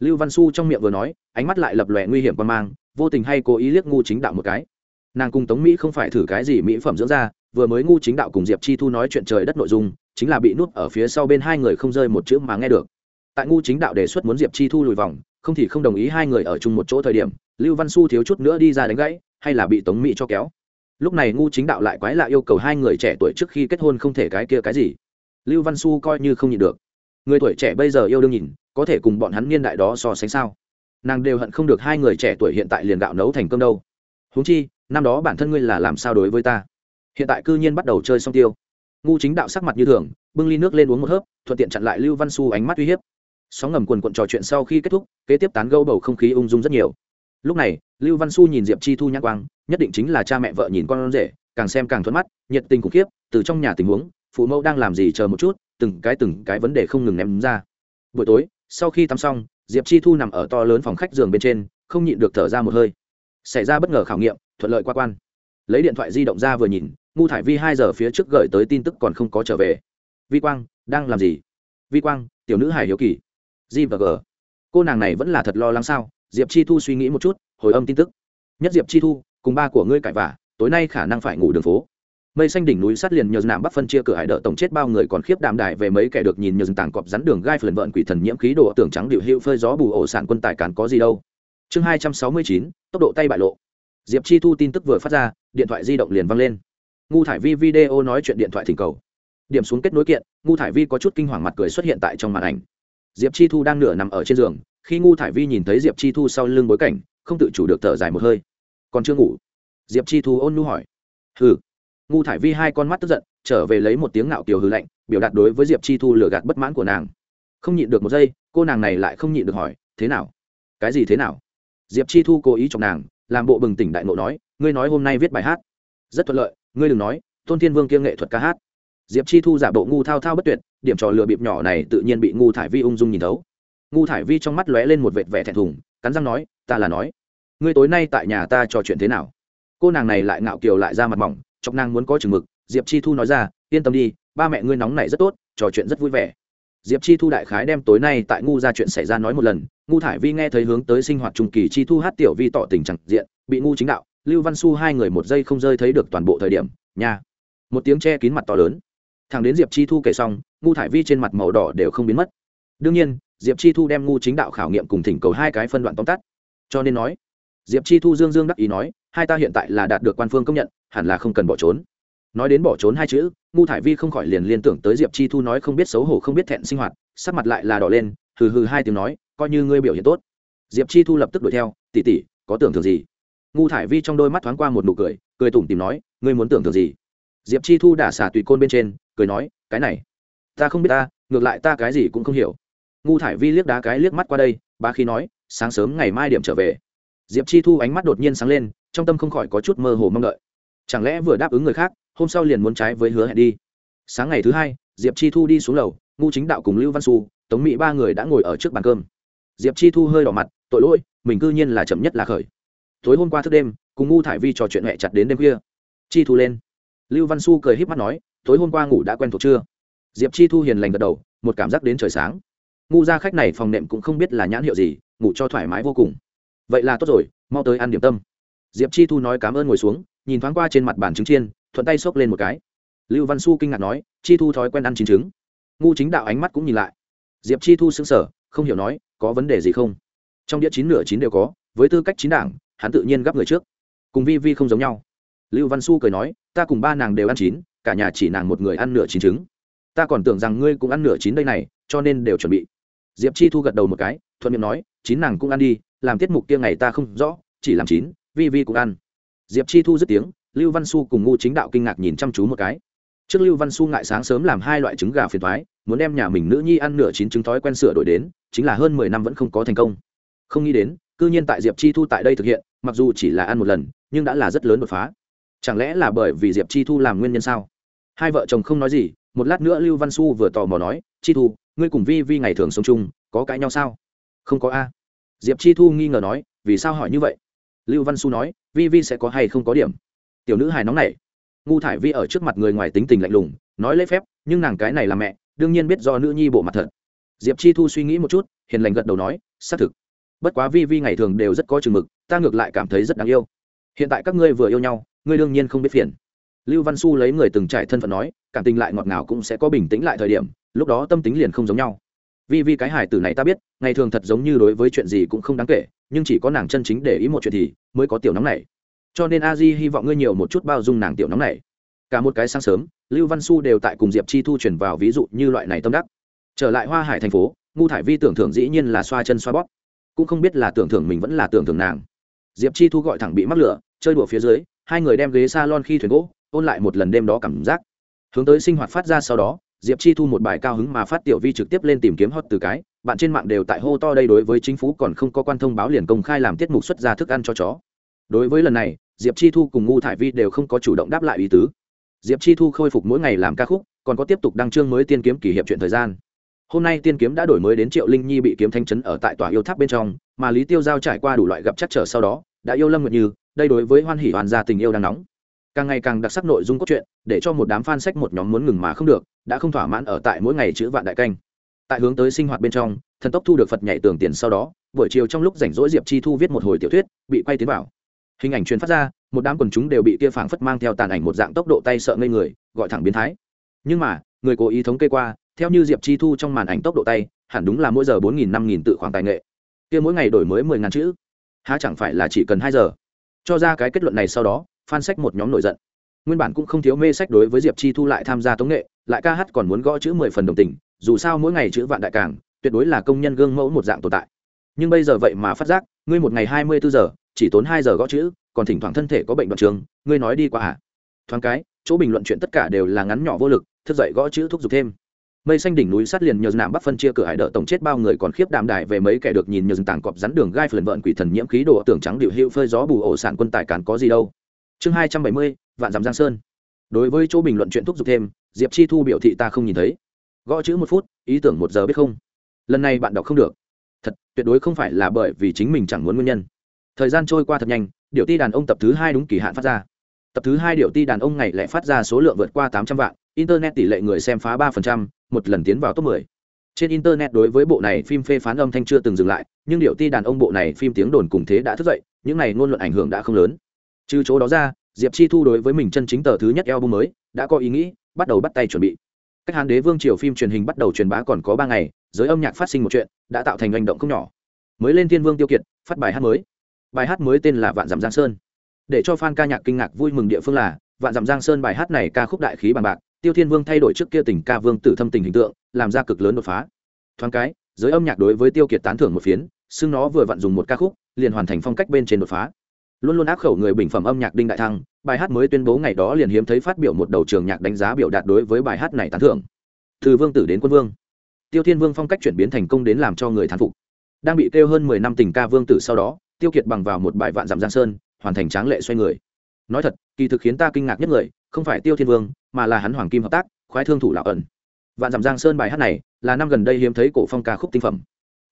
Lưu văn su trong miệng vừa nói, ánh mắt lại lập lòe nguy hiểm qua mang, vô tình hay cố ý liếc ngu chính đạo một cái nàng cùng tống mỹ không phải thử cái gì mỹ phẩm dưỡng da, vừa mới ngu chính đạo cùng diệp chi thu nói chuyện trời đất nội dung, chính là bị nuốt ở phía sau bên hai người không rơi một chữ mà nghe được. Tại ngu chính đạo đề xuất muốn diệp chi thu lùi vòng, không thì không đồng ý hai người ở chung một chỗ thời điểm, lưu văn su thiếu chút nữa đi ra đánh gãy, hay là bị tống mỹ cho kéo. Lúc này ngu chính đạo lại quái lạ yêu cầu hai người trẻ tuổi trước khi kết hôn không thể cái kia cái gì. Lưu văn su coi như không nhịn được. Người tuổi trẻ bây giờ yêu đương nhìn, có thể cùng bọn hắn niên đại đó so sánh sao? Nàng đều hận không được hai người trẻ tuổi hiện tại liền gạo nấu thành cơm đâu. Huống chi năm đó bản thân ngươi là làm sao đối với ta? Hiện tại cư nhiên bắt đầu chơi song tiêu. Ngu chính đạo sắc mặt như thường, bưng ly nước lên uống một hớp, thuận tiện chặn lại lưu văn su ánh mắt uy hiếp. Sóng ngầm quần quận trò chuyện sau khi kết thúc, kế tiếp tán gâu bầu không khí ung dung rất nhiều. Lúc này, lưu văn su nhìn diệp chi thu nhắc quang, nhất định chính là cha mẹ vợ nhìn con rể, càng xem càng thuận mắt, nhiệt tình khủng khiếp, từ trong nhà tình huống, phụ mẫu đang làm gì chờ một chút, từng cái từng cái vấn đề không ngừng ném ra. Buổi tối, sau khi tắm xong, diệp chi thu nằm ở to lớn phòng khách giường bên trên, không nhịn được thở ra một hơi. Xảy ra bất ngờ khảo nghiệm thuận lợi qua quan. Lấy điện thoại di động ra vừa nhìn ngu thải vi hai giờ phía trước gửi tới tin tức còn không có trở về. Vi quang, đang làm gì? Vi quang, tiểu nữ hải hiếu kỳ. G và g. Cô nàng này vẫn là thật lo lắng sao? Diệp chi thu suy nghĩ một chút, hồi âm tin tức. Nhất diệp chi thu, cùng ba của ngươi cãi vả tối nay khả năng phải ngủ đường phố. Mây xanh đỉnh núi sát liền nhờ nạm bắc phân chia cửa hải đỡ tổng chết bao người còn khiếp đạm đại về mấy kẻ được nhìn nhờ tảng cọp rắn đường gai phần vợn quỷ thần nhiễm khí đồ tưởng trắng điệu hữu phơi gió bù ổ sản quân tài cán có gì đâu. Chương hai trăm sáu mươi chín, tốc độ tay bại lộ diệp chi thu tin tức vừa phát ra, điện thoại di động liền văng lên. Ngu thải vi video nói chuyện điện thoại thỉnh cầu. Điểm xuống kết nối kiện, ngu thải vi có chút kinh hoàng mặt cười xuất hiện tại trong màn ảnh. Diệp chi thu đang nửa nằm ở trên giường, khi ngu thải vi nhìn thấy diệp chi thu sau lưng bối cảnh, không tự chủ được thở dài một hơi. Còn chưa ngủ? Diệp chi thu ôn nu hỏi. Hừ. Ngu thải vi hai con mắt tức giận, trở về lấy một tiếng ngạo kiều hư lạnh, biểu đạt đối với diệp chi thu lừa gạt bất mãn của nàng. Không nhịn được một giây, cô nàng này lại không nhịn được hỏi, thế nào? Cái gì thế nào? Diệp chi thu cố ý chọc nàng làm bộ bừng tỉnh đại ngộ nói, ngươi nói hôm nay viết bài hát. Rất thuận lợi, ngươi đừng nói, tôn thiên vương kiêng nghệ thuật ca hát. Diệp chi thu giả bộ ngu thao thao bất tuyệt, điểm trò lừa bịp nhỏ này tự nhiên bị ngu thải vi ung dung nhìn thấu. Ngu thải vi trong mắt lóe lên một vệt vẻ thẹn thùng, cắn răng nói, ta là nói, ngươi tối nay tại nhà ta trò chuyện thế nào? Cô nàng này lại ngạo kiều lại ra mặt mỏng, chọc nàng muốn có chừng mực, diệp chi thu nói ra, yên tâm đi, ba mẹ ngươi nóng này rất tốt, trò chuyện rất vui vẻ diệp chi thu đại khái đem tối nay tại ngu ra chuyện xảy ra nói một lần, ngu thải vi nghe thấy hướng tới sinh hoạt trung kỳ chi thu hát tiểu vi tỏ tình chẳng diện, bị ngu chính đạo, lưu văn su hai người một giây không rơi thấy được toàn bộ thời điểm, nha. Một tiếng che kín mặt to lớn. Thằng đến diệp chi thu kể xong, ngu thải vi trên mặt màu đỏ đều không biến mất. Đương nhiên, diệp chi thu đem ngu chính đạo khảo nghiệm cùng thỉnh cầu hai cái phân đoạn tóm tắt. Cho nên nói, diệp chi thu dương dương đắc ý nói, hai ta hiện tại là đạt được quan phương công nhận, hẳn là không cần bỏ trốn nói đến bỏ trốn hai chữ, ngu thải vi không khỏi liền liên tưởng tới diệp chi thu nói không biết xấu hổ không biết thẹn sinh hoạt, sắc mặt lại là đỏ lên, hừ hừ hai tiếng nói, coi như ngươi biểu hiện tốt. Diệp chi thu lập tức đuổi theo tỉ tỉ có tưởng tượng gì? Ngu thải vi trong đôi mắt thoáng qua một nụ cười cười tủm tìm nói, ngươi muốn tưởng tượng gì? Diệp chi thu đả xả tùy côn bên trên, cười nói, cái này, ta không biết ta, ngược lại ta cái gì cũng không hiểu. Ngu thải vi liếc đá cái liếc mắt qua đây ba khi nói, sáng sớm ngày mai điểm trở về. Diệp chi thu ánh mắt đột nhiên sáng lên, trong tâm không khỏi có chút mơ hồ mong đợi. Chẳng lẽ vừa đáp ứng người khác hôm sau liền muốn trái với hứa hẹn đi. Sáng ngày thứ hai, diệp chi thu đi xuống lầu, ngu chính đạo cùng lưu văn su tống mỹ ba người đã ngồi ở trước bàn cơm. Diệp chi thu hơi đỏ mặt, tội lỗi, mình cư nhiên là chậm nhất là khởi. Tối hôm qua thức đêm, cùng ngu thải vi trò chuyện hẹ chặt đến đêm khuya. Chi thu lên. Lưu văn su cười h í p mắt nói, tối hôm qua ngủ đã quen thuộc chưa? Diệp chi thu hiền lành gật đầu, một cảm giác đến trời sáng. Ngu ra khách này phòng nệm cũng không biết là nhãn hiệu gì, ngủ cho thoải mái vô cùng. Vậy là tốt rồi, mau tới ăn điểm tâm. Diệp chi thu nói cảm ơn ngồi xuống, nhìn thoáng qua trên mặt bàn trứng chiên thuận tay xốc lên một cái. Lưu văn su kinh ngạc nói, chi thu thói quen ăn chín trứng. Ngu chính đạo ánh mắt cũng nhìn lại. Diệp chi thu xứng sở không hiểu nói, có vấn đề gì không? Trong đĩa chín nửa chín đều có, với tư cách chín đảng, hắn tự nhiên gấp người trước. Cùng vi vi không giống nhau. Lưu văn su cười nói, ta cùng ba nàng đều ăn chín, cả nhà chỉ nàng một người ăn nửa chín trứng. Ta còn tưởng rằng ngươi cũng ăn nửa chín đây này, cho nên đều chuẩn bị. Diệp chi thu gật đầu một cái, thuận miệng nói, chín nàng cũng ăn đi, làm tiết mục kia ngày ta không rõ, chỉ làm chín, vi vi cũng ăn. Diệp chi thu dứt tiếng lưu văn su cùng ngu chính đạo kinh ngạc nhìn chăm chú một cái. Trước lưu văn su ngại sáng sớm làm hai loại trứng gà phiền thoái, muốn đem nhà mình nữ nhi ăn nửa chín trứng thói quen sửa đổi đến, chính là hơn mười năm vẫn không có thành công. Không nghĩ đến, cư nhiên tại diệp chi thu tại đây thực hiện, mặc dù chỉ là ăn một lần, nhưng đã là rất lớn đột phá. Chẳng lẽ là bởi vì diệp chi thu làm nguyên nhân sao? Hai vợ chồng không nói gì, một lát nữa lưu văn su vừa tò mò nói, chi thu, ngươi cùng vi vi ngày thường sống chung, có cãi nhau sao? Không có a. Diệp chi thu nghi ngờ nói, vì sao hỏi như vậy? Lưu văn su nói, vi vi sẽ có hay không có điểm? Tiểu nữ hài nóng này. Ngu thải vi ở trước mặt người ngoài tính tình lạnh lùng, nói lễ phép, nhưng nàng cái này là mẹ, đương nhiên biết do nữ nhi bộ mặt thật. Diệp chi thu suy nghĩ một chút, hiền lành gật đầu nói, xác thực. Bất quá vi vi ngày thường đều rất có chừng mực, ta ngược lại cảm thấy rất đáng yêu. Hiện tại các ngươi vừa yêu nhau, ngươi đương nhiên không biết phiền. Lưu văn su lấy người từng trải thân phận nói, cảm tình lại ngọt ngào cũng sẽ có bình tĩnh lại thời điểm, lúc đó tâm tính liền không giống nhau. Vì vì cái hài tử này ta biết, ngày thường thật giống như đối với chuyện gì cũng không đáng kể, nhưng chỉ có nàng chân chính để ý một chuyện thì mới có tiểu nóng này cho nên a di hy vọng ngươi nhiều một chút bao dung nàng tiểu nóng này. Cả một cái sáng sớm, lưu văn su đều tại cùng diệp chi thu truyền vào ví dụ như loại này tâm đắc. Trở lại hoa hải thành phố, ngu thải vi tưởng thưởng dĩ nhiên là xoa chân xoa bóp. Cũng không biết là tưởng thưởng mình vẫn là tưởng thưởng nàng. Diệp chi thu gọi thẳng bị mắc lửa, chơi đùa phía dưới, hai người đem ghế s a lon khi thuyền gỗ, ôn lại một lần đêm đó cảm giác. Hướng tới sinh hoạt phát ra sau đó, diệp chi thu một bài cao hứng mà phát tiểu vi trực tiếp lên tìm kiếm hot từ cái, bạn trên mạng đều tại hô to đây đối với chính phủ còn không có quan thông báo liền công khai làm tiết mục xuất ra thức ăn cho chó đối với lần này, diệp chi thu cùng ngu thải vi đều không có chủ động đáp lại ý tứ. Diệp chi thu khôi phục mỗi ngày làm ca khúc, còn có tiếp tục đăng chương mới tiên kiếm kỷ hiệp chuyện thời gian. Hôm nay tiên kiếm đã đổi mới đến triệu linh nhi bị kiếm thanh chấn ở tại tòa yêu tháp bên trong, mà lý tiêu giao trải qua đủ loại gặp chắc trở sau đó, đã yêu lâm nguyệt như, đây đối với hoan hỷ hoàn gia tình yêu đang nóng. Càng ngày càng đặc sắc nội dung cốt truyện, để cho một đám fan sách một nhóm muốn ngừng mà không được, đã không thỏa mãn ở tại mỗi ngày chữ vạn đại canh. Tại hướng tới sinh hoạt bên trong, thần tốc thu được phật nhảy tường tiền sau đó, buổi chiều trong lúc rảnh rỗi diệp chi thu viết một hồi tiểu thuyết, bị quay tiến vào hình ảnh truyền phát ra, một đám quần chúng đều bị kia phảng phất mang theo tàn ảnh một dạng tốc độ tay sợ ngây người, gọi thẳng biến thái. Nhưng mà, người cố ý thống kê qua, theo như diệp chi thu trong màn ảnh tốc độ tay, hẳn đúng là mỗi giờ bốn nghìn năm nghìn tự khoảng tài nghệ. Kia mỗi ngày đổi mới mười ngàn chữ. Há chẳng phải là chỉ cần hai giờ? Cho ra cái kết luận này sau đó phan sách một nhóm nổi giận. Nguyên bản cũng không thiếu mê sách đối với diệp chi thu lại tham gia tống nghệ, lại ca hát còn muốn gõ chữ mười phần đồng tình, dù sao mỗi ngày chữ vạn đại cảng tuyệt đối là công nhân gương mẫu một dạng tồn tại. Nhưng bây giờ vậy mà phát giác ngươi một ngày hai mươi bốn giờ, chỉ tốn hai giờ gõ chữ, còn thỉnh thoảng thân thể có bệnh đoạn trường, ngươi nói đi qua à? Thoáng cái, chỗ bình luận chuyện tất cả đều là ngắn nhỏ vô lực, thức dậy gõ chữ thúc giục thêm. Mây xanh đỉnh núi sát liền nhờ nạm bắc phân chia cửa hải đỡ tổng chết bao người còn khiếp đạm đại về mấy kẻ được nhìn nhờ tảng cọp rắn đường gai phần vợn quỷ thần nhiễm khí đồ tưởng trắng điệu hữu phơi gió bù ổ sản quân tài cán có gì đâu. Chương hai trăm bảy mươi, vạn dặm giang sơn. Đối với chỗ bình luận chuyện thúc giục thêm, diệp chi thu biểu thị ta không nhìn thấy. Gõ chữ một phút, ý tưởng một giờ biết không? Lần này bạn đọc không được thật, tuyệt đối không phải là bởi vì chính mình chẳng muốn nguyên nhân. Thời gian trôi qua thật nhanh điệu ti đàn ông tập thứ hai đúng kỳ hạn phát ra. Tập thứ hai điệu ti đàn ông ngày lại phát ra số lượng vượt qua tám trăm vạn, internet tỷ lệ người xem phá ba phần trăm, một lần tiến vào top 10. trên internet đối với bộ này phim phê phán âm thanh chưa từng dừng lại, nhưng điệu ti đàn ông bộ này phim tiếng đồn cùng thế đã thức dậy, những này ngôn luận ảnh hưởng đã không lớn. Trừ chỗ đó ra, diệp chi thu đối với mình chân chính tờ thứ nhất album mới, đã có ý nghĩ, bắt đầu bắt tay chuẩn bị. Cách hàn đế vương triều phim truyền hình bắt đầu truyền bá còn có ba ngày giới âm nhạc phát sinh một chuyện, đã tạo thành hành động không nhỏ. Mới lên thiên vương tiêu kiệt, phát bài hát mới. Bài hát mới tên là vạn dặm giang sơn. Để cho fan ca nhạc kinh ngạc vui mừng địa phương là, vạn dặm giang sơn bài hát này ca khúc đại khí bằng bạc, tiêu thiên vương thay đổi trước kia tình ca vương tử thâm tình hình tượng, làm ra cực lớn đột phá. Thoáng cái, giới âm nhạc đối với tiêu kiệt tán thưởng một phiến, xưng nó vừa vặn dùng một ca khúc, liền hoàn thành phong cách bên trên đột phá. Luôn luôn ác khẩu người bình phẩm âm nhạc đinh đại thăng, bài hát mới tuyên bố ngày đó liền hiếm thấy phát biểu một đầu trường nhạc đánh giá biểu đạt đối với bài hát này tán thưởng. Từ vương tử đến quân vương tiêu thiên vương phong cách chuyển biến thành công đến làm cho người thán phục. Đang bị kêu hơn mười năm tình ca vương tử sau đó, tiêu kiệt bằng vào một bài vạn dặm giang sơn, hoàn thành tráng lệ xoay người. Nói thật, kỳ thực khiến ta kinh ngạc nhất người, không phải tiêu thiên vương, mà là hắn hoàng kim hợp tác, khoái thương thủ lão ẩn. Vạn dặm giang sơn bài hát này, là năm gần đây hiếm thấy cổ phong ca khúc tinh phẩm.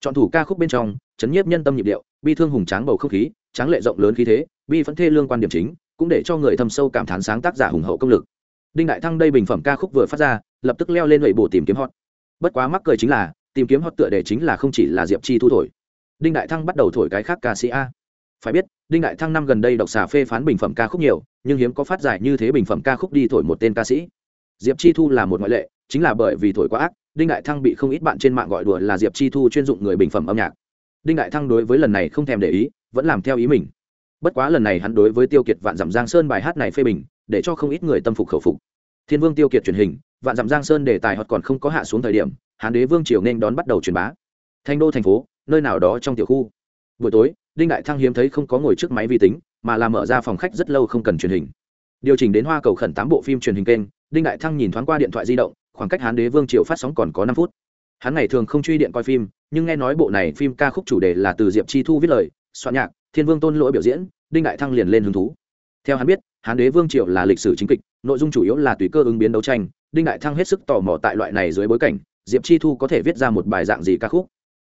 Chọn thủ ca khúc bên trong, chấn nhiếp nhân tâm nhịp điệu, bi thương hùng tráng bầu không khí, tráng lệ rộng lớn khí thế, bi phẫn thê lương quan điểm chính, cũng để cho người thâm sâu cảm thán sáng tác giả hùng hậu công lực. Đinh đại thăng đây bình phẩm ca khúc vừa phát ra, lập tức leo lên lệ bộ tìm kiếm hot bất quá mắc cười chính là, tìm kiếm hot tựa đề chính là không chỉ là diệp chi thu thổi. Đinh đại thăng bắt đầu thổi cái khác ca sĩ a. Phải biết, đinh đại thăng năm gần đây độc xà phê phán bình phẩm ca khúc nhiều, nhưng hiếm có phát giải như thế bình phẩm ca khúc đi thổi một tên ca sĩ. Diệp chi thu là một ngoại lệ, chính là bởi vì thổi quá ác, đinh đại thăng bị không ít bạn trên mạng gọi đùa là diệp chi thu chuyên dụng người bình phẩm âm nhạc. Đinh đại thăng đối với lần này không thèm để ý, vẫn làm theo ý mình. Bất quá lần này hắn đối với tiêu kiệt vạn giảm giang sơn bài hát này phê bình, để cho không ít người tâm phục khẩu phục thiên vương tiêu kiệt truyền hình, vạn dặm giang sơn đề tài hoặc còn không có hạ xuống thời điểm, hán đế vương triều nên đón bắt đầu truyền bá. Thanh đô thành phố, nơi nào đó trong tiểu khu. Buổi tối, đinh đại thăng hiếm thấy không có ngồi trước máy vi tính, mà làm mở ra phòng khách rất lâu không cần truyền hình. Điều chỉnh đến hoa cầu khẩn tám bộ phim truyền hình kênh, đinh đại thăng nhìn thoáng qua điện thoại di động, khoảng cách hán đế vương triều phát sóng còn có năm phút. Hắn ngày thường không truy điện coi phim, nhưng nghe nói bộ này phim ca khúc chủ đề là từ diệp chi thu viết lời, soạn nhạc, thiên vương tôn lỗi biểu diễn, đinh đại thăng liền lên hứng thú. Theo hắn biết, hán đế vương triều là lịch sử chính kịch nội dung chủ yếu là tùy cơ ứng biến đấu tranh, đinh đại thăng hết sức tò mò tại loại này dưới bối cảnh, diệp chi thu có thể viết ra một bài dạng gì ca khúc?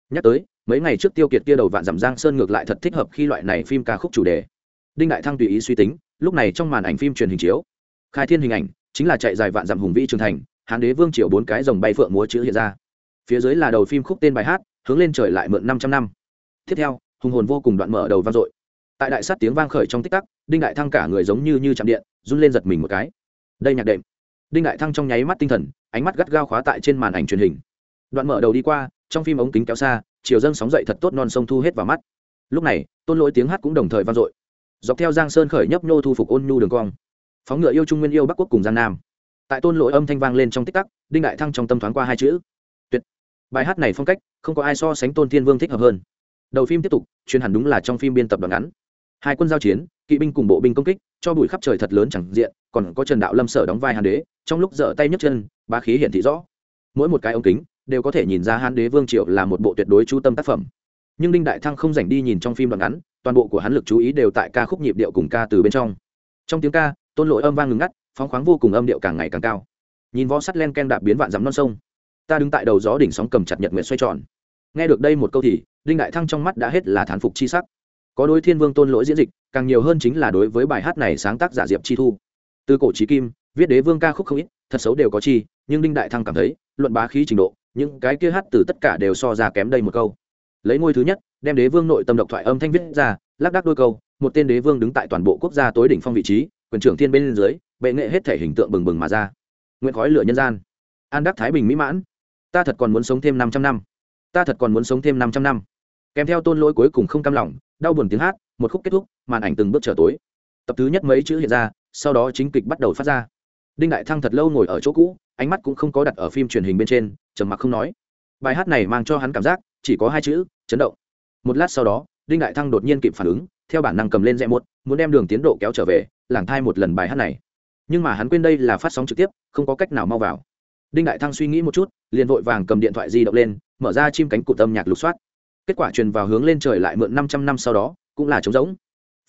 Nhắc tới, mấy ngày trước tiêu kiệt kia đầu vạn dặm giang sơn ngược lại thật thích hợp khi loại này phim ca khúc chủ đề. Đinh đại thăng tùy ý suy tính, lúc này trong màn ảnh phim truyền hình chiếu, khai thiên hình ảnh, chính là chạy dài vạn dặm hùng vĩ trường thành, hán đế vương triều bốn cái dòng bay phượng múa chữ hiện ra. Phía dưới là đầu phim khúc tên bài hát, hướng lên trời lại mượn năm trăm năm. Tiếp theo, hùng hồn vô cùng đoạn mở đầu vang dội. Tại đại sát tiếng vang khởi trong tích tắc, đinh đại thăng cả người giống như như chạm điện, run lên giật mình một cái đây nhạc đệm. Đinh đại thăng trong nháy mắt tinh thần, ánh mắt gắt gao khóa tại trên màn ảnh truyền hình. Đoạn mở đầu đi qua, trong phim ống kính kéo xa, chiều dâng sóng dậy thật tốt non sông thu hết vào mắt. Lúc này, tôn lỗi tiếng hát cũng đồng thời vang dội. Dọc theo giang sơn khởi nhấp nhô thu phục ôn nhu đường cong. Phóng ngựa yêu trung nguyên yêu bắc quốc cùng giang nam. Tại tôn lỗi âm thanh vang lên trong tích tắc, đinh đại thăng trong tâm thoáng qua hai chữ. Tuyệt. Bài hát này phong cách, không có ai so sánh tôn thiên vương thích hợp hơn. Đầu phim tiếp tục chuyên hẳn đúng là trong phim biên tập đoạn ngắn hai quân giao chiến, kỵ binh cùng bộ binh công kích, cho bụi khắp trời thật lớn chẳng diện, còn có trần đạo lâm sở đóng vai hàn đế, trong lúc dở tay nhấc chân ba khí hiển thị rõ. Mỗi một cái ống kính đều có thể nhìn ra hàn đế vương triệu là một bộ tuyệt đối chú tâm tác phẩm. Nhưng đinh đại thăng không dành đi nhìn trong phim đoạn ngắn, toàn bộ của hắn lực chú ý đều tại ca khúc nhịp điệu cùng ca từ bên trong. Trong tiếng ca, tôn lỗi âm vang ngừng ngắt, phóng khoáng vô cùng âm điệu càng ngày càng cao. Nhìn võ sắt len ken đạp biến vạn dắm non sông, ta đứng tại đầu gió đỉnh sóng cầm chặt nhật nguyện xoay tròn. Nghe được đây một câu thì, đinh đại thăng trong mắt đã hết là thán phục chi sắc có đối thiên vương tôn lỗi diễn dịch, càng nhiều hơn chính là đối với bài hát này sáng tác giả diệp chi thu. Từ cổ trí kim, viết đế vương ca khúc không ít, thật xấu đều có chi, nhưng đinh đại thăng cảm thấy, luận bá khí trình độ, những cái kia hát từ tất cả đều so ra kém đây một câu. Lấy ngôi thứ nhất, đem đế vương nội tâm độc thoại âm thanh viết ra lác đác đôi câu, một tên đế vương đứng tại toàn bộ quốc gia tối đỉnh phong vị trí, quyền trưởng thiên bên dưới, bệ nghệ hết thể hình tượng bừng bừng mà ra. Nguyện khói lửa nhân gian. An đắc thái bình mỹ mãn. Ta thật còn muốn sống thêm năm trăm năm. Ta thật còn muốn sống thêm năm trăm năm. Kèm theo tôn lỗi cuối cùng không cam lòng đau buồn tiếng hát, một khúc kết thúc, màn ảnh từng bước trở tối. Tập thứ nhất mấy chữ hiện ra, sau đó chính kịch bắt đầu phát ra. Đinh đại thăng thật lâu ngồi ở chỗ cũ, ánh mắt cũng không có đặt ở phim truyền hình bên trên, trầm mặc không nói. Bài hát này mang cho hắn cảm giác, chỉ có hai chữ, chấn động. Một lát sau đó, đinh đại thăng đột nhiên kịp phản ứng, theo bản năng cầm lên rẽ một muốn đem đường tiến độ kéo trở về, lảng thai một lần bài hát này. Nhưng mà hắn quên đây là phát sóng trực tiếp, không có cách nào mau vào. Đinh đại thăng suy nghĩ một chút, liền vội vàng cầm điện thoại di động lên, mở ra chim cánh cụt âm nhạc lục soát kết quả truyền vào hướng lên trời lại mượn năm trăm năm sau đó, cũng là trống rỗng.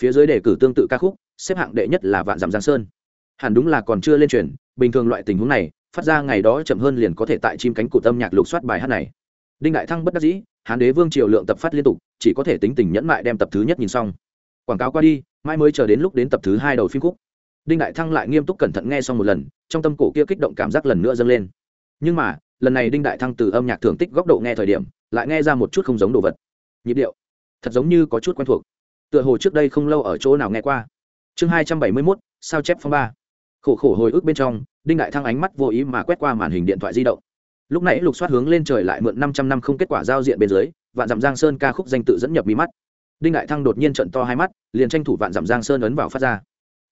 Phía dưới đề cử tương tự ca khúc, xếp hạng đệ nhất là vạn dặm giang sơn. Hẳn đúng là còn chưa lên truyền, bình thường loại tình huống này, phát ra ngày đó chậm hơn liền có thể tại chim cánh cụt âm nhạc lục soát bài hát này. Đinh đại thăng bất đắc dĩ, hán đế vương triều lượng tập phát liên tục, chỉ có thể tính tình nhẫn mại đem tập thứ nhất nhìn xong. Quảng cáo qua đi mai mới chờ đến lúc đến tập thứ hai đầu phim khúc. Đinh đại thăng lại nghiêm túc cẩn thận nghe xong một lần, trong tâm cổ kia kích động cảm giác lần nữa dâng lên. Nhưng mà, lần này đinh đại thăng từ âm nhạc thưởng tích góc độ nghe thời điểm lại nghe ra một chút không giống đồ vật. Nhịp điệu. Thật giống như có chút quen thuộc. Tựa hồ trước đây không lâu ở chỗ nào nghe qua. Chương hai trăm bảy mươi mốt, sao chép phong ba. Khổ khổ hồi ức bên trong, đinh đại thăng ánh mắt vô ý mà quét qua màn hình điện thoại di động. Lúc nãy lục soát hướng lên trời lại mượn năm trăm năm không kết quả giao diện bên dưới, vạn dặm giang sơn ca khúc danh tự dẫn nhập mi mắt. Đinh đại thăng đột nhiên trận to hai mắt, liền tranh thủ vạn dặm giang sơn ấn vào phát ra.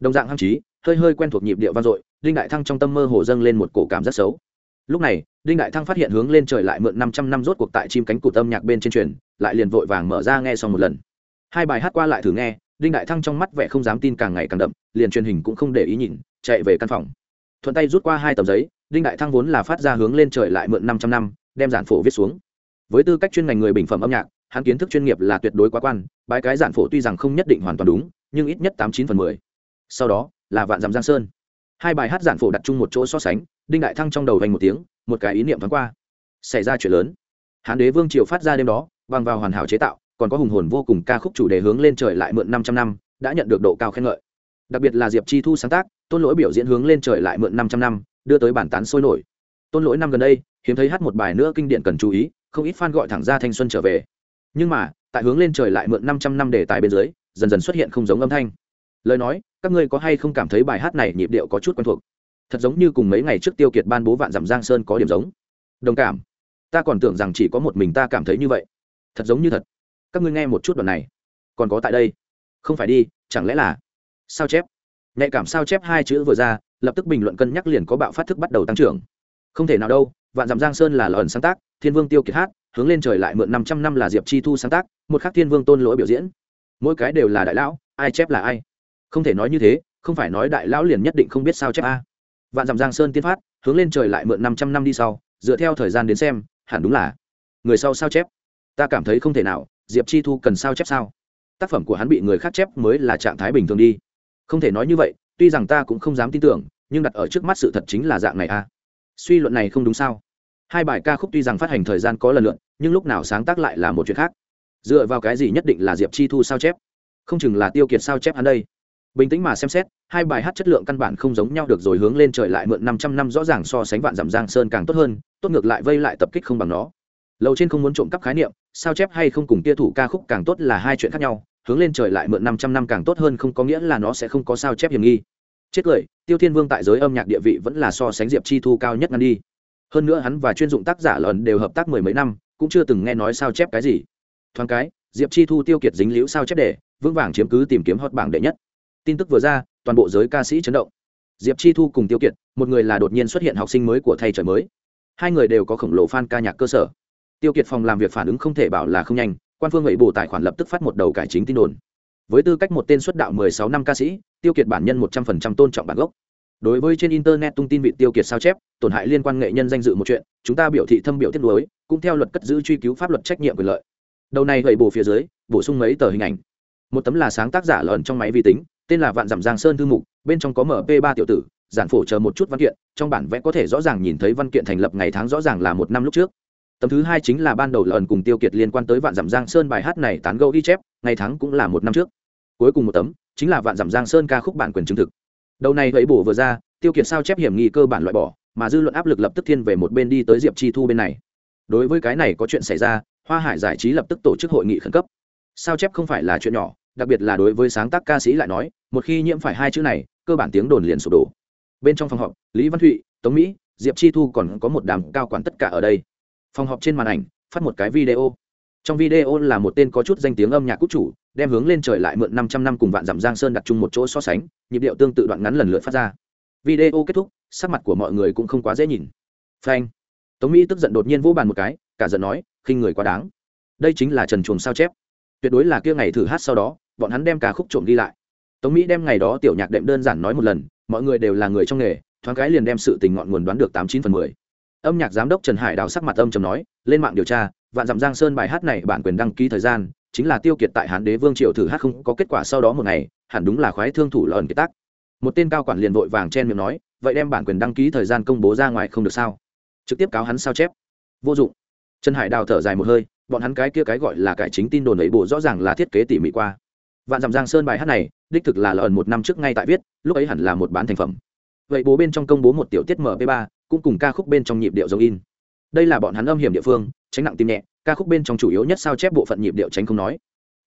Đồng dạng hăng trí, hơi hơi quen thuộc nhịp điệu vang dội, đinh đại thăng trong tâm mơ hồ dâng lên một cổ cảm rất xấu lúc này, đinh đại thăng phát hiện hướng lên trời lại mượn năm trăm năm rốt cuộc tại chim cánh cụt âm nhạc bên trên truyền, lại liền vội vàng mở ra nghe xong một lần. Hai bài hát qua lại thử nghe, đinh đại thăng trong mắt vẻ không dám tin càng ngày càng đậm, liền truyền hình cũng không để ý nhìn, chạy về căn phòng. Thuận tay rút qua hai tờ giấy, đinh đại thăng vốn là phát ra hướng lên trời lại mượn năm trăm năm, đem giản phổ viết xuống. Với tư cách chuyên ngành người bình phẩm âm nhạc, hắn kiến thức chuyên nghiệp là tuyệt đối quá quan bài cái giản phổ tuy rằng không nhất định hoàn toàn đúng, nhưng ít nhất tám chín phần mười. Sau đó, là vạn dặm giang sơn hai bài hát giản phổ đặt chung một chỗ so sánh, đinh đại thăng trong đầu vành một tiếng, một cái ý niệm thoáng qua. Xảy ra chuyện lớn. Hán đế vương triều phát ra đêm đó, bằng vào hoàn hảo chế tạo, còn có hùng hồn vô cùng ca khúc chủ đề hướng lên trời lại mượn năm trăm năm, đã nhận được độ cao khen ngợi. Đặc biệt là diệp chi thu sáng tác, tôn lỗi biểu diễn hướng lên trời lại mượn năm trăm năm, đưa tới bản tán sôi nổi. Tôn lỗi năm gần đây, hiếm thấy hát một bài nữa kinh điển cần chú ý, không ít fan gọi thẳng ra thanh xuân trở về. Nhưng mà, tại hướng lên trời lại mượn năm trăm năm đề tài bên dưới, dần dần xuất hiện không giống âm thanh lời nói, các ngươi có hay không cảm thấy bài hát này nhịp điệu có chút quen thuộc? Thật giống như cùng mấy ngày trước tiêu kiệt ban bố vạn dặm giang sơn có điểm giống. Đồng cảm. Ta còn tưởng rằng chỉ có một mình ta cảm thấy như vậy. Thật giống như thật. Các ngươi nghe một chút đoạn này. Còn có tại đây. Không phải đi, chẳng lẽ là? Sao chép? Nhạy cảm sao chép hai chữ vừa ra, lập tức bình luận cân nhắc liền có bạo phát thức bắt đầu tăng trưởng. Không thể nào đâu, vạn dặm giang sơn là lần sáng tác, thiên vương tiêu kiệt hát, hướng lên trời lại mượn năm trăm năm là diệp chi thu sáng tác, một khắc thiên vương tôn lỗi biểu diễn. Mỗi cái đều là đại lão, ai chép là ai? Không thể nói như thế, không phải nói đại lão liền nhất định không biết sao chép a. Vạn dặm giang sơn tiên phát, hướng lên trời lại mượn năm trăm năm đi sau, dựa theo thời gian đến xem, hẳn đúng là người sau sao chép. Ta cảm thấy không thể nào, diệp chi thu cần sao chép sao? Tác phẩm của hắn bị người khác chép mới là trạng thái bình thường đi. Không thể nói như vậy, tuy rằng ta cũng không dám tin tưởng, nhưng đặt ở trước mắt sự thật chính là dạng này a. Suy luận này không đúng sao? Hai bài ca khúc tuy rằng phát hành thời gian có lần lượn nhưng lúc nào sáng tác lại là một chuyện khác. Dựa vào cái gì nhất định là diệp chi thu sao chép? Không chừng là tiêu kiệt sao chép hắn đây? Bình tĩnh mà xem xét, hai bài hát chất lượng căn bản không giống nhau được rồi hướng lên trời lại mượn năm trăm năm rõ ràng so sánh vạn dặm giang sơn càng tốt hơn, tốt ngược lại vây lại tập kích không bằng nó. Lầu trên không muốn trộm cắp khái niệm, sao chép hay không cùng tia thủ ca khúc càng tốt là hai chuyện khác nhau, hướng lên trời lại mượn năm trăm năm càng tốt hơn không có nghĩa là nó sẽ không có sao chép hiểm nghi. Chết cười, tiêu thiên vương tại giới âm nhạc địa vị vẫn là so sánh diệp chi thu cao nhất ngăn đi. Hơn nữa hắn và chuyên dụng tác giả lần đều hợp tác mười mấy năm, cũng chưa từng nghe nói sao chép cái gì. Thoáng cái, diệp chi thu tiêu kiệt dính liễu sao chép để, vững vàng chiếm cứ tìm kiếm hot bảng đệ nhất tin tức vừa ra, toàn bộ giới ca sĩ chấn động. Diệp chi thu cùng tiêu kiệt, một người là đột nhiên xuất hiện học sinh mới của thầy trời mới. Hai người đều có khổng lồ fan ca nhạc cơ sở. Tiêu kiệt phòng làm việc phản ứng không thể bảo là không nhanh, quan phương ủy bù tài khoản lập tức phát một đầu cải chính tin đồn. Với tư cách một tên xuất đạo 16 năm ca sĩ, tiêu kiệt bản nhân 100% tôn trọng bản gốc. Đối với trên internet tung tin vị tiêu kiệt sao chép, tổn hại liên quan nghệ nhân danh dự một chuyện, chúng ta biểu thị thâm biểu tiết đối cũng theo luật cất giữ truy cứu pháp luật trách nhiệm quyền lợi. Đầu này gậy bổ phía dưới, bổ sung mấy tờ hình ảnh. Một tấm là sáng tác giả lợn trong máy vi tính tên là vạn dặm giang sơn thư mục, bên trong có mp 3 tiểu tử, giản phổ chờ một chút văn kiện, trong bản vẽ có thể rõ ràng nhìn thấy văn kiện thành lập ngày tháng rõ ràng là một năm lúc trước. Tấm thứ hai chính là ban đầu lần cùng tiêu kiệt liên quan tới vạn dặm giang sơn bài hát này tán gẫu ghi chép, ngày tháng cũng là một năm trước. Cuối cùng một tấm, chính là vạn dặm giang sơn ca khúc bản quyền chứng thực. Đầu này vẫy bổ vừa ra, tiêu kiệt sao chép hiểm nghi cơ bản loại bỏ, mà dư luận áp lực lập tức thiên về một bên đi tới diệp chi thu bên này. Đối với cái này có chuyện xảy ra, hoa hải giải trí lập tức tổ chức hội nghị khẩn cấp. Sao chép không phải là chuyện nhỏ, đặc biệt là đối với sáng tác ca sĩ lại nói một khi nhiễm phải hai chữ này, cơ bản tiếng đồn liền sụp đổ. Bên trong phòng họp, lý văn thụy, tống mỹ, diệp chi thu còn có một đám cao quản tất cả ở đây. Phòng họp trên màn ảnh, phát một cái video. Trong video là một tên có chút danh tiếng âm nhạc quốc chủ, đem hướng lên trời lại mượn năm trăm năm cùng vạn dặm giang sơn đặt chung một chỗ so sánh, nhịp điệu tương tự đoạn ngắn lần lượt phát ra. Video kết thúc, sắc mặt của mọi người cũng không quá dễ nhìn. Phanh. Tống mỹ tức giận đột nhiên vỗ bàn một cái, cả giận nói, khinh người quá đáng. Đây chính là trần chuồng sao chép. Tuyệt đối là kia ngày thử hát sau đó, bọn hắn đem ca khúc trộm đi lại tống mỹ đem ngày đó tiểu nhạc đệm đơn giản nói một lần, mọi người đều là người trong nghề, thoáng cái liền đem sự tình ngọn nguồn đoán được tám chín phần mười. Âm nhạc giám đốc trần hải đào sắc mặt âm trầm nói, lên mạng điều tra, vạn dặm giang sơn bài hát này bản quyền đăng ký thời gian chính là tiêu kiệt tại hán đế vương triều thử hát không có kết quả sau đó một ngày, hẳn đúng là khoái thương thủ lợn kiệt tác. Một tên cao quản liền vội vàng chen miệng nói, vậy đem bản quyền đăng ký thời gian công bố ra ngoài không được sao? Trực tiếp cáo hắn sao chép? Vô dụng. Trần hải đào thở dài một hơi, bọn hắn cái kia cái gọi là cải chính tin đồn ấy bộ rõ ràng là thiết kế tỉ mỉ qua. Vạn dặm giang sơn bài hát này đích thực là lợn một năm trước ngay tại viết, lúc ấy hẳn là một bán thành phẩm. Vậy bố bên trong công bố một tiểu tiết mp 3 cũng cùng ca khúc bên trong nhịp điệu giống in. Đây là bọn hắn âm hiểm địa phương, tránh nặng tim nhẹ, ca khúc bên trong chủ yếu nhất sao chép bộ phận nhịp điệu tránh không nói.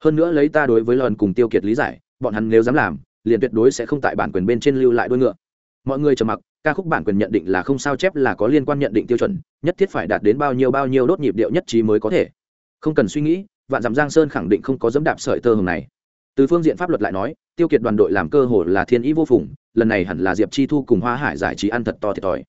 Hơn nữa lấy ta đối với lợn cùng tiêu kiệt lý giải, bọn hắn nếu dám làm, liền tuyệt đối sẽ không tại bản quyền bên trên lưu lại đuôi ngựa. Mọi người trầm mặc, ca khúc bản quyền nhận định là không sao chép là có liên quan nhận định tiêu chuẩn, nhất thiết phải đạt đến bao nhiêu bao nhiêu đốt nhịp điệu nhất trí mới có thể. Không cần suy nghĩ, vạn dặm giang sơn khẳng định không có dẫm đạp sợi tơ hồng này từ phương diện pháp luật lại nói, tiêu kiệt đoàn đội làm cơ hội là thiên ý vô phùng, lần này hẳn là diệp chi thu cùng hoa hải giải trí ăn thật to thiệt thòi.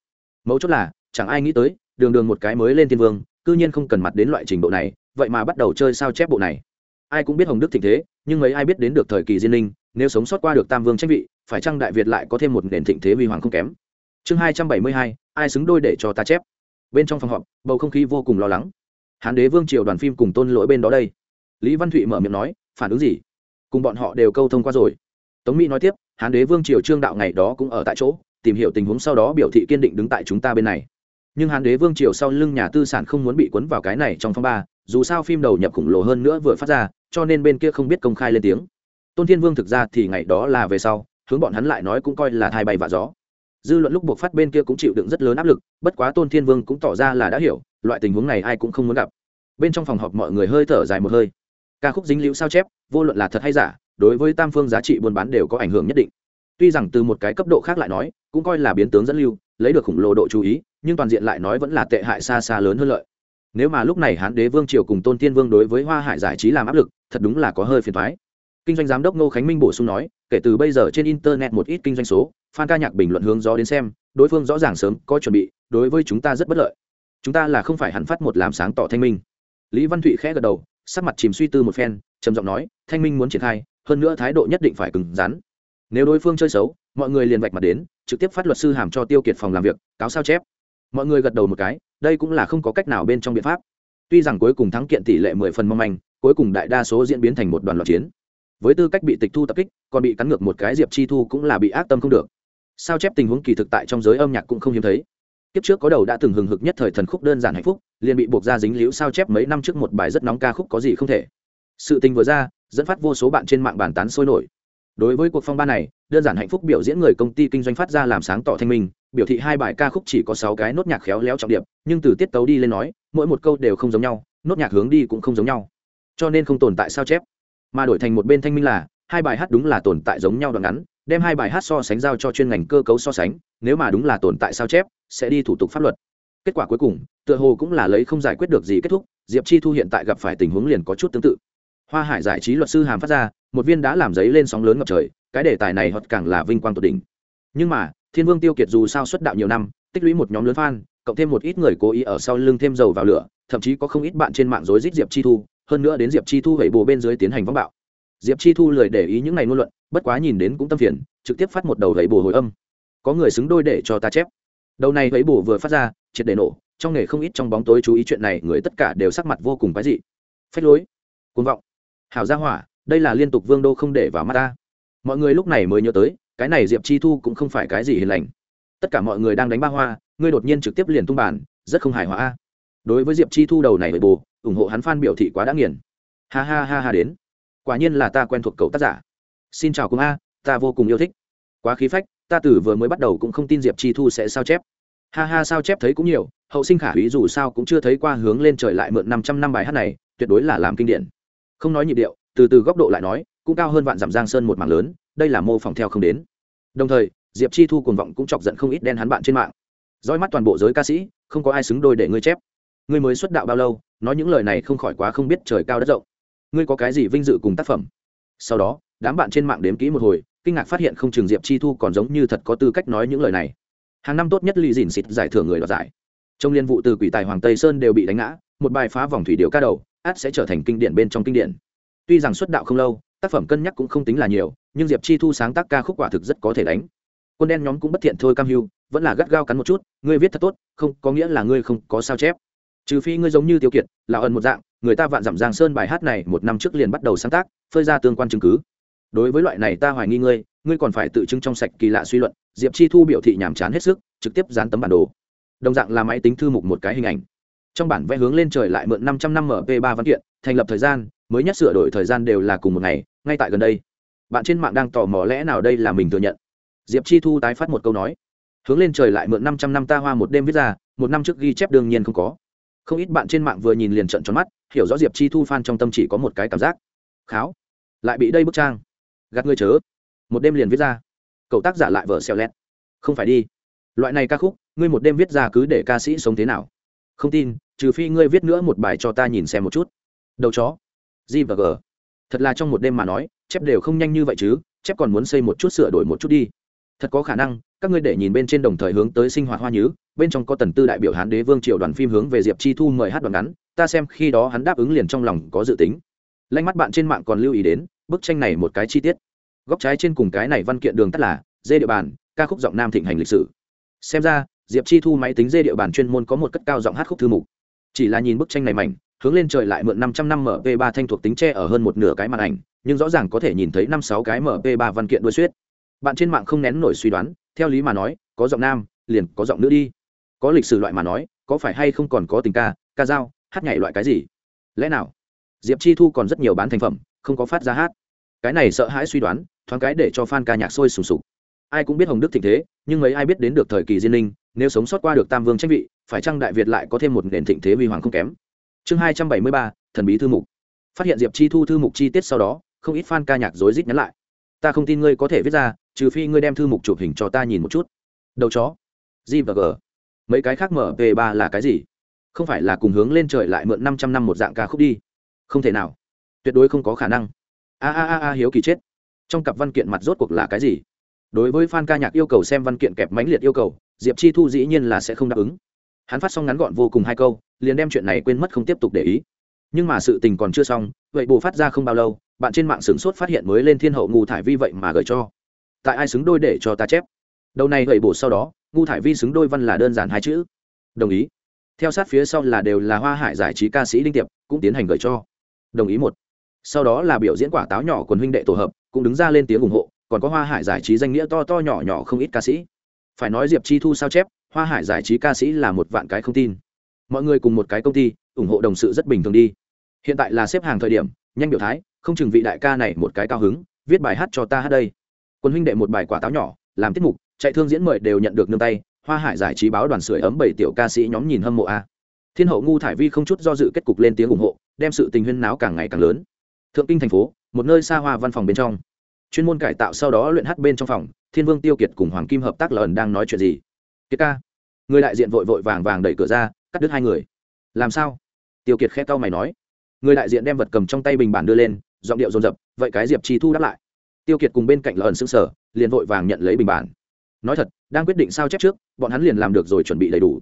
Mấu chốt là, chẳng ai nghĩ tới, đường đường một cái mới lên thiên vương, cư nhiên không cần mặt đến loại trình độ này, vậy mà bắt đầu chơi sao chép bộ này. Ai cũng biết hồng đức thịnh thế, nhưng mấy ai biết đến được thời kỳ diên linh nếu sống sót qua được tam vương tranh vị, phải chăng đại việt lại có thêm một nền thịnh thế huy hoàng không kém? Chương hai trăm bảy mươi hai, ai xứng đôi để cho ta chép? Bên trong phòng họp, bầu không khí vô cùng lo lắng. Hán đế vương triều đoàn phim cùng tôn lỗi bên đó đây. Lý văn thụy mở miệng nói, phản ứng gì? Cùng bọn họ đều câu thông qua rồi. Tống mỹ nói tiếp, hán đế vương triều trương đạo ngày đó cũng ở tại chỗ, tìm hiểu tình huống sau đó biểu thị kiên định đứng tại chúng ta bên này. Nhưng hán đế vương triều sau lưng nhà tư sản không muốn bị cuốn vào cái này trong phong ba, dù sao phim đầu nhập khổng lồ hơn nữa vừa phát ra, cho nên bên kia không biết công khai lên tiếng. Tôn thiên vương thực ra thì ngày đó là về sau, hướng bọn hắn lại nói cũng coi là thai bay và gió. Dư luận lúc buộc phát bên kia cũng chịu đựng rất lớn áp lực, bất quá tôn thiên vương cũng tỏ ra là đã hiểu, loại tình huống này ai cũng không muốn gặp. Bên trong phòng họp mọi người hơi thở dài một hơi ca khúc dính liễu sao chép, vô luận là thật hay giả, đối với tam phương giá trị buôn bán đều có ảnh hưởng nhất định. Tuy rằng từ một cái cấp độ khác lại nói, cũng coi là biến tướng dẫn lưu, lấy được khủng lồ độ chú ý, nhưng toàn diện lại nói vẫn là tệ hại xa xa lớn hơn lợi. Nếu mà lúc này hán đế vương triều cùng tôn tiên vương đối với hoa hải giải trí làm áp lực, thật đúng là có hơi phiền thoái kinh doanh giám đốc ngô khánh minh bổ sung nói, kể từ bây giờ trên internet một ít kinh doanh số, fan ca nhạc bình luận hướng gió đến xem, đối phương rõ ràng sớm có chuẩn bị, đối với chúng ta rất bất lợi. Chúng ta là không phải hẳn phát một làm sáng tỏ thanh minh. Lý văn thụy khẽ gật đầu sắc mặt chìm suy tư một phen, trầm giọng nói, thanh minh muốn triển khai, hơn nữa thái độ nhất định phải cứng rắn. Nếu đối phương chơi xấu, mọi người liền vạch mặt đến, trực tiếp phát luật sư hàm cho tiêu kiệt phòng làm việc, cáo sao chép. Mọi người gật đầu một cái, đây cũng là không có cách nào bên trong biện pháp. Tuy rằng cuối cùng thắng kiện tỷ lệ mười phần mong manh, cuối cùng đại đa số diễn biến thành một đoàn loạt chiến. Với tư cách bị tịch thu tập kích, còn bị cắn ngược một cái diệp chi thu cũng là bị ác tâm không được. Sao chép tình huống kỳ thực tại trong giới âm nhạc cũng không hiếm thấy kiếp trước có đầu đã từng hừng hực nhất thời thần khúc đơn giản hạnh phúc, liền bị buộc ra dính liễu sao chép mấy năm trước một bài rất nóng ca khúc có gì không thể. Sự tình vừa ra, dẫn phát vô số bạn trên mạng bàn tán sôi nổi. Đối với cuộc phong ba này, đơn giản hạnh phúc biểu diễn người công ty kinh doanh phát ra làm sáng tỏ thanh minh, biểu thị hai bài ca khúc chỉ có sáu cái nốt nhạc khéo léo trọng điệp, nhưng từ tiết tấu đi lên nói, mỗi một câu đều không giống nhau, nốt nhạc hướng đi cũng không giống nhau. Cho nên không tồn tại sao chép. Mà đổi thành một bên thanh minh là, hai bài hát đúng là tồn tại giống nhau đoạn ngắn đem hai bài hát so sánh giao cho chuyên ngành cơ cấu so sánh, nếu mà đúng là tồn tại sao chép, sẽ đi thủ tục pháp luật. Kết quả cuối cùng, tựa hồ cũng là lấy không giải quyết được gì kết thúc, diệp chi thu hiện tại gặp phải tình huống liền có chút tương tự. Hoa hải giải trí luật sư hàm phát ra, một viên đã làm giấy lên sóng lớn ngập trời, cái đề tài này hoặc càng là vinh quang tột đỉnh. Nhưng mà, thiên vương tiêu kiệt dù sao xuất đạo nhiều năm, tích lũy một nhóm lớn fan, cộng thêm một ít người cố ý ở sau lưng thêm dầu vào lửa, thậm chí có không ít bạn trên mạng dối rít diệp chi thu, hơn nữa đến diệp chi thu hẩy bồ bên dưới tiến hành vắng bạo diệp chi thu lười để ý những ngày ngôn luận, bất quá nhìn đến cũng tâm phiền, trực tiếp phát một đầu gậy bồ hồi âm. Có người xứng đôi để cho ta chép. Đầu này gậy bồ vừa phát ra, triệt để nổ, trong nghề không ít trong bóng tối chú ý chuyện này, người tất cả đều sắc mặt vô cùng quái dị. Phách lối côn vọng. Hảo gia hỏa, đây là liên tục vương đô không để vào mắt ta. Mọi người lúc này mới nhớ tới, cái này diệp chi thu cũng không phải cái gì hiền lành. Tất cả mọi người đang đánh ba hoa, ngươi đột nhiên trực tiếp liền tung bản rất không hài hòa đối với diệp chi thu đầu này bởi bồ ủng hộ hắn phan biểu thị quá đã nghiền. Ha ha ha ha đến quả nhiên là ta quen thuộc cậu tác giả. Xin chào cùng a, ta vô cùng yêu thích. Quá khí phách, ta từ vừa mới bắt đầu cũng không tin diệp chi thu sẽ sao chép. Ha ha, sao chép thấy cũng nhiều, hậu sinh khả hủy dù sao cũng chưa thấy qua hướng lên trời lại mượn năm trăm năm bài hát này, tuyệt đối là làm kinh điển. Không nói nhịp điệu, từ từ góc độ lại nói, cũng cao hơn vạn dặm giang sơn một mảng lớn, đây là mô phỏng theo không đến. Đồng thời, diệp chi thu cuồng vọng cũng chọc giận không ít đen hắn bạn trên mạng. Dõi mắt toàn bộ giới ca sĩ, không có ai xứng đôi để ngươi chép. Ngươi mới xuất đạo bao lâu, nói những lời này không khỏi quá không biết trời cao đất rộng ngươi có cái gì vinh dự cùng tác phẩm? Sau đó, đám bạn trên mạng đếm kỹ một hồi, kinh ngạc phát hiện không trường diệp chi thu còn giống như thật có tư cách nói những lời này. Hàng năm tốt nhất lì dìn xịt giải thưởng người đoạt giải. Trong liên vụ từ quỷ tài hoàng tây sơn đều bị đánh ngã, một bài phá vòng thủy điệu ca đầu, át sẽ trở thành kinh điển bên trong kinh điển. Tuy rằng xuất đạo không lâu, tác phẩm cân nhắc cũng không tính là nhiều, nhưng diệp chi thu sáng tác ca khúc quả thực rất có thể đánh. Quân đen nhóm cũng bất thiện thôi cam hưu, vẫn là gắt gao cắn một chút, ngươi viết thật tốt, không có nghĩa là ngươi không có sao chép. Trừ phi ngươi giống như tiêu kiệt, là ẩn một dạng người ta vạn dặm giang sơn bài hát này một năm trước liền bắt đầu sáng tác, phơi ra tương quan chứng cứ. Đối với loại này ta hoài nghi ngươi ngươi còn phải tự chứng trong sạch kỳ lạ suy luận, diệp chi thu biểu thị nhàm chán hết sức, trực tiếp dán tấm bản đồ. Đồng dạng là máy tính thư mục một cái hình ảnh. Trong bản vẽ hướng lên trời lại mượn năm trăm năm mp ba văn kiện, thành lập thời gian, mới nhất sửa đổi thời gian đều là cùng một ngày, ngay tại gần đây. Bạn trên mạng đang tò mò lẽ nào đây là mình thừa nhận. Diệp chi thu tái phát một câu nói. Hướng lên trời lại mượn năm trăm năm ta hoa một đêm viết ra, một năm trước ghi chép đương nhiên không có. Không ít bạn trên mạng vừa nhìn liền trận tròn mắt hiểu rõ diệp chi thu phan trong tâm chỉ có một cái cảm giác. Kháo, lại bị đây bức trang. Gạt ngươi chớ. Một đêm liền viết ra. Cậu tác giả lại vở xẹo lẹt. Không phải đi. Loại này ca khúc, ngươi một đêm viết ra cứ để ca sĩ sống thế nào? Không tin, trừ phi ngươi viết nữa một bài cho ta nhìn xem một chút. Đầu chó. G và g. Thật là trong một đêm mà nói, chép đều không nhanh như vậy chứ, chép còn muốn xây một chút sửa đổi một chút đi. Thật có khả năng các ngươi để nhìn bên trên đồng thời hướng tới sinh hoạt hoa nhứ, bên trong có tần tư đại biểu hán đế vương triều đoàn phim hướng về diệp chi thu mời hát đoạn ngắn, ta xem khi đó hắn đáp ứng liền trong lòng có dự tính. Lanh mắt bạn trên mạng còn lưu ý đến, bức tranh này một cái chi tiết. Góc trái trên cùng cái này văn kiện đường tắt là, dê địa bàn, ca khúc giọng nam thịnh hành lịch sử. Xem ra, diệp chi thu máy tính dê địa bàn chuyên môn có một cất cao giọng hát khúc thư mục. Chỉ là nhìn bức tranh này mảnh, hướng lên trời lại mượn năm trăm năm mp ba thanh thuộc tính tre ở hơn một nửa cái màn ảnh, nhưng rõ ràng có thể nhìn thấy năm sáu cái mp ba văn kiện đuôi suyết bạn trên mạng không nén nổi suy đoán, theo lý mà nói, có giọng nam, liền có giọng nữ đi. Có lịch sử loại mà nói, có phải hay không còn có tình ca ca dao, hát nhảy loại cái gì? Lẽ nào? Diệp chi thu còn rất nhiều bán thành phẩm, không có phát ra hát. Cái này sợ hãi suy đoán, thoáng cái để cho fan ca nhạc sôi sùng sục. Ai cũng biết hồng đức thịnh thế, nhưng mấy ai biết đến được thời kỳ diên linh nếu sống sót qua được tam vương tranh vị, phải chăng đại việt lại có thêm một nền thịnh thế huy hoàng không kém? Chương hai trăm bảy mươi ba, thần bí thư mục. Phát hiện diệp chi thu thư mục chi tiết sau đó, không ít fan ca nhạc rối rít nhắn lại. Ta không tin ngươi có thể viết ra trừ phi ngươi đem thư mục chụp hình cho ta nhìn một chút. Đầu chó. G và g. Mấy cái khác mở mp ba là cái gì? Không phải là cùng hướng lên trời lại mượn năm trăm năm một dạng ca khúc đi. Không thể nào. Tuyệt đối không có khả năng. A a a a, hiếu kỳ chết. Trong cặp văn kiện mặt rốt cuộc là cái gì? Đối với fan ca nhạc yêu cầu xem văn kiện kẹp mãnh liệt yêu cầu, diệp chi thu dĩ nhiên là sẽ không đáp ứng. Hắn phát xong ngắn gọn vô cùng hai câu, liền đem chuyện này quên mất không tiếp tục để ý. Nhưng mà sự tình còn chưa xong, vậy bù phát ra không bao lâu, bạn trên mạng sửng sốt phát hiện mới lên thiên hậu ngu thải vi vậy mà gửi cho tại ai xứng đôi để cho ta chép? Đầu này gậy bổ sau đó, ngu thải vi xứng đôi văn là đơn giản hai chữ. Đồng ý. Theo sát phía sau là đều là hoa hải giải trí ca sĩ đinh tiệp, cũng tiến hành gửi cho. Đồng ý một. Sau đó là biểu diễn quả táo nhỏ quần huynh đệ tổ hợp, cũng đứng ra lên tiếng ủng hộ, còn có hoa hải giải trí danh nghĩa to to nhỏ nhỏ không ít ca sĩ. Phải nói diệp chi thu sao chép, hoa hải giải trí ca sĩ là một vạn cái không tin. Mọi người cùng một cái công ty, ủng hộ đồng sự rất bình thường đi. Hiện tại là xếp hàng thời điểm, nhanh biểu thái, không chừng vị đại ca này một cái cao hứng, viết bài hát cho ta hát đây quân huynh đệ một bài quả táo nhỏ, làm tiết mục, chạy thương diễn mời đều nhận được nương tay, hoa hải giải trí báo đoàn sưởi ấm bảy tiểu ca sĩ nhóm nhìn hâm mộ a. Thiên hậu ngu thải vi không chút do dự kết cục lên tiếng ủng hộ, đem sự tình huyên náo càng ngày càng lớn. Thượng kinh thành phố, một nơi xa hoa văn phòng bên trong. Chuyên môn cải tạo sau đó luyện hát bên trong phòng, thiên vương tiêu kiệt cùng hoàng kim hợp tác lần đang nói chuyện gì? Kiệt ca. Người đại diện vội vội vàng vàng đẩy cửa ra, cắt đứt hai người. Làm sao? Tiêu kiệt khe cau mày nói. Người đại diện đem vật cầm trong tay bình bản đưa lên, giọng điệu dồn dập, vậy cái diệp chi thu đáp lại tiêu kiệt cùng bên cạnh lợn xương sở liền vội vàng nhận lấy bình bản. Nói thật, đang quyết định sao chép trước, bọn hắn liền làm được rồi chuẩn bị đầy đủ.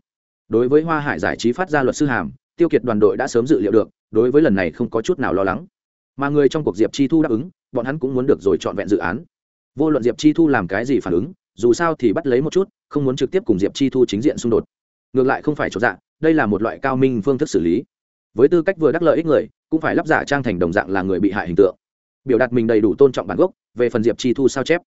Đối với hoa hải giải trí phát ra luật sư hàm, tiêu kiệt đoàn đội đã sớm dự liệu được, đối với lần này không có chút nào lo lắng. Mà người trong cuộc diệp chi thu đáp ứng, bọn hắn cũng muốn được rồi chọn vẹn dự án. Vô luận diệp chi thu làm cái gì phản ứng, dù sao thì bắt lấy một chút, không muốn trực tiếp cùng diệp chi thu chính diện xung đột. Ngược lại không phải chỗ dạng đây là một loại cao minh phương thức xử lý. Với tư cách vừa đắc lợi ích người, cũng phải lắp giả trang thành đồng dạng là người bị hại hình tượng. Biểu đạt mình đầy đủ tôn trọng bản gốc về phần diệp chi thu sao chép?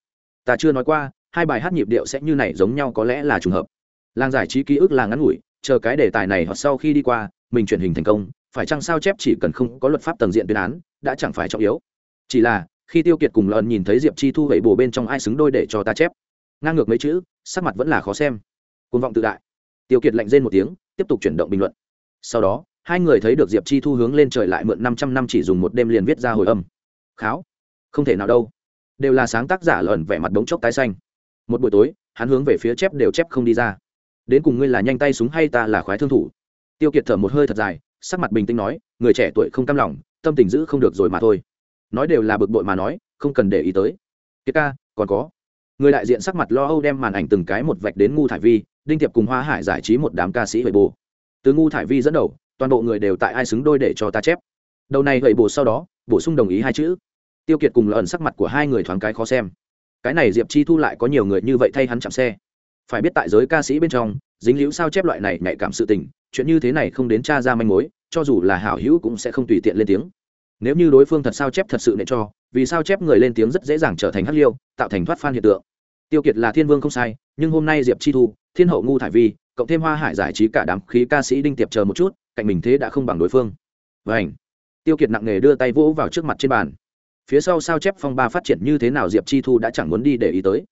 Ta chưa nói qua, hai bài hát nhịp điệu sẽ như này giống nhau có lẽ là trùng hợp. Làng giải trí ký ức là ngắn ngủi, chờ cái đề tài này hoặc sau khi đi qua, mình truyền hình thành công, phải chăng sao chép chỉ cần không có luật pháp tầng diện tuyên án, đã chẳng phải trọng yếu. Chỉ là, khi tiêu kiệt cùng lợn nhìn thấy diệp chi thu vậy bồ bên trong ai xứng đôi để cho ta chép. Ngang ngược mấy chữ, sắc mặt vẫn là khó xem. Côn vọng tự đại. Tiêu kiệt lạnh rên một tiếng, tiếp tục chuyển động bình luận. Sau đó, hai người thấy được diệp chi thu hướng lên trời lại mượn năm trăm năm chỉ dùng một đêm liền viết ra hồi âm. Kháo. Không thể nào đâu đều là sáng tác giả lợn vẻ mặt đống chốc tái xanh. Một buổi tối, hắn hướng về phía chép đều chép không đi ra. Đến cùng ngươi là nhanh tay súng hay ta là khoái thương thủ? Tiêu kiệt thở một hơi thật dài, sắc mặt bình tĩnh nói, người trẻ tuổi không cam lòng, tâm tình giữ không được rồi mà thôi. Nói đều là bực bội mà nói, không cần để ý tới. Kiệt ca, còn có. Người đại diện sắc mặt lo âu đem màn ảnh từng cái một vạch đến ngu thải vi, đinh tiệp cùng hoa hải giải trí một đám ca sĩ huệ bồ. Từ ngu thải vi dẫn đầu, toàn bộ người đều tại ai xứng đôi để cho ta chép. Đầu này huệ bồ sau đó, bổ sung đồng ý hai chữ tiêu kiệt cùng lợn sắc mặt của hai người thoáng cái khó xem. Cái này diệp chi thu lại có nhiều người như vậy thay hắn chạm xe. Phải biết tại giới ca sĩ bên trong, dính liễu sao chép loại này nhạy cảm sự tình, chuyện như thế này không đến cha ra manh mối, cho dù là hảo hữu cũng sẽ không tùy tiện lên tiếng. Nếu như đối phương thật sao chép thật sự nệ cho, vì sao chép người lên tiếng rất dễ dàng trở thành hắc liêu, tạo thành thoát phan hiện tượng. Tiêu kiệt là thiên vương không sai, nhưng hôm nay diệp chi thu, thiên hậu ngu thải vi, cộng thêm hoa hải giải trí cả đám khí ca sĩ đinh tiệp chờ một chút, cạnh mình thế đã không bằng đối phương. Vảnh tiêu kiệt nặng nề đưa tay vỗ vào trước mặt trên bàn phía sau sao chép phong ba phát triển như thế nào diệp chi thu đã chẳng muốn đi để ý tới.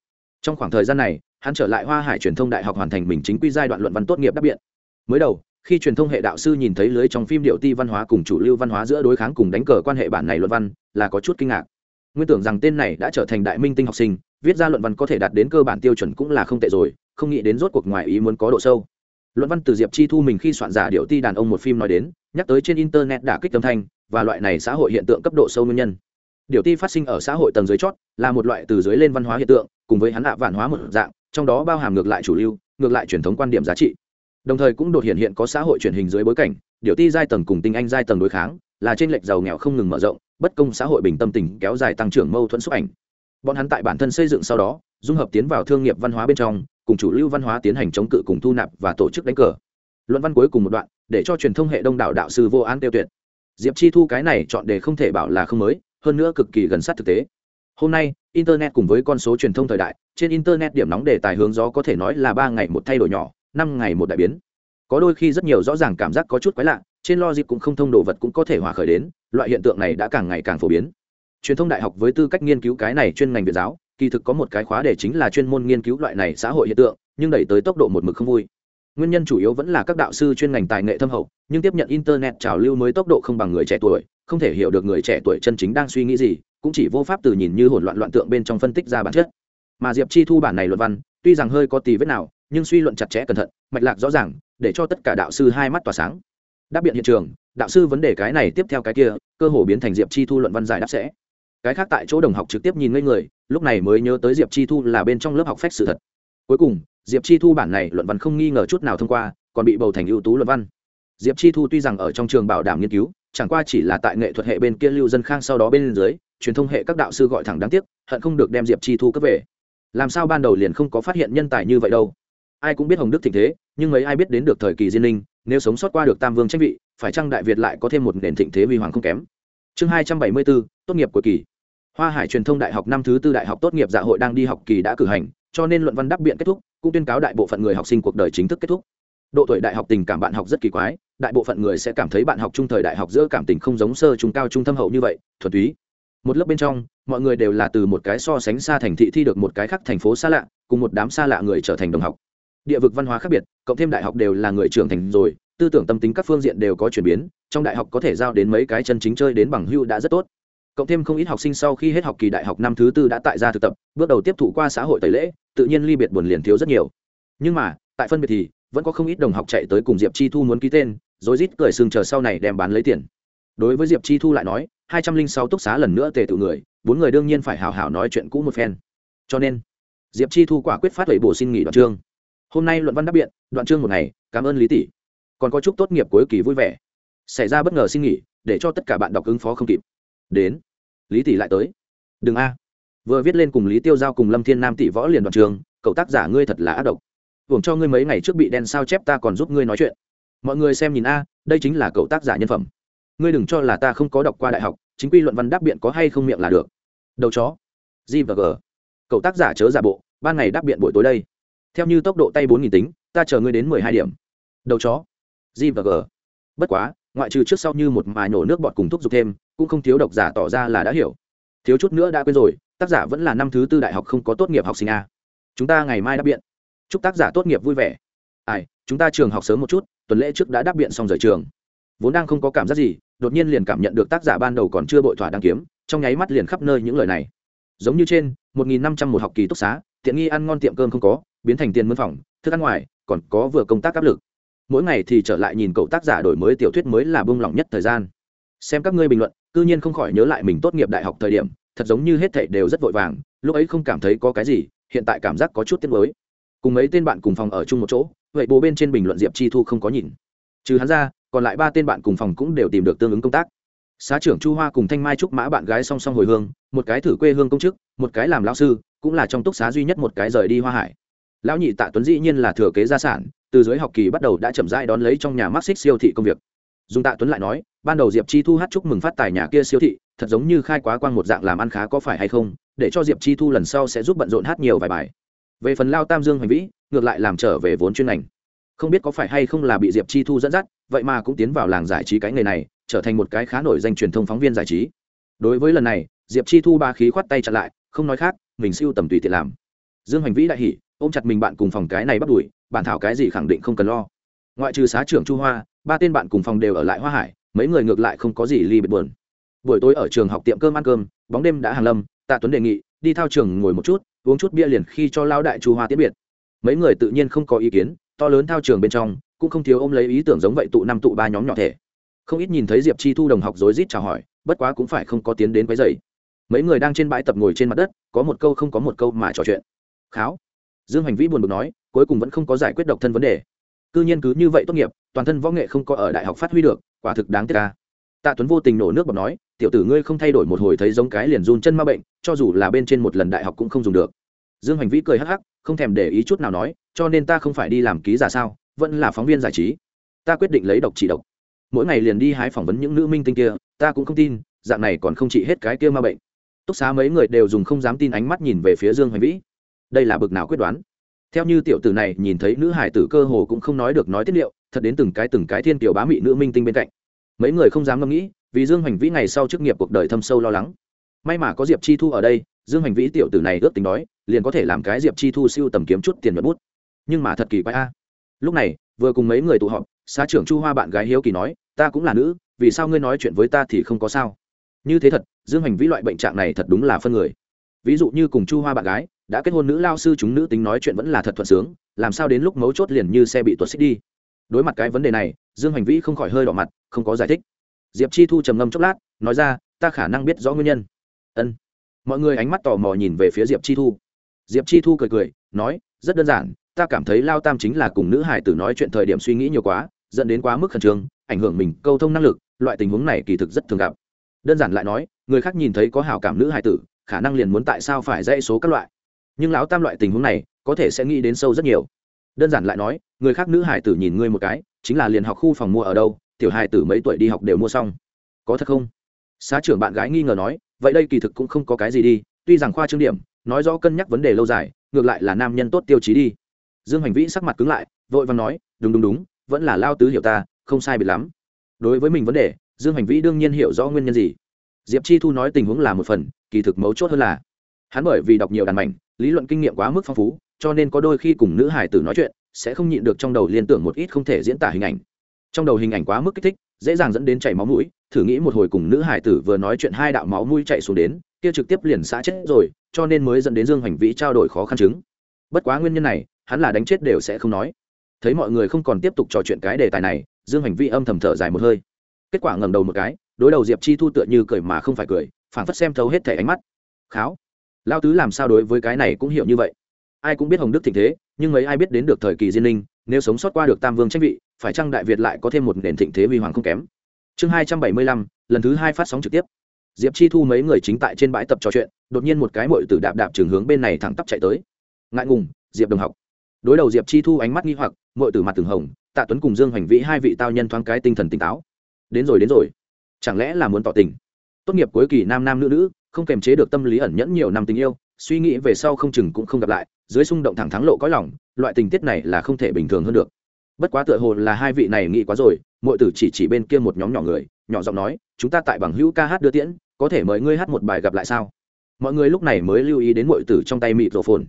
Trong khoảng thời gian này, hắn trở lại hoa hải truyền thông đại học hoàn thành mình chính quy giai đoạn luận văn tốt nghiệp đắc biện. Mới đầu, khi truyền thông hệ đạo sư nhìn thấy lưới trong phim điệu ti văn hóa cùng chủ lưu văn hóa giữa đối kháng cùng đánh cờ quan hệ bản này luận văn, là có chút kinh ngạc. Nguyên tưởng rằng tên này đã trở thành đại minh tinh học sinh, viết ra luận văn có thể đạt đến cơ bản tiêu chuẩn cũng là không tệ rồi, không nghĩ đến rốt cuộc ngoài ý muốn có độ sâu. Luận văn từ diệp chi thu mình khi soạn giả điệu ti đàn ông một phim nói đến, nhắc tới trên internet đã kích tâm thanh, và loại này xã hội hiện tượng cấp độ sâu nguyên nhân điều ti phát sinh ở xã hội tầng dưới chót là một loại từ dưới lên văn hóa hiện tượng, cùng với hắn hạ vạn hóa một dạng, trong đó bao hàm ngược lại chủ lưu, ngược lại truyền thống quan điểm giá trị. Đồng thời cũng đột hiện hiện có xã hội truyền hình dưới bối cảnh, điều ti giai tầng cùng tinh anh giai tầng đối kháng, là trên lệch giàu nghèo không ngừng mở rộng, bất công xã hội bình tâm tình kéo dài tăng trưởng mâu thuẫn xúc ảnh. Bọn hắn tại bản thân xây dựng sau đó, dung hợp tiến vào thương nghiệp văn hóa bên trong, cùng chủ lưu văn hóa tiến hành chống cự cùng thu nạp và tổ chức đánh cờ. Luận văn cuối cùng một đoạn, để cho truyền thông hệ đông đảo đạo sư vô án tiêu tuyệt. Diệp chi thu cái này chọn để không thể bảo là không mới hơn nữa cực kỳ gần sát thực tế. Hôm nay, internet cùng với con số truyền thông thời đại, trên internet điểm nóng đề tài hướng gió có thể nói là ba ngày một thay đổi nhỏ, năm ngày một đại biến. Có đôi khi rất nhiều rõ ràng cảm giác có chút quái lạ, trên logic cũng không thông đồ vật cũng có thể hòa khởi đến, loại hiện tượng này đã càng ngày càng phổ biến. Truyền thông đại học với tư cách nghiên cứu cái này chuyên ngành việt giáo, kỳ thực có một cái khóa để chính là chuyên môn nghiên cứu loại này xã hội hiện tượng, nhưng đẩy tới tốc độ một mực không vui nguyên nhân chủ yếu vẫn là các đạo sư chuyên ngành tài nghệ thâm hậu, nhưng tiếp nhận internet trào lưu mới tốc độ không bằng người trẻ tuổi, không thể hiểu được người trẻ tuổi chân chính đang suy nghĩ gì, cũng chỉ vô pháp từ nhìn như hỗn loạn loạn tượng bên trong phân tích ra bản chất. Mà diệp chi thu bản này luận văn, tuy rằng hơi có tì vết nào, nhưng suy luận chặt chẽ cẩn thận, mạch lạc rõ ràng, để cho tất cả đạo sư hai mắt tỏa sáng. Đáp biện hiện trường, đạo sư vấn đề cái này tiếp theo cái kia, cơ hồ biến thành diệp chi thu luận văn giải đáp sẽ. Cái khác tại chỗ đồng học trực tiếp nhìn ngây người, lúc này mới nhớ tới diệp chi thu là bên trong lớp học phép sự thật. Cuối cùng diệp chi thu bản này luận văn không nghi ngờ chút nào thông qua, còn bị bầu thành ưu tú luận văn. Diệp chi thu tuy rằng ở trong trường bảo đảm nghiên cứu, chẳng qua chỉ là tại nghệ thuật hệ bên kia lưu dân khang sau đó bên dưới, truyền thông hệ các đạo sư gọi thẳng đáng tiếc, hận không được đem diệp chi thu cấp về. Làm sao ban đầu liền không có phát hiện nhân tài như vậy đâu? Ai cũng biết hồng đức thịnh thế, nhưng mấy ai biết đến được thời kỳ diên linh nếu sống sót qua được tam vương tranh vị, phải chăng đại việt lại có thêm một nền thịnh thế huy hoàng không kém? Chương hai trăm bảy mươi bốn tốt nghiệp của kỳ. Hoa hải truyền thông đại học năm thứ tư đại học tốt nghiệp dạ hội đang đi học kỳ đã cử hành cho nên luận văn đáp biện kết thúc, cũng tuyên cáo đại bộ phận người học sinh cuộc đời chính thức kết thúc. Độ tuổi đại học tình cảm bạn học rất kỳ quái, đại bộ phận người sẽ cảm thấy bạn học trung thời đại học giữa cảm tình không giống sơ trung cao trung thâm hậu như vậy, thuần túy. Một lớp bên trong, mọi người đều là từ một cái so sánh xa thành thị thi được một cái khác thành phố xa lạ, cùng một đám xa lạ người trở thành đồng học. Địa vực văn hóa khác biệt, cộng thêm đại học đều là người trưởng thành rồi, tư tưởng tâm tính các phương diện đều có chuyển biến, trong đại học có thể giao đến mấy cái chân chính chơi đến bằng hưu đã rất tốt cộng thêm không ít học sinh sau khi hết học kỳ đại học năm thứ tư đã tại gia thực tập, bước đầu tiếp thụ qua xã hội tẩy lễ, tự nhiên ly biệt buồn liền thiếu rất nhiều. Nhưng mà, tại phân biệt thì, vẫn có không ít đồng học chạy tới cùng diệp chi thu muốn ký tên, rồi rít cười sừng chờ sau này đem bán lấy tiền. Đối với diệp chi thu lại nói, hai trăm linh sáu túc xá lần nữa tề tự người, bốn người đương nhiên phải hào hào nói chuyện cũ một phen. Cho nên, diệp chi thu quả quyết phát huệ bổ xin nghỉ đoạn chương hôm nay luận văn đáp biện, đoạn chương một ngày, cảm ơn lý tỷ. Còn có chúc tốt nghiệp cuối kỳ vui vẻ. Xảy ra bất ngờ xin nghỉ, để cho tất cả bạn đọc ứng phó không kịp đến. Lý tỷ lại tới. Đừng a. Vừa viết lên cùng lý tiêu giao cùng lâm thiên nam tỷ võ liền đoạn trường, cậu tác giả ngươi thật là ác độc. Hưởng cho ngươi mấy ngày trước bị đen sao chép ta còn giúp ngươi nói chuyện. Mọi người xem nhìn a, đây chính là cậu tác giả nhân phẩm. Ngươi đừng cho là ta không có đọc qua đại học, chính quy luận văn đáp biện có hay không miệng là được. Đầu chó. G và g. Cậu tác giả chớ giả bộ, ban ngày đáp biện buổi tối đây. Theo như tốc độ tay bốn nghìn tính, ta chờ ngươi đến mười hai điểm. Đầu chó. G và g. Bất quá ngoại trừ trước sau như một mài nổ nước bọt cùng thúc giục thêm, cũng không thiếu độc giả tỏ ra là đã hiểu. Thiếu chút nữa đã quên rồi, tác giả vẫn là năm thứ tư đại học không có tốt nghiệp học sinh a. Chúng ta ngày mai đáp biện. Chúc tác giả tốt nghiệp vui vẻ. Ai, chúng ta trường học sớm một chút, tuần lễ trước đã đáp biện xong rời trường. Vốn đang không có cảm giác gì, đột nhiên liền cảm nhận được tác giả ban đầu còn chưa bội thỏa đăng kiếm, trong nháy mắt liền khắp nơi những lời này. Giống như trên, một nghìn năm trăm một học kỳ túc xá, tiện nghi ăn ngon tiệm cơm không có, biến thành tiền mân phòng, thức ăn ngoài, còn có vừa công tác áp lực mỗi ngày thì trở lại nhìn cậu tác giả đổi mới tiểu thuyết mới là bông lỏng nhất thời gian. Xem các ngươi bình luận, cư nhiên không khỏi nhớ lại mình tốt nghiệp đại học thời điểm, thật giống như hết thảy đều rất vội vàng, lúc ấy không cảm thấy có cái gì, hiện tại cảm giác có chút tiếc mới cùng mấy tên bạn cùng phòng ở chung một chỗ, vậy bố bên trên bình luận diệp chi thu không có nhìn. Trừ hắn ra, còn lại ba tên bạn cùng phòng cũng đều tìm được tương ứng công tác. Xá trưởng chu hoa cùng thanh mai trúc mã bạn gái song song hồi hương, một cái thử quê hương công chức, một cái làm lao sư, cũng là trong túc xá duy nhất một cái rời đi hoa hải. Lão nhị tạ tuấn dĩ nhiên là thừa kế gia sản từ dưới học kỳ bắt đầu đã chậm rãi đón lấy trong nhà mắc xích siêu thị công việc. Dùng tạ tuấn lại nói, ban đầu diệp chi thu hát chúc mừng phát tài nhà kia siêu thị, thật giống như khai quá quang một dạng làm ăn khá có phải hay không, để cho diệp chi thu lần sau sẽ giúp bận rộn hát nhiều vài bài. Về phần lao tam dương hành vĩ, ngược lại làm trở về vốn chuyên ngành. Không biết có phải hay không là bị diệp chi thu dẫn dắt, vậy mà cũng tiến vào làng giải trí cái nghề này, trở thành một cái khá nổi danh truyền thông phóng viên giải trí. Đối với lần này, diệp chi thu ba khí khoát tay chặn lại, không nói khác, mình siêu tầm tùy tiện làm. Dương hành vĩ đại hỉ, ôm chặt mình bạn cùng phòng cái này bắt đuổi bản thảo cái gì khẳng định không cần lo. Ngoại trừ xá trưởng chu hoa, ba tên bạn cùng phòng đều ở lại hoa hải, mấy người ngược lại không có gì ly biệt buồn. Buổi tối ở trường học tiệm cơm ăn cơm, bóng đêm đã hàng lâm, tạ tuấn đề nghị, đi thao trường ngồi một chút, uống chút bia liền khi cho lao đại chu hoa tiễn biệt. Mấy người tự nhiên không có ý kiến, to lớn thao trường bên trong, cũng không thiếu ôm lấy ý tưởng giống vậy tụ năm tụ ba nhóm nhỏ thể. Không ít nhìn thấy diệp chi thu đồng học rối rít chào hỏi, bất quá cũng phải không có tiến đến quấy dày mấy người đang trên bãi tập ngồi trên mặt đất, có một câu không có một câu mà trò chuyện. Kháo dương hành vĩ buồn bực nói, cuối cùng vẫn không có giải quyết độc thân vấn đề. Cư nhiên cứ như vậy tốt nghiệp, toàn thân võ nghệ không có ở đại học phát huy được, quả thực đáng tiếc ca tạ tuấn vô tình nổ nước bọt nói, tiểu tử ngươi không thay đổi một hồi thấy giống cái liền run chân ma bệnh, cho dù là bên trên một lần đại học cũng không dùng được. Dương hành vĩ cười hắc hắc, không thèm để ý chút nào nói, cho nên ta không phải đi làm ký giả sao, vẫn là phóng viên giải trí. Ta quyết định lấy độc trị độc. Mỗi ngày liền đi hái phỏng vấn những nữ minh tinh kia, ta cũng không tin, dạng này còn không trị hết cái kia ma bệnh. Túc xá mấy người đều dùng không dám tin ánh mắt nhìn về phía dương Hoành vĩ đây là bực nào quyết đoán? Theo như tiểu tử này nhìn thấy nữ hải tử cơ hồ cũng không nói được nói tiết liệu thật đến từng cái từng cái thiên tiểu bá mị nữ minh tinh bên cạnh. Mấy người không dám ngẫm nghĩ, vì dương hành vĩ ngày sau chức nghiệp cuộc đời thâm sâu lo lắng. May mà có diệp chi thu ở đây, dương hành vĩ tiểu tử này ước tính đói, liền có thể làm cái diệp chi thu siêu tầm kiếm chút tiền nhuận bút. Nhưng mà thật kỳ quái a. Lúc này, vừa cùng mấy người tụ họp, xá trưởng chu hoa bạn gái hiếu kỳ nói, ta cũng là nữ, vì sao ngươi nói chuyện với ta thì không có sao? Như thế thật, dương hành vĩ loại bệnh trạng này thật đúng là phân người. Ví dụ như cùng chu hoa bạn gái đã kết hôn nữ lao sư chúng nữ tính nói chuyện vẫn là thật thuận sướng, làm sao đến lúc mấu chốt liền như xe bị tuột xích đi. Đối mặt cái vấn đề này, dương hành vĩ không khỏi hơi đỏ mặt, không có giải thích. Diệp chi thu trầm ngâm chốc lát, nói ra, ta khả năng biết rõ nguyên nhân. Ân. Mọi người ánh mắt tò mò nhìn về phía diệp chi thu. Diệp chi thu cười cười, nói, rất đơn giản, ta cảm thấy lao tam chính là cùng nữ hải tử nói chuyện thời điểm suy nghĩ nhiều quá, dẫn đến quá mức khẩn trương, ảnh hưởng mình, câu thông năng lực, loại tình huống này kỳ thực rất thường gặp. Đơn giản lại nói, người khác nhìn thấy có hảo cảm nữ hải tử, khả năng liền muốn tại sao phải dãy số các loại nhưng lão tam loại tình huống này có thể sẽ nghĩ đến sâu rất nhiều. Đơn giản lại nói, người khác nữ hải tử nhìn ngươi một cái, chính là liền học khu phòng mua ở đâu, tiểu hải tử mấy tuổi đi học đều mua xong. Có thật không? Xá trưởng bạn gái nghi ngờ nói, vậy đây kỳ thực cũng không có cái gì đi, tuy rằng khoa trương điểm, nói rõ cân nhắc vấn đề lâu dài, ngược lại là nam nhân tốt tiêu chí đi. Dương hành vĩ sắc mặt cứng lại, vội và nói, đúng đúng đúng, vẫn là lao tứ hiểu ta, không sai biệt lắm. Đối với mình vấn đề, dương hành vĩ đương nhiên hiểu rõ nguyên nhân gì. Diệp chi thu nói tình huống là một phần, kỳ thực mấu chốt hơn là, hắn bởi vì đọc nhiều đàn mảnh lý luận kinh nghiệm quá mức phong phú, cho nên có đôi khi cùng nữ hải tử nói chuyện, sẽ không nhịn được trong đầu liên tưởng một ít không thể diễn tả hình ảnh. Trong đầu hình ảnh quá mức kích thích, dễ dàng dẫn đến chảy máu mũi, thử nghĩ một hồi cùng nữ hải tử vừa nói chuyện hai đạo máu mũi chạy xuống đến, kia trực tiếp liền xã chết rồi, cho nên mới dẫn đến dương hành vĩ trao đổi khó khăn chứng. Bất quá nguyên nhân này, hắn là đánh chết đều sẽ không nói. Thấy mọi người không còn tiếp tục trò chuyện cái đề tài này, dương hành vi âm thầm thở dài một hơi. Kết quả ngầm đầu một cái, đối đầu diệp chi thu tựa như cười mà không phải cười, phảng phất xem thấu hết thẻ ánh mắt. Kháo lao tứ làm sao đối với cái này cũng hiểu như vậy. Ai cũng biết hồng đức thịnh thế, nhưng mấy ai biết đến được thời kỳ diên linh nếu sống sót qua được tam vương tranh vị, phải chăng đại việt lại có thêm một nền thịnh thế huy hoàng không kém? Chương hai trăm bảy mươi lăm, lần thứ hai phát sóng trực tiếp. Diệp chi thu mấy người chính tại trên bãi tập trò chuyện, đột nhiên một cái mội từ đạp đạp trường hướng bên này thẳng tắp chạy tới. Ngại ngùng, diệp đồng học. Đối đầu diệp chi thu ánh mắt nghi hoặc mội từ mặt từng hồng, tạ tuấn cùng dương hoành vĩ hai vị tao nhân thoáng cái tinh thần tỉnh táo. Đến rồi đến rồi. Chẳng lẽ là muốn tỏ tình? Tốt nghiệp cuối kỳ nam nam nữ nữ không kềm chế được tâm lý ẩn nhẫn nhiều năm tình yêu, suy nghĩ về sau không chừng cũng không gặp lại, dưới xung động thẳng thắng lộ có lòng, loại tình tiết này là không thể bình thường hơn được. Bất quá tựa hồ là hai vị này nghĩ quá rồi mọi tử chỉ chỉ bên kia một nhóm nhỏ người, nhỏ giọng nói, chúng ta tại bằng hữu ca hát đưa tiễn, có thể mời ngươi hát một bài gặp lại sao? Mọi người lúc này mới lưu ý đến mọi tử trong tay mịt rổ phồn.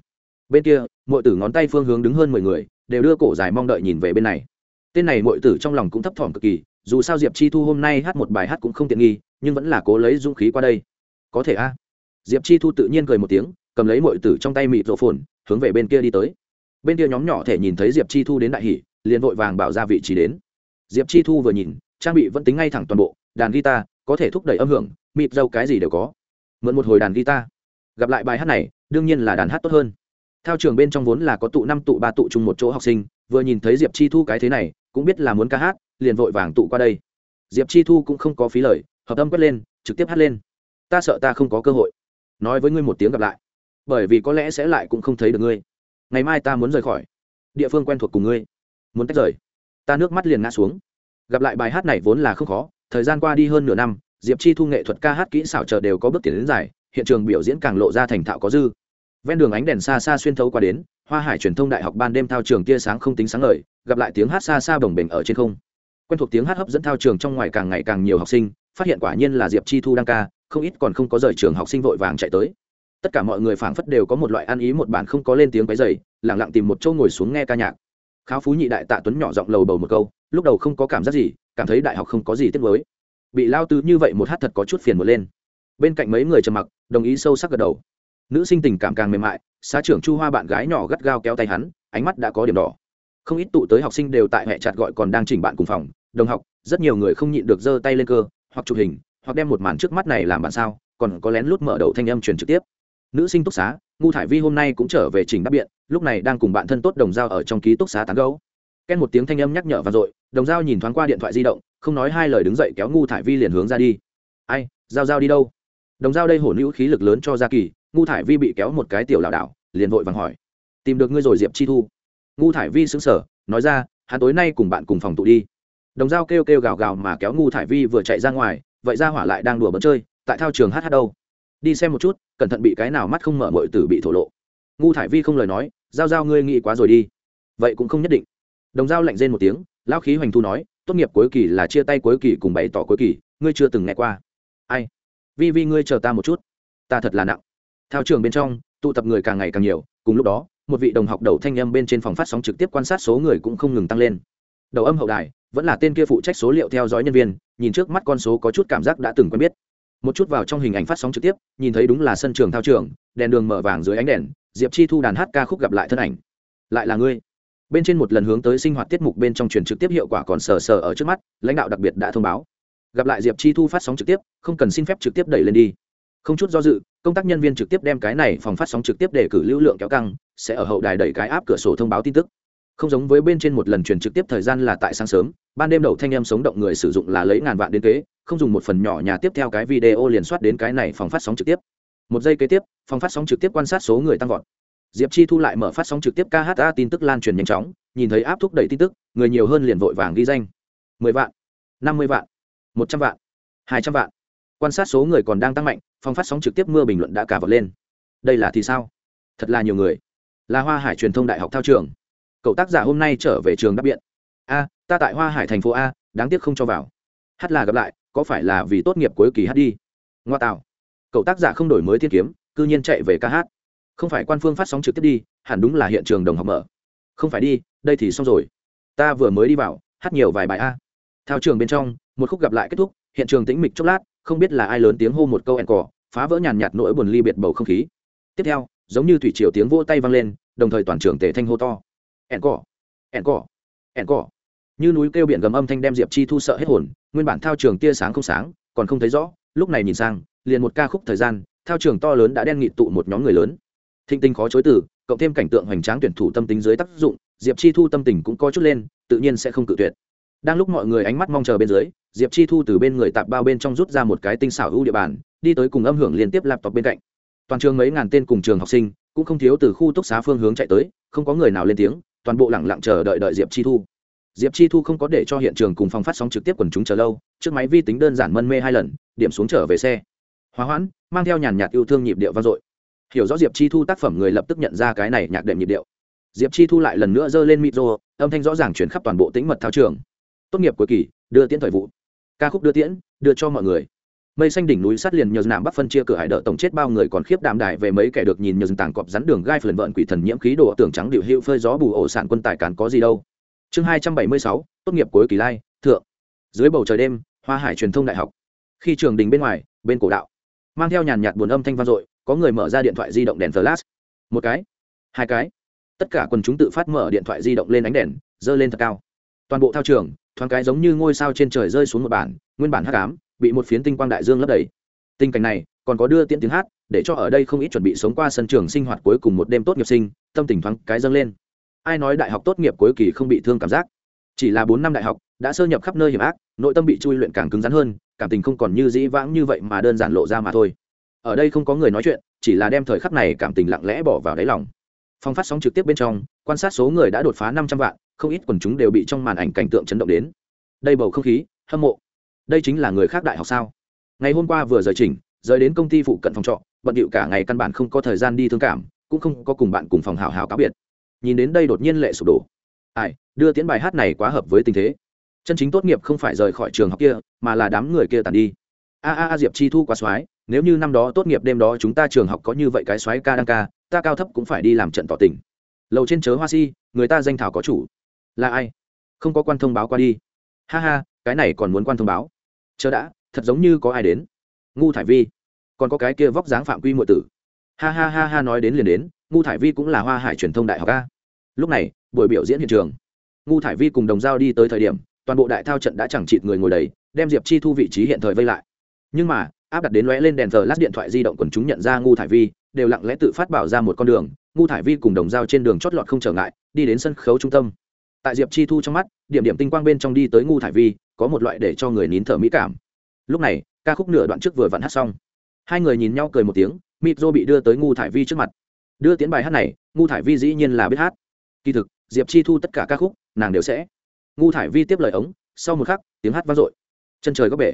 Bên kia mọi tử ngón tay phương hướng đứng hơn mười người, đều đưa cổ dài mong đợi nhìn về bên này. Tên này mọi tử trong lòng cũng thấp thỏm cực kỳ, dù sao diệp chi thu hôm nay hát một bài hát cũng không tiện nghi, nhưng vẫn là cố lấy dũng khí qua đây có thể a. Diệp chi thu tự nhiên cười một tiếng, cầm lấy mọi tử trong tay mịt rộ phồn, hướng về bên kia đi tới. Bên kia nhóm nhỏ thể nhìn thấy diệp chi thu đến đại hỷ liền vội vàng bảo ra vị trí đến. Diệp chi thu vừa nhìn, trang bị vẫn tính ngay thẳng toàn bộ, đàn guitar có thể thúc đẩy âm hưởng, mịt dâu cái gì đều có. Mượn một hồi đàn guitar. Gặp lại bài hát này, đương nhiên là đàn hát tốt hơn. Theo trường bên trong vốn là có tụ năm tụ ba tụ chung một chỗ học sinh, vừa nhìn thấy diệp chi thu cái thế này, cũng biết là muốn ca hát, liền vội vàng tụ qua đây. Diệp chi thu cũng không có phí lời, hợp âm quét lên, trực tiếp hát lên ta sợ ta không có cơ hội. Nói với ngươi một tiếng gặp lại. Bởi vì có lẽ sẽ lại cũng không thấy được ngươi. Ngày mai ta muốn rời khỏi. Địa phương quen thuộc cùng ngươi. Muốn tách rời. Ta nước mắt liền ngã xuống. Gặp lại bài hát này vốn là không khó. Thời gian qua đi hơn nửa năm, diệp chi thu nghệ thuật ca hát kỹ xảo chờ đều có bước tiến đến dài. Hiện trường biểu diễn càng lộ ra thành thạo có dư. Ven đường ánh đèn xa xa xuyên thấu qua đến, hoa hải truyền thông đại học ban đêm thao trường tia sáng không tính sáng lời gặp lại tiếng hát xa xa bồng bềnh ở trên không. Quen thuộc tiếng hát hấp dẫn thao trường trong ngoài càng ngày càng nhiều học sinh, phát hiện quả nhiên là diệp chi thu đang ca không ít còn không có rời trường học sinh vội vàng chạy tới. Tất cả mọi người phảng phất đều có một loại ăn ý một bản không có lên tiếng cái dày lẳng lặng tìm một chỗ ngồi xuống nghe ca nhạc. Kháo phú nhị đại tạ tuấn nhỏ giọng lầu bầu một câu, lúc đầu không có cảm giác gì, cảm thấy đại học không có gì tiếc với bị lao tứ như vậy một hát thật có chút phiền một lên. Bên cạnh mấy người trầm mặc, đồng ý sâu sắc gật đầu. Nữ sinh tình cảm càng mềm mại, xá trưởng chu hoa bạn gái nhỏ gắt gao kéo tay hắn, ánh mắt đã có điểm đỏ. Không ít tụ tới học sinh đều tại hệ chặt gọi còn đang chỉnh bạn cùng phòng, đồng học, rất nhiều người không nhịn được giơ tay lên cơ, hoặc chụp hình hoặc đem một màn trước mắt này làm bạn sao, còn có lén lút mở đầu thanh âm truyền trực tiếp. Nữ sinh túc xá ngu thải vi hôm nay cũng trở về trình đáp biện, lúc này đang cùng bạn thân tốt đồng giao ở trong ký túc xá tán gấu ken một tiếng thanh âm nhắc nhở vang dội, đồng giao nhìn thoáng qua điện thoại di động, không nói hai lời đứng dậy kéo ngu thải vi liền hướng ra đi. Ai, giao giao đi đâu? Đồng giao đây hổ nữ khí lực lớn cho gia kỳ ngu thải vi bị kéo một cái tiểu lảo đảo, liền vội vàng hỏi, tìm được ngươi rồi diệp chi thu? Ngu thải vi xứng sở nói ra, hắn tối nay cùng bạn cùng phòng tụ đi. Đồng dao kêu kêu gào gào mà kéo ngu thải vi vừa chạy ra ngoài vậy ra hỏa lại đang đùa bớt chơi, tại thao trường hát hát đâu? Đi xem một chút, cẩn thận bị cái nào mắt không mở mọi tử bị thổ lộ. Ngu thải vi không lời nói, giao giao ngươi nghĩ quá rồi đi. Vậy cũng không nhất định. Đồng giao lạnh rên một tiếng lao khí hoành thu nói, tốt nghiệp cuối kỳ là chia tay cuối kỳ cùng bày tỏ cuối kỳ, ngươi chưa từng nghe qua. Ai? Vi vi ngươi chờ ta một chút. Ta thật là nặng. Thao trường bên trong, tụ tập người càng ngày càng nhiều, cùng lúc đó, một vị đồng học đầu thanh âm bên trên phòng phát sóng trực tiếp quan sát số người cũng không ngừng tăng lên. Đầu âm hậu đài vẫn là tên kia phụ trách số liệu theo dõi nhân viên, nhìn trước mắt con số có chút cảm giác đã từng quen biết. Một chút vào trong hình ảnh phát sóng trực tiếp, nhìn thấy đúng là sân trường thao trường, đèn đường mở vàng dưới ánh đèn, diệp chi thu đàn hát ca khúc gặp lại thân ảnh. Lại là ngươi. Bên trên một lần hướng tới sinh hoạt tiết mục bên trong truyền trực tiếp hiệu quả còn sờ sờ ở trước mắt, lãnh đạo đặc biệt đã thông báo. Gặp lại diệp chi thu phát sóng trực tiếp, không cần xin phép trực tiếp đẩy lên đi. Không chút do dự, công tác nhân viên trực tiếp đem cái này phòng phát sóng trực tiếp để cử lưu lượng kéo căng, sẽ ở hậu đài đẩy cái áp cửa sổ thông báo tin tức không giống với bên trên một lần truyền trực tiếp thời gian là tại sáng sớm, ban đêm đầu thanh em sống động người sử dụng là lấy ngàn vạn đến kế, không dùng một phần nhỏ nhà tiếp theo cái video liền soát đến cái này phòng phát sóng trực tiếp. Một giây kế tiếp, phòng phát sóng trực tiếp quan sát số người tăng vọt. Diệp chi thu lại mở phát sóng trực tiếp kha tin tức lan truyền nhanh chóng, nhìn thấy áp thúc đẩy tin tức, người nhiều hơn liền vội vàng ghi danh. Mười vạn, năm mươi vạn, một trăm vạn, hai trăm vạn. Quan sát số người còn đang tăng mạnh, phòng phát sóng trực tiếp mưa bình luận đã cả vọt lên. Đây là thì sao? Thật là nhiều người. Là hoa hải truyền thông đại học thao trường cậu tác giả hôm nay trở về trường đáp biện. A, ta tại hoa hải thành phố a, đáng tiếc không cho vào. Hát là gặp lại, có phải là vì tốt nghiệp cuối kỳ hát đi? Ngoa tạo. Cậu tác giả không đổi mới thiên kiếm, cư nhiên chạy về ca hát. Không phải quan phương phát sóng trực tiếp đi, hẳn đúng là hiện trường đồng học mở. Không phải đi, đây thì xong rồi. Ta vừa mới đi vào, hát nhiều vài bài a. Thao trường bên trong, một khúc gặp lại kết thúc, hiện trường tĩnh mịch chốc lát, không biết là ai lớn tiếng hô một câu ẹn cỏ phá vỡ nhàn nhạt nỗi buồn ly biệt bầu không khí. Tiếp theo, giống như thủy triều tiếng vỗ tay vang lên, đồng thời toàn trường tề thanh hô to ẻn cỏ ẻn cỏ ẻn cỏ. Như núi kêu biển gầm âm thanh đem diệp chi thu sợ hết hồn, nguyên bản thao trường tia sáng không sáng, còn không thấy rõ, lúc này nhìn sang, liền một ca khúc thời gian, thao trường to lớn đã đen nghị tụ một nhóm người lớn. Thinh tinh khó chối từ, cộng thêm cảnh tượng hoành tráng tuyển thủ tâm tính dưới tác dụng, diệp chi thu tâm tình cũng có chút lên, tự nhiên sẽ không cự tuyệt. Đang lúc mọi người ánh mắt mong chờ bên dưới, diệp chi thu từ bên người tạp bao bên trong rút ra một cái tinh xảo ưu địa bàn, đi tới cùng âm hưởng liên tiếp laptop bên cạnh. Toàn trường mấy ngàn tên cùng trường học sinh, cũng không thiếu từ khu túc xá phương hướng chạy tới, không có người nào lên tiếng toàn bộ lẳng lặng chờ đợi đợi diệp chi thu. Diệp chi thu không có để cho hiện trường cùng phòng phát sóng trực tiếp quần chúng chờ lâu chiếc máy vi tính đơn giản mân mê hai lần, điểm xuống trở về xe. Hóa hoãn, mang theo nhàn nhạt yêu thương nhịp điệu vang dội. Hiểu rõ diệp chi thu tác phẩm người lập tức nhận ra cái này nhạc đệm nhịp điệu. Diệp chi thu lại lần nữa giơ lên micro, âm thanh rõ ràng chuyển khắp toàn bộ tĩnh mật thao trường. Tốt nghiệp cuối kỳ, đưa tiễn thời vụ. Ca khúc đưa tiễn, đưa cho mọi người mây xanh đỉnh núi sát liền nhờ nạm bắc phân chia cửa hải đỡ tổng chết bao người còn khiếp đạm đài về mấy kẻ được nhìn nhờ tảng cọp rắn đường gai phần vợn quỷ thần nhiễm khí đồ tưởng trắng điệu hữu phơi gió bù ổ sản quân tài cản có gì đâu. Chương hai trăm bảy mươi sáu, tốt nghiệp cuối kỳ lai, thượng. Dưới bầu trời đêm, hoa hải truyền thông đại học. Khi trường đình bên ngoài, bên cổ đạo, mang theo nhàn nhạt buồn âm thanh vang dội, có người mở ra điện thoại di động đèn flash. Một cái, hai cái. Tất cả quần chúng tự phát mở điện thoại di động lên ánh đèn dơ lên thật cao. Toàn bộ thao trường, thoáng cái giống như ngôi sao trên trời rơi xuống một bản, nguyên bản hắc ám bị một phiến tinh quang đại dương lấp đầy. Tình cảnh này, còn có đưa tiễn tiếng hát, để cho ở đây không ít chuẩn bị sống qua sân trường sinh hoạt cuối cùng một đêm tốt nghiệp sinh, tâm tình thoáng cái dâng lên. Ai nói đại học tốt nghiệp cuối kỳ không bị thương cảm giác? Chỉ là bốn năm đại học, đã sơ nhập khắp nơi hiểm ác, nội tâm bị chui luyện càng cứng rắn hơn, cảm tình không còn như dĩ vãng như vậy mà đơn giản lộ ra mà thôi. Ở đây không có người nói chuyện, chỉ là đem thời khắc này cảm tình lặng lẽ bỏ vào đáy lòng. Phong phát sóng trực tiếp bên trong, quan sát số người đã đột phá năm trăm vạn, không ít quần chúng đều bị trong màn ảnh cảnh tượng chấn động đến. Đây bầu không khí, hâm mộ đây chính là người khác đại học sao? Ngày hôm qua vừa rời chỉnh rời đến công ty phụ cận phòng trọ, bận điệu cả ngày căn bản không có thời gian đi thương cảm, cũng không có cùng bạn cùng phòng hào hào cáo biệt. Nhìn đến đây đột nhiên lệ sụp đổ. Ai, đưa tiến bài hát này quá hợp với tình thế. Chân chính tốt nghiệp không phải rời khỏi trường học kia, mà là đám người kia tàn đi. A a a, diệp chi thu quá soái nếu như năm đó tốt nghiệp đêm đó chúng ta trường học có như vậy cái soái ca đăng ca, ta cao thấp cũng phải đi làm trận tỏ tình. Lầu trên chớ hoa si, người ta danh thảo có chủ. Là ai? Không có quan thông báo qua đi. Ha ha, cái này còn muốn quan thông báo chờ đã, thật giống như có ai đến. Ngu thải vi. Còn có cái kia vóc dáng phạm quy muội tử. Ha ha ha ha nói đến liền đến, ngu thải vi cũng là hoa hải truyền thông đại học a. Lúc này, buổi biểu diễn hiện trường. Ngu thải vi cùng đồng giao đi tới thời điểm, toàn bộ đại thao trận đã chẳng chịt người ngồi đầy, đem diệp chi thu vị trí hiện thời vây lại. Nhưng mà, áp đặt đến lóe lên đèn thờ lát điện thoại di động quần chúng nhận ra ngu thải vi, đều lặng lẽ tự phát bảo ra một con đường, ngu thải vi cùng đồng giao trên đường chót lọt không trở ngại, đi đến sân khấu trung tâm tại diệp chi thu trong mắt, điểm điểm tinh quang bên trong đi tới ngu thải vi, có một loại để cho người nín thở mỹ cảm. Lúc này, ca khúc nửa đoạn trước vừa vặn hát xong. Hai người nhìn nhau cười một tiếng mịp rô bị đưa tới ngu thải vi trước mặt. Đưa tiến bài hát này, ngu thải vi dĩ nhiên là biết hát. Kỳ thực, diệp chi thu tất cả ca khúc, nàng đều sẽ. Ngu thải vi tiếp lời ống, sau một khắc, tiếng hát vang dội. Chân trời có bể.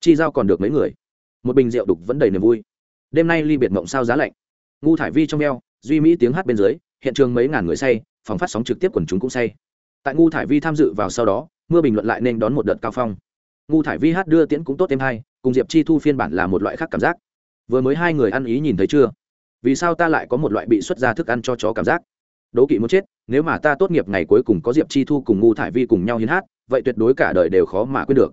Chi giao còn được mấy người. Một bình rượu đục vẫn đầy niềm vui. Đêm nay ly biệt mộng sao giá lạnh. Ngu thải vi trong eo, duy mỹ tiếng hát bên dưới, hiện trường mấy ngàn người say, phòng phát sóng trực tiếp quần chúng cũng say tại ngu thải vi tham dự vào sau đó, mưa bình luận lại nên đón một đợt cao phong. Ngu thải vi hát đưa tiễn cũng tốt thêm hay, cùng diệp chi thu phiên bản là một loại khác cảm giác. Vừa mới hai người ăn ý nhìn thấy chưa? Vì sao ta lại có một loại bị xuất ra thức ăn cho chó cảm giác? Đố kỵ muốn chết, nếu mà ta tốt nghiệp ngày cuối cùng có diệp chi thu cùng ngu thải vi cùng nhau hiến hát, vậy tuyệt đối cả đời đều khó mà quyết được.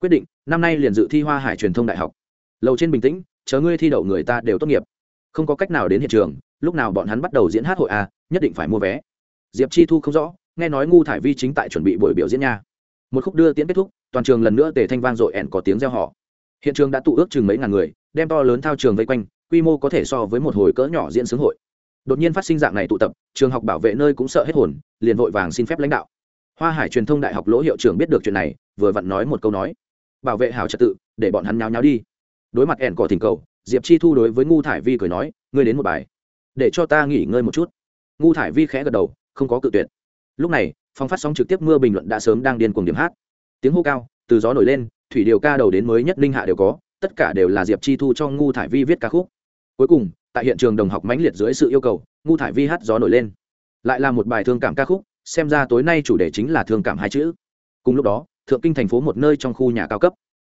Quyết định, năm nay liền dự thi hoa hải truyền thông đại học. Lầu trên bình tĩnh, chờ ngươi thi đậu người ta đều tốt nghiệp. Không có cách nào đến hiện trường, lúc nào bọn hắn bắt đầu diễn hát hội a nhất định phải mua vé. Diệp chi thu không rõ nghe nói ngu thải vi chính tại chuẩn bị buổi biểu diễn nha. Một khúc đưa tiễn kết thúc, toàn trường lần nữa tề thanh vang dội ẻn có tiếng reo họ hiện trường đã tụ ước chừng mấy ngàn người, đem to lớn thao trường vây quanh, quy mô có thể so với một hồi cỡ nhỏ diễn xướng hội. Đột nhiên phát sinh dạng này tụ tập, trường học bảo vệ nơi cũng sợ hết hồn, liền vội vàng xin phép lãnh đạo. Hoa hải truyền thông đại học lỗ hiệu trưởng biết được chuyện này, vừa vặn nói một câu nói. Bảo vệ hảo trật tự, để bọn hắn nháo nháo đi. Đối mặt ẻn cỏ thỉnh cầu, diệp chi thu đối với ngu thải vi cười nói, ngươi đến một bài, để cho ta nghỉ ngơi một chút. Ngu thải vi khẽ gật đầu, không có cự tuyệt lúc này phòng phát sóng trực tiếp mưa bình luận đã sớm đang điên cuồng điểm hát. Tiếng hô cao, từ gió nổi lên, thủy điều ca đầu đến mới nhất ninh hạ đều có, tất cả đều là diệp chi thu cho ngu thải vi viết ca khúc. Cuối cùng, tại hiện trường đồng học mãnh liệt dưới sự yêu cầu, ngu thải vi hát gió nổi lên. Lại là một bài thương cảm ca khúc, xem ra tối nay chủ đề chính là thương cảm hai chữ. Cùng lúc đó, thượng kinh thành phố một nơi trong khu nhà cao cấp.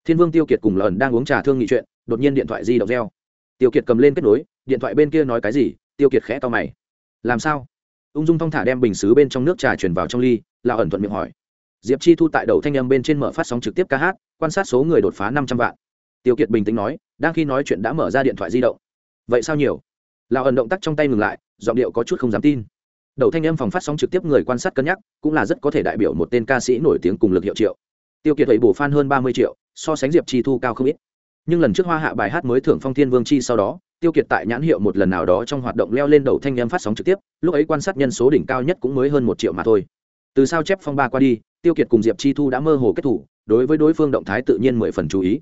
Thiên vương tiêu kiệt cùng lần đang uống trà thương nghị chuyện, đột nhiên điện thoại di động reo. Tiêu kiệt cầm lên kết nối, điện thoại bên kia nói cái gì, tiêu kiệt khẽ to mày. Làm sao? Ung dung thong thả đem bình xứ bên trong nước trà chuyển vào trong ly là ẩn thuận miệng hỏi. Diệp chi thu tại đầu thanh âm bên trên mở phát sóng trực tiếp ca hát, quan sát số người đột phá năm trăm vạn. Tiêu kiệt bình tĩnh nói, đang khi nói chuyện đã mở ra điện thoại di động. Vậy sao nhiều? Là ẩn động tác trong tay ngừng lại, giọng điệu có chút không dám tin. Đầu thanh âm phòng phát sóng trực tiếp người quan sát cân nhắc, cũng là rất có thể đại biểu một tên ca sĩ nổi tiếng cùng lực hiệu triệu. Tiêu kiệt ấy bổ fan hơn ba mươi triệu, so sánh diệp chi thu cao không ít. Nhưng lần trước hoa hạ bài hát mới thưởng phong thiên vương chi sau đó tiêu kiệt tại nhãn hiệu một lần nào đó trong hoạt động leo lên đầu thanh âm phát sóng trực tiếp, lúc ấy quan sát nhân số đỉnh cao nhất cũng mới hơn một triệu mà thôi. Từ sao chép phong ba qua đi, tiêu kiệt cùng diệp chi thu đã mơ hồ kết thủ, đối với đối phương động thái tự nhiên mười phần chú ý.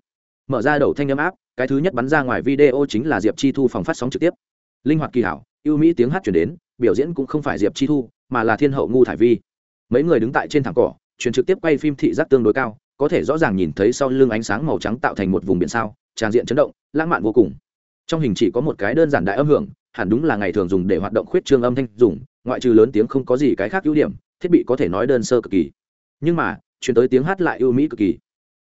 Mở ra đầu thanh âm áp cái thứ nhất bắn ra ngoài video chính là diệp chi thu phòng phát sóng trực tiếp. Linh hoạt kỳ hảo, ưu mỹ tiếng hát chuyển đến, biểu diễn cũng không phải diệp chi thu, mà là thiên hậu ngu thải vi. Mấy người đứng tại trên thẳng cỏ chuyển trực tiếp quay phim thị giác tương đối cao, có thể rõ ràng nhìn thấy sau lưng ánh sáng màu trắng tạo thành một vùng biển sao, tràn diện chấn động, lãng mạn vô cùng trong hình chỉ có một cái đơn giản đại âm hưởng, hẳn đúng là ngày thường dùng để hoạt động khuyết trương âm thanh dùng, ngoại trừ lớn tiếng không có gì cái khác ưu điểm, thiết bị có thể nói đơn sơ cực kỳ. Nhưng mà, chuyển tới tiếng hát lại ưu mỹ cực kỳ.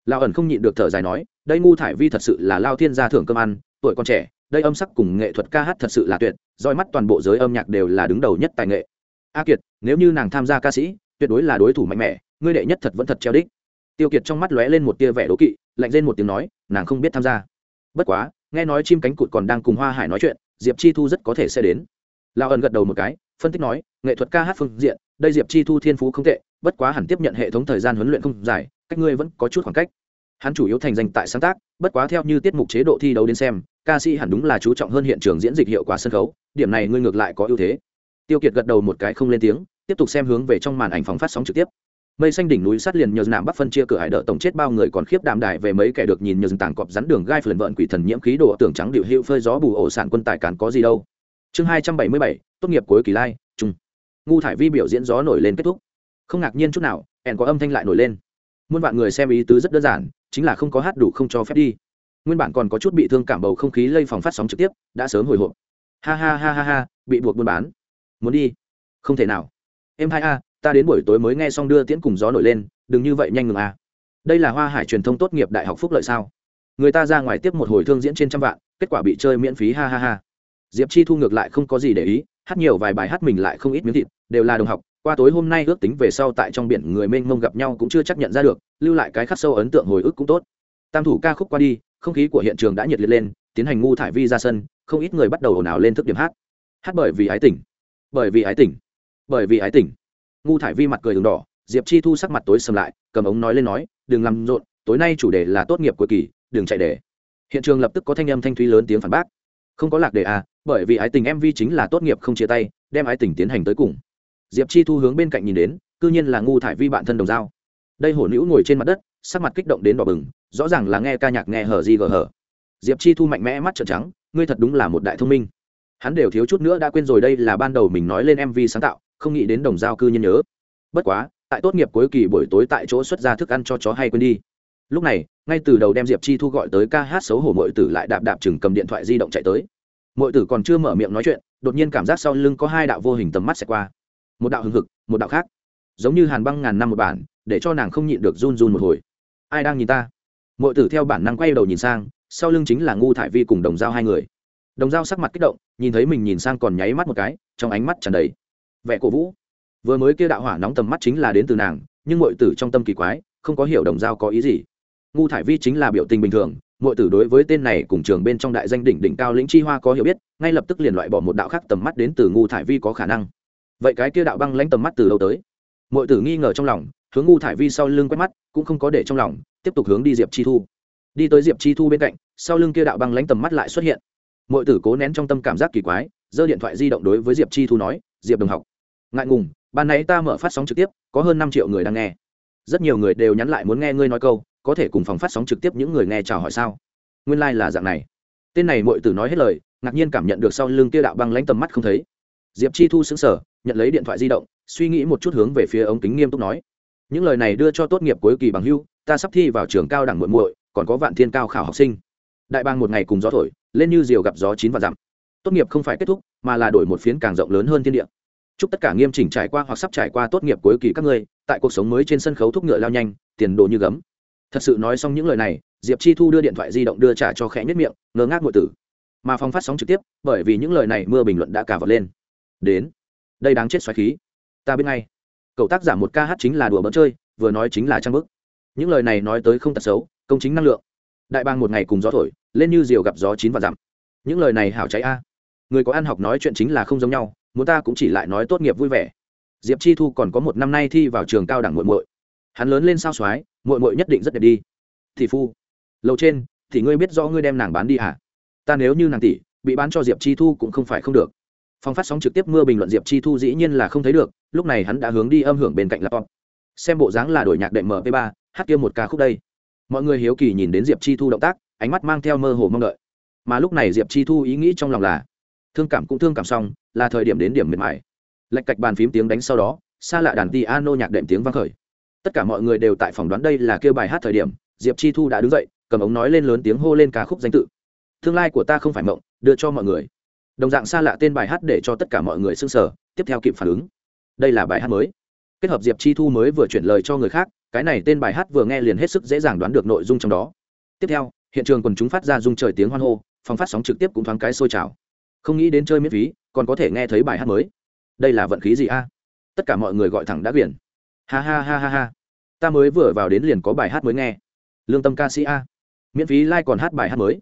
Lao ẩn không nhịn được thở dài nói, đây ngu thải vi thật sự là lao thiên gia thưởng cơm ăn, tuổi con trẻ, đây âm sắc cùng nghệ thuật ca hát thật sự là tuyệt, roi mắt toàn bộ giới âm nhạc đều là đứng đầu nhất tài nghệ. A kiệt, nếu như nàng tham gia ca sĩ, tuyệt đối là đối thủ mạnh mẽ, ngươi đệ nhất thật vẫn thật treo đích. Tiêu kiệt trong mắt lóe lên một tia vẻ đố kỵ, lạnh lên một tiếng nói, nàng không biết tham gia. Bất quá nghe nói chim cánh cụt còn đang cùng hoa hải nói chuyện, diệp chi thu rất có thể sẽ đến. Lao ẩn gật đầu một cái, phân tích nói, nghệ thuật ca hát phương diện, đây diệp chi thu thiên phú không tệ, bất quá hẳn tiếp nhận hệ thống thời gian huấn luyện không dài, cách ngươi vẫn có chút khoảng cách. Hắn chủ yếu thành danh tại sáng tác, bất quá theo như tiết mục chế độ thi đấu đến xem, ca sĩ hẳn đúng là chú trọng hơn hiện trường diễn dịch hiệu quả sân khấu, điểm này ngươi ngược lại có ưu thế. Tiêu kiệt gật đầu một cái không lên tiếng, tiếp tục xem hướng về trong màn ảnh phóng phát sóng trực tiếp mây xanh đỉnh núi sát liền nhờ nạm bắc phân chia cửa hải đỡ tổng chết bao người còn khiếp đàm đại về mấy kẻ được nhìn nhờ tảng cọp rắn đường gai phần vợn quỷ thần nhiễm khí đồ tưởng trắng điệu hiệu phơi gió bù ổ sản quân tài cán có gì đâu. Chương hai trăm bảy mươi bảy, tốt nghiệp cuối kỳ lai trung ngu thải vi biểu diễn gió nổi lên kết thúc. Không ngạc nhiên chút nào, ẻn có âm thanh lại nổi lên. Muôn vạn người xem ý tứ rất đơn giản, chính là không có hát đủ không cho phép đi. Nguyên bản còn có chút bị thương cảm bầu không khí lây phòng phát sóng trực tiếp, đã sớm hồi hộp. Ha ha ha ha ha, bị buộc buôn bán. Muốn đi. Không thể nào. Em hai a ta đến buổi tối mới nghe xong đưa tiễn cùng gió nổi lên, đừng như vậy nhanh ngừng à. đây là hoa hải truyền thông tốt nghiệp đại học phúc lợi sao? Người ta ra ngoài tiếp một hồi thương diễn trên trăm vạn, kết quả bị chơi miễn phí, ha ha ha. Diệp chi thu ngược lại không có gì để ý, hát nhiều vài bài hát mình lại không ít miếng thịt, đều là đồng học. Qua tối hôm nay ước tính về sau tại trong biển người mênh mông gặp nhau cũng chưa chắc nhận ra được, lưu lại cái khắc sâu ấn tượng hồi ức cũng tốt. Tam thủ ca khúc qua đi, không khí của hiện trường đã nhiệt liệt lên, tiến hành ngu thải vi ra sân, không ít người bắt đầu ồn ào lên thức điểm hát. Hát bởi vì ái tỉnh bởi vì ái tỉnh bởi vì ái tỉnh ngu thải vi mặt cười đường đỏ, diệp chi thu sắc mặt tối sầm lại, cầm ống nói lên nói, đừng làm rộn, tối nay chủ đề là tốt nghiệp cuối kỳ, đừng chạy đề. Hiện trường lập tức có thanh âm thanh thúy lớn tiếng phản bác. Không có lạc đề à bởi vì ái tình mv chính là tốt nghiệp không chia tay, đem ái tình tiến hành tới cùng. Diệp chi thu hướng bên cạnh nhìn đến, cư nhiên là ngu thải vi bạn thân đồng dao đây hổ nữ ngồi trên mặt đất, sắc mặt kích động đến đỏ bừng, rõ ràng là nghe ca nhạc nghe hở gì gờ hở diệp chi thu mạnh mẽ mắt trợn trắng, ngươi thật đúng là một đại thông minh. Hắn đều thiếu chút nữa đã quên rồi đây là ban đầu mình nói lên mv sáng tạo không nghĩ đến đồng giao cư nhiên nhớ. Bất quá, tại tốt nghiệp cuối kỳ buổi tối tại chỗ xuất ra thức ăn cho chó hay quên đi. Lúc này, ngay từ đầu đem diệp chi thu gọi tới ca hát xấu hổ mội tử lại đạp đạp chừng cầm điện thoại di động chạy tới. Mội tử còn chưa mở miệng nói chuyện, đột nhiên cảm giác sau lưng có hai đạo vô hình tầm mắt xẹt qua. Một đạo hưng hực, một đạo khác. Giống như hàn băng ngàn năm một bản, để cho nàng không nhịn được run run một hồi. Ai đang nhìn ta? Mọi tử theo bản năng quay đầu nhìn sang, sau lưng chính là ngu thải vi cùng đồng dao hai người. Đồng dao sắc mặt kích động, nhìn thấy mình nhìn sang còn nháy mắt một cái, trong ánh mắt tràn đầy vẻ cổ vũ. Vừa mới kia đạo hỏa nóng tầm mắt chính là đến từ nàng, nhưng mọi tử trong tâm kỳ quái, không có hiểu đồng dao có ý gì. Ngu thải vi chính là biểu tình bình thường mọi tử đối với tên này cùng trường bên trong đại danh đỉnh đỉnh cao lĩnh chi hoa có hiểu biết, ngay lập tức liền loại bỏ một đạo khác tầm mắt đến từ ngu thải vi có khả năng. Vậy cái kia đạo băng lãnh tầm mắt từ đâu tới? Mọi tử nghi ngờ trong lòng, hướng ngu thải vi sau lưng quét mắt, cũng không có để trong lòng, tiếp tục hướng đi diệp chi thu. Đi tới diệp chi thu bên cạnh, sau lưng kia đạo băng lãnh tầm mắt lại xuất hiện. Mọi tử cố nén trong tâm cảm giác kỳ quái, giơ điện thoại di động đối với diệp chi thu nói, diệp đồng học ngại ngùng, ban nãy ta mở phát sóng trực tiếp, có hơn năm triệu người đang nghe. Rất nhiều người đều nhắn lại muốn nghe ngươi nói câu, có thể cùng phòng phát sóng trực tiếp những người nghe chào hỏi sao? Nguyên lai、like、là dạng này. Tên này mọi từ nói hết lời, ngạc nhiên cảm nhận được sau lưng tiêu đạo băng lánh tầm mắt không thấy. Diệp chi thu xứng sở nhận lấy điện thoại di động, suy nghĩ một chút hướng về phía ống kính nghiêm túc nói. Những lời này đưa cho tốt nghiệp cuối kỳ bằng hưu, ta sắp thi vào trường cao đẳng muội muội, còn có vạn thiên cao khảo học sinh. Đại bang một ngày cùng gió thổi, lên như diều gặp gió chín và dặm. Tốt nghiệp không phải kết thúc, mà là đổi một phiến càng rộng lớn hơn thiên địa chúc tất cả nghiêm chỉnh trải qua hoặc sắp trải qua tốt nghiệp cuối kỳ các ngươi, tại cuộc sống mới trên sân khấu thúc ngựa lao nhanh, tiền đồ như gấm. Thật sự nói xong những lời này, diệp chi thu đưa điện thoại di động đưa trả cho khẽ nhất miệng, ngơ ngác ngụy tử. Mà phong phát sóng trực tiếp, bởi vì những lời này mưa bình luận đã cả vọt lên. Đến. Đây đáng chết xoáy khí. Ta biết ngay. Cậu tác giả một ca hát chính là đùa bỡn chơi, vừa nói chính là trang bức. Những lời này nói tới không tật xấu, công chính năng lượng. Đại bang một ngày cùng gió thổi, lên như diều gặp gió chín và dặm. Những lời này hảo cháy a. Người có ăn học nói chuyện chính là không giống nhau muốn ta cũng chỉ lại nói tốt nghiệp vui vẻ. Diệp chi thu còn có một năm nay thi vào trường cao đẳng muội muội. Hắn lớn lên sao soái, muội muội nhất định rất đẹp đi. Thì phu lâu trên, thì ngươi biết rõ ngươi đem nàng bán đi à? Ta nếu như nàng tỷ, bị bán cho diệp chi thu cũng không phải không được. Phong phát sóng trực tiếp mưa bình luận diệp chi thu dĩ nhiên là không thấy được, lúc này hắn đã hướng đi âm hưởng bên cạnh laptop. Xem bộ dáng là đổi nhạc đệm mp 3 hát kia một ca khúc đây. Mọi người hiếu kỳ nhìn đến diệp chi thu động tác, ánh mắt mang theo mơ hồ mong đợi. Mà lúc này diệp chi thu ý nghĩ trong lòng là thương cảm cũng thương cảm xong, là thời điểm đến điểm miệt mài. Lệch cạch bàn phím tiếng đánh sau đó, xa lạ đàn piano nhạc đệm tiếng vang khởi. Tất cả mọi người đều tại phòng đoán đây là kêu bài hát thời điểm, diệp chi thu đã đứng dậy, cầm ống nói lên lớn tiếng hô lên ca khúc danh tự. Tương lai của ta không phải mộng, đưa cho mọi người. Đồng dạng xa lạ tên bài hát để cho tất cả mọi người s ư n g sở tiếp theo kịp phản ứng. Đây là bài hát mới. Kết hợp diệp chi thu mới vừa chuyển lời cho người khác, cái này tên bài hát vừa nghe liền hết sức dễ dàng đoán được nội dung trong đó. Tiếp theo, hiện trường quần chúng phát ra dung trời tiếng hoan hô, phòng phát sóng trực tiếp cũng thoáng cái sôi trào không nghĩ đến chơi miễn phí, còn có thể nghe thấy bài hát mới. Đây là vận khí gì a? Tất cả mọi người gọi thẳng đã biển ha ha ha ha ha. Ta mới vừa vào đến liền có bài hát mới nghe. Lương tâm ca sĩ a. Miễn phí like còn hát bài hát mới.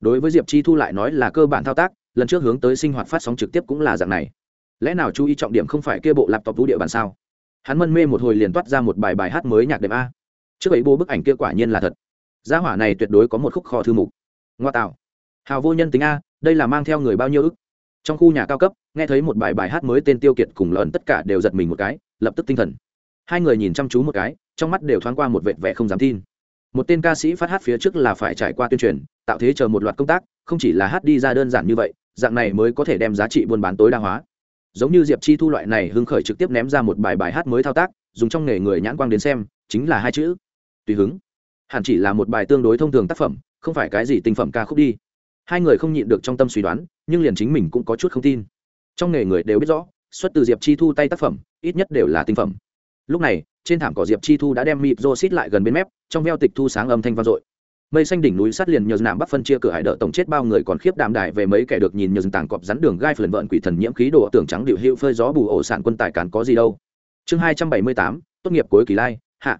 Đối với diệp chi thu lại nói là cơ bản thao tác, lần trước hướng tới sinh hoạt phát sóng trực tiếp cũng là dạng này. Lẽ nào chú ý trọng điểm không phải kia bộ laptop vũ địa bàn sao? Hắn mân mê một hồi liền toát ra một bài bài hát mới nhạc đệm a. Trước ấy bố bức ảnh kia quả nhiên là thật. Gia hỏa này tuyệt đối có một khúc kho thư mục. Ngoa tạo. Hào vô nhân tính a đây là mang theo người bao nhiêu ức? Trong khu nhà cao cấp, nghe thấy một bài bài hát mới tên tiêu kiệt cùng lợn tất cả đều giật mình một cái, lập tức tinh thần. Hai người nhìn chăm chú một cái, trong mắt đều thoáng qua một vệt vẻ không dám tin. Một tên ca sĩ phát hát phía trước là phải trải qua tuyên truyền, tạo thế chờ một loạt công tác, không chỉ là hát đi ra đơn giản như vậy, dạng này mới có thể đem giá trị buôn bán tối đa hóa. Giống như diệp chi thu loại này hưng khởi trực tiếp ném ra một bài bài hát mới thao tác, dùng trong nghề người nhãn quang đến xem, chính là hai chữ. Tùy hứng. Hẳn chỉ là một bài tương đối thông thường tác phẩm, không phải cái gì tinh phẩm ca khúc đi hai người không nhịn được trong tâm suy đoán, nhưng liền chính mình cũng có chút không tin. Trong nghề người đều biết rõ, xuất từ diệp chi thu tay tác phẩm, ít nhất đều là tinh phẩm. Lúc này, trên thảm cỏ diệp chi thu đã đem mịp rô xít lại gần bên mép, trong veo tịch thu sáng âm thanh vang dội. Mây xanh đỉnh núi sắt liền nhờ nạm bắc phân chia cửa hải đỡ tổng chết bao người còn khiếp đàm đại về mấy kẻ được nhìn nhờ rừng tảng cọp rắn đường gai phần vợn quỷ thần nhiễm khí đồ tưởng trắng điệu hữu phơi gió bù ổ sản quân tài cán có gì đâu. Chương hai trăm bảy mươi tám, tốt nghiệp cuối kỳ lai, hạ.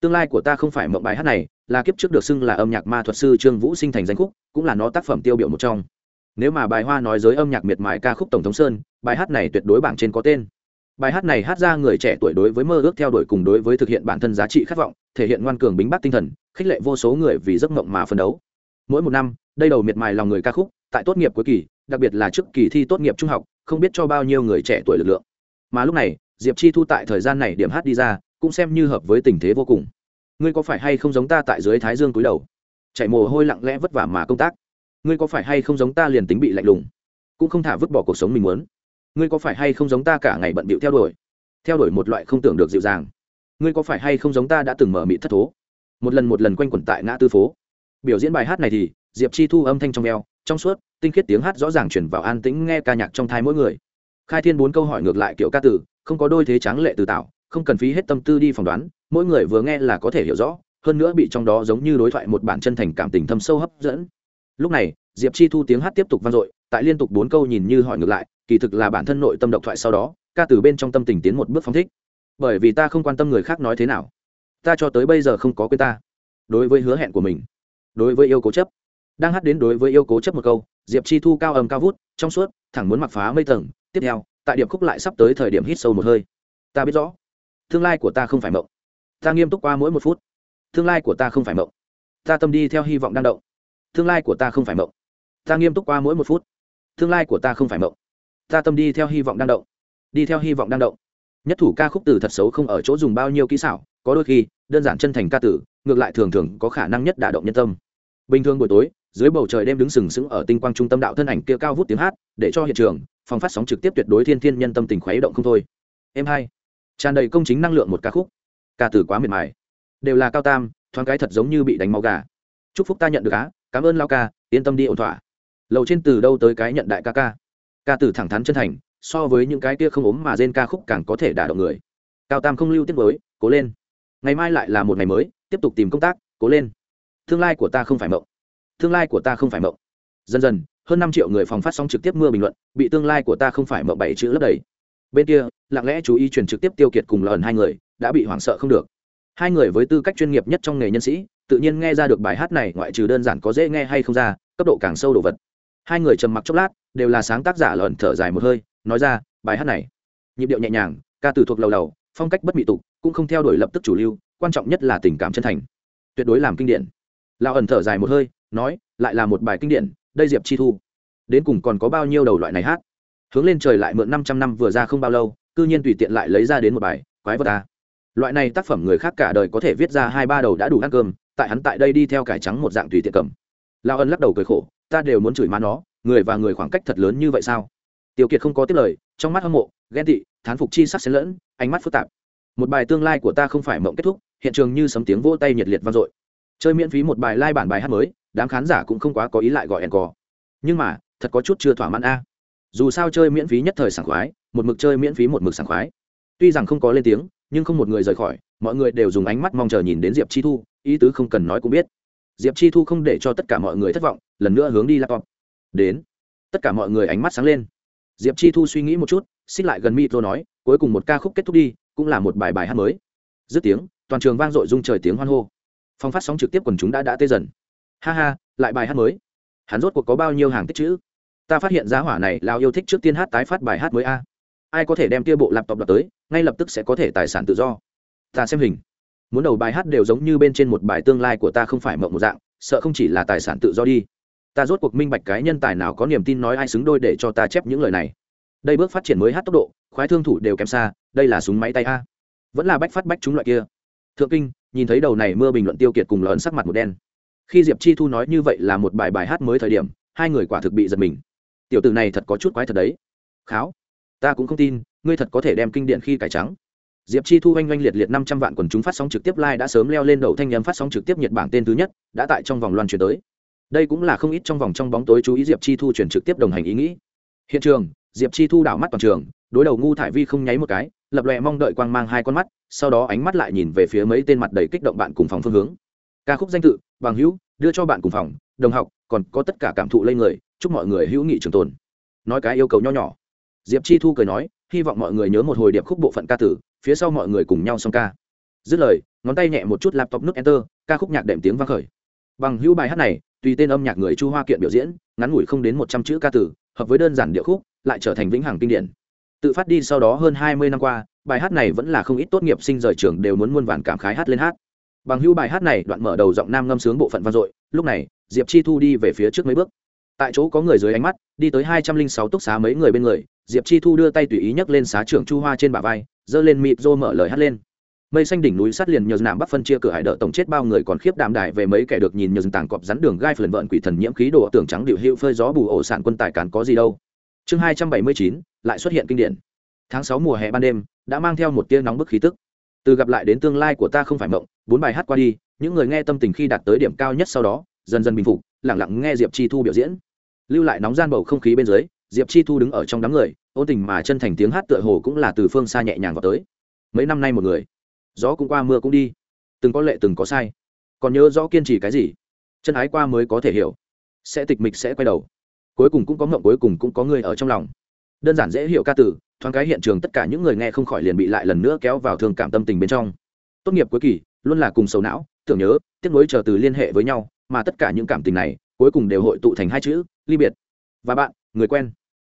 Tương lai của ta không phải mộng bài hát này là kiếp trước được xưng là âm nhạc ma thuật sư trương vũ sinh thành danh khúc, cũng là nó tác phẩm tiêu biểu một trong. Nếu mà bài hoa nói giới âm nhạc miệt mài ca khúc tổng thống sơn, bài hát này tuyệt đối bảng trên có tên. Bài hát này hát ra người trẻ tuổi đối với mơ ước theo đuổi cùng đối với thực hiện bản thân giá trị khát vọng, thể hiện ngoan cường bính bắc tinh thần, khích lệ vô số người vì giấc mộng mà phấn đấu. Mỗi một năm, đây đầu miệt mài lòng người ca khúc, tại tốt nghiệp cuối kỳ, đặc biệt là trước kỳ thi tốt nghiệp trung học, không biết cho bao nhiêu người trẻ tuổi lực lượng. Mà lúc này, diệp chi thu tại thời gian này điểm hát đi ra, cũng xem như hợp với tình thế vô cùng ngươi có phải hay không giống ta tại dưới thái dương cúi đầu? Chạy mồ hôi lặng lẽ vất vả mà công tác. Ngươi có phải hay không giống ta liền tính bị lạnh lùng, cũng không thả vứt bỏ cuộc sống mình muốn? Ngươi có phải hay không giống ta cả ngày bận bịu theo đuổi theo đuổi một loại không tưởng được dịu dàng? Ngươi có phải hay không giống ta đã từng mở mị thất thố, một lần một lần quanh quẩn tại ngã tư phố? Biểu diễn bài hát này thì, diệp chi thu âm thanh trong veo trong suốt, tinh khiết tiếng hát rõ ràng chuyển vào an tĩnh nghe ca nhạc trong thai mỗi người. Khai thiên bốn câu hỏi ngược lại kiểu ca tử không có đôi thế tráng lệ từ tạo không cần phí hết tâm tư đi phỏng đoán, mỗi người vừa nghe là có thể hiểu rõ, hơn nữa bị trong đó giống như đối thoại một bản chân thành cảm tình thâm sâu hấp dẫn. Lúc này, diệp chi thu tiếng hát tiếp tục vang dội, tại liên tục bốn câu nhìn như hỏi ngược lại, kỳ thực là bản thân nội tâm độc thoại sau đó, ca từ bên trong tâm tình tiến một bước phong thích. Bởi vì ta không quan tâm người khác nói thế nào, ta cho tới bây giờ không có quên ta. Đối với hứa hẹn của mình, đối với yêu cố chấp, đang hát đến đối với yêu cố chấp một câu, diệp chi thu cao âm cao vút, trong suốt, thẳng muốn mặc phá mây tầng. Tiếp theo, tại điểm khúc lại sắp tới thời điểm hít sâu một hơi. Ta biết rõ tương lai của ta không phải mộng. Ta nghiêm túc qua mỗi một phút. Tương lai của ta không phải mộng. Ta tâm đi theo hy vọng đang động. Tương lai của ta không phải mộng. Ta nghiêm túc qua mỗi một phút. Tương lai của ta không phải mộng. Ta tâm đi theo hy vọng đang động. Đi theo hy vọng đang động. Nhất thủ ca khúc từ thật xấu không ở chỗ dùng bao nhiêu kỹ xảo, có đôi khi, đơn giản chân thành ca tử ngược lại thường thường có khả năng nhất đả động nhân tâm. Bình thường buổi tối, dưới bầu trời đêm đứng sừng sững ở tinh quang trung tâm đạo thân ảnh kia cao vút tiếng hát, để cho hiện trường, phòng phát sóng trực tiếp tuyệt đối thiên thiên nhân tâm tình khuấy động không thôi. Em hai tràn đầy công chính năng lượng một ca khúc. Ca tử quá miệt mài. Đều là cao tam, thoáng cái thật giống như bị đánh máu gà. Chúc phúc ta nhận được á, cảm ơn lao ca, yên tâm đi ổn thỏa. Lầu trên từ đâu tới cái nhận đại ca ca? Ca tử thẳng thắn chân thành, so với những cái kia không ốm mà rên ca khúc càng có thể đả động người. Cao tam không lưu tiết mới cố lên. Ngày mai lại là một ngày mới, tiếp tục tìm công tác, cố lên. Tương lai của ta không phải mộng. Tương lai của ta không phải mộng. Dần dần, hơn năm triệu người phòng phát sóng trực tiếp mưa bình luận, bị tương lai của ta không phải mộng bảy chữ lấp đầy bên kia, lặng lẽ chú ý truyền trực tiếp tiêu kiệt cùng lần hai người, đã bị hoảng sợ không được. Hai người với tư cách chuyên nghiệp nhất trong nghề nhân sĩ, tự nhiên nghe ra được bài hát này ngoại trừ đơn giản có dễ nghe hay không ra, cấp độ càng sâu đồ vật. Hai người trầm mặc chốc lát, đều là sáng tác giả lợn thở dài một hơi, nói ra, bài hát này. Nhịp điệu nhẹ nhàng, ca từ thuộc lầu đầu phong cách bất mị tục, cũng không theo đuổi lập tức chủ lưu, quan trọng nhất là tình cảm chân thành. Tuyệt đối làm kinh điển. Lao ẩn thở dài một hơi, nói, lại là một bài kinh điển, đây diệp chi thu. Đến cùng còn có bao nhiêu đầu loại này hát? Hướng lên trời lại mượn năm trăm năm vừa ra không bao lâu, cư nhiên tùy tiện lại lấy ra đến một bài, quái vật ta loại này tác phẩm người khác cả đời có thể viết ra hai ba đầu đã đủ ăn cơm, tại hắn tại đây đi theo cải trắng một dạng tùy tiện cầm. Lao ân lắc đầu cười khổ, ta đều muốn chửi má nó, người và người khoảng cách thật lớn như vậy sao? Tiêu kiệt không có tiết lời, trong mắt hâm mộ, ghen tị, thán phục chi sắc xen lẫn, ánh mắt phức tạp. Một bài tương lai của ta không phải mộng kết thúc, hiện trường như sấm tiếng vỗ tay nhiệt liệt vang dội. Chơi miễn phí một bài lai、like、bản bài hát mới, đám khán giả cũng không quá có ý lại gọi ẻn cò nhưng mà, thật có chút chưa thỏa mãn a dù sao chơi miễn phí nhất thời sảng khoái, một mực chơi miễn phí một mực sảng khoái. Tuy rằng không có lên tiếng, nhưng không một người rời khỏi, mọi người đều dùng ánh mắt mong chờ nhìn đến diệp chi thu, ý tứ không cần nói cũng biết. Diệp chi thu không để cho tất cả mọi người thất vọng, lần nữa hướng đi laptop. Đến. Tất cả mọi người ánh mắt sáng lên. Diệp chi thu suy nghĩ một chút, xích lại gần micro nói, cuối cùng một ca khúc kết thúc đi, cũng là một bài bài hát mới. Dứt tiếng, toàn trường vang dội rung trời tiếng hoan hô. Phong phát sóng trực tiếp quần chúng đã đã tê dần. Ha ha, lại bài hát mới. Hắn rốt cuộc có bao nhiêu hàng tích chữ? Ta phát hiện giá hỏa này lao yêu thích trước tiên hát tái phát bài hát mới a. Ai có thể đem kia bộ laptop đọc tới, ngay lập tức sẽ có thể tài sản tự do. Ta xem hình. Muốn đầu bài hát đều giống như bên trên một bài tương lai của ta không phải mộng một dạng, sợ không chỉ là tài sản tự do đi. Ta rốt cuộc minh bạch cái nhân tài nào có niềm tin nói ai xứng đôi để cho ta chép những lời này. Đây bước phát triển mới hát tốc độ, khoái thương thủ đều kém xa, đây là súng máy tay a. Vẫn là bách phát bách chúng loại kia. Thượng kinh, nhìn thấy đầu này mưa bình luận tiêu kiệt cùng lớn sắc mặt một đen. Khi diệp chi thu nói như vậy là một bài bài hát mới thời điểm, hai người quả thực bị giật mình tiểu tử này thật có chút quái thật đấy. Kháo, ta cũng không tin, ngươi thật có thể đem kinh điện khi cải trắng. Diệp chi thu oanh oanh liệt liệt năm trăm vạn quần chúng phát sóng trực tiếp live đã sớm leo lên đầu thanh nhắm phát sóng trực tiếp nhật bảng tên thứ nhất, đã tại trong vòng loan truyền tới. Đây cũng là không ít trong vòng trong bóng tối chú ý diệp chi thu chuyển trực tiếp đồng hành ý nghĩ. Hiện trường, diệp chi thu đảo mắt toàn trường, đối đầu ngu thải vi không nháy một cái, lập lòe mong đợi quang mang hai con mắt, sau đó ánh mắt lại nhìn về phía mấy tên mặt đầy kích động bạn cùng phòng phương hướng. Ca khúc danh tự, bằng hữu đưa cho bạn cùng phòng, đồng học, còn có tất cả cảm thụ lây người, chúc mọi người hữu nghị trường tồn. Nói cái yêu cầu nho nhỏ. Diệp chi thu cười nói, hy vọng mọi người nhớ một hồi điệp khúc bộ phận ca tử, phía sau mọi người cùng nhau xong ca. Dứt lời, ngón tay nhẹ một chút laptop nút enter, ca khúc nhạc đệm tiếng vang khởi. Bằng hữu bài hát này, tùy tên âm nhạc người chu hoa kiện biểu diễn, ngắn ngủi không đến một trăm chữ ca tử, hợp với đơn giản điệu khúc, lại trở thành vĩnh hằng kinh điển. Tự phát đi sau đó hơn hai mươi năm qua, bài hát này vẫn là không ít tốt nghiệp sinh rời trường đều muốn muôn vàn cảm khái hát lên hát bằng hữu bài hát này đoạn mở đầu giọng nam ngâm sướng bộ phận vang dội, lúc này, diệp chi thu đi về phía trước mấy bước. Tại chỗ có người dưới ánh mắt, đi tới hai trăm linh sáu túc xá mấy người bên người, diệp chi thu đưa tay tùy ý nhấc lên xá trưởng chu hoa trên bả vai, giơ lên mịt rô mở lời hát lên. Mây xanh đỉnh núi sát liền nhờ nạm bắc phân chia cửa hải đỡ tổng chết bao người còn khiếp đạm đại về mấy kẻ được nhìn nhờ tàng cọp rắn đường gai phần vợn quỷ thần nhiễm khí đồ tưởng trắng điệu hữu phơi gió bù ổ sản quân tài cán có gì đâu. Chương hai trăm bảy mươi chín, lại xuất hiện kinh điển. Tháng sáu mùa hè ban đêm, đã mang theo một tia nóng bức khí tức từ gặp lại đến tương lai của ta không phải mộng, bốn bài hát qua đi, những người nghe tâm tình khi đạt tới điểm cao nhất sau đó, dần dần bình phục lẳng lặng nghe diệp chi thu biểu diễn. Lưu lại nóng gian bầu không khí bên dưới, diệp chi thu đứng ở trong đám người, ôn tình mà chân thành tiếng hát tựa hồ cũng là từ phương xa nhẹ nhàng vào tới. Mấy năm nay một người, gió cũng qua mưa cũng đi, từng có lệ từng có sai. Còn nhớ rõ kiên trì cái gì, chân ái qua mới có thể hiểu. Sẽ tịch mịch sẽ quay đầu, cuối cùng cũng có mộng cuối cùng cũng có người ở trong lòng. Đơn giản dễ hiểu ca từ thoáng cái hiện trường tất cả những người nghe không khỏi liền bị lại lần nữa kéo vào thương cảm tâm tình bên trong. Tốt nghiệp cuối kỳ, luôn là cùng sầu não, tưởng nhớ, tiếc nuối chờ từ liên hệ với nhau, mà tất cả những cảm tình này, cuối cùng đều hội tụ thành hai chữ, ly biệt. Và bạn, người quen.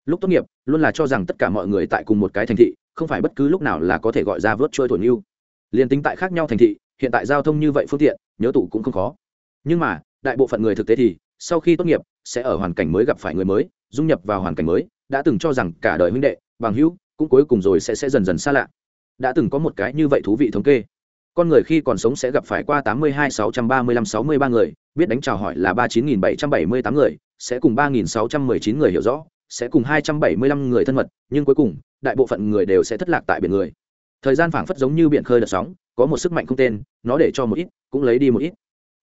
Lúc tốt nghiệp, luôn là cho rằng tất cả mọi người tại cùng một cái thành thị, không phải bất cứ lúc nào là có thể gọi ra vớt trôi thổi như liền tính tại khác nhau thành thị, hiện tại giao thông như vậy phương tiện, nhớ tụ cũng không khó. Nhưng mà, đại bộ phận người thực tế thì, sau khi tốt nghiệp, sẽ ở hoàn cảnh mới gặp phải người mới, dung nhập vào hoàn cảnh mới, đã từng cho rằng cả đời huynh đệ bằng hữu, cũng cuối cùng rồi sẽ sẽ dần dần xa lạ. Đã từng có một cái như vậy thú vị thống kê. Con người khi còn sống sẽ gặp phải qua tám mươi hai, sáu trăm ba mươi lăm, sáu mươi ba người, biết đánh chào hỏi là ba chín nghìn bảy trăm bảy mươi tám người, sẽ cùng ba nghìn sáu trăm mười chín người hiểu rõ, sẽ cùng hai trăm bảy mươi lăm người thân mật, nhưng cuối cùng, đại bộ phận người đều sẽ thất lạc tại biển người. Thời gian phảng phất giống như biển khơi đợt sóng, có một sức mạnh không tên, nó để cho một ít, cũng lấy đi một ít.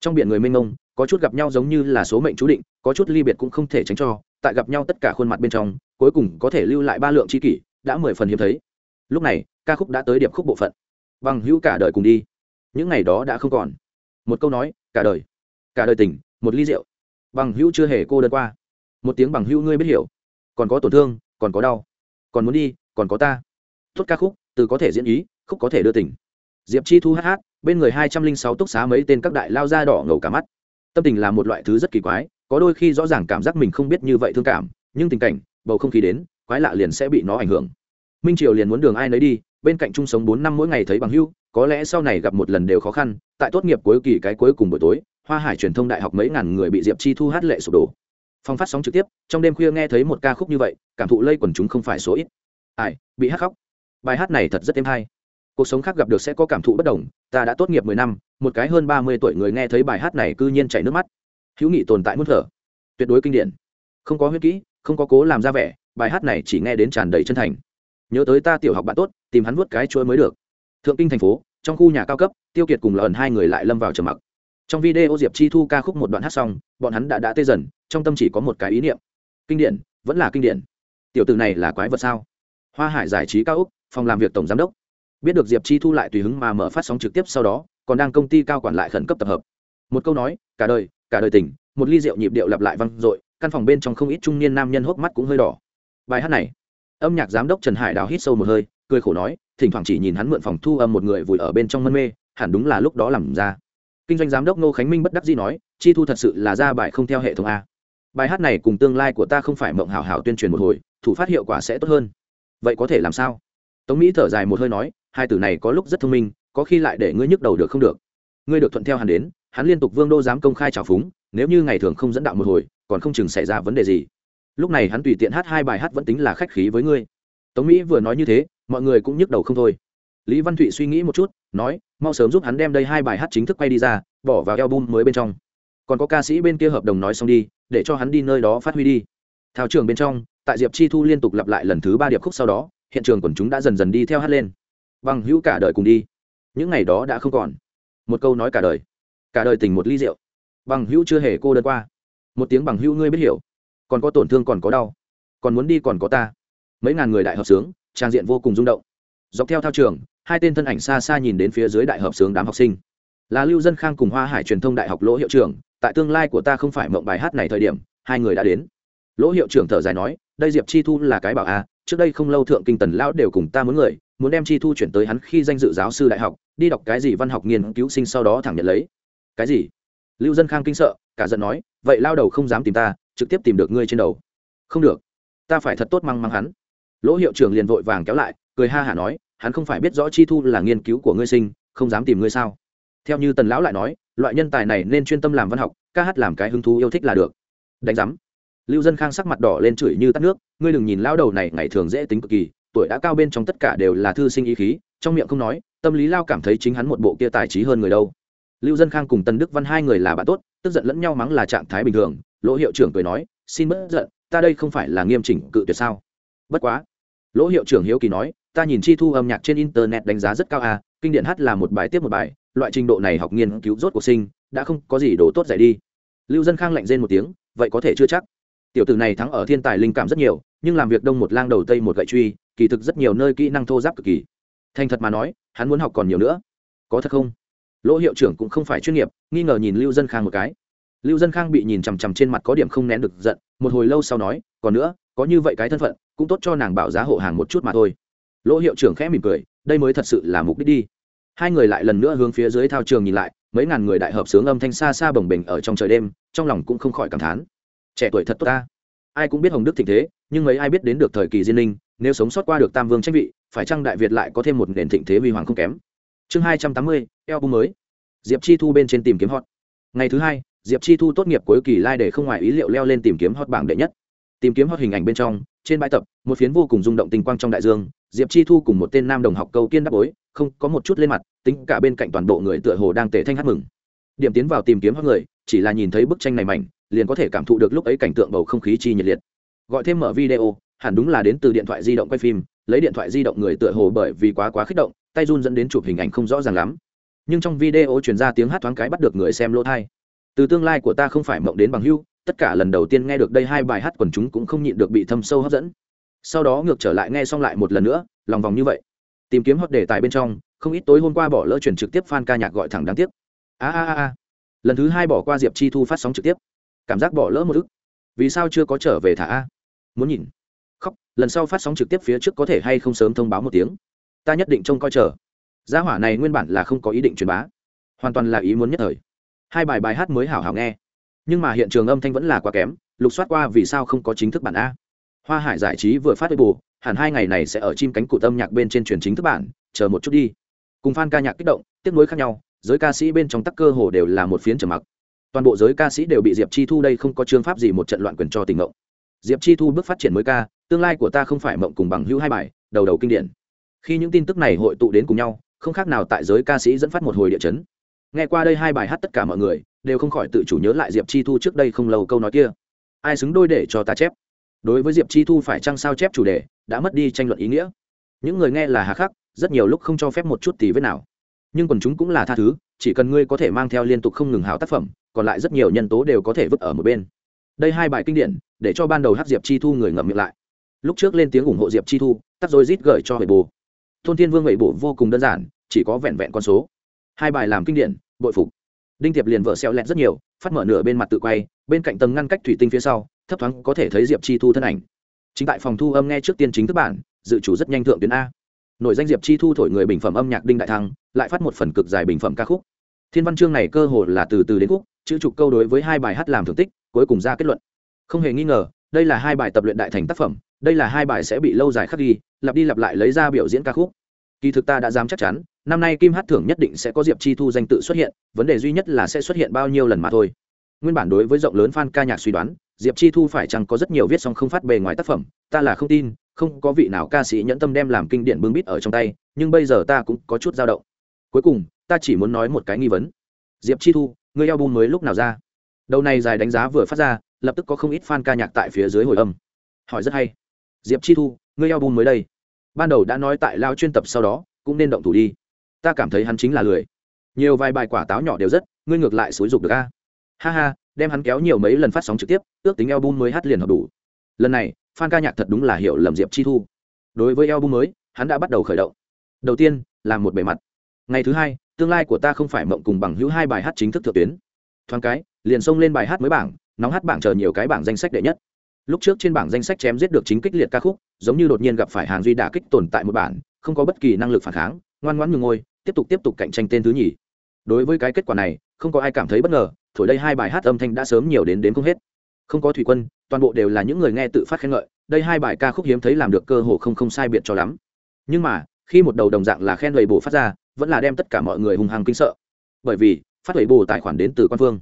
Trong biển người mênh mông, có chút gặp nhau giống như là số mệnh chú định, có chút ly biệt cũng không thể tránh cho tại gặp nhau tất cả khuôn mặt bên trong, cuối cùng có thể lưu lại ba lượng c h i kỷ, đã mười phần hiếm thấy. Lúc này, ca khúc đã tới điệp khúc bộ phận. Bằng hữu cả đời cùng đi. Những ngày đó đã không còn. Một câu nói, cả đời. Cả đời tình, một ly rượu. Bằng hữu chưa hề cô đơn qua. Một tiếng bằng hữu ngươi biết hiểu. Còn có tổn thương, còn có đau. Còn muốn đi, còn có ta. Tốt ca khúc, từ có thể diễn ý, khúc có thể đưa tỉnh diệp chi thu hát hát, bên người hai trăm linh sáu túc xá mấy tên các đại lao ra đỏ ngầu cả mắt. Tâm tình là một loại thứ rất kỳ quái có đôi khi rõ ràng cảm giác mình không biết như vậy thương cảm, nhưng tình cảnh, bầu không khí đến, quái lạ liền sẽ bị nó ảnh hưởng. Minh triều liền muốn đường ai nấy đi, bên cạnh chung sống bốn năm mỗi ngày thấy bằng hưu, có lẽ sau này gặp một lần đều khó khăn, tại tốt nghiệp cuối kỳ cái cuối cùng buổi tối, hoa hải truyền thông đại học mấy ngàn người bị diệp chi thu hát lệ sụp đổ. Phong phát sóng trực tiếp, trong đêm khuya nghe thấy một ca khúc như vậy, cảm thụ lây quần chúng không phải số ít. Ai, bị hát khóc. Bài hát này thật rất êm hay. Cuộc sống khác gặp được sẽ có cảm thụ bất đồng, ta đã tốt nghiệp mười năm, một cái hơn ba mươi tuổi người nghe thấy bài hát này cư nhiên chảy nước mắt hữu nghị tồn tại muốn thở. Tuyệt đối kinh điển. Không có huyết kỹ, không có cố làm ra vẻ, bài hát này chỉ nghe đến tràn đầy chân thành. Nhớ tới ta tiểu học bạn tốt, tìm hắn vuốt cái chuối mới được. Thượng kinh thành phố, trong khu nhà cao cấp, tiêu kiệt cùng lợn hai người lại lâm vào trầm mặc. Trong video diệp chi thu ca khúc một đoạn hát xong, bọn hắn đã đã tê dần, trong tâm chỉ có một cái ý niệm. Kinh điển, vẫn là kinh điển. Tiểu từ này là quái vật sao? Hoa hải giải trí cao úc, phòng làm việc tổng giám đốc. Biết được diệp chi thu lại tùy hứng mà mở phát sóng trực tiếp sau đó, còn đang công ty cao quản lại khẩn cấp tập hợp. Một câu nói, cả đời cả đời tình, một ly rượu nhịp điệu lặp lại văng dội, căn phòng bên trong không ít trung niên nam nhân hốc mắt cũng hơi đỏ. Bài hát này, âm nhạc giám đốc trần hải đào hít sâu một hơi, cười khổ nói, thỉnh thoảng chỉ nhìn hắn mượn phòng thu âm một người vùi ở bên trong mân mê, hẳn đúng là lúc đó làm ra. Kinh doanh giám đốc ngô khánh minh bất đắc dĩ nói, chi thu thật sự là ra bài không theo hệ thống a. Bài hát này cùng tương lai của ta không phải mộng hảo hảo tuyên truyền một hồi, thủ phát hiệu quả sẽ tốt hơn. Vậy có thể làm sao? Tống mỹ thở dài một hơi nói, hai từ này có lúc rất thông minh, có khi lại để ngươi nhức đầu được không được. Ngươi được thuận theo hắn đến hắn liên tục vương đô dám công khai trào phúng, nếu như ngày thường không dẫn đạo một hồi, còn không chừng xảy ra vấn đề gì. Lúc này hắn tùy tiện hát hai bài hát vẫn tính là khách khí với ngươi. Tống mỹ vừa nói như thế, mọi người cũng nhức đầu không thôi. Lý văn thụy suy nghĩ một chút, nói, mau sớm giúp hắn đem đây hai bài hát chính thức quay đi ra, bỏ vào album mới bên trong. Còn có ca sĩ bên kia hợp đồng nói xong đi, để cho hắn đi nơi đó phát huy đi. Thao trường bên trong, tại diệp chi thu liên tục lặp lại lần thứ ba điệp khúc sau đó, hiện trường quần chúng đã dần dần đi theo hát lên. Bằng hữu cả đời cùng đi. Những ngày đó đã không còn. Một câu nói cả đời cả đời tình một ly rượu. Bằng hữu chưa hề cô đơn qua. Một tiếng bằng hữu ngươi biết hiểu. Còn có tổn thương còn có đau. Còn muốn đi còn có ta. Mấy ngàn người đại hợp sướng, trang diện vô cùng rung động. Dọc theo thao trường, hai tên thân ảnh xa xa nhìn đến phía dưới đại hợp sướng đám học sinh. Là lưu dân khang cùng hoa hải truyền thông đại học lỗ hiệu trưởng, tại tương lai của ta không phải mộng bài hát này thời điểm, hai người đã đến. Lỗ hiệu trưởng thở dài nói, đây diệp chi thu là cái bảo a, trước đây không lâu thượng kinh tần lão đều cùng ta muốn người, muốn đem chi thu chuyển tới hắn khi danh dự giáo sư đại học, đi đọc cái gì văn học nghiên cứu sinh sau đó thẳng nhận lấy cái gì? Lưu dân khang kinh sợ, cả giận nói, vậy lao đầu không dám tìm ta, trực tiếp tìm được ngươi trên đầu. Không được, ta phải thật tốt măng măng hắn. Lỗ hiệu trưởng liền vội vàng kéo lại, cười ha hả nói, hắn không phải biết rõ chi thu là nghiên cứu của ngươi sinh, không dám tìm ngươi sao? Theo như tần lão lại nói, loại nhân tài này nên chuyên tâm làm văn học, ca hát làm cái hứng thú yêu thích là được. Đánh giám. Lưu dân khang sắc mặt đỏ lên chửi như tắt nước, ngươi đừng nhìn lao đầu này ngày thường dễ tính cực kỳ, tuổi đã cao bên trong tất cả đều là thư sinh ý khí, trong miệng không nói, tâm lý lao cảm thấy chính hắn một bộ kia tài trí hơn người đâu lưu dân khang cùng tần đức văn hai người là bạn tốt, tức giận lẫn nhau mắng là trạng thái bình thường. Lỗ hiệu trưởng cười nói, xin bớt giận, ta đây không phải là nghiêm chỉnh cự tuyệt sao? Bất quá. Lỗ hiệu trưởng hiếu kỳ nói, ta nhìn chi thu âm nhạc trên internet đánh giá rất cao à kinh điển hát là một bài tiếp một bài, loại trình độ này học nghiên cứu rốt cuộc sinh, đã không có gì đồ tốt dạy đi. Lưu dân khang lạnh rên một tiếng, vậy có thể chưa chắc. Tiểu tử này thắng ở thiên tài linh cảm rất nhiều, nhưng làm việc đông một lang đầu tây một gậy truy, kỳ thực rất nhiều nơi kỹ năng thô giáp cực kỳ. Thành thật mà nói, hắn muốn học còn nhiều nữa. Có thật không? Lỗ hiệu trưởng cũng không phải chuyên nghiệp, nghi ngờ nhìn lưu dân khang một cái. Lưu dân khang bị nhìn chằm chằm trên mặt có điểm không nén được giận, một hồi lâu sau nói, còn nữa, có như vậy cái thân phận, cũng tốt cho nàng bảo giá hộ hàng một chút mà thôi. Lỗ hiệu trưởng khẽ mỉm cười, đây mới thật sự là mục đích đi. Hai người lại lần nữa hướng phía dưới thao trường nhìn lại, mấy ngàn người đại hợp sướng âm thanh xa xa bồng bềnh ở trong trời đêm, trong lòng cũng không khỏi cảm thán. Trẻ tuổi thật tốt ta. Ai cũng biết hồng đức thịnh thế, nhưng mấy ai biết đến được thời kỳ diên linh nếu sống sót qua được tam vương tranh vị, phải chăng đại việt lại có thêm một nền thịnh thế huy hoàng không kém? Chương hai trăm tám mươi, eo bung mới. Diệp chi thu bên trên tìm kiếm hot. Ngày thứ hai, diệp chi thu tốt nghiệp cuối kỳ lai、like、để không ngoài ý liệu leo lên tìm kiếm hot bảng đệ nhất. Tìm kiếm hot hình ảnh bên trong, trên bãi tập, một phiến vô cùng rung động tình quang trong đại dương, diệp chi thu cùng một tên nam đồng học câu kiên đáp bối, không, có một chút lên mặt, tính cả bên cạnh toàn bộ người tựa hồ đang tể thanh hát mừng. Điểm tiến vào tìm kiếm hot người, chỉ là nhìn thấy bức tranh này mảnh, liền có thể cảm thụ được lúc ấy cảnh tượng bầu không khí chi nhiệt liệt. Gọi thêm mở video, hẳn đúng là đến từ điện thoại di động quay phim, lấy điện thoại di động người tựa hồ bởi vì quá quá kích động tay run dẫn đến chụp hình ảnh không rõ ràng lắm. Nhưng trong video truyền ra tiếng hát thoáng cái bắt được người xem lỗ thai. Từ tương lai của ta không phải mộng đến bằng hưu, tất cả lần đầu tiên nghe được đây hai bài hát quần chúng cũng không nhịn được bị thâm sâu hấp dẫn. Sau đó ngược trở lại nghe xong lại một lần nữa, lòng vòng như vậy. Tìm kiếm hot đề tài bên trong, không ít tối hôm qua bỏ lỡ chuyển trực tiếp fan ca nhạc gọi thẳng đáng tiếc. A a a lần thứ hai bỏ qua diệp chi thu phát sóng trực tiếp. Cảm giác bỏ lỡ một ức. Vì sao chưa có trở về thả a? Muốn nhìn. Khóc, lần sau phát sóng trực tiếp phía trước có thể hay không sớm thông báo một tiếng ta nhất định trông coi chờ. Gia hỏa này nguyên bản là không có ý định truyền bá, hoàn toàn là ý muốn nhất thời. Hai bài bài hát mới hảo hảo nghe, nhưng mà hiện trường âm thanh vẫn là quá kém, lục soát qua vì sao không có chính thức bản a. Hoa hải giải trí vừa phát bù hẳn hai ngày này sẽ ở chim cánh cụt âm nhạc bên trên truyền chính thức bản, chờ một chút đi. Cùng fan ca nhạc kích động, tiếc nuối khác nhau, giới ca sĩ bên trong tắc cơ hồ đều là một phiến trầm mặc. Toàn bộ giới ca sĩ đều bị diệp chi thu đây không có chương pháp gì một trận loạn quyền cho tình ngộng diệp chi thu bước phát triển mới ca, tương lai của ta không phải mộng cùng bằng hữu hai bài, đầu đầu kinh điển khi những tin tức này hội tụ đến cùng nhau, không khác nào tại giới ca sĩ dẫn phát một hồi địa chấn. Nghe qua đây hai bài hát tất cả mọi người đều không khỏi tự chủ nhớ lại diệp chi thu trước đây không lâu câu nói kia. Ai xứng đôi để cho ta chép? Đối với diệp chi thu phải chăng sao chép chủ đề, đã mất đi tranh luận ý nghĩa. Những người nghe là hà khắc, rất nhiều lúc không cho phép một chút thì vết nào. Nhưng quần chúng cũng là tha thứ, chỉ cần ngươi có thể mang theo liên tục không ngừng hào tác phẩm, còn lại rất nhiều nhân tố đều có thể vứt ở một bên. Đây hai bài kinh điển, để cho ban đầu hát diệp chi thu người ngậm miệng lại. Lúc trước lên tiếng ủng hộ diệp chi thu, tắt rồi rít gửi cho hệ bồ thôn thiên vương vậy bộ vô cùng đơn giản, chỉ có vẹn vẹn con số. Hai bài làm kinh điển, bội phục. Đinh tiệp liền vợ xeo lẹt rất nhiều, phát mở nửa bên mặt tự quay, bên cạnh tầng ngăn cách thủy tinh phía sau, thấp thoáng có thể thấy diệp chi thu thân ảnh. Chính tại phòng thu âm nghe trước tiên chính thức bản, dự chủ rất nhanh thượng tuyến a. Nội danh diệp chi thu thổi người bình phẩm âm nhạc đinh đại thăng, lại phát một phần cực dài bình phẩm ca khúc. Thiên văn chương này cơ hồ là từ từ đến khúc, chữ trục câu đối với hai bài hát làm thưởng tích, cuối cùng ra kết luận. Không hề nghi ngờ, đây là hai bài tập luyện đại thành tác phẩm đây là hai bài sẽ bị lâu dài khắc ghi, lặp đi lặp lại lấy ra biểu diễn ca khúc. Kỳ thực ta đã dám chắc chắn, năm nay kim hát thưởng nhất định sẽ có diệp chi thu danh tự xuất hiện, vấn đề duy nhất là sẽ xuất hiện bao nhiêu lần mà thôi. Nguyên bản đối với rộng lớn fan ca nhạc suy đoán, diệp chi thu phải chăng có rất nhiều viết song không phát bề ngoài tác phẩm, ta là không tin, không có vị nào ca sĩ nhẫn tâm đem làm kinh điển bưng bít ở trong tay, nhưng bây giờ ta cũng có chút dao động. Cuối cùng, ta chỉ muốn nói một cái nghi vấn. Diệp chi thu người album mới lúc nào ra? Đầu này dài đánh giá vừa phát ra, lập tức có không ít fan ca nhạc tại phía dưới hồi âm. Hỏi rất hay diệp chi thu, ngươi album mới đây. Ban đầu đã nói tại lao chuyên tập sau đó, cũng nên động thủ đi. Ta cảm thấy hắn chính là lười. Nhiều vài bài quả táo nhỏ đều rất, ngươi ngược lại xúi dục được a. Ha ha, đem hắn kéo nhiều mấy lần phát sóng trực tiếp, ước tính album mới hát liền hợp đủ. Lần này fan ca nhạc thật đúng là hiểu lầm diệp chi thu. Đối với album mới, hắn đã bắt đầu khởi động. Đầu tiên là một bề mặt. Ngày thứ hai, tương lai của ta không phải mộng cùng bằng hữu hai bài hát chính thức thượng tuyến. Thoáng cái, liền xông lên bài hát mới bảng, nóng hát bảng chờ nhiều cái bảng danh sách đệ nhất lúc trước trên bảng danh sách chém giết được chính kích liệt ca khúc, giống như đột nhiên gặp phải hàng duy đả kích tồn tại một bản, không có bất kỳ năng lực phản kháng, ngoan ngoãn nhường ngôi, tiếp tục tiếp tục cạnh tranh tên thứ nhì. Đối với cái kết quả này, không có ai cảm thấy bất ngờ, thổi đây hai bài hát âm thanh đã sớm nhiều đến đến không hết. Không có thủy quân, toàn bộ đều là những người nghe tự phát khen ngợi, đây hai bài ca khúc hiếm thấy làm được cơ hồ không không sai biệt cho lắm. Nhưng mà, khi một đầu đồng dạng là khen lầy bổ phát ra, vẫn là đem tất cả mọi người hùng hăng kinh sợ. Bởi vì, phát lầy bổ tài khoản đến từ quan phương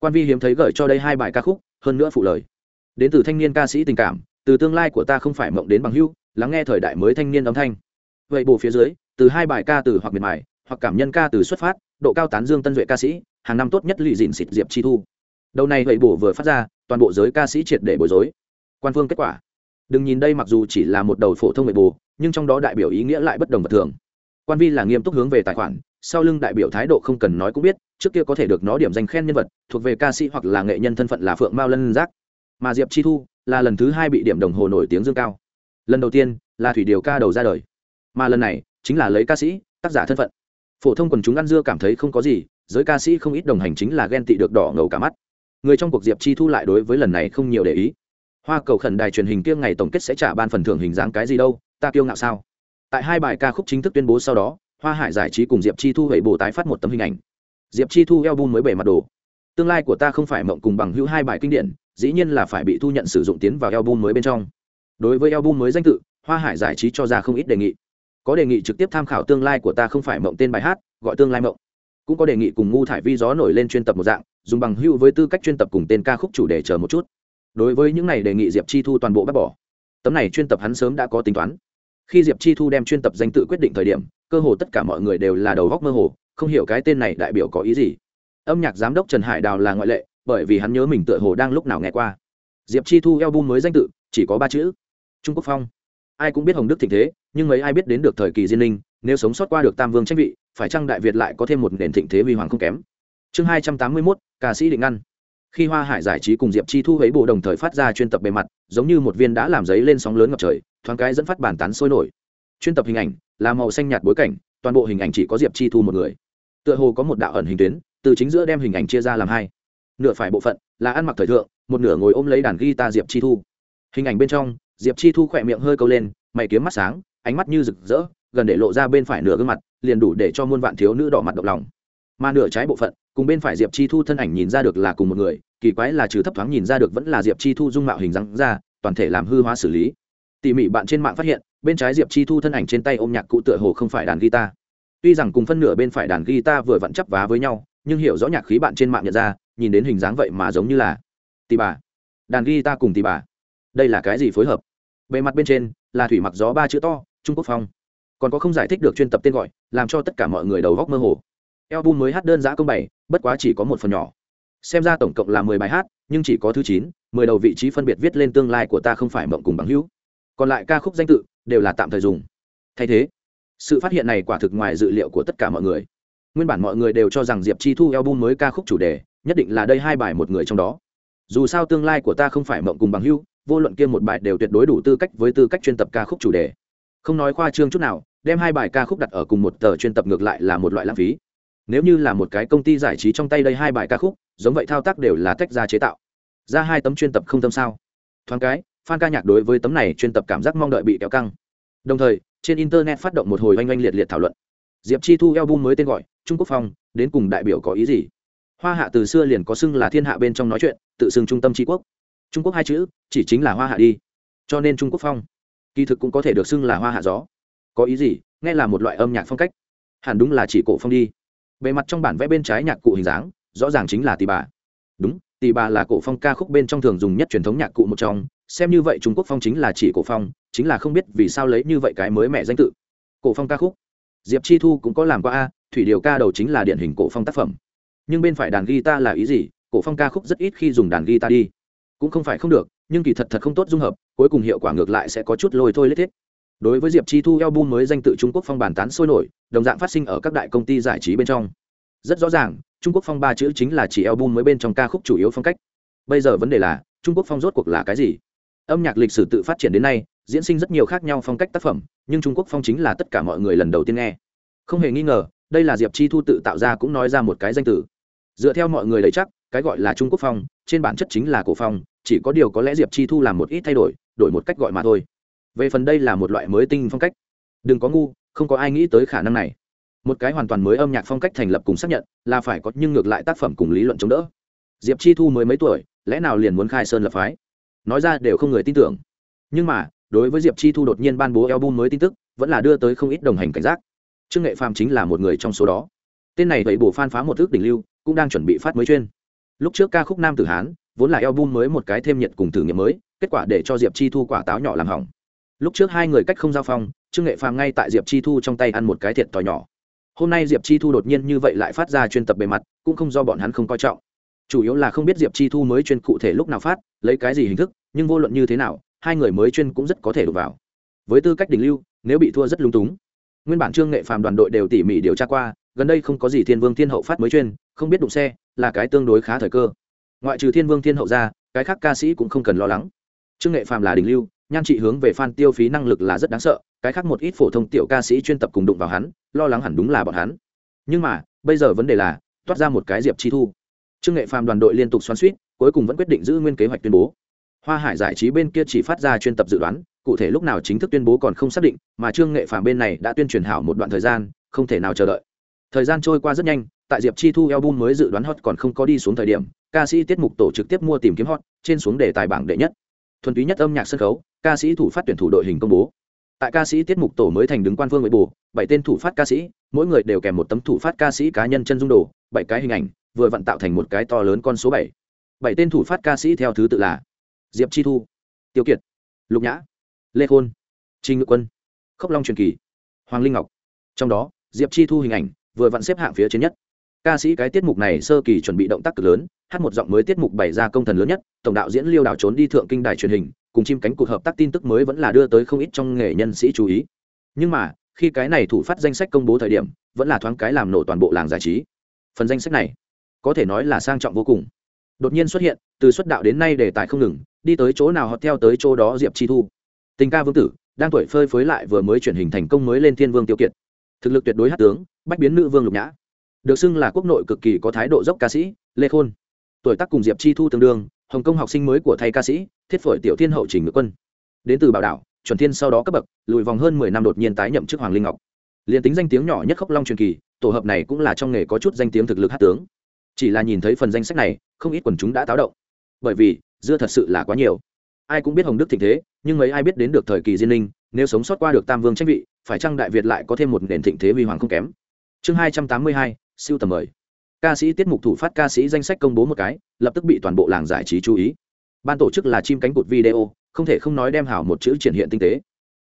quan vi hiếm thấy gửi cho đây hai bài ca khúc, hơn nữa phụ lời đến từ thanh niên ca sĩ tình cảm, từ tương lai của ta không phải mộng đến bằng hưu lắng nghe thời đại mới thanh niên âm thanh. Vậy bổ phía dưới, từ hai bài ca từ hoặc miệt mài, hoặc cảm nhân ca từ xuất phát, độ cao tán dương tân duệ ca sĩ, hàng năm tốt nhất lụy dịn xịt diệp chi thu. Đầu này vậy bổ vừa phát ra, toàn bộ giới ca sĩ triệt để bối rối. Quan phương kết quả. Đừng nhìn đây mặc dù chỉ là một đầu phổ thông vậy bổ, nhưng trong đó đại biểu ý nghĩa lại bất đồng vật thường. Quan vi là nghiêm túc hướng về tài khoản, sau lưng đại biểu thái độ không cần nói cũng biết, trước kia có thể được nó điểm danh khen nhân vật, thuộc về ca sĩ hoặc là nghệ nhân thân phận là phượng mao lân giác mà diệp chi thu là lần thứ hai bị điểm đồng hồ nổi tiếng dương cao lần đầu tiên là thủy điều ca đầu ra đời mà lần này chính là lấy ca sĩ tác giả thân phận phổ thông quần chúng ăn dưa cảm thấy không có gì giới ca sĩ không ít đồng hành chính là ghen tị được đỏ ngầu cả mắt người trong cuộc diệp chi thu lại đối với lần này không nhiều để ý hoa cầu khẩn đài truyền hình kia ngày tổng kết sẽ trả ban phần thưởng hình dáng cái gì đâu ta kiêu ngạo sao tại hai bài ca khúc chính thức tuyên bố sau đó hoa hải giải trí cùng diệp chi thu hẩy bồ tái phát một tấm hình ảnh diệp chi thu eo bun mới bể mặt đồ tương lai của ta không phải mộng cùng bằng hữu hai bài kinh điển dĩ nhiên là phải bị thu nhận sử dụng tiến vào album mới bên trong. Đối với album mới danh tự, hoa hải giải trí cho ra không ít đề nghị. Có đề nghị trực tiếp tham khảo tương lai của ta không phải mộng tên bài hát, gọi tương lai mộng. Cũng có đề nghị cùng ngu thải vi gió nổi lên chuyên tập một dạng, dùng bằng hưu với tư cách chuyên tập cùng tên ca khúc chủ đề chờ một chút. Đối với những này đề nghị diệp chi thu toàn bộ bác bỏ. Tấm này chuyên tập hắn sớm đã có tính toán. Khi diệp chi thu đem chuyên tập danh tự quyết định thời điểm, cơ hồ tất cả mọi người đều là đầu góc mơ hồ, không hiểu cái tên này đại biểu có ý gì. Âm nhạc giám đốc trần hải đào là ngoại lệ bởi vì hắn nhớ mình tựa hồ đang lúc nào nghe qua. Diệp chi thu eo bum mới danh tự, chỉ có ba chữ, trung quốc phong. Ai cũng biết hồng đức thịnh thế, nhưng mấy ai biết đến được thời kỳ diên linh nếu sống sót qua được tam vương tranh vị, phải chăng đại việt lại có thêm một nền thịnh thế huy hoàng không kém? Chương hai trăm tám mươi mốt, ca sĩ định ngăn. Khi hoa hải giải trí cùng diệp chi thu ấy bộ đồng thời phát ra chuyên tập bề mặt, giống như một viên đã làm giấy lên sóng lớn ngập trời, thoáng cái dẫn phát bản tán sôi nổi. Chuyên tập hình ảnh, là màu xanh nhạt bối cảnh, toàn bộ hình ảnh chỉ có diệp chi thu một người. Tựa hồ có một đạo ẩn hình tuyến, từ chính giữa đem hình ảnh chia ra làm hai nửa phải bộ phận, là ăn mặc thời thượng, một nửa ngồi ôm lấy đàn guitar diệp chi thu. Hình ảnh bên trong, diệp chi thu khỏe miệng hơi câu lên, mày kiếm mắt sáng, ánh mắt như rực rỡ, gần để lộ ra bên phải nửa gương mặt, liền đủ để cho muôn vạn thiếu nữ đỏ mặt động lòng. Mà nửa trái bộ phận, cùng bên phải diệp chi thu thân ảnh nhìn ra được là cùng một người, kỳ quái là trừ thấp thoáng nhìn ra được vẫn là diệp chi thu dung mạo hình dáng ra, toàn thể làm hư hóa xử lý. Tỉ mỉ bạn trên mạng phát hiện, bên trái diệp chi thu thân ảnh trên tay ôm nhạc cụ tựa hồ không phải đàn guitar. Tuy rằng cùng phân nửa bên phải đàn guitar vừa vặn chắp vá với nhau, nhưng hiểu rõ nhạc khí bạn trên mạng nhận ra nhìn đến hình dáng vậy mà giống như là tì bà. Đàn guitar cùng tì bà. Đây là cái gì phối hợp? Bề mặt bên trên là thủy mặc gió ba chữ to trung quốc phong. Còn có không giải thích được chuyên tập tên gọi làm cho tất cả mọi người đầu góc mơ hồ. Album mới hát đơn giã công bày, bất quá chỉ có một phần nhỏ. Xem ra tổng cộng là mười bài hát nhưng chỉ có thứ chín mười đầu vị trí phân biệt viết lên tương lai của ta không phải mộng cùng bằng hữu. Còn lại ca khúc danh tự đều là tạm thời dùng. Thay thế sự phát hiện này quả thực ngoài dự liệu của tất cả mọi người. Nguyên bản mọi người đều cho rằng diệp chi thu album mới ca khúc chủ đề nhất định là đây hai bài một người trong đó. Dù sao tương lai của ta không phải mộng cùng bằng hưu vô luận kia một bài đều tuyệt đối đủ tư cách với tư cách chuyên tập ca khúc chủ đề. Không nói khoa trương chút nào, đem hai bài ca khúc đặt ở cùng một tờ chuyên tập ngược lại là một loại lãng phí. Nếu như là một cái công ty giải trí trong tay đây hai bài ca khúc, giống vậy thao tác đều là tách ra chế tạo. Ra hai tấm chuyên tập không tâm sao? Thoáng cái, fan ca nhạc đối với tấm này chuyên tập cảm giác mong đợi bị kéo căng. Đồng thời, trên internet phát động một hồi oanh oanh liệt liệt thảo luận. Diệp chi thu album mới tên gọi, trung quốc phong, đến cùng đại biểu có ý gì? Hoa hạ từ xưa liền có xưng là thiên hạ bên trong nói chuyện, tự xưng trung tâm tri quốc. Trung quốc hai chữ, chỉ chính là hoa hạ đi. Cho nên trung quốc phong, kỳ thực cũng có thể được xưng là hoa hạ gió. Có ý gì? Nghe là một loại âm nhạc phong cách. Hẳn đúng là chỉ cổ phong đi. Bề mặt trong bản vẽ bên trái nhạc cụ hình dáng, rõ ràng chính là tì bà. Đúng tì bà là cổ phong ca khúc bên trong thường dùng nhất truyền thống nhạc cụ một trong. Xem như vậy trung quốc phong chính là chỉ cổ phong, chính là không biết vì sao lấy như vậy cái mới mẹ danh tự. Cổ phong ca khúc. Diệp chi thu cũng có làm qua a, thủy điều ca đầu chính là điển hình cổ phong tác phẩm nhưng bên phải đàn guitar là ý gì? Cổ phong ca khúc rất ít khi dùng đàn guitar đi. Cũng không phải không được, nhưng kỳ thật thật không tốt dung hợp, cuối cùng hiệu quả ngược lại sẽ có chút lôi thôi lết thiết. Đối với diệp chi thu album mới danh tự trung quốc phong bàn tán sôi nổi, đồng dạng phát sinh ở các đại công ty giải trí bên trong. Rất rõ ràng, trung quốc phong ba chữ chính là chỉ album mới bên trong ca khúc chủ yếu phong cách. Bây giờ vấn đề là, trung quốc phong rốt cuộc là cái gì? Âm nhạc lịch sử tự phát triển đến nay, diễn sinh rất nhiều khác nhau phong cách tác phẩm, nhưng trung quốc phong chính là tất cả mọi người lần đầu tiên nghe. Không hề nghi ngờ, đây là diệp chi thu tự tạo ra cũng nói ra một cái danh từ dựa theo mọi người lấy chắc, cái gọi là trung quốc phong, trên bản chất chính là cổ phong, chỉ có điều có lẽ diệp chi thu làm một ít thay đổi đổi một cách gọi mà thôi. Về phần đây là một loại mới tinh phong cách. Đừng có ngu, không có ai nghĩ tới khả năng này. Một cái hoàn toàn mới âm nhạc phong cách thành lập cùng xác nhận, là phải có, nhưng ngược lại tác phẩm cùng lý luận chống đỡ. Diệp chi thu mới mấy tuổi, lẽ nào liền muốn khai sơn lập phái? Nói ra đều không người tin tưởng. Nhưng mà, đối với diệp chi thu đột nhiên ban bố album mới tin tức, vẫn là đưa tới không ít đồng hành cảnh giác. Trương nghệ phàm chính là một người trong số đó. Tên này vậy bổ phan phá một thước đỉnh lưu cũng đang chuẩn bị phát mới chuyên. Lúc trước ca khúc nam tử hán, vốn là album mới một cái thêm nhiệt cùng thử nghiệm mới, kết quả để cho diệp chi thu quả táo nhỏ làm hỏng. Lúc trước hai người cách không giao phong, trương nghệ phàm ngay tại diệp chi thu trong tay ăn một cái thiệt to nhỏ. Hôm nay diệp chi thu đột nhiên như vậy lại phát ra chuyên tập bề mặt, cũng không do bọn hắn không coi trọng. Chủ yếu là không biết diệp chi thu mới chuyên cụ thể lúc nào phát, lấy cái gì hình thức, nhưng vô luận như thế nào, hai người mới chuyên cũng rất có thể đụng vào. Với tư cách đỉnh lưu, nếu bị thua rất lung túng. Nguyên bản trương nghệ phàm đoàn đội đều tỉ mỉ điều tra qua gần đây không có gì thiên vương thiên hậu phát mới chuyên, không biết đụng xe, là cái tương đối khá thời cơ. Ngoại trừ thiên vương thiên hậu ra, cái khác ca sĩ cũng không cần lo lắng. Trương nghệ phàm là đình lưu, nhan trị hướng về fan tiêu phí năng lực là rất đáng sợ, cái khác một ít phổ thông tiểu ca sĩ chuyên tập cùng đụng vào hắn, lo lắng hẳn đúng là bọn hắn. Nhưng mà, bây giờ vấn đề là, toát ra một cái diệp chi thu. Trương nghệ phàm đoàn đội liên tục xoắn suýt, cuối cùng vẫn quyết định giữ nguyên kế hoạch tuyên bố. Hoa hải giải trí bên kia chỉ phát ra chuyên tập dự đoán, cụ thể lúc nào chính thức tuyên bố còn không xác định, mà trương nghệ phàm bên này đã tuyên truyền hảo một đoạn thời gian, không thể nào chờ đợi thời gian trôi qua rất nhanh, tại diệp chi thu album mới dự đoán hot còn không có đi xuống thời điểm, ca sĩ tiết mục tổ trực tiếp mua tìm kiếm hot, trên xuống đề tài bảng đệ nhất. Thuần túy nhất âm nhạc sân khấu, ca sĩ thủ phát tuyển thủ đội hình công bố. Tại ca sĩ tiết mục tổ mới thành đứng quan phương với bù bảy tên thủ phát ca sĩ, mỗi người đều kèm một tấm thủ phát ca sĩ cá nhân chân dung đồ, bảy cái hình ảnh, vừa vặn tạo thành một cái to lớn con số bảy. Bảy tên thủ phát ca sĩ theo thứ tự là diệp chi thu, tiêu kiệt, lục nhã, lê khôn trinh ngự quân, khốc long truyền kỳ, hoàng linh ngọc. Trong đó, diệp chi thu hình ảnh vừa vặn xếp hạng phía trên nhất. Ca sĩ cái tiết mục này sơ kỳ chuẩn bị động tác cực lớn, hát một giọng mới tiết mục bày ra công thần lớn nhất, tổng đạo diễn liêu đảo trốn đi thượng kinh đài truyền hình, cùng chim cánh cụt hợp tác tin tức mới vẫn là đưa tới không ít trong nghề nhân sĩ chú ý. Nhưng mà, khi cái này thủ phát danh sách công bố thời điểm, vẫn là thoáng cái làm nổ toàn bộ làng giải trí. Phần danh sách này, có thể nói là sang trọng vô cùng. Đột nhiên xuất hiện, từ xuất đạo đến nay đề tài không ngừng, đi tới chỗ nào họ theo tới chỗ đó diệp chi thu. Tình ca vương tử, đang tuổi phơi phới lại vừa mới chuyển hình thành công mới lên thiên vương tiêu kiệt thực lực tuyệt đối hát tướng, bách biến nữ vương lục nhã. Được xưng là quốc nội cực kỳ có thái độ dốc ca sĩ, lê khôn. Tuổi tác cùng diệp chi thu tương đương, hồng kông học sinh mới của thầy ca sĩ, thiết phổi tiểu thiên hậu trình ngự quân. Đến từ bảo đảo, chuẩn thiên sau đó cấp bậc, lùi vòng hơn mười năm đột nhiên tái nhậm chức hoàng linh ngọc. Liền tính danh tiếng nhỏ nhất khốc long truyền kỳ, tổ hợp này cũng là trong nghề có chút danh tiếng thực lực hát tướng. Chỉ là nhìn thấy phần danh sách này, không ít quần chúng đã táo động. Bởi vì, dưa thật sự là quá nhiều ai cũng biết hồng đức thịnh thế, nhưng mấy ai biết đến được thời kỳ diên linh nếu sống sót qua được tam vương tranh vị, phải chăng đại việt lại có thêm một nền thịnh thế huy hoàng không kém? Chương hai trăm tám mươi hai, siêu tầm mời. Ca sĩ tiết mục thủ phát ca sĩ danh sách công bố một cái, lập tức bị toàn bộ làng giải trí chú ý. Ban tổ chức là chim cánh cụt video, không thể không nói đem hảo một chữ triển hiện tinh tế.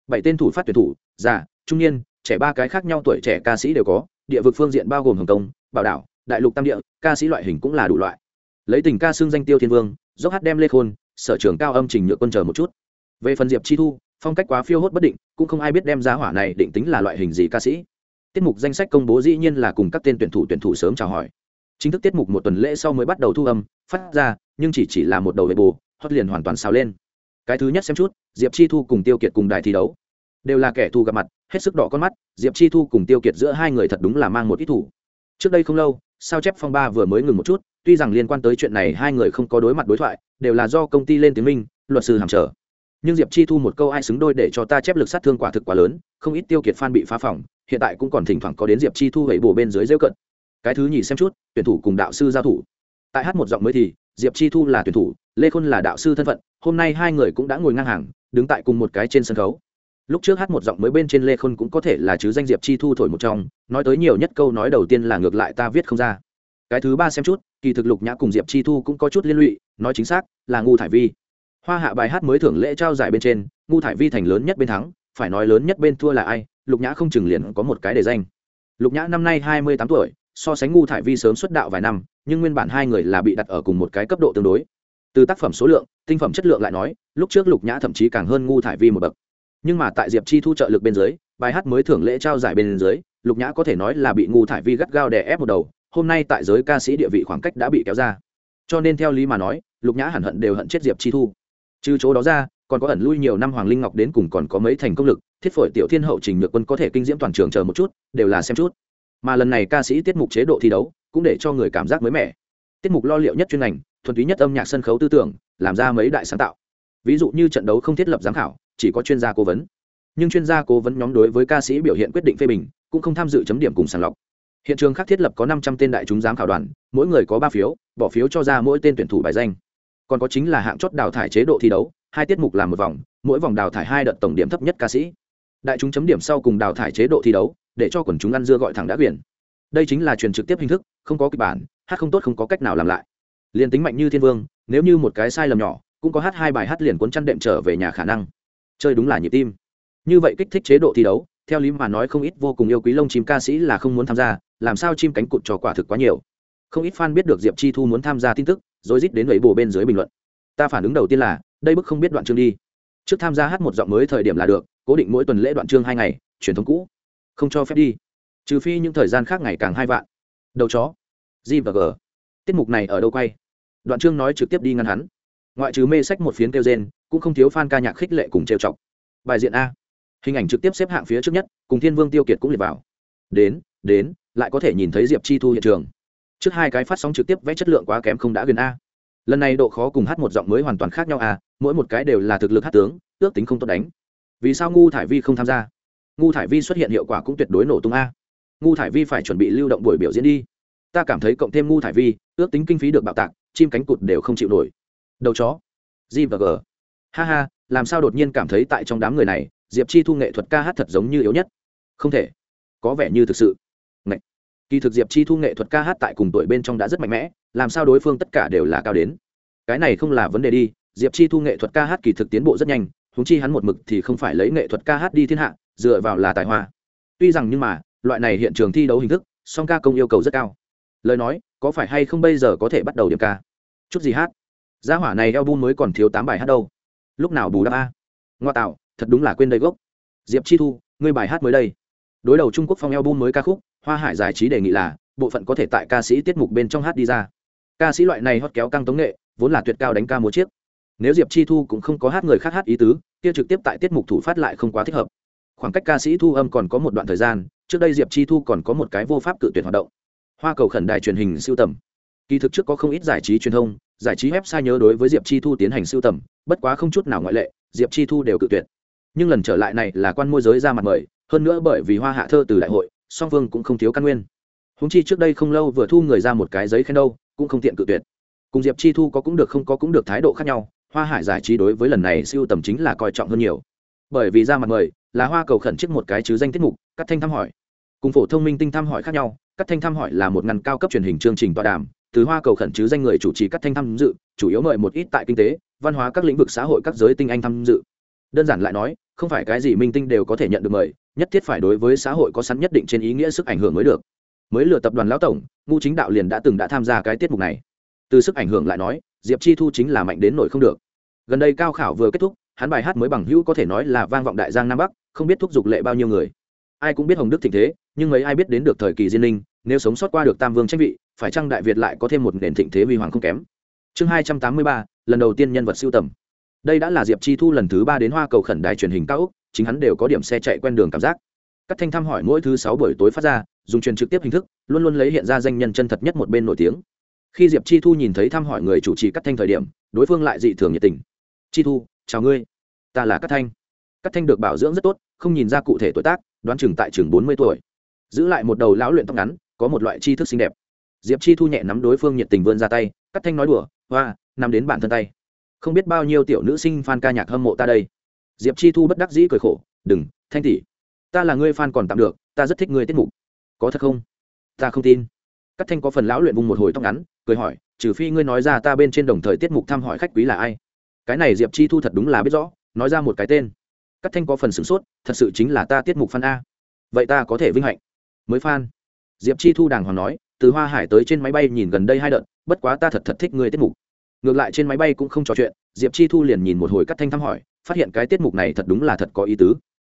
Bảy tên thủ phát tuyển thủ, già, trung niên, trẻ ba cái khác nhau tuổi trẻ ca sĩ đều có, địa vực phương diện bao gồm hồng kông bảo đảo, đại lục tam địa, ca sĩ loại hình cũng là đủ loại. Lấy tình ca xương danh tiêu thiên vương, dốc hát đem lê khôn sở trường cao âm trình nhựa quân chờ một chút. Về phần diệp chi thu, phong cách quá phiêu hốt bất định, cũng không ai biết đem giá hỏa này định tính là loại hình gì ca sĩ. Tiết mục danh sách công bố dĩ nhiên là cùng các tên tuyển thủ tuyển thủ sớm chào hỏi. Chính thức tiết mục một tuần lễ sau mới bắt đầu thu âm, phát ra, nhưng chỉ chỉ là một đầu về bù hót liền hoàn toàn xào lên. Cái thứ nhất xem chút, diệp chi thu cùng tiêu kiệt cùng đài thi đấu. Đều là kẻ thù gặp mặt, hết sức đỏ con mắt, diệp chi thu cùng tiêu kiệt giữa hai người thật đúng là mang một ít thủ. Trước đây không lâu, sao chép phong ba vừa mới ngừng một chút tuy rằng liên quan tới chuyện này hai người không có đối mặt đối thoại, đều là do công ty lên tiếng minh, luật sư hàm trở nhưng diệp chi thu một câu ai xứng đôi để cho ta chép lực sát thương quả thực quá lớn, không ít tiêu kiệt f bị phá phỏng hiện tại cũng còn thỉnh thoảng có đến diệp chi thu gậy bổ bên dưới rêu cận. Cái thứ nhì xem chút, tuyển thủ cùng đạo sư giao thủ. Tại hát một giọng mới thì, diệp chi thu là tuyển thủ, lê khôn là đạo sư thân phận, hôm nay hai người cũng đã ngồi ngang hàng, đứng tại cùng một cái trên sân khấu. Lúc trước hát một giọng mới bên trên lê khôn cũng có thể là chứ danh diệp chi thu thổi một trong, nói tới nhiều nhất câu nói đầu tiên là ngược lại ta viết không ra cái thứ ba xem chút, kỳ thực lục nhã cùng diệp chi thu cũng có chút liên lụy, nói chính xác là ngu thải vi. Hoa hạ bài hát mới thưởng lễ trao giải bên trên, ngu thải vi thành lớn nhất bên thắng, phải nói lớn nhất bên thua là ai, lục nhã không chừng liền có một cái để danh. Lục nhã năm nay hai mươi tám tuổi, so sánh ngu thải vi sớm xuất đạo vài năm, nhưng nguyên bản hai người là bị đặt ở cùng một cái cấp độ tương đối. Từ tác phẩm số lượng, tinh phẩm chất lượng lại nói, lúc trước lục nhã thậm chí càng hơn ngu thải vi một bậc. Nhưng mà tại diệp chi thu trợ lực bên dưới, bài hát mới thưởng lễ trao giải bên dưới, lục nhã có thể nói là bị ngu thải vi gắt gao đè ép một đầu hôm nay tại giới ca sĩ địa vị khoảng cách đã bị kéo ra. Cho nên theo lý mà nói, lục nhã hẳn hận đều hận chết diệp chi thu. Trừ chỗ đó ra, còn có ẩn lui nhiều năm hoàng linh ngọc đến cùng còn có mấy thành công lực, thiết phổi tiểu thiên hậu trình nhược quân có thể kinh diễm toàn trường chờ một chút, đều là xem chút. Mà lần này ca sĩ tiết mục chế độ thi đấu, cũng để cho người cảm giác mới mẻ. Tiết mục lo liệu nhất chuyên ngành, thuần túy nhất âm nhạc sân khấu tư tưởng, làm ra mấy đại sáng tạo. Ví dụ như trận đấu không thiết lập giám khảo, chỉ có chuyên gia cố vấn. Nhưng chuyên gia cố vấn nhóm đối với ca sĩ biểu hiện quyết định phê bình, cũng không tham dự chấm điểm cùng sàng lọc hiện trường khác thiết lập có năm trăm tên đại chúng giám khảo đoàn, mỗi người có ba phiếu, bỏ phiếu cho ra mỗi tên tuyển thủ bài danh. Còn có chính là hạng chót đào thải chế độ thi đấu, hai tiết mục làm một vòng, mỗi vòng đào thải hai đợt tổng điểm thấp nhất ca sĩ. Đại chúng chấm điểm sau cùng đào thải chế độ thi đấu, để cho quần chúng ăn dưa gọi thẳng đã quyền. Đây chính là truyền trực tiếp hình thức, không có kịch bản, hát không tốt không có cách nào làm lại. Liền tính mạnh như thiên vương, nếu như một cái sai lầm nhỏ, cũng có hát hai bài hát liền cuốn chăn đệm trở về nhà khả năng. Chơi đúng là nhịp tim. Như vậy kích thích chế độ thi đấu, theo lý mà nói không ít vô cùng yêu quý lông chim ca sĩ là không muốn tham gia làm sao chim cánh cụt trò quả thực quá nhiều. Không ít fan biết được diệp chi thu muốn tham gia tin tức, rồi rít đến lấy bồ bên dưới bình luận. Ta phản ứng đầu tiên là, đây bức không biết đoạn chương đi. Trước tham gia hát một giọng mới thời điểm là được, cố định mỗi tuần lễ đoạn chương hai ngày, truyền thống cũ. Không cho phép đi. Trừ phi những thời gian khác ngày càng hai vạn. Đầu chó. G và g. Tiết mục này ở đâu quay? Đoạn chương nói trực tiếp đi ngăn hắn. Ngoại trừ mê sách một phiến kêu gen cũng không thiếu fan ca nhạc khích lệ cùng trêu chọc. Bài diện a. Hình ảnh trực tiếp xếp hạng phía trước nhất, cùng thiên vương tiêu kiệt cũng liệt vào. Đến đến, lại có thể nhìn thấy diệp chi thu hiện trường. Trước hai cái phát sóng trực tiếp vẽ chất lượng quá kém không đã gần a. Lần này độ khó cùng hát một giọng mới hoàn toàn khác nhau a, mỗi một cái đều là thực lực hát tướng, ước tính không tốt đánh. Vì sao ngu thải vi không tham gia? Ngu thải vi xuất hiện hiệu quả cũng tuyệt đối nổ tung a. Ngu thải vi phải chuẩn bị lưu động buổi biểu diễn đi. Ta cảm thấy cộng thêm ngu thải vi, ước tính kinh phí được bạo tạc, chim cánh cụt đều không chịu nổi. Đầu chó. G và g. Ha ha, làm sao đột nhiên cảm thấy tại trong đám người này, diệp chi thu nghệ thuật ca hát thật giống như yếu nhất? Không thể. Có vẻ như thực sự kỳ thực diệp chi thu nghệ thuật ca hát tại cùng tuổi bên trong đã rất mạnh mẽ, làm sao đối phương tất cả đều là cao đến. Cái này không là vấn đề đi, diệp chi thu nghệ thuật ca hát kỳ thực tiến bộ rất nhanh húng chi hắn một mực thì không phải lấy nghệ thuật ca hát đi thiên hạ, dựa vào là tài hoa. Tuy rằng nhưng mà, loại này hiện trường thi đấu hình thức, song ca công yêu cầu rất cao. Lời nói, có phải hay không bây giờ có thể bắt đầu điểm ca? Chút gì hát? Gia hỏa này eo mới còn thiếu tám bài hát đâu. Lúc nào bù đắp a? Ngoa tạo, thật đúng là quên đầy gốc. Diệp chi thu, ngươi bài hát mới đây. Đối đầu trung quốc phong eo mới ca khúc hoa hải giải trí đề nghị là, bộ phận có thể tại ca sĩ tiết mục bên trong hát đi ra. Ca sĩ loại này hót kéo căng tống nghệ, vốn là tuyệt cao đánh ca múa chiếc. Nếu diệp chi thu cũng không có hát người khác hát ý tứ, kia trực tiếp tại tiết mục thủ phát lại không quá thích hợp. Khoảng cách ca sĩ thu âm còn có một đoạn thời gian, trước đây diệp chi thu còn có một cái vô pháp cự tuyển hoạt động. Hoa cầu khẩn đài truyền hình siêu tầm. Kỳ thực trước có không ít giải trí truyền thông, giải trí website nhớ đối với diệp chi thu tiến hành siêu tầm, bất quá không chút nào ngoại lệ, diệp chi thu đều cự tuyệt. Nhưng lần trở lại này là quan môi giới ra mặt mời, hơn nữa bởi vì hoa hạ thơ từ đại hội song phương cũng không thiếu căn nguyên. Húng chi trước đây không lâu vừa thu người ra một cái giấy khen đâu, cũng không tiện cự tuyệt. Cùng diệp chi thu có cũng được không có cũng được thái độ khác nhau, hoa hải giải trí đối với lần này siêu tầm chính là coi trọng hơn nhiều. Bởi vì ra mặt mời, là hoa cầu khẩn trước một cái chứ danh tiết mục cắt thanh thăm hỏi. Cùng phổ thông minh tinh thăm hỏi khác nhau cắt thanh thăm hỏi là một ngăn cao cấp truyền hình chương trình tọa đàm, từ hoa cầu khẩn chứ danh người chủ trì cắt thanh tham dự, chủ yếu mời một ít tại kinh tế, văn hóa các lĩnh vực xã hội các giới tinh anh tham dự. Đơn giản lại nói không phải cái gì minh tinh đều có thể nhận được mời, nhất thiết phải đối với xã hội có sẵn nhất định trên ý nghĩa sức ảnh hưởng mới được. Mới lừa tập đoàn lão tổng ngu chính đạo liền đã từng đã tham gia cái tiết mục này. Từ sức ảnh hưởng lại nói, diệp chi thu chính là mạnh đến nổi không được. Gần đây cao khảo vừa kết thúc, hắn bài hát mới bằng hữu có thể nói là vang vọng đại giang nam bắc, không biết thúc giục lệ bao nhiêu người. Ai cũng biết hồng đức thịnh thế, nhưng mấy ai biết đến được thời kỳ diên linh nếu sống sót qua được tam vương tranh vị, phải chăng đại việt lại có thêm một nền thịnh thế huy hoàng không kém? Chương hai trăm tám mươi ba, lần đầu tiên nhân vật siêu tầm đây đã là diệp chi thu lần thứ ba đến hoa cầu khẩn đài truyền hình cao úc chính hắn đều có điểm xe chạy quen đường cảm giác. Các thanh thăm hỏi mỗi thứ sáu buổi tối phát ra, dùng truyền trực tiếp hình thức, luôn luôn lấy hiện ra danh nhân chân thật nhất một bên nổi tiếng. Khi diệp chi thu nhìn thấy thăm hỏi người chủ trì cắt thanh thời điểm, đối phương lại dị thường nhiệt tình. Chi thu, chào ngươi. Ta là cắt thanh. Cắt thanh được bảo dưỡng rất tốt, không nhìn ra cụ thể tuổi tác, đoán chừng tại chừng bốn mươi tuổi. Giữ lại một đầu lão luyện tóc ngắn, có một loại chi thức xinh đẹp. Diệp chi thu nhẹ nắm đối phương nhiệt tình vươn ra tay cắt thanh nói đùa, hoa nằm đến bản thân tay không biết bao nhiêu tiểu nữ sinh f a n ca nhạc hâm mộ ta đây. Diệp chi thu bất đắc dĩ cười khổ, đừng, thanh tỷ, ta là ngươi f a n còn tạm được, ta rất thích ngươi tiết mục. Có thật không? Ta không tin. Các thanh có phần lão luyện vùng một hồi tóc ngắn, cười hỏi, trừ phi ngươi nói ra ta bên trên đồng thời tiết mục thăm hỏi khách quý là ai? Cái này diệp chi thu thật đúng là biết rõ, nói ra một cái tên. Các thanh có phần sửng sốt, thật sự chính là ta tiết mục fan a. Vậy ta có thể vinh hạnh mới fan. diệp chi thu đàng hoàng nói, từ hoa hải tới trên máy bay nhìn gần đây hai đợt, bất quá ta thật thật thích người tiết mục ngược lại trên máy bay cũng không trò chuyện, diệp chi thu liền nhìn một hồi cắt thanh thăm hỏi, phát hiện cái tiết mục này thật đúng là thật có ý tứ.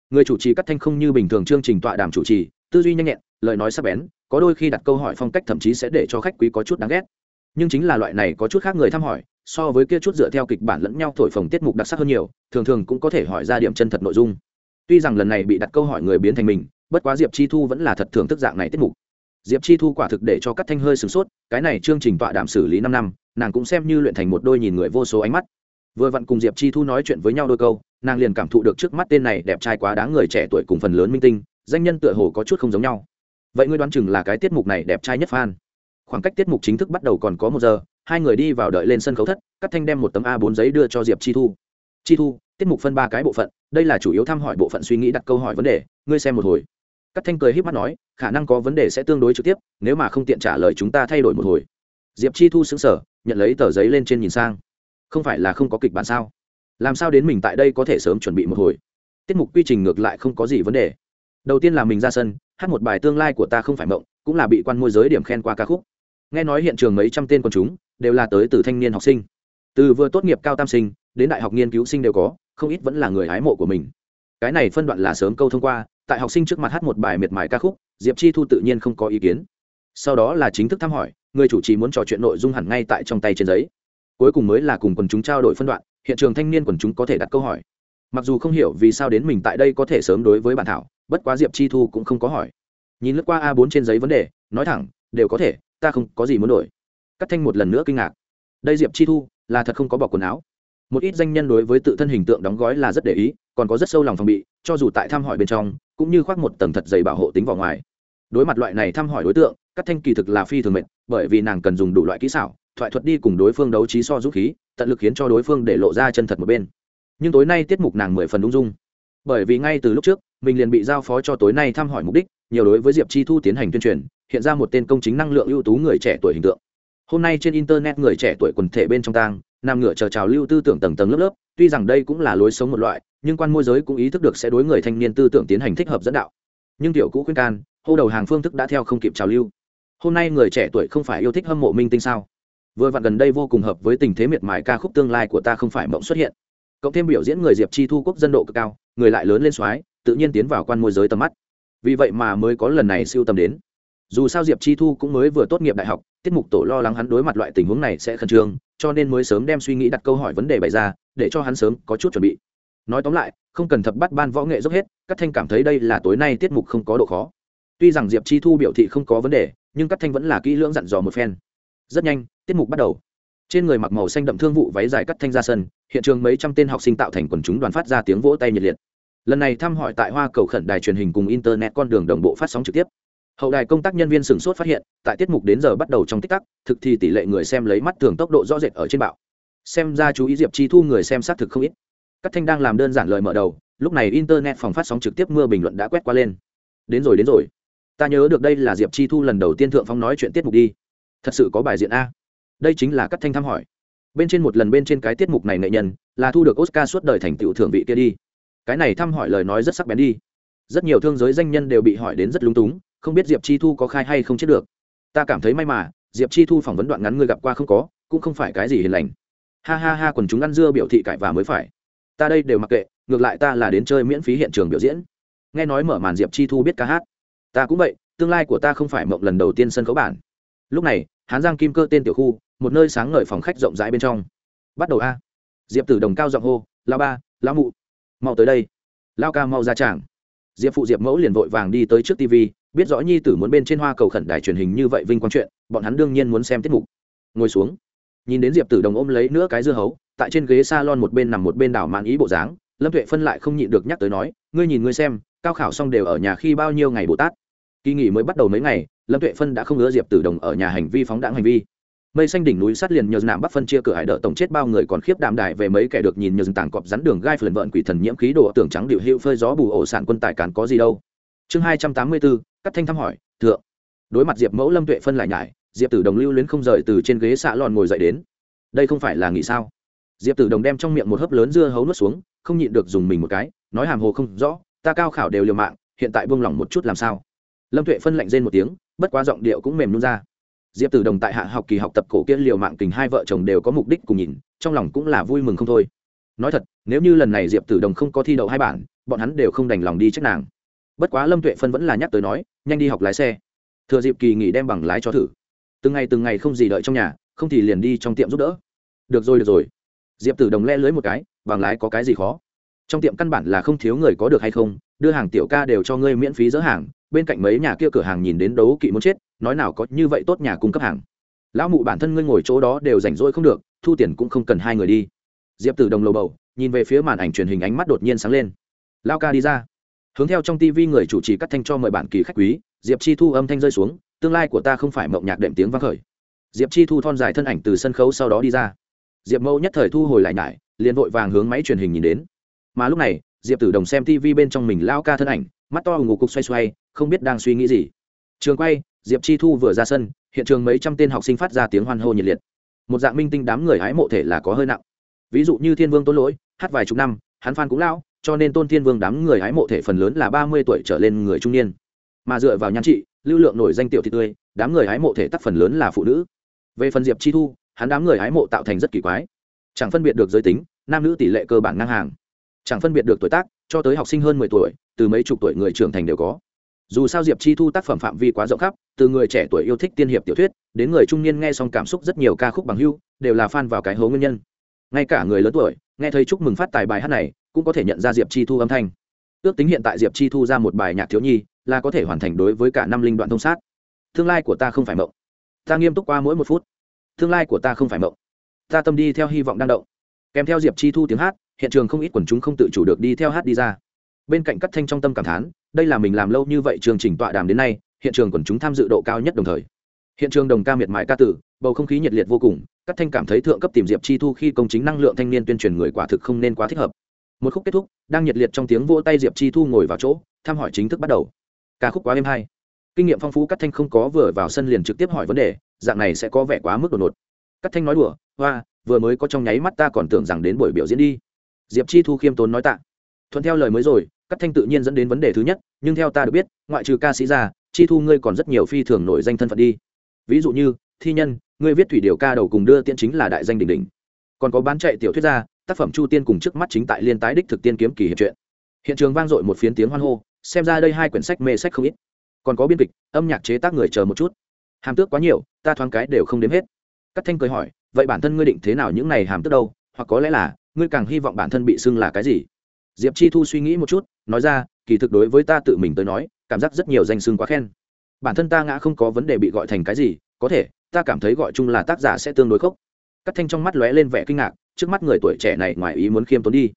Người chủ trì cắt thanh không như bình thường chương trình tọa đàm chủ trì, tư duy nhanh nhẹn, lời nói sắc bén, có đôi khi đặt câu hỏi phong cách thậm chí sẽ để cho khách quý có chút đáng ghét. Nhưng chính là loại này có chút khác người thăm hỏi, so với kia chút dựa theo kịch bản lẫn nhau thổi phồng tiết mục đặc sắc hơn nhiều, thường thường cũng có thể hỏi ra điểm chân thật nội dung. Tuy rằng lần này bị đặt câu hỏi người biến thành mình, bất quá diệp chi thu vẫn là thật thưởng thức dạng này tiết mục. Diệp chi thu quả thực để cho các thanh hơi sửng sốt, cái này chương trình tọa đàm xử lý năm năm nàng cũng xem như luyện thành một đôi nhìn người vô số ánh mắt. Vừa vặn cùng diệp chi thu nói chuyện với nhau đôi câu, nàng liền cảm thụ được trước mắt tên này đẹp trai quá đáng người trẻ tuổi cùng phần lớn minh tinh, danh nhân tựa hồ có chút không giống nhau. Vậy ngươi đoán chừng là cái tiết mục này đẹp trai nhất fan? Khoảng cách tiết mục chính thức bắt đầu còn có một giờ, hai người đi vào đợi lên sân khấu thất cắt thanh đem một tấm a 4 giấy đưa cho diệp chi thu. Chi thu, tiết mục phân ba cái bộ phận, đây là chủ yếu thăm hỏi bộ phận suy nghĩ đặt câu hỏi vấn đề, ngươi xem một hồi. Cắt thanh cười híp mắt nói, khả năng có vấn đề sẽ tương đối trực tiếp, nếu mà không tiện trả lời chúng ta thay đổi một hồi. Diệp chi thu xứng sở nhận lấy tờ giấy lên trên nhìn sang. Không phải là không có kịch bản sao? Làm sao đến mình tại đây có thể sớm chuẩn bị một hồi? Tiết mục quy trình ngược lại không có gì vấn đề. Đầu tiên là mình ra sân, hát một bài tương lai của ta không phải mộng, cũng là bị quan môi giới điểm khen qua ca khúc. Nghe nói hiện trường mấy trăm tên quần chúng, đều là tới từ thanh niên học sinh. Từ vừa tốt nghiệp cao tam sinh, đến đại học nghiên cứu sinh đều có, không ít vẫn là người hái mộ của mình. Cái này phân đoạn là sớm câu thông qua, tại học sinh trước mặt hát một bài miệt mài ca khúc, diệp chi thu tự nhiên không có ý kiến. Sau đó là chính thức thăm hỏi người chủ trì muốn trò chuyện nội dung hẳn ngay tại trong tay trên giấy. Cuối cùng mới là cùng quần chúng trao đổi phân đoạn, hiện trường thanh niên quần chúng có thể đặt câu hỏi. Mặc dù không hiểu vì sao đến mình tại đây có thể sớm đối với bản thảo, bất quá diệp chi thu cũng không có hỏi. Nhìn lướt qua a 4 trên giấy vấn đề, nói thẳng, đều có thể, ta không có gì muốn đổi. Cắt thanh một lần nữa kinh ngạc. Đây diệp chi thu, là thật không có bọc quần áo. Một ít danh nhân đối với tự thân hình tượng đóng gói là rất để ý, còn có rất sâu lòng phòng bị, cho dù tại thăm hỏi bên trong, cũng như khoác một tầng thật dày bảo hộ tính vào ngoài đối mặt loại này thăm hỏi đối tượng các thanh kỳ thực là phi thường mệnh bởi vì nàng cần dùng đủ loại kỹ xảo, thoại thuật đi cùng đối phương đấu trí so dũng khí, tận lực khiến cho đối phương để lộ ra chân thật một bên. Nhưng tối nay tiết mục nàng mười phần ung dung. Bởi vì ngay từ lúc trước, mình liền bị giao phó cho tối nay thăm hỏi mục đích, nhiều đối với diệp chi thu tiến hành tuyên truyền, hiện ra một tên công chính năng lượng ưu tú người trẻ tuổi hình tượng. Hôm nay trên internet người trẻ tuổi quần thể bên trong tang, nam ngửa chờ trào lưu tư tưởng tầng tầng lớp lớp, tuy rằng đây cũng là lối sống một loại, nhưng quan môi giới cũng ý thức được sẽ đối người thanh niên tư tưởng tiến hành thích hợp dẫn đạo. Nhưng tiểu cũ khuyên can hô đầu hàng phương thức đã theo không kịp trào lưu. Hôm nay người trẻ tuổi không phải yêu thích hâm mộ minh tinh sao? Vừa vặn gần đây vô cùng hợp với tình thế miệt mài ca khúc tương lai của ta không phải mộng xuất hiện. Cộng thêm biểu diễn người diệp chi thu quốc dân độ cực cao, người lại lớn lên soái, tự nhiên tiến vào quan môi giới tầm mắt. Vì vậy mà mới có lần này siêu tầm đến. Dù sao diệp chi thu cũng mới vừa tốt nghiệp đại học, tiết mục tổ lo lắng hắn đối mặt loại tình huống này sẽ khẩn trương, cho nên mới sớm đem suy nghĩ đặt câu hỏi vấn đề bày ra, để cho hắn sớm có chút chuẩn bị. Nói tóm lại, không cần thập bắt ban võ nghệ dốc hết, các thanh cảm thấy đây là tối nay tiết mục không có độ khó tuy rằng diệp chi thu biểu thị không có vấn đề, nhưng các thanh vẫn là kỹ lưỡng dặn dò một phen. Rất nhanh, tiết mục bắt đầu. Trên người mặc màu xanh đậm thương vụ váy dài cắt thanh ra sân, hiện trường mấy trăm tên học sinh tạo thành quần chúng đoàn phát ra tiếng vỗ tay nhiệt liệt. Lần này thăm hỏi tại hoa cầu khẩn đài truyền hình cùng internet con đường đồng bộ phát sóng trực tiếp. Hậu đài công tác nhân viên sửng sốt phát hiện, tại tiết mục đến giờ bắt đầu trong tích tắc, thực thì tỷ lệ người xem lấy mắt thường tốc độ rõ rệt ở trên bạo. Xem ra chú ý diệp chi thu người xem xác thực không ít. Các thanh đang làm đơn giản lời mở đầu, lúc này internet phòng phát sóng trực tiếp mưa bình luận đã quét qua lên. Đến rồi đến rồi ta nhớ được đây là diệp chi thu lần đầu tiên thượng phong nói chuyện tiết mục đi. Thật sự có bài diện a. Đây chính là cắt thanh thăm hỏi. Bên trên một lần bên trên cái tiết mục này nghệ nhân, là thu được oscar suốt đời thành tựu thưởng vị kia đi. Cái này thăm hỏi lời nói rất sắc bén đi. Rất nhiều thương giới danh nhân đều bị hỏi đến rất lúng túng, không biết diệp chi thu có khai hay không chết được. Ta cảm thấy may mà, diệp chi thu phỏng vấn đoạn ngắn người gặp qua không có, cũng không phải cái gì hiền lành. Ha ha ha, quần chúng ăn dưa biểu thị cãi và mới phải. Ta đây đều mặc kệ, ngược lại ta là đến chơi miễn phí hiện trường biểu diễn. Nghe nói mở màn diệp chi thu biết ca hát ta cũng vậy, tương lai của ta không phải mộng lần đầu tiên sân khấu bản. Lúc này, hán giang kim cơ tên tiểu khu, một nơi sáng ngời phòng khách rộng rãi bên trong. Bắt đầu a. Diệp tử đồng cao giọng hô lao ba lao mụ, mau tới đây. Lao ca mau ra tràng. Diệp phụ diệp mẫu liền vội vàng đi tới trước tv biết rõ nhi tử muốn bên trên hoa cầu khẩn đài truyền hình như vậy vinh quang chuyện, bọn hắn đương nhiên muốn xem tiết mục. Ngồi xuống. Nhìn đến diệp tử đồng ôm lấy nữa cái dưa hấu, tại trên ghế s a lon một bên nằm một bên đảo mạn ý bộ dáng, lâm tuệ phân lại không nhịn được nhắc tới nói, ngươi nhìn ngươi xem, cao khảo xong đều ở nhà khi bao nhiêu ngày bồ tát? Kỳ nghỉ mới bắt đầu mấy ngày, lâm tuệ phân đã không ngứa diệp tử đồng ở nhà hành vi phóng đáng hành vi. Mây xanh đỉnh núi sắt liền nhờ nạm bắc phân chia cửa hải đỡ tổng chết bao người còn khiếp đạm đại về mấy kẻ được nhìn nhờ tảng cọp rắn đường gai phần vợn quỷ thần nhiễm khí đồ tưởng trắng điệu hiệu phơi gió bù ổ sản quân tài cản có gì đâu. Chương hai trăm tám mươi bốn cắt thanh thăm hỏi, thượng. Đối mặt diệp mẫu, lâm tuệ phân lại nhải, diệp tử đồng lưu luyến không rời từ trên ghế xạ lòn ngồi dậy đến. Đây không phải là nghỉ sao? Diệp tử đồng đem trong miệng một hớp lớn dưa hấu nuốt xuống, không nhịn được dùng mình một cái, nói hàm hồ không rõ, ta cao khảo đều liều mạng, hiện tại buông lỏng một chút làm sao? Lâm tuệ phân lạnh rên một tiếng, bất quá giọng điệu cũng mềm luôn ra. Diệp tử đồng tại hạ học kỳ học tập cổ kia liều mạng kình hai vợ chồng đều có mục đích cùng nhìn, trong lòng cũng là vui mừng không thôi. Nói thật, nếu như lần này diệp tử đồng không có thi đậu hai bản, bọn hắn đều không đành lòng đi trách nàng. Bất quá lâm tuệ phân vẫn là nhắc tới nói, nhanh đi học lái xe. Thừa dịp kỳ nghỉ đem bằng lái cho thử. Từng ngày từng ngày không gì đợi trong nhà, không thì liền đi trong tiệm giúp đỡ. Được rồi được rồi. Diệp tử đồng le lưới một cái, bằng lái có cái gì khó? Trong tiệm căn bản là không thiếu người có được hay không, đưa hàng tiểu ca đều cho ngươi miễn phí dỡ hàng bên cạnh mấy nhà kia cửa hàng nhìn đến đấu kỵ muốn chết, nói nào có như vậy tốt nhà cung cấp hàng. Lão mụ bản thân ngươi ngồi chỗ đó đều rảnh rỗi không được, thu tiền cũng không cần hai người đi. Diệp tử đồng lầu bầu, nhìn về phía màn ảnh truyền hình ánh mắt đột nhiên sáng lên. Lao ca đi ra. Hướng theo trong tv người chủ trì cắt thanh cho mời bản kỳ khách quý, diệp chi thu âm thanh rơi xuống, tương lai của ta không phải mộng nhạc đệm tiếng vang khởi. Diệp chi thu thon dài thân ảnh từ sân khấu sau đó đi ra. Diệp mẫu nhất thời thu hồi lại nhải, liền vội vàng hướng máy truyền hình nhìn đến. Mà lúc này diệp tử đồng xem tv bên trong mình lao ca thân ảnh, mắt to ngủ cục xoay xoay, không biết đang suy nghĩ gì. Trường quay, diệp chi thu vừa ra sân, hiện trường mấy trăm tên học sinh phát ra tiếng hoan hô nhiệt liệt. Một dạng minh tinh đám người hái mộ thể là có hơi nặng. Ví dụ như thiên vương tôn lỗi, hát vài chục năm, hắn phan cũng lao cho nên tôn thiên vương đám người hái mộ thể phần lớn là ba mươi tuổi trở lên người trung niên. Mà dựa vào nhan trị, lưu lượng nổi danh tiểu thị tươi, đám người hái mộ thể tắc phần lớn là phụ nữ. Về phần diệp chi thu, hắn đám người hái mộ tạo thành rất kỳ quái. Chẳng phân biệt được giới tính, nam nữ tỷ lệ cơ bản ngang hàng chẳng phân biệt được tuổi tác, cho tới học sinh hơn mười tuổi, từ mấy chục tuổi người trưởng thành đều có. Dù sao diệp chi thu tác phẩm phạm vi quá rộng khắp, từ người trẻ tuổi yêu thích tiên hiệp tiểu thuyết, đến người trung niên nghe xong cảm xúc rất nhiều ca khúc bằng hưu, đều là fan vào cái hố nguyên nhân. Ngay cả người lớn tuổi, nghe thấy chúc mừng phát tài bài hát này, cũng có thể nhận ra diệp chi thu âm thanh. Ước tính hiện tại diệp chi thu ra một bài nhạc thiếu nhi, là có thể hoàn thành đối với cả năm linh đoạn thông sát. Tương lai của ta không phải mộng. Ta nghiêm túc qua mỗi một phút. Tương lai của ta không phải mộng. Ta tâm đi theo hy vọng đang động. Kèm theo diệp chi thu tiếng hát hiện trường không ít quần chúng không tự chủ được đi theo hát đi ra. Bên cạnh cắt thanh trong tâm cảm thán, đây là mình làm lâu như vậy chương trình tọa đàm đến nay, hiện trường quần chúng tham dự độ cao nhất đồng thời. Hiện trường đồng ca miệt mài ca tử, bầu không khí nhiệt liệt vô cùng cắt thanh cảm thấy thượng cấp tìm diệp chi thu khi công chính năng lượng thanh niên tuyên truyền người quả thực không nên quá thích hợp. Một khúc kết thúc, đang nhiệt liệt trong tiếng vỗ tay diệp chi thu ngồi vào chỗ thăm hỏi chính thức bắt đầu. Ca khúc quá êm hay. Kinh nghiệm phong phú cắt thanh không có vừa vào sân liền trực tiếp hỏi vấn đề, dạng này sẽ có vẻ quá mức đột ngột. Cắt thanh nói đùa, hoa, vừa mới có trong nháy mắt ta còn tưởng rằng đến buổi biểu diễn đi diệp chi thu khiêm tốn nói tạ. Thuận theo lời mới rồi cắt thanh tự nhiên dẫn đến vấn đề thứ nhất, nhưng theo ta được biết, ngoại trừ ca sĩ ra, chi thu ngươi còn rất nhiều phi thường nổi danh thân phận đi. Ví dụ như, thi nhân, ngươi viết thủy điều ca đầu cùng đưa tiễn chính là đại danh đỉnh đỉnh. Còn có bán chạy tiểu thuyết gia tác phẩm chu tiên cùng trước mắt chính tại liên tái đích thực tiên kiếm kỳ hiệp truyện. Hiện trường vang dội một phiến tiếng hoan hô, xem ra đây hai quyển sách mê sách không ít. Còn có biên kịch, âm nhạc chế tác người chờ một chút. Hàm tước quá nhiều, ta thoáng cái đều không đếm hết. Cắt thanh cười hỏi, vậy bản thân ngươi định thế nào những này hàm tước đâu? Hoặc có lẽ là ngươi càng hy vọng bản thân bị xưng là cái gì? Diệp chi thu suy nghĩ một chút, nói ra, kỳ thực đối với ta tự mình tới nói, cảm giác rất nhiều danh xưng quá khen. Bản thân ta ngã không có vấn đề bị gọi thành cái gì, có thể, ta cảm thấy gọi chung là tác giả sẽ tương đối khốc. Cắt thanh trong mắt lóe lên vẻ kinh ngạc, trước mắt người tuổi trẻ này ngoài ý muốn khiêm tốn đi.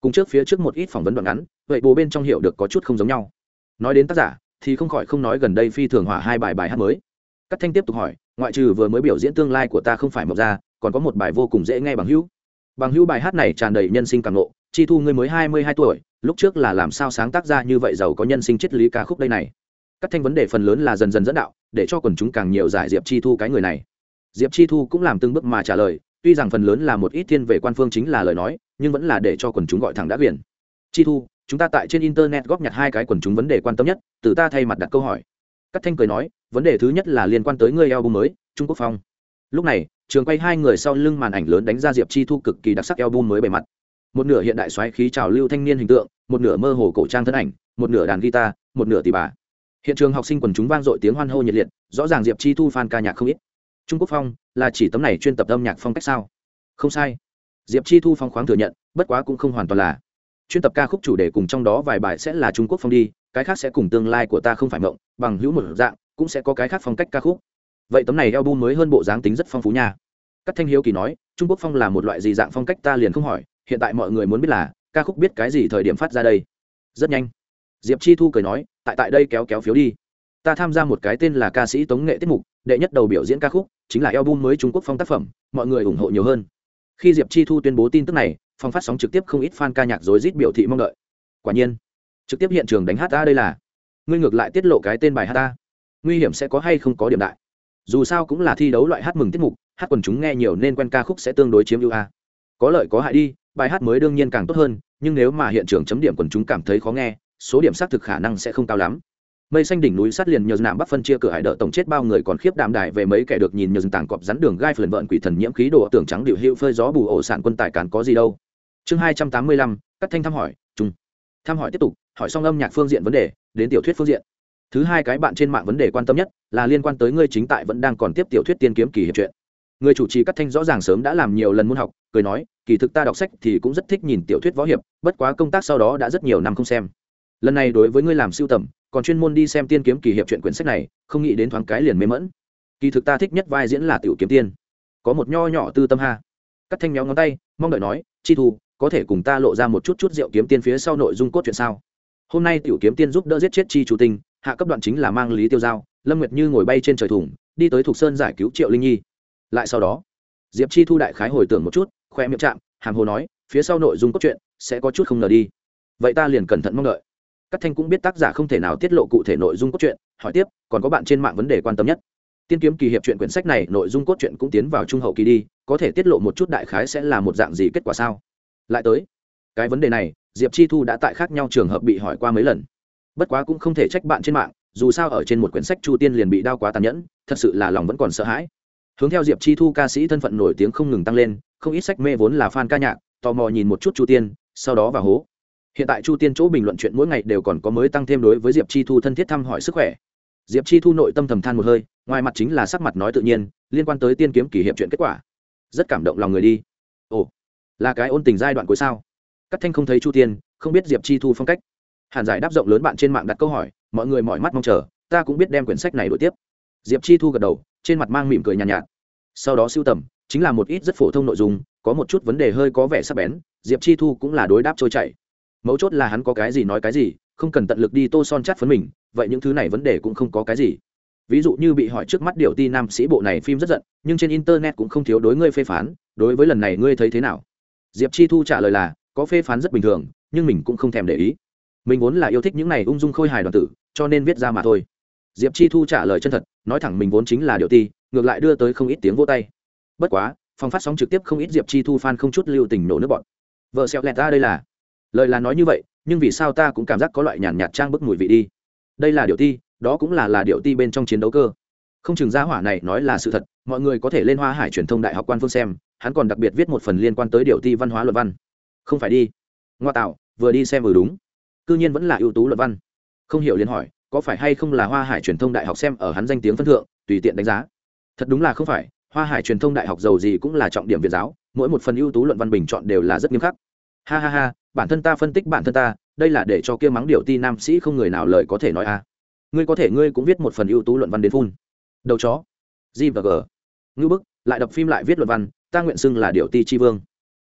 Cùng trước phía trước một ít phỏng vấn đoạn ngắn, vậy bố bên trong hiểu được có chút không giống nhau. Nói đến tác giả, thì không khỏi không nói gần đây phi thường hỏa hai bài bài hát mới. Cắt thanh tiếp tục hỏi, ngoại trừ vừa mới biểu diễn tương lai của ta không phải mộc ra còn có một bài vô cùng dễ nghe bằng hữu bằng hữu bài hát này tràn đầy nhân sinh càng ngộ, chi thu ngươi mới hai mươi hai tuổi, lúc trước là làm sao sáng tác ra như vậy giàu có nhân sinh triết lý ca khúc đây này? Các thanh vấn đề phần lớn là dần dần dẫn đạo, để cho quần chúng càng nhiều giải diệp chi thu cái người này. Diệp chi thu cũng làm từng bước mà trả lời, tuy rằng phần lớn là một ít thiên về quan phương chính là lời nói, nhưng vẫn là để cho quần chúng gọi thẳng đã biển chi thu, chúng ta tại trên internet góp nhặt hai cái quần chúng vấn đề quan tâm nhất, từ ta thay mặt đặt câu hỏi. Các thanh cười nói, vấn đề thứ nhất là liên quan tới người eo bung mới, trung quốc phong. Lúc này trường quay hai người sau lưng màn ảnh lớn đánh ra diệp chi thu cực kỳ đặc sắc eo bung mới bề mặt. Một nửa hiện đại xoáy khí trào lưu thanh niên hình tượng, một nửa mơ hồ cổ trang thân ảnh, một nửa đàn guitar, một nửa tỷ bà. Hiện trường học sinh quần chúng vang dội tiếng hoan hô nhiệt liệt, rõ ràng diệp chi thu fan ca nhạc không ít. Trung quốc phong là chỉ tấm này chuyên tập âm nhạc phong cách sao? Không sai. Diệp chi thu phong khoáng thừa nhận, bất quá cũng không hoàn toàn là. Chuyên tập ca khúc chủ đề cùng trong đó vài bài sẽ là trung quốc phong đi, cái khác sẽ cùng tương lai của ta không phải mộng, bằng hữu một dạng, cũng sẽ có cái khác phong cách ca khúc vậy tấm này album mới hơn bộ dáng tính rất phong phú nha. Các thanh hiếu kỳ nói, trung quốc phong là một loại gì dạng phong cách ta liền không hỏi, hiện tại mọi người muốn biết là, ca khúc biết cái gì thời điểm phát ra đây. Rất nhanh. Diệp chi thu cười nói, tại tại đây kéo kéo phiếu đi. Ta tham gia một cái tên là ca sĩ tống nghệ tiết mục, đệ nhất đầu biểu diễn ca khúc, chính là album mới trung quốc phong tác phẩm, mọi người ủng hộ nhiều hơn. Khi diệp chi thu tuyên bố tin tức này phong phát sóng trực tiếp không ít fan ca nhạc rối rít biểu thị mong đợi. Quả nhiên, trực tiếp hiện trường đánh hát ta đây là. Ngươi ngược lại tiết lộ cái tên bài hát ta. Nguy hiểm sẽ có hay không có điểm đại dù sao cũng là thi đấu loại hát mừng tiết mục, hát quần chúng nghe nhiều nên quen ca khúc sẽ tương đối chiếm ưu a. Có lợi có hại đi, bài hát mới đương nhiên càng tốt hơn, nhưng nếu mà hiện trường chấm điểm quần chúng cảm thấy khó nghe, số điểm xác thực khả năng sẽ không cao lắm. Mây xanh đỉnh núi sát liền nhờ nạm bắc phân chia cửa hải đỡ tổng chết bao người còn khiếp đạm đài về mấy kẻ được nhìn nhờ tảng cọp rắn đường gai phần vợn quỷ thần nhiễm khí đồ tưởng trắng điệu hữu phơi gió bù ổ sản quân tài cản có gì đâu. Chương hai trăm tám mươi lăm cắt thanh thăm hỏi chung thăm hỏi tiếp tục, hỏi xong âm nhạc phương diện vấn đề, đến tiểu thuyết phương diện thứ hai cái bạn trên mạng vấn đề quan tâm nhất là liên quan tới ngươi chính tại vẫn đang còn tiếp tiểu thuyết tiên kiếm kỳ hiệp truyện. Người chủ trì cắt thanh rõ ràng sớm đã làm nhiều lần muốn học, cười nói, kỳ thực ta đọc sách thì cũng rất thích nhìn tiểu thuyết võ hiệp, bất quá công tác sau đó đã rất nhiều năm không xem. Lần này đối với ngươi làm siêu tầm, còn chuyên môn đi xem tiên kiếm kỳ hiệp chuyện quyển sách này, không nghĩ đến thoáng cái liền mê mẫn kỳ thực ta thích nhất vai diễn là tiểu kiếm tiên. Có một nho nhỏ tư tâm ha. Cắt thanh méo ngón tay, mong đợi nói, chi thu, có thể cùng ta lộ ra một chút chút rượu kiếm tiên phía sau nội dung cốt truyện sao? Hôm nay tiểu kiếm tiên giúp đỡ giết chết chi chủ tinh hạ cấp đoạn chính là mang lý tiêu giao, lâm nguyệt như ngồi bay trên trời thủng đi tới thục sơn giải cứu triệu linh nhi. Lại sau đó, diệp chi thu đại khái hồi tưởng một chút, khoe miệng chạm, hàm hồ nói, phía sau nội dung cốt truyện sẽ có chút không ngờ đi. Vậy ta liền cẩn thận mong đợi. Các thanh cũng biết tác giả không thể nào tiết lộ cụ thể nội dung cốt truyện, hỏi tiếp, còn có bạn trên mạng vấn đề quan tâm nhất. Tiên kiếm kỳ hiệp truyện quyển sách này nội dung cốt truyện cũng tiến vào trung hậu kỳ đi, có thể tiết lộ một chút đại khái sẽ là một dạng gì kết quả sao? Lại tới, cái vấn đề này, diệp chi thu đã tại khác nhau trường hợp bị hỏi qua mấy lần bất quá cũng không thể trách bạn trên mạng, dù sao ở trên một quyển sách chu tiên liền bị đau quá tàn nhẫn, thật sự là lòng vẫn còn sợ hãi. Hướng theo diệp chi thu ca sĩ thân phận nổi tiếng không ngừng tăng lên, không ít sách mê vốn là fan ca nhạc, tò mò nhìn một chút chu tiên, sau đó vào hố. Hiện tại chu tiên chỗ bình luận chuyện mỗi ngày đều còn có mới tăng thêm đối với diệp chi thu thân thiết thăm hỏi sức khỏe. Diệp chi thu nội tâm thầm than một hơi, ngoài mặt chính là sắc mặt nói tự nhiên, liên quan tới tiên kiếm kỷ hiệp chuyện kết quả. Rất cảm động lòng người đi. Ồ, là cái ôn tình giai đoạn cuối sao? Cắt thanh không thấy chu tiên, không biết diệp chi thu phong cách hàn giải đáp rộng lớn bạn trên mạng đặt câu hỏi mọi người mọi mắt mong chờ ta cũng biết đem quyển sách này đổi tiếp. Diệp chi thu gật đầu trên mặt mang mỉm cười nhàn nhạt, nhạt. Sau đó siêu tầm chính là một ít rất phổ thông nội dung có một chút vấn đề hơi có vẻ sắc bén diệp chi thu cũng là đối đáp trôi chảy. Mấu chốt là hắn có cái gì nói cái gì không cần tận lực đi tô son chắt phấn mình vậy những thứ này vấn đề cũng không có cái gì. Ví dụ như bị hỏi trước mắt điều ti nam sĩ bộ này phim rất giận nhưng trên internet cũng không thiếu đối ngươi phê phán đối với lần này ngươi thấy thế nào? Diệp chi thu trả lời là có phê phán rất bình thường nhưng mình cũng không thèm để ý mình vốn là yêu thích những này ung dung khôi hài đoàn tử, cho nên viết ra mà thôi. Diệp chi thu trả lời chân thật, nói thẳng mình vốn chính là điệu ti, ngược lại đưa tới không ít tiếng vô tay. Bất quá, phòng phát sóng trực tiếp không ít diệp chi thu f không chút lưu tình nổ nước bọn. Vợ xẹo lẹt ra đây là. Lời là nói như vậy, nhưng vì sao ta cũng cảm giác có loại nhàn nhạt trang bức mùi vị đi. Đây là điệu ti, đó cũng là là điệu ti bên trong chiến đấu cơ. Không chừng gia hỏa này nói là sự thật, mọi người có thể lên hoa hải truyền thông đại học quan phương xem, hắn còn đặc biệt viết một phần liên quan tới điệu ti văn hóa luật văn. Không phải đi. Ngoa tạo, vừa đi xem vừa đúng cư nhiên vẫn là ưu tú luận văn. Không hiểu liền hỏi, có phải hay không là hoa hải truyền thông đại học xem ở hắn danh tiếng phân thượng, tùy tiện đánh giá? Thật đúng là không phải, hoa hải truyền thông đại học giàu gì cũng là trọng điểm việt giáo, mỗi một phần ưu tú luận văn bình chọn đều là rất nghiêm khắc. Ha ha ha, bản thân ta phân tích bản thân ta, đây là để cho kia mắng điều ti nam sĩ không người nào lời có thể nói a. À. ngươi có thể, ngươi cũng viết một phần ưu tú luận văn đến phun. Đầu chó. G và g. Ngữ bức, lại đập phim lại viết luận văn, ta nguyện xưng là điều ti tri vương.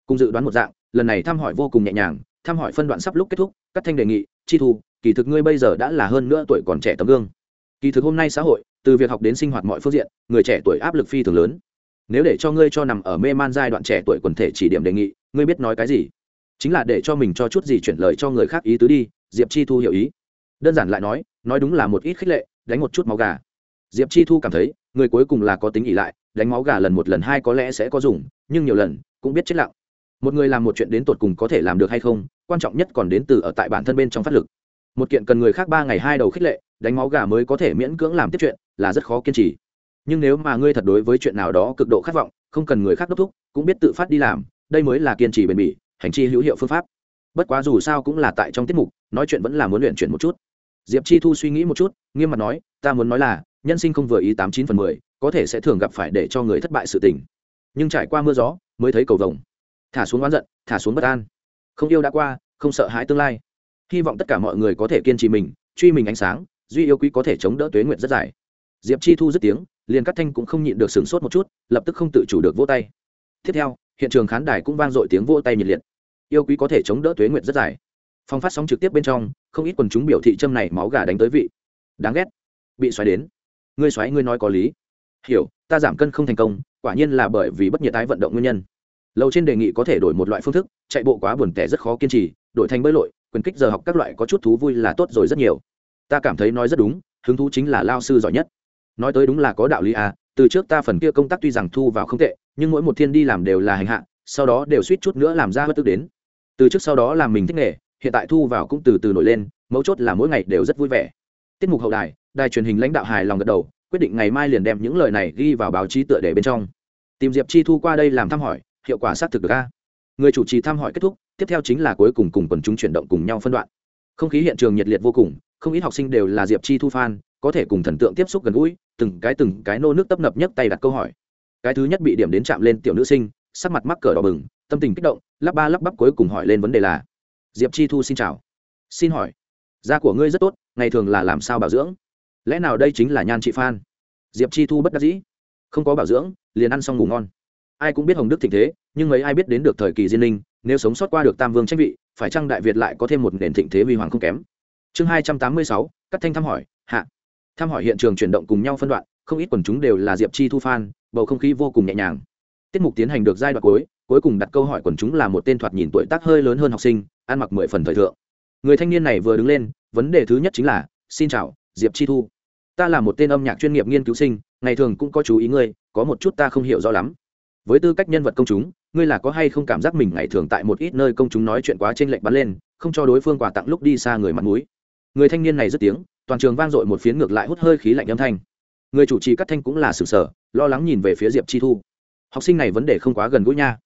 Cùng dự đoán một dạng, lần này thăm hỏi vô cùng nhẹ nhàng, thăm hỏi phân đoạn sắp lúc kết thúc các thanh đề nghị, chi thu, kỳ thực ngươi bây giờ đã là hơn nữa tuổi còn trẻ tấm gương. Kỳ thực hôm nay xã hội, từ việc học đến sinh hoạt mọi phương diện, người trẻ tuổi áp lực phi thường lớn. Nếu để cho ngươi cho nằm ở mê man giai đoạn trẻ tuổi quần thể chỉ điểm đề nghị, ngươi biết nói cái gì? Chính là để cho mình cho chút gì chuyển lời cho người khác ý tứ đi. Diệp chi thu hiểu ý. Đơn giản lại nói nói đúng là một ít khích lệ, đánh một chút máu gà. Diệp chi thu cảm thấy, người cuối cùng là có tính ỉ lại, đánh máu gà lần một lần hai có lẽ sẽ có dùng, nhưng nhiều lần, cũng biết chết lặng. Một người làm một chuyện đến tột cùng có thể làm được hay không quan trọng nhất còn đến từ ở tại bản thân bên trong phát lực. Một kiện cần người khác ba ngày hai đầu khích lệ, đánh máu gà mới có thể miễn cưỡng làm tiếp chuyện, là rất khó kiên trì. Nhưng nếu mà ngươi thật đối với chuyện nào đó cực độ khát vọng, không cần người khác đốc thúc, cũng biết tự phát đi làm, đây mới là kiên trì bền bỉ, hành chi hữu hiệu phương pháp. Bất quá dù sao cũng là tại trong tiết mục, nói chuyện vẫn là muốn luyện chuyển một chút. Diệp chi thu suy nghĩ một chút, nghiêm mặt nói, ta muốn nói là, nhân sinh không vừa ý tám chín phần mười, có thể sẽ thường gặp phải để cho người thất bại sự tình. Nhưng trải qua mưa gió, mới thấy cầu vồng. Thả xuống oán giận, thả xuống bất an không yêu đã qua, không sợ hãi tương lai. Hy vọng tất cả mọi người có thể kiên trì mình, truy mình ánh sáng, duy yêu quý có thể chống đỡ tuế nguyện rất dài. Diệp chi thu dứt tiếng, liền cắt thanh cũng không nhịn được sửng sốt một chút, lập tức không tự chủ được vỗ tay. Tiếp theo, hiện trường khán đài cũng vang dội tiếng vỗ tay nhiệt liệt. Yêu quý có thể chống đỡ tuế nguyện rất dài. Phong phát sóng trực tiếp bên trong, không ít quần chúng biểu thị châm này máu gà đánh tới vị. Đáng ghét. Bị xoáy đến. Ngươi xoáy, ngươi nói có lý. Hiểu, ta giảm cân không thành công, quả nhiên là bởi vì bất nhiệt tái vận động nguyên nhân lâu trên đề nghị có thể đổi một loại phương thức, chạy bộ quá buồn tẻ rất khó kiên trì, đổi thành bơi lội, quyền kích giờ học các loại có chút thú vui là tốt rồi rất nhiều. Ta cảm thấy nói rất đúng, hứng thú chính là lao sư giỏi nhất. Nói tới đúng là có đạo lý à từ trước ta phần kia công tác tuy rằng thu vào không tệ, nhưng mỗi một thiên đi làm đều là hành hạ, sau đó đều suýt chút nữa làm ra bất tức đến. Từ trước sau đó làm mình thích nghề, hiện tại thu vào cũng từ từ nổi lên, mấu chốt là mỗi ngày đều rất vui vẻ. Tiết mục hậu đài đài truyền hình lãnh đạo hài lòng gật đầu, quyết định ngày mai liền đem những lời này ghi vào báo chí tựa đề bên trong. Tìm diệp chi thu qua đây làm thăm hỏi hiệu quả xác thực được a. Người chủ trì thăm hỏi kết thúc, tiếp theo chính là cuối cùng cùng quần chúng chuyển động cùng nhau phân đoạn. Không khí hiện trường nhiệt liệt vô cùng, không ít học sinh đều là diệp chi thu fan, có thể cùng thần tượng tiếp xúc gần gũi, từng cái từng cái nô nước tấp nập nhất tay đặt câu hỏi. Cái thứ nhất bị điểm đến chạm lên tiểu nữ sinh, sắc mặt mắc cờ đỏ bừng, tâm tình kích động, lắp ba lắp bắp cuối cùng hỏi lên vấn đề là, diệp chi thu xin chào. Xin hỏi, da của ngươi rất tốt, ngày thường là làm sao bảo dưỡng? Lẽ nào đây chính là nhan chị phan diệp chi thu bất đắc dĩ. Không có bảo dưỡng, liền ăn xong ngủ ngon ai cũng biết hồng đức thịnh thế, nhưng mấy ai biết đến được thời kỳ diên linh nếu sống sót qua được tam vương tranh vị, phải chăng đại việt lại có thêm một nền thịnh thế huy hoàng không kém? Chương hai trăm tám mươi sáu cắt thanh thăm hỏi, hạ. Thăm hỏi hiện trường chuyển động cùng nhau phân đoạn, không ít quần chúng đều là diệp chi thu phan bầu không khí vô cùng nhẹ nhàng. Tiết mục tiến hành được giai đoạn cuối cuối cùng đặt câu hỏi quần chúng là một tên thoạt nhìn tuổi tác hơi lớn hơn học sinh, ăn mặc mười phần thời thượng. Người thanh niên này vừa đứng lên, vấn đề thứ nhất chính là, xin chào, diệp chi thu. Ta là một tên âm nhạc chuyên nghiệp nghiên cứu sinh, ngày thường cũng có chú ý ngươi, có một chút ta không hiểu rõ lắm với tư cách nhân vật công chúng, ngươi là có hay không cảm giác mình ngày thường tại một ít nơi công chúng nói chuyện quá trên lệnh bắn lên, không cho đối phương quà tặng lúc đi xa người mặt mũi? Người thanh niên này rất tiếng, toàn trường vang dội một phiến ngược lại hút hơi khí lạnh âm thanh. Người chủ trì cắt thanh cũng là sự sở, lo lắng nhìn về phía diệp chi thu. Học sinh này vấn đề không quá gần gũi nha.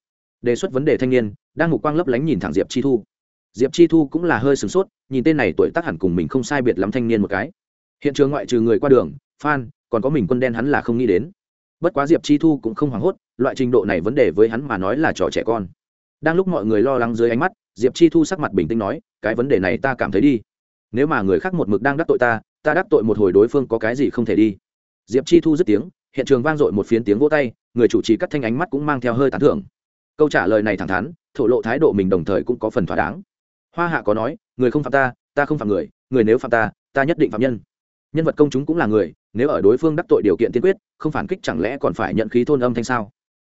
Đề xuất vấn đề thanh niên, đang ngục quang lấp lánh nhìn thẳng diệp chi thu. Diệp chi thu cũng là hơi sửng sốt, nhìn tên này tuổi tác hẳn cùng mình không sai biệt lắm thanh niên một cái. Hiện trường ngoại trừ người qua đường phan còn có mình quân đen hắn là không nghĩ đến. Bất quá diệp chi thu cũng không hoảng hốt loại trình độ này vấn đề với hắn mà nói là trò trẻ con. Đang lúc mọi người lo lắng dưới ánh mắt, diệp chi thu sắc mặt bình tĩnh nói, cái vấn đề này ta cảm thấy đi. Nếu mà người khác một mực đang đắc tội ta ta đắc tội một hồi đối phương có cái gì không thể đi. Diệp chi thu dứt tiếng, hiện trường vang dội một phiến tiếng vỗ tay, người chủ trì cắt thanh ánh mắt cũng mang theo hơi tán thưởng. Câu trả lời này thẳng thắn, thổ lộ thái độ mình đồng thời cũng có phần thỏa đáng. Hoa hạ có nói, người không phạm ta ta không phạm người người nếu phạm ta ta nhất định phạm nhân. Nhân vật công chúng cũng là người, nếu ở đối phương đắc tội điều kiện tiên quyết, không phản kích chẳng lẽ còn phải nhận khí thôn âm thanh sao?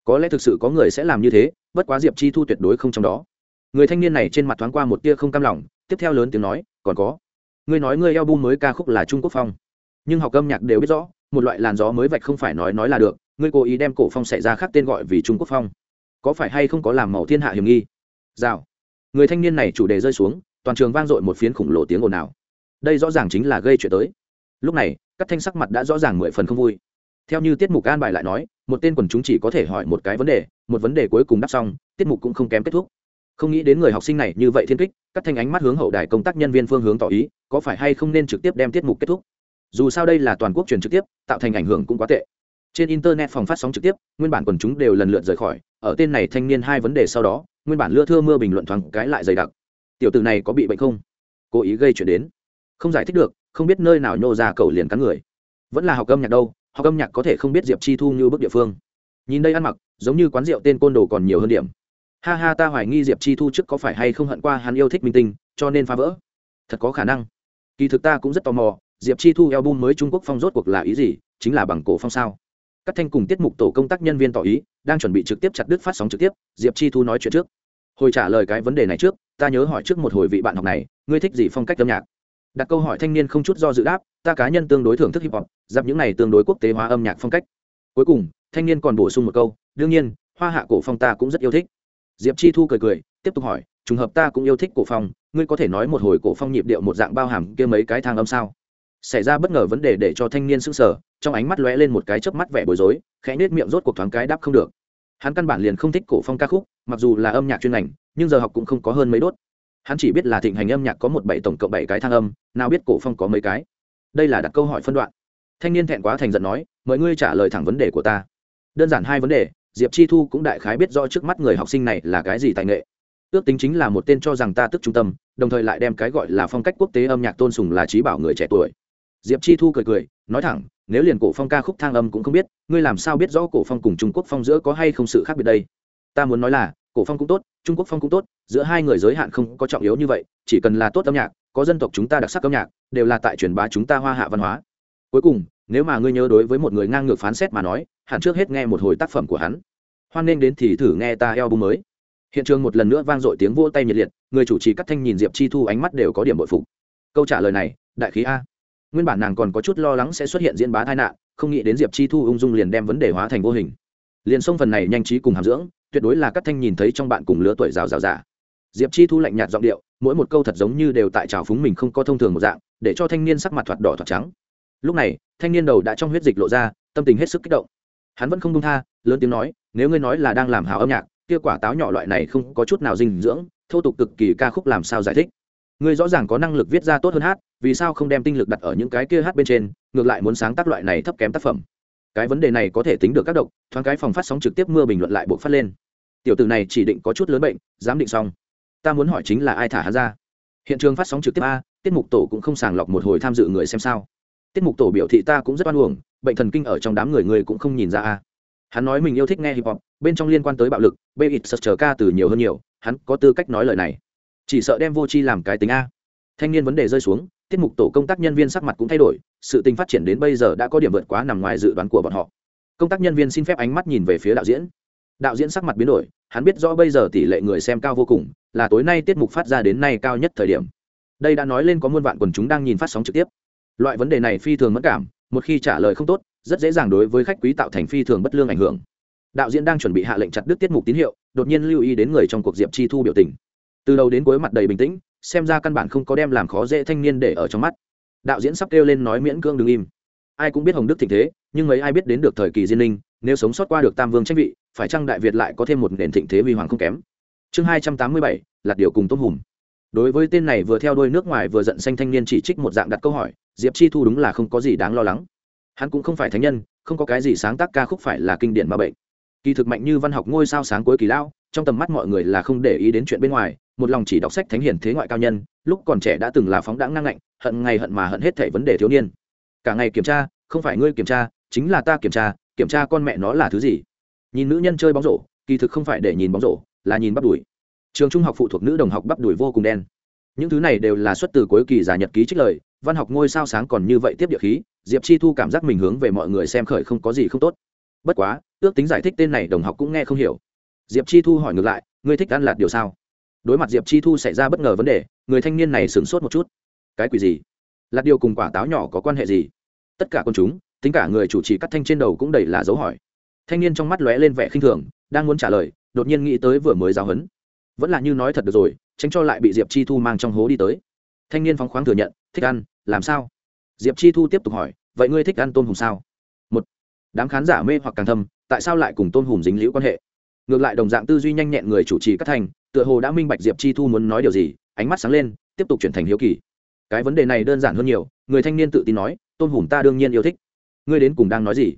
Có lẽ thực sự có người sẽ làm như thế, bất quá diệp chi thu tuyệt đối không trong đó. Người thanh niên này trên mặt thoáng qua một tia không cam lòng, tiếp theo lớn tiếng nói, còn có, ngươi nói ngươi eo bu mới ca khúc là trung quốc phong, nhưng học âm nhạc đều biết rõ, một loại làn gió mới vạch không phải nói nói là được, ngươi cố ý đem cổ phong xảy ra khác tên gọi vì trung quốc phong. Có phải hay không có làm màu thiên hạ hiểm nghi? Rào. Người thanh niên này chủ đề rơi xuống, toàn trường vang dội một phiến khủng lộ tiếng ồn ào. Đây rõ ràng chính là gây chuyện tới. Lúc này, các thanh sắc mặt đã rõ ràng mười phần không vui theo như tiết mục an bài lại nói, một tên quần chúng chỉ có thể hỏi một cái vấn đề, một vấn đề cuối cùng đáp xong, tiết mục cũng không kém kết thúc. Không nghĩ đến người học sinh này như vậy thiên kích, các thanh ánh mắt hướng hậu đài công tác nhân viên phương hướng tỏ ý, có phải hay không nên trực tiếp đem tiết mục kết thúc? Dù sao đây là toàn quốc truyền trực tiếp, tạo thành ảnh hưởng cũng quá tệ. Trên internet phòng phát sóng trực tiếp, nguyên bản quần chúng đều lần lượt rời khỏi, ở tên này thanh niên hai vấn đề sau đó, nguyên bản lưa thưa mưa bình luận thoáng cái lại dày đặc. Tiểu tử này có bị bệnh không? Cố ý gây chuyện đến. Không giải thích được, không biết nơi nào nhô ra cầu liền cắn người. Vẫn là học âm nhạc đâu học âm nhạc có thể không biết diệp chi thu như bức địa phương. Nhìn đây ăn mặc, giống như quán rượu tên côn đồ còn nhiều hơn điểm. Ha ha, ta hoài nghi diệp chi thu trước có phải hay không hận qua hắn yêu thích minh tinh, cho nên phá vỡ. Thật có khả năng. Kỳ thực ta cũng rất tò mò, diệp chi thu eo bum mới trung quốc phong rốt cuộc là ý gì, chính là bằng cổ phong sao? Các thanh cùng tiết mục tổ công tác nhân viên tỏ ý, đang chuẩn bị trực tiếp chặt đứt phát sóng trực tiếp, diệp chi thu nói chuyện trước. Hồi trả lời cái vấn đề này trước, ta nhớ hỏi trước một hồi vị bạn học này, ngươi thích gì phong cách âm nhạc? Đặt câu hỏi thanh niên không chút do dự đáp ta cá nhân tương đối thưởng thức hip hop dạp những này tương đối quốc tế hóa âm nhạc phong cách. Cuối cùng, thanh niên còn bổ sung một câu, đương nhiên, hoa hạ cổ phong ta cũng rất yêu thích. Diệp chi thu cười cười, tiếp tục hỏi, trùng hợp ta cũng yêu thích cổ phong, ngươi có thể nói một hồi cổ phong nhịp điệu một dạng bao hàm kia mấy cái thang âm sao? Xảy ra bất ngờ vấn đề để cho thanh niên sững sờ, trong ánh mắt lóe lên một cái chớp mắt vẻ bối rối, khẽ nết miệng rốt cuộc thoáng cái đáp không được. Hắn căn bản liền không thích cổ phong ca khúc, mặc dù là âm nhạc chuyên ngành, nhưng giờ học cũng không có hơn mấy đốt. Hắn chỉ biết là thịnh hành âm nhạc có một bảy tổng cộng bảy cái thang âm, nào biết cổ phong có mấy cái đây là đặt câu hỏi phân đoạn. Thanh niên thẹn quá thành giận nói, mời ngươi trả lời thẳng vấn đề của ta. Đơn giản hai vấn đề, diệp chi thu cũng đại khái biết rõ trước mắt người học sinh này là cái gì tài nghệ. Ước tính chính là một tên cho rằng ta tức trung tâm, đồng thời lại đem cái gọi là phong cách quốc tế âm nhạc tôn sùng là trí bảo người trẻ tuổi. Diệp chi thu cười cười, nói thẳng, nếu liền cổ phong ca khúc thang âm cũng không biết, ngươi làm sao biết rõ cổ phong cùng trung quốc phong giữa có hay không sự khác biệt đây? Ta muốn nói là, cổ phong cũng tốt, trung quốc phong cũng tốt, giữa hai người giới hạn không có trọng yếu như vậy, chỉ cần là tốt âm nhạc có dân tộc chúng ta đặc sắc âm nhạc, đều là tại truyền bá chúng ta hoa hạ văn hóa. Cuối cùng, nếu mà ngươi nhớ đối với một người ngang ngược phán xét mà nói, hẳn trước hết nghe một hồi tác phẩm của hắn. Hoan nghênh đến thì thử nghe ta eo bung mới. Hiện trường một lần nữa vang dội tiếng vỗ tay nhiệt liệt, người chủ trì cắt thanh nhìn diệp chi thu ánh mắt đều có điểm bội phục. Câu trả lời này, đại khí a. Nguyên bản nàng còn có chút lo lắng sẽ xuất hiện diễn bá tai nạn, không nghĩ đến diệp chi thu ung dung liền đem vấn đề hóa thành vô hình. Liền xông phần này nhanh trí cùng hàm dưỡng, tuyệt đối là cắt thanh nhìn thấy trong bạn cùng lứa tuổi rào rào giả diệp chi thu lạnh nhạt giọng điệu, mỗi một câu thật giống như đều tại trào phúng mình không có thông thường một dạng, để cho thanh niên sắc mặt thoạt đỏ thoạt trắng. Lúc này, thanh niên đầu đã trong huyết dịch lộ ra, tâm tình hết sức kích động. Hắn vẫn không đông tha, lớn tiếng nói, nếu ngươi nói là đang làm hào âm nhạc, kia quả táo nhỏ loại này không có chút nào dinh dưỡng, thô tục cực kỳ ca khúc làm sao giải thích? Ngươi rõ ràng có năng lực viết ra tốt hơn hát, vì sao không đem tinh lực đặt ở những cái kia hát bên trên, ngược lại muốn sáng tác loại này thấp kém tác phẩm? Cái vấn đề này có thể tính được các độc, thoáng cái phòng phát sóng trực tiếp mưa bình luận lại buộc phát lên. Tiểu tử này chỉ định có chút lớn bệnh dám định xong ta muốn hỏi chính là ai thả hắn ra? Hiện trường phát sóng trực tiếp a, tiết mục tổ cũng không sàng lọc một hồi tham dự người xem sao. Tiết mục tổ biểu thị ta cũng rất oan uổng, bệnh thần kinh ở trong đám người người cũng không nhìn ra a. Hắn nói mình yêu thích nghe hip hop, bên trong liên quan tới bạo lực b ít sật chờ ca từ nhiều hơn nhiều, hắn có tư cách nói lời này. Chỉ sợ đem vô tri làm cái tính a. Thanh niên vấn đề rơi xuống, tiết mục tổ công tác nhân viên sắc mặt cũng thay đổi, sự tình phát triển đến bây giờ đã có điểm vượt quá nằm ngoài dự đoán của bọn họ. Công tác nhân viên xin phép ánh mắt nhìn về phía đạo diễn đạo diễn sắc mặt biến đổi, hắn biết rõ bây giờ tỷ lệ người xem cao vô cùng, là tối nay tiết mục phát ra đến nay cao nhất thời điểm. Đây đã nói lên có muôn vạn quần chúng đang nhìn phát sóng trực tiếp. Loại vấn đề này phi thường mất cảm, một khi trả lời không tốt, rất dễ dàng đối với khách quý tạo thành phi thường bất lương ảnh hưởng. Đạo diễn đang chuẩn bị hạ lệnh chặt đứt tiết mục tín hiệu, đột nhiên lưu ý đến người trong cuộc diệp chi thu biểu tình. Từ đầu đến cuối mặt đầy bình tĩnh, xem ra căn bản không có đem làm khó dễ thanh niên để ở trong mắt. Đạo diễn sắp kêu lên nói miễn cưỡng đ ứ n g im. Ai cũng biết hồng đức thịnh thế nhưng mấy ai biết đến được thời kỳ diên linh nếu sống sót qua được tam vương tranh vị, phải chăng đại việt lại có thêm một nền thịnh thế huy hoàng không kém? Chương hai trăm tám mươi bảy là điều cùng tôm hùm. Đối với tên này vừa theo đôi nước ngoài vừa giận xanh thanh niên chỉ trích một dạng đặt câu hỏi, diệp chi thu đúng là không có gì đáng lo lắng. Hắn cũng không phải thánh nhân, không có cái gì sáng tác ca khúc phải là kinh điển ma bệnh. Kỳ thực mạnh như văn học ngôi sao sáng cuối kỳ lão, trong tầm mắt mọi người là không để ý đến chuyện bên ngoài, một lòng chỉ đọc sách thánh hiển thế ngoại cao nhân, lúc còn trẻ đã từng là phóng đãng ngang ngạnh, hận ngày hận mà hận hết thể vấn đề thiếu niên. Cả ngày kiểm tra, không phải ngươi kiểm tra chính là ta kiểm tra kiểm tra con mẹ nó là thứ gì? Nhìn nữ nhân chơi bóng rổ, kỳ thực không phải để nhìn bóng rổ, là nhìn bắp đùi. Trường trung học phụ thuộc nữ đồng học bắp đùi vô cùng đen. Những thứ này đều là xuất từ cuối kỳ giả nhật ký trích lời, văn học ngôi sao sáng còn như vậy tiếp địa khí, diệp chi thu cảm giác mình hướng về mọi người xem khởi không có gì không tốt. Bất quá, ước tính giải thích tên này đồng học cũng nghe không hiểu. Diệp chi thu hỏi ngược lại, ngươi thích ăn lạt điều sao? Đối mặt diệp chi thu xảy ra bất ngờ vấn đề, người thanh niên này sửng sốt một chút. Cái quỷ gì? Lạt điều cùng quả táo nhỏ có quan hệ gì? Tất cả con chúng tính cả người chủ trì cắt thanh trên đầu cũng đầy là dấu hỏi. Thanh niên trong mắt lóe lên vẻ khinh thường, đang muốn trả lời, đột nhiên nghĩ tới vừa mới giáo hấn vẫn là như nói thật được rồi, tránh cho lại bị diệp chi thu mang trong hố đi tới. Thanh niên phóng khoáng thừa nhận, thích ăn, làm sao? Diệp chi thu tiếp tục hỏi, vậy ngươi thích ăn tôm hùm sao? Một, đám khán giả mê hoặc càng thâm, tại sao lại cùng tôm hùm dính liễu quan hệ? Ngược lại đồng dạng tư duy nhanh nhẹn người chủ trì cắt thành tựa hồ đã minh bạch diệp chi thu muốn nói điều gì, ánh mắt sáng lên, tiếp tục chuyển thành hiếu kỳ. Cái vấn đề này đơn giản hơn nhiều, người thanh niên tự tin nói, tôm hùm ta đương nhiên yêu thích ngươi đến cùng đang nói gì?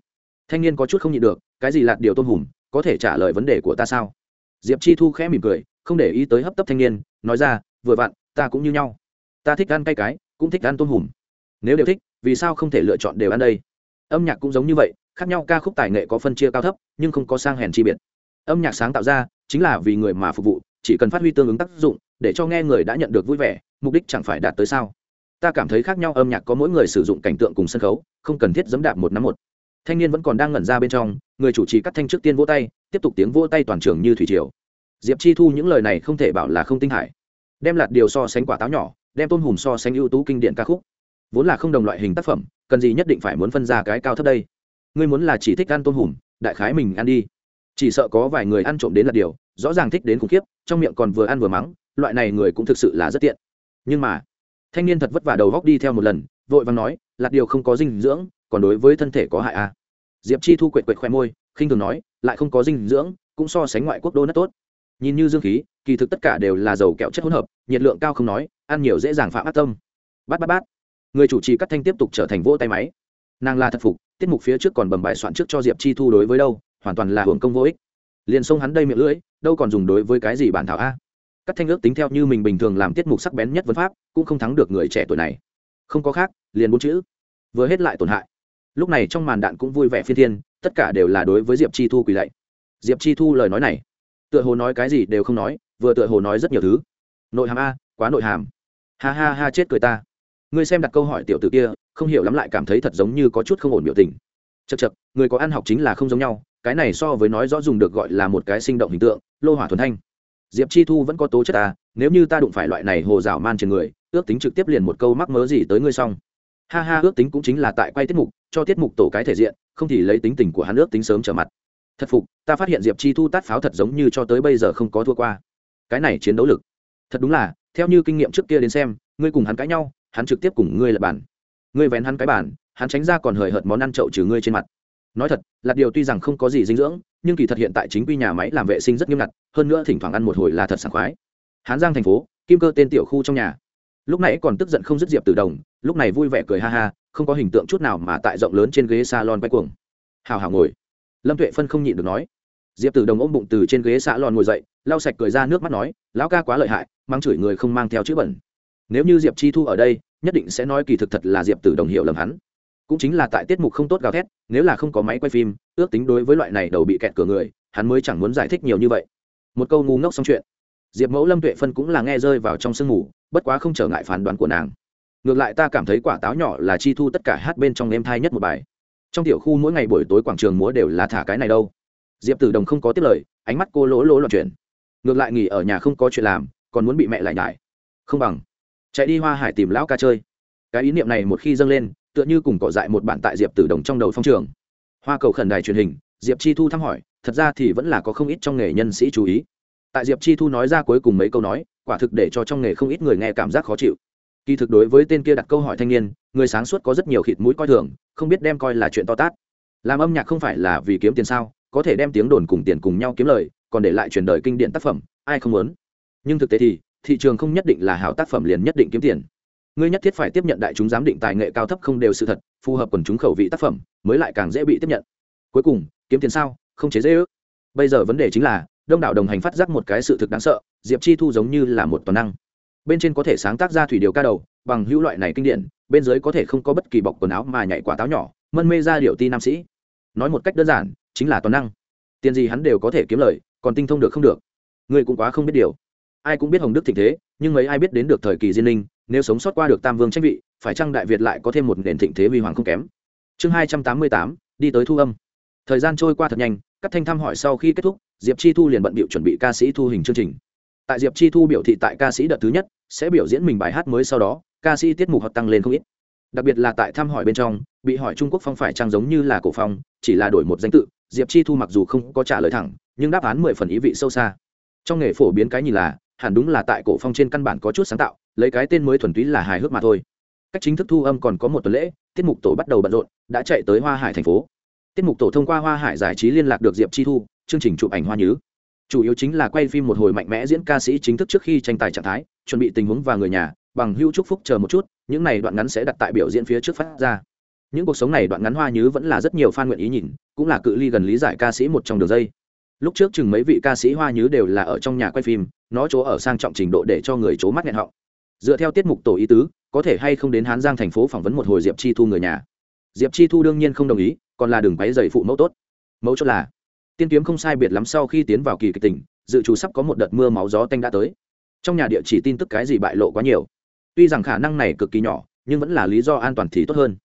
Thanh niên có chút không nhịn được, cái gì lạt điều tôm hùm, có thể trả lời vấn đề của ta sao? Diệp chi thu khẽ mỉm cười, không để ý tới hấp tấp thanh niên, nói ra, vừa vặn, ta cũng như nhau. Ta thích ăn cay cái, cũng thích ăn tôm hùm. Nếu đều thích, vì sao không thể lựa chọn đều ăn đây? Âm nhạc cũng giống như vậy, khác nhau ca khúc tài nghệ có phân chia cao thấp, nhưng không có sang hèn chi biệt. Âm nhạc sáng tạo ra, chính là vì người mà phục vụ, chỉ cần phát huy tương ứng tác dụng, để cho nghe người đã nhận được vui vẻ, mục đích chẳng phải đạt tới sao? Ta cảm thấy khác nhau âm nhạc có mỗi người sử dụng cảnh tượng cùng sân khấu, không cần thiết dẫm đạp một năm một. Thanh niên vẫn còn đang ngẩn ra bên trong, người chủ trì cắt thanh trước tiên vỗ tay, tiếp tục tiếng vỗ tay toàn trường như thủy triều. Diệp chi thu những lời này không thể bảo là không tinh hải. Đem lạt điều so sánh quả táo nhỏ, đem tôm hùm so sánh ưu tú kinh điển ca khúc. Vốn là không đồng loại hình tác phẩm, cần gì nhất định phải muốn phân ra cái cao thấp đây? Ngươi muốn là chỉ thích ăn tôm hùm, đại khái mình ăn đi. Chỉ sợ có vài người ăn trộm đến lạt điều, rõ ràng thích đến khủng khiếp, trong miệng còn vừa ăn vừa mắng, loại này người cũng thực sự là rất tiện. Nhưng mà thanh niên thật vất vả đầu góc đi theo một lần, vội vàng nói lạt điều không có dinh dưỡng, còn đối với thân thể có hại à. diệp chi thu quệt quệt khoe môi, khinh thường nói, lại không có dinh dưỡng, cũng so sánh ngoại quốc đô nất tốt. Nhìn như dương khí, kỳ thực tất cả đều là dầu kẹo chất hỗn hợp, nhiệt lượng cao không nói, ăn nhiều dễ dàng phạm ác tâm. Bát bát bát. Người chủ trì cắt thanh tiếp tục trở thành vỗ tay máy. Nàng là thật phục, tiết mục phía trước còn bầm bài soạn trước cho diệp chi thu đối với đâu, hoàn toàn là hưởng công vô ích. Liền xông hắn đây miệng lưỡi, đâu còn dùng đối với cái gì bản thảo a? Các thanh ước tính theo như mình bình thường làm tiết mục sắc bén nhất vấn pháp, cũng không thắng được người trẻ tuổi này. Không có khác, liền bốn chữ. Vừa hết lại tổn hại. Lúc này trong màn đạn cũng vui vẻ phi thiên, tất cả đều là đối với diệp chi thu quỳ lạy. Diệp chi thu lời nói này, tựa hồ nói cái gì đều không nói, vừa tựa hồ nói rất nhiều thứ. Nội hàm a, quá nội hàm. Ha ha ha, chết cười ta. Ngươi xem đặt câu hỏi tiểu t ử kia, không hiểu lắm lại cảm thấy thật giống như có chút không ổn biểu tình. Chật chật người có ăn học chính là không giống nhau, cái này so với nói rõ dùng được gọi là một cái sinh động hình tượng, lô hỏa thuần thanh diệp chi thu vẫn có tố chất ta, nếu như ta đụng phải loại này hồ dạo man trên người, ước tính trực tiếp liền một câu mắc mớ gì tới ngươi xong. Ha ha, ước tính cũng chính là tại quay tiết mục, cho tiết mục tổ cái thể diện, không thì lấy tính tình của hắn ước tính sớm trở mặt. Thật phục, ta phát hiện diệp chi thu tát pháo thật giống như cho tới bây giờ không có thua qua. Cái này chiến đấu lực. Thật đúng là, theo như kinh nghiệm trước kia đến xem, ngươi cùng hắn cãi nhau, hắn trực tiếp cùng ngươi lập bản ngươi vén hắn cái bản hắn tránh ra còn hời hợt món ăn trậu trừ ngươi trên mặt nói thật là điều tuy rằng không có gì dinh dưỡng, nhưng kỳ thật hiện tại chính quy nhà máy làm vệ sinh rất nghiêm ngặt, hơn nữa thỉnh thoảng ăn một hồi là thật sảng khoái. Hán giang thành phố, kim cơ tên tiểu khu trong nhà. Lúc nãy còn tức giận không dứt diệp từ đồng, lúc này vui vẻ cười ha ha, không có hình tượng chút nào mà tại rộng lớn trên ghế salon quay cuồng. Hào hào ngồi. Lâm tuệ phân không nhịn được nói. Diệp tử đồng ôm bụng từ trên ghế xã lòn ngồi dậy, lau sạch cười ra nước mắt nói, lão ca quá lợi hại mang chửi người không mang theo chữ bẩn. Nếu như diệp chi thu ở đây, nhất định sẽ nói kỳ thực thật là diệp tử đồng hiểu lầm hắn cũng chính là tại tiết mục không tốt gào thét, nếu là không có máy quay phim, ước tính đối với loại này đầu bị kẹt cửa người, hắn mới chẳng muốn giải thích nhiều như vậy. Một câu ngu ngốc xong chuyện. Diệp mẫu, lâm tuệ phân cũng là nghe rơi vào trong sương mù, bất quá không trở ngại phán đoán của nàng. Ngược lại ta cảm thấy quả táo nhỏ là chi thu tất cả hát bên trong em thai nhất một bài. Trong tiểu khu mỗi ngày buổi tối quảng trường múa đều là thả cái này đâu. Diệp tử đồng không có tiết lời, ánh mắt cô lỗ lỗ loạn chuyển. Ngược lại nghỉ ở nhà không có chuyện làm, còn muốn bị mẹ lại nhải. Không bằng. Chạy đi hoa hải tìm lão ca chơi. Cái ý niệm này một khi dâng lên tựa như cùng cỏ dại một bản tại diệp tử đồng trong đầu phong trường. Hoa cầu khẩn đài truyền hình, diệp chi thu thăm hỏi, thật ra thì vẫn là có không ít trong nghề nhân sĩ chú ý. Tại diệp chi thu nói ra cuối cùng mấy câu nói, quả thực để cho trong nghề không ít người nghe cảm giác khó chịu. Kỳ thực đối với tên kia đặt câu hỏi thanh niên, người sáng suốt có rất nhiều khịt mũi coi thường, không biết đem coi là chuyện to tát. Làm âm nhạc không phải là vì kiếm tiền sao, có thể đem tiếng đồn cùng tiền cùng nhau kiếm lời, còn để lại truyền đời kinh điển tác phẩm, ai không muốn? Nhưng thực tế thì, thị trường không nhất định là hảo tác phẩm liền nhất định kiếm tiền ngươi nhất thiết phải tiếp nhận đại chúng giám định tài nghệ cao thấp không đều sự thật, phù hợp quần chúng khẩu vị tác phẩm, mới lại càng dễ bị tiếp nhận. Cuối cùng, kiếm tiền sao? Không chế dễ ước. Bây giờ vấn đề chính là, đông đảo đồng hành phát giác một cái sự thực đáng sợ, diệp chi thu giống như là một toàn năng. Bên trên có thể sáng tác ra thủy điều ca đầu, bằng hữu loại này kinh điển, bên dưới có thể không có bất kỳ bọc quần áo mà nhảy quả táo nhỏ, mân mê ra điệu ti nam sĩ. Nói một cách đơn giản, chính là toàn năng. Tiền gì hắn đều có thể kiếm lời, còn tinh thông được không được. Người cũng quá không biết điều. Ai cũng biết hồng đức thịnh thế, nhưng mấy ai biết đến được thời kỳ diên linh nếu sống sót qua được tam vương tranh vị, phải chăng đại việt lại có thêm một nền thịnh thế huy hoàng không kém? Chương hai trăm tám mươi tám, đi tới thu âm. Thời gian trôi qua thật nhanh, các thanh thăm hỏi sau khi kết thúc, diệp chi thu liền bận bịu chuẩn bị ca sĩ thu hình chương trình. Tại diệp chi thu biểu thị tại ca sĩ đợt thứ nhất, sẽ biểu diễn mình bài hát mới sau đó, ca sĩ tiết mục hoặc tăng lên không ít. Đặc biệt là tại thăm hỏi bên trong, bị hỏi trung quốc phong phải trang giống như là cổ phong, chỉ là đổi một danh tự, diệp chi thu mặc dù không có trả lời thẳng, nhưng đáp án mười phần ý vị sâu xa. Trong nghề phổ biến cái nhìn là, hẳn đúng là tại cổ phong trên căn bản có chút sáng tạo lấy cái tên mới thuần túy là hài hước mà thôi. Cách chính thức thu âm còn có một tuần lễ, tiết mục tổ bắt đầu bận rộn, đã chạy tới hoa hải thành phố. Tiết mục tổ thông qua hoa hải giải trí liên lạc được diệp chi thu, chương trình chụp ảnh hoa nhứ. Chủ yếu chính là quay phim một hồi mạnh mẽ diễn ca sĩ chính thức trước khi tranh tài trạng thái, chuẩn bị tình huống và người nhà, bằng hưu chúc phúc chờ một chút, những này đoạn ngắn sẽ đặt tại biểu diễn phía trước phát ra. Những cuộc sống này đoạn ngắn hoa nhứ vẫn là rất nhiều fan nguyện ý nhìn, cũng là cự ly gần lý giải ca sĩ một trong đường dây. Lúc trước chừng mấy vị ca sĩ hoa nhứ đều là ở trong nhà quay phim, nó chỗ ở sang trọng trình độ để cho người c mắt nghẹn họng dựa theo tiết mục tổ ý tứ, có thể hay không đến hán giang thành phố phỏng vấn một hồi diệp chi thu người nhà. Diệp chi thu đương nhiên không đồng ý, còn là đường váy dày phụ mẫu tốt. Mẫu chốt là, tiên kiếm không sai biệt lắm sau khi tiến vào kỳ kịch tỉnh, dự trù sắp có một đợt mưa máu gió tanh đã tới. Trong nhà địa chỉ tin tức cái gì bại lộ quá nhiều. Tuy rằng khả năng này cực kỳ nhỏ, nhưng vẫn là lý do an toàn thì tốt hơn.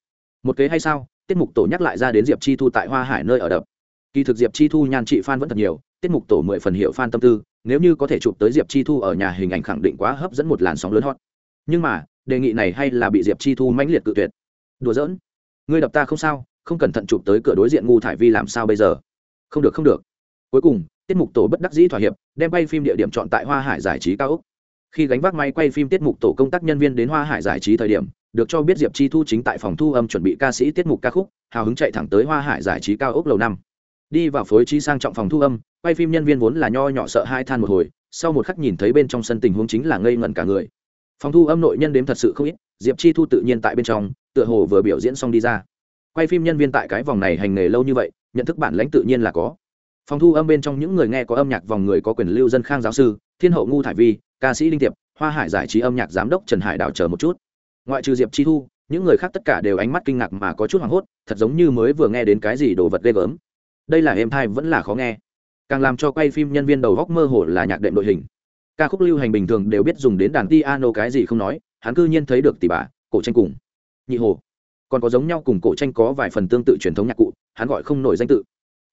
Một kế hay sao, tiết mục tổ nhắc lại ra đến diệp chi thu tại hoa hải nơi ở đập. Kỳ thực diệp chi thu nhan trị f vẫn thật nhiều, tiết mục tổ mười phần hiệu f tâm tư, nếu như có thể chụp tới diệp chi thu ở nhà hình ảnh khẳng định quá hấp dẫn một làn sóng lớn hot nhưng mà, đề nghị này hay là bị diệp chi thu mãnh liệt cự tuyệt? Đùa giỡn. Ngươi đập ta không sao, không cẩn thận chụp tới cửa đối diện ngu thải vi làm sao bây giờ? Không được không được. Cuối cùng, tiết mục tổ bất đắc dĩ thỏa hiệp, đem quay phim địa điểm chọn tại hoa hải giải trí cao úc khi gánh vác máy quay phim tiết mục tổ công tác nhân viên đến hoa hải giải trí thời điểm, được cho biết diệp chi thu chính tại phòng thu âm chuẩn bị ca sĩ tiết mục ca khúc, hào hứng chạy thẳng tới hoa hải giải trí cao ốc lầu năm. Đi vào phối trí sang trọng phòng thu âm, quay phim nhân viên vốn là nho nhỏ sợ hai than một hồi, sau một khắc nhìn thấy bên trong sân tình huống chính là ngây ngẩn cả người phòng thu âm nội nhân đếm thật sự không ít, diệp chi thu tự nhiên tại bên trong, tựa hồ vừa biểu diễn xong đi ra. Quay phim nhân viên tại cái vòng này hành nghề lâu như vậy, nhận thức bản lãnh tự nhiên là có. Phòng thu âm bên trong những người nghe có âm nhạc vòng người có quyền lưu dân khang giáo sư, thiên hậu ngu thải vi, ca sĩ linh tiệp, hoa hải giải trí âm nhạc giám đốc trần hải đảo chờ một chút. Ngoại trừ diệp chi thu, những người khác tất cả đều ánh mắt kinh ngạc mà có chút hoảng hốt, thật giống như mới vừa nghe đến cái gì đồ vật ghê gớm. Đây là êm thai vẫn là khó nghe. Càng làm cho quay phim nhân viên đầu góc mơ hồ là nhạc đệm đội hình ca khúc lưu hành bình thường đều biết dùng đến đàn piano cái gì không nói, hắn cư nhiên thấy được tỷ bà, cổ tranh cùng. Nhị hồ, còn có giống nhau cùng cổ tranh có vài phần tương tự truyền thống nhạc cụ, hắn gọi không nổi danh tự.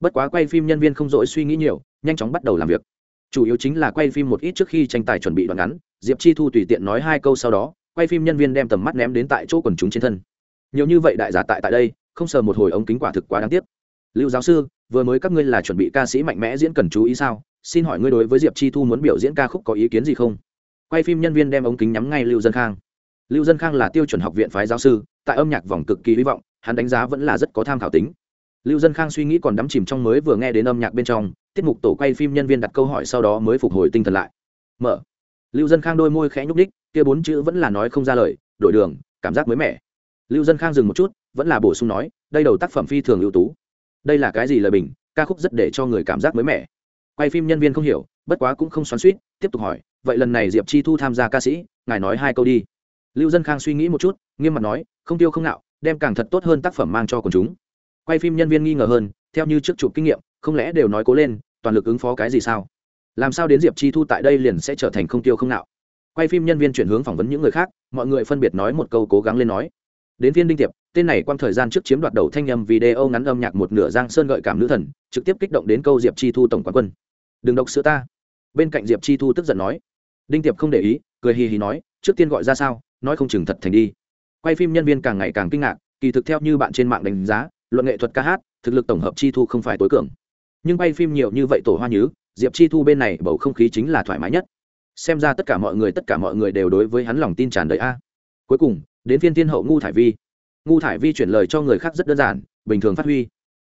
Bất quá quay phim nhân viên không dỗi suy nghĩ nhiều, nhanh chóng bắt đầu làm việc. Chủ yếu chính là quay phim một ít trước khi tranh tài chuẩn bị đoạn ngắn, diệp chi thu tùy tiện nói hai câu sau đó, quay phim nhân viên đem tầm mắt ném đến tại chỗ quần chúng trên thân. Nhiều như vậy đại giả tại tại đây, không sờ một hồi ống kính quả thực quá đáng tiếc. Lưu giáo sư, vừa mới các ngươi là chuẩn bị ca sĩ mạnh mẽ diễn cần chú ý sao? Xin hỏi ngươi đối với diệp chi thu muốn biểu diễn ca khúc có ý kiến gì không? Quay phim nhân viên đem ống kính nhắm ngay lưu dân khang. Lưu dân khang là tiêu chuẩn học viện phái giáo sư, tại âm nhạc vòng cực kỳ hy vọng, hắn đánh giá vẫn là rất có tham khảo tính. Lưu dân khang suy nghĩ còn đắm chìm trong mới vừa nghe đến âm nhạc bên trong, tiết mục tổ quay phim nhân viên đặt câu hỏi sau đó mới phục hồi tinh thần lại. Mở. Lưu dân khang đôi môi khẽ nhúc ních kia bốn chữ vẫn là nói không ra lời, đổi đường, cảm giác mới mẻ. Lưu dân khang dừng một chút, vẫn là bổ sung nói, đây đầu tác phẩm phi thường ưu tú. Đây là cái gì lời bình, ca khúc rất để cho người cảm giác mới mẻ quay phim nhân viên không hiểu, bất quá cũng không xoắn suýt tiếp tục hỏi, vậy lần này diệp chi thu tham gia ca sĩ, ngài nói hai câu đi. Lưu dân khang suy nghĩ một chút, nghiêm mặt nói, không tiêu không nạo đem càng thật tốt hơn tác phẩm mang cho quần chúng. Quay phim nhân viên nghi ngờ hơn, theo như trước chụp kinh nghiệm, không lẽ đều nói cố lên, toàn lực ứng phó cái gì sao? Làm sao đến diệp chi thu tại đây liền sẽ trở thành không tiêu không nạo quay phim nhân viên chuyển hướng phỏng vấn những người khác, mọi người phân biệt nói một câu cố gắng lên nói. Đến viên đinh tiệp, tên này quang thời gian trước chiếm đoạt đầu thanh âm video ngắn âm nhạc một nửa giang sơn gợi cảm nữ thần, trực tiếp kích động đến câu diệp chi thu tổng quán quân đừng độc sữa ta. Bên cạnh diệp chi thu tức giận nói. Đinh tiệp không để ý, cười hì hì nói, trước tiên gọi ra sao, nói không chừng thật thành đi. Quay phim nhân viên càng ngày càng kinh ngạc, kỳ thực theo như bạn trên mạng đánh giá, luận nghệ thuật ca hát, thực lực tổng hợp chi thu không phải tối cường. Nhưng quay phim nhiều như vậy tổ hoa nhứ, diệp chi thu bên này bầu không khí chính là thoải mái nhất. Xem ra tất cả mọi người, tất cả mọi người đều đối với hắn lòng tin tràn đầy a. Cuối cùng, đến phiên tiên hậu ngu thải vi. Ngu thải vi chuyển lời cho người khác rất đơn giản, bình thường phát huy.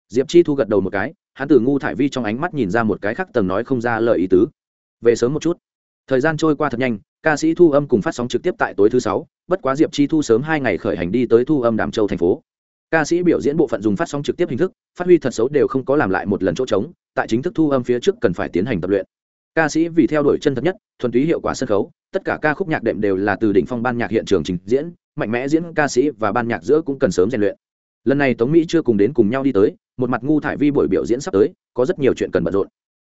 Diệp chi thu gật đầu một cái hắn từ ngu thải vi trong ánh mắt nhìn ra một cái khác tầng nói không ra lời ý tứ. Về sớm một chút. Thời gian trôi qua thật nhanh, ca sĩ thu âm cùng phát sóng trực tiếp tại tối thứ sáu, bất quá diệp chi thu sớm hai ngày khởi hành đi tới thu âm đàm châu thành phố. Ca sĩ biểu diễn bộ phận dùng phát sóng trực tiếp hình thức, phát huy thật xấu đều không có làm lại một lần chỗ trống, tại chính thức thu âm phía trước cần phải tiến hành tập luyện. Ca sĩ vì theo đuổi chân thật nhất, thuần túy hiệu quả sân khấu, tất cả ca khúc nhạc đệm đều là từ đỉnh phong ban nhạc hiện trường trình diễn, mạnh mẽ diễn ca sĩ và ban nhạc giữa cũng cần sớm rèn luyện. Lần này tống mỹ chưa cùng đến cùng nhau đi tới một mặt ngu thải vi buổi biểu diễn sắp tới, có rất nhiều chuyện cần bận rộn.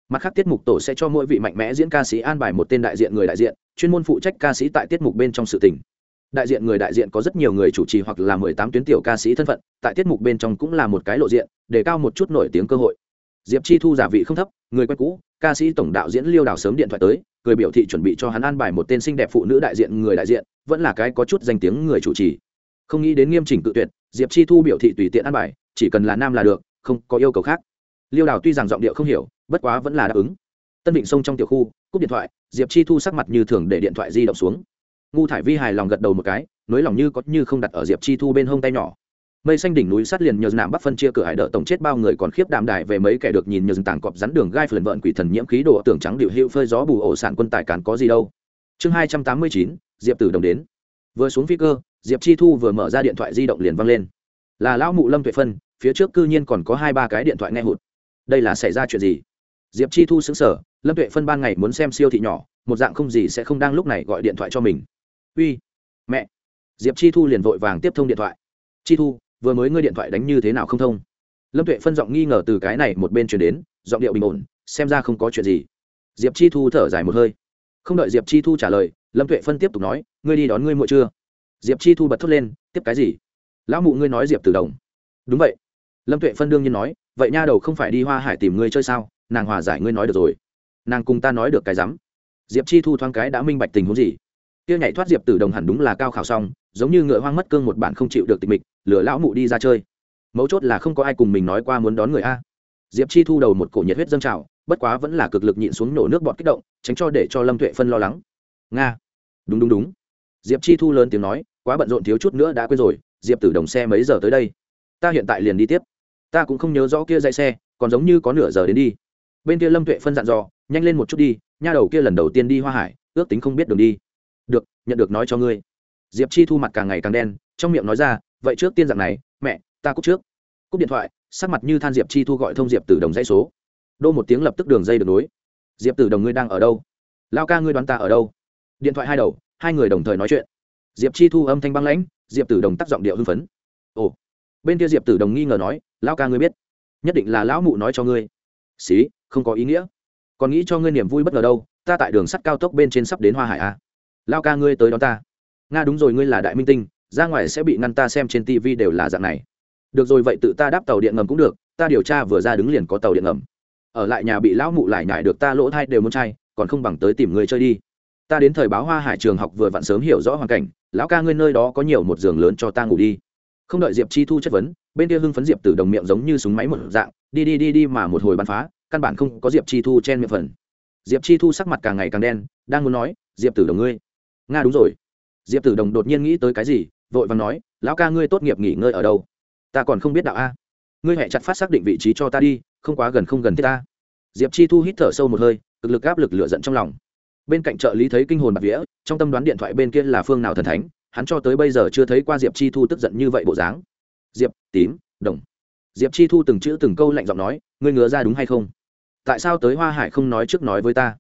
Mặt khác tiết mục tổ sẽ cho mỗi vị mạnh mẽ diễn ca sĩ an bài một tên đại diện người đại diện, chuyên môn phụ trách ca sĩ tại tiết mục bên trong sự tình. Đại diện người đại diện có rất nhiều người chủ trì hoặc là mười tám tuyến tiểu ca sĩ thân phận, tại tiết mục bên trong cũng là một cái lộ diện, để cao một chút nổi tiếng cơ hội. Diệp chi thu giả vị không thấp, người quen cũ, ca sĩ tổng đạo diễn liêu đào sớm điện thoại tới người biểu thị chuẩn bị cho hắn an bài một tên xinh đẹp phụ nữ đại diện người đại diện, vẫn là cái có chút danh tiếng người chủ trì. Không nghĩ đến nghiêm chỉnh tự tuyệt, diệp chi thu biểu thị tùy tiện an bài, chỉ cần là nam là được không có yêu cầu khác. Liêu đào tuy rằng giọng điệu không hiểu, bất quá vẫn là đáp ứng. Tân định sông trong tiểu khu, cúp điện thoại, diệp chi thu sắc mặt như thường để điện thoại di động xuống. Ngu thải vi hài lòng gật đầu một cái nối lòng như có như không đặt ở diệp chi thu bên hông tay nhỏ. Mây xanh đỉnh núi sắt liền nhờ nạm bắc phân chia cửa hải đỡ tổng chết bao người còn khiếp đạm đài về mấy kẻ được nhìn nhờ tảng cọp rắn đường gai phần vợn quỷ thần nhiễm khí đồ tưởng trắng điệu hữu phơi gió bù ổ sản quân tài cản có gì đâu. Chương hai trăm tám mươi chín, diệp tử đồng đến. Vừa xuống phi cơ, diệp chi thu vừa mở ra điện thoại di động liền văng lên. Là lão mụ lâm tuệ phân phía trước cư nhiên còn có hai ba cái điện thoại nghe hụt. Đây là xảy ra chuyện gì? Diệp chi thu xứng sở lâm tuệ phân ban ngày muốn xem siêu thị nhỏ, một dạng không gì sẽ không đang lúc này gọi điện thoại cho mình. Uy, mẹ. Diệp chi thu liền vội vàng tiếp thông điện thoại. Chi thu, vừa mới ngươi điện thoại đánh như thế nào không thông? Lâm tuệ phân giọng nghi ngờ từ cái này một bên chuyển đến, giọng điệu bình ổn, xem ra không có chuyện gì. Diệp chi thu thở dài một hơi. Không đợi diệp chi thu trả lời, lâm tuệ phân tiếp tục nói, ngươi đi đón ngươi muội chưa? Diệp chi thu bật thốt lên, tiếp cái gì? Lão mụ ngươi nói diệp từ đồng. Đúng vậy lâm tuệ phân đương nhiên nói, vậy nha đầu không phải đi hoa hải tìm ngươi chơi sao? Nàng hòa giải ngươi nói được rồi. Nàng cùng ta nói được cái rắm. Diệp chi thu thoáng cái đã minh bạch tình huống gì. Kia nhảy thoát diệp tử đồng hẳn đúng là cao khảo xong, giống như ngựa hoang mất cương một bạn không chịu được tịch mịch, lửa lão mụ đi ra chơi. Mấu chốt là không có ai cùng mình nói qua muốn đón người a. Diệp chi thu đầu một cổ nhiệt huyết dâng trào, bất quá vẫn là cực lực nhịn xuống nổ nước bọt kích động, tránh cho để cho lâm tuệ phân lo lắng. Nga. Đúng đúng đúng. Diệp chi thu lớn tiếng nói, quá bận rộn thiếu chút nữa đã quên rồi, diệp tử đồng xe mấy giờ tới đây? Ta hiện tại liền đi tiếp ta cũng không nhớ rõ kia dạy xe, còn giống như có nửa giờ đến đi. Bên kia lâm tuệ phân dặn dò, nhanh lên một chút đi, nha đầu kia lần đầu tiên đi hoa hải, ước tính không biết đường đi. Được, nhận được nói cho ngươi. Diệp chi thu mặt càng ngày càng đen, trong miệng nói ra, vậy trước tiên dạng này, mẹ, ta cúc trước. Cúp điện thoại, sắc mặt như than diệp chi thu gọi thông diệp tử đồng dãy số. Đô một tiếng lập tức đường dây được nối. Diệp tử đồng ngươi đang ở đâu? Lao ca ngươi đoán ta ở đâu? Điện thoại hai đầu, hai người đồng thời nói chuyện. Diệp chi thu âm thanh băng lãnh, diệp tử đồng tắt giọng điệu hưng phấn. Ồ bên kia diệp tử đồng nghi ngờ nói lao ca ngươi biết, nhất định là lão mụ nói cho ngươi. Xí, không có ý nghĩa. Còn nghĩ cho ngươi niềm vui bất ngờ đâu, ta tại đường sắt cao tốc bên trên sắp đến hoa hải a à? lao ca ngươi tới đón ta. Nga đúng rồi, ngươi là đại minh tinh, ra ngoài sẽ bị ngăn ta xem trên tv đều là dạng này. Được rồi, vậy tự ta đáp tàu điện ngầm cũng được, ta điều tra vừa ra đứng liền có tàu điện ngầm. Ở lại nhà bị lão mụ lại nhải được ta lỗ thai đều muốn chay còn không bằng tới tìm người chơi đi. Ta đến thời báo hoa hải trường học vừa vặn sớm hiểu rõ hoàn cảnh, lão ca ngươi nơi đó có nhiều một giường lớn cho ta ngủ đi không đợi diệp chi thu chất vấn, bên kia hưng phấn diệp từ đồng miệng giống như súng máy một dạng, đi đi đi đi mà một hồi bắn phá, căn bản không có diệp chi thu trên miệng phần. Diệp chi thu sắc mặt càng ngày càng đen, đang muốn nói, diệp tử đồng ngươi. Nga đúng rồi. Diệp tử đồng đột nhiên nghĩ tới cái gì, vội vàng nói, lão ca ngươi tốt nghiệp nghỉ ngơi ở đâu? Ta còn không biết đạo a. Ngươi hẹ chặt phát xác định vị trí cho ta đi, không quá gần không gần thiết ta. Diệp chi thu hít thở sâu một hơi, cực lực áp lực lựa giận trong lòng. Bên cạnh trợ lý thấy kinh hồn bạc vía, trong tâm đoán điện thoại bên kia là phương nào thần thánh hắn cho tới bây giờ chưa thấy qua diệp chi thu tức giận như vậy bộ dáng. Diệp, tím, đồng. Diệp chi thu từng chữ từng câu lạnh giọng nói, ngươi ngứa ra đúng hay không? Tại sao tới hoa hải không nói trước nói với ta?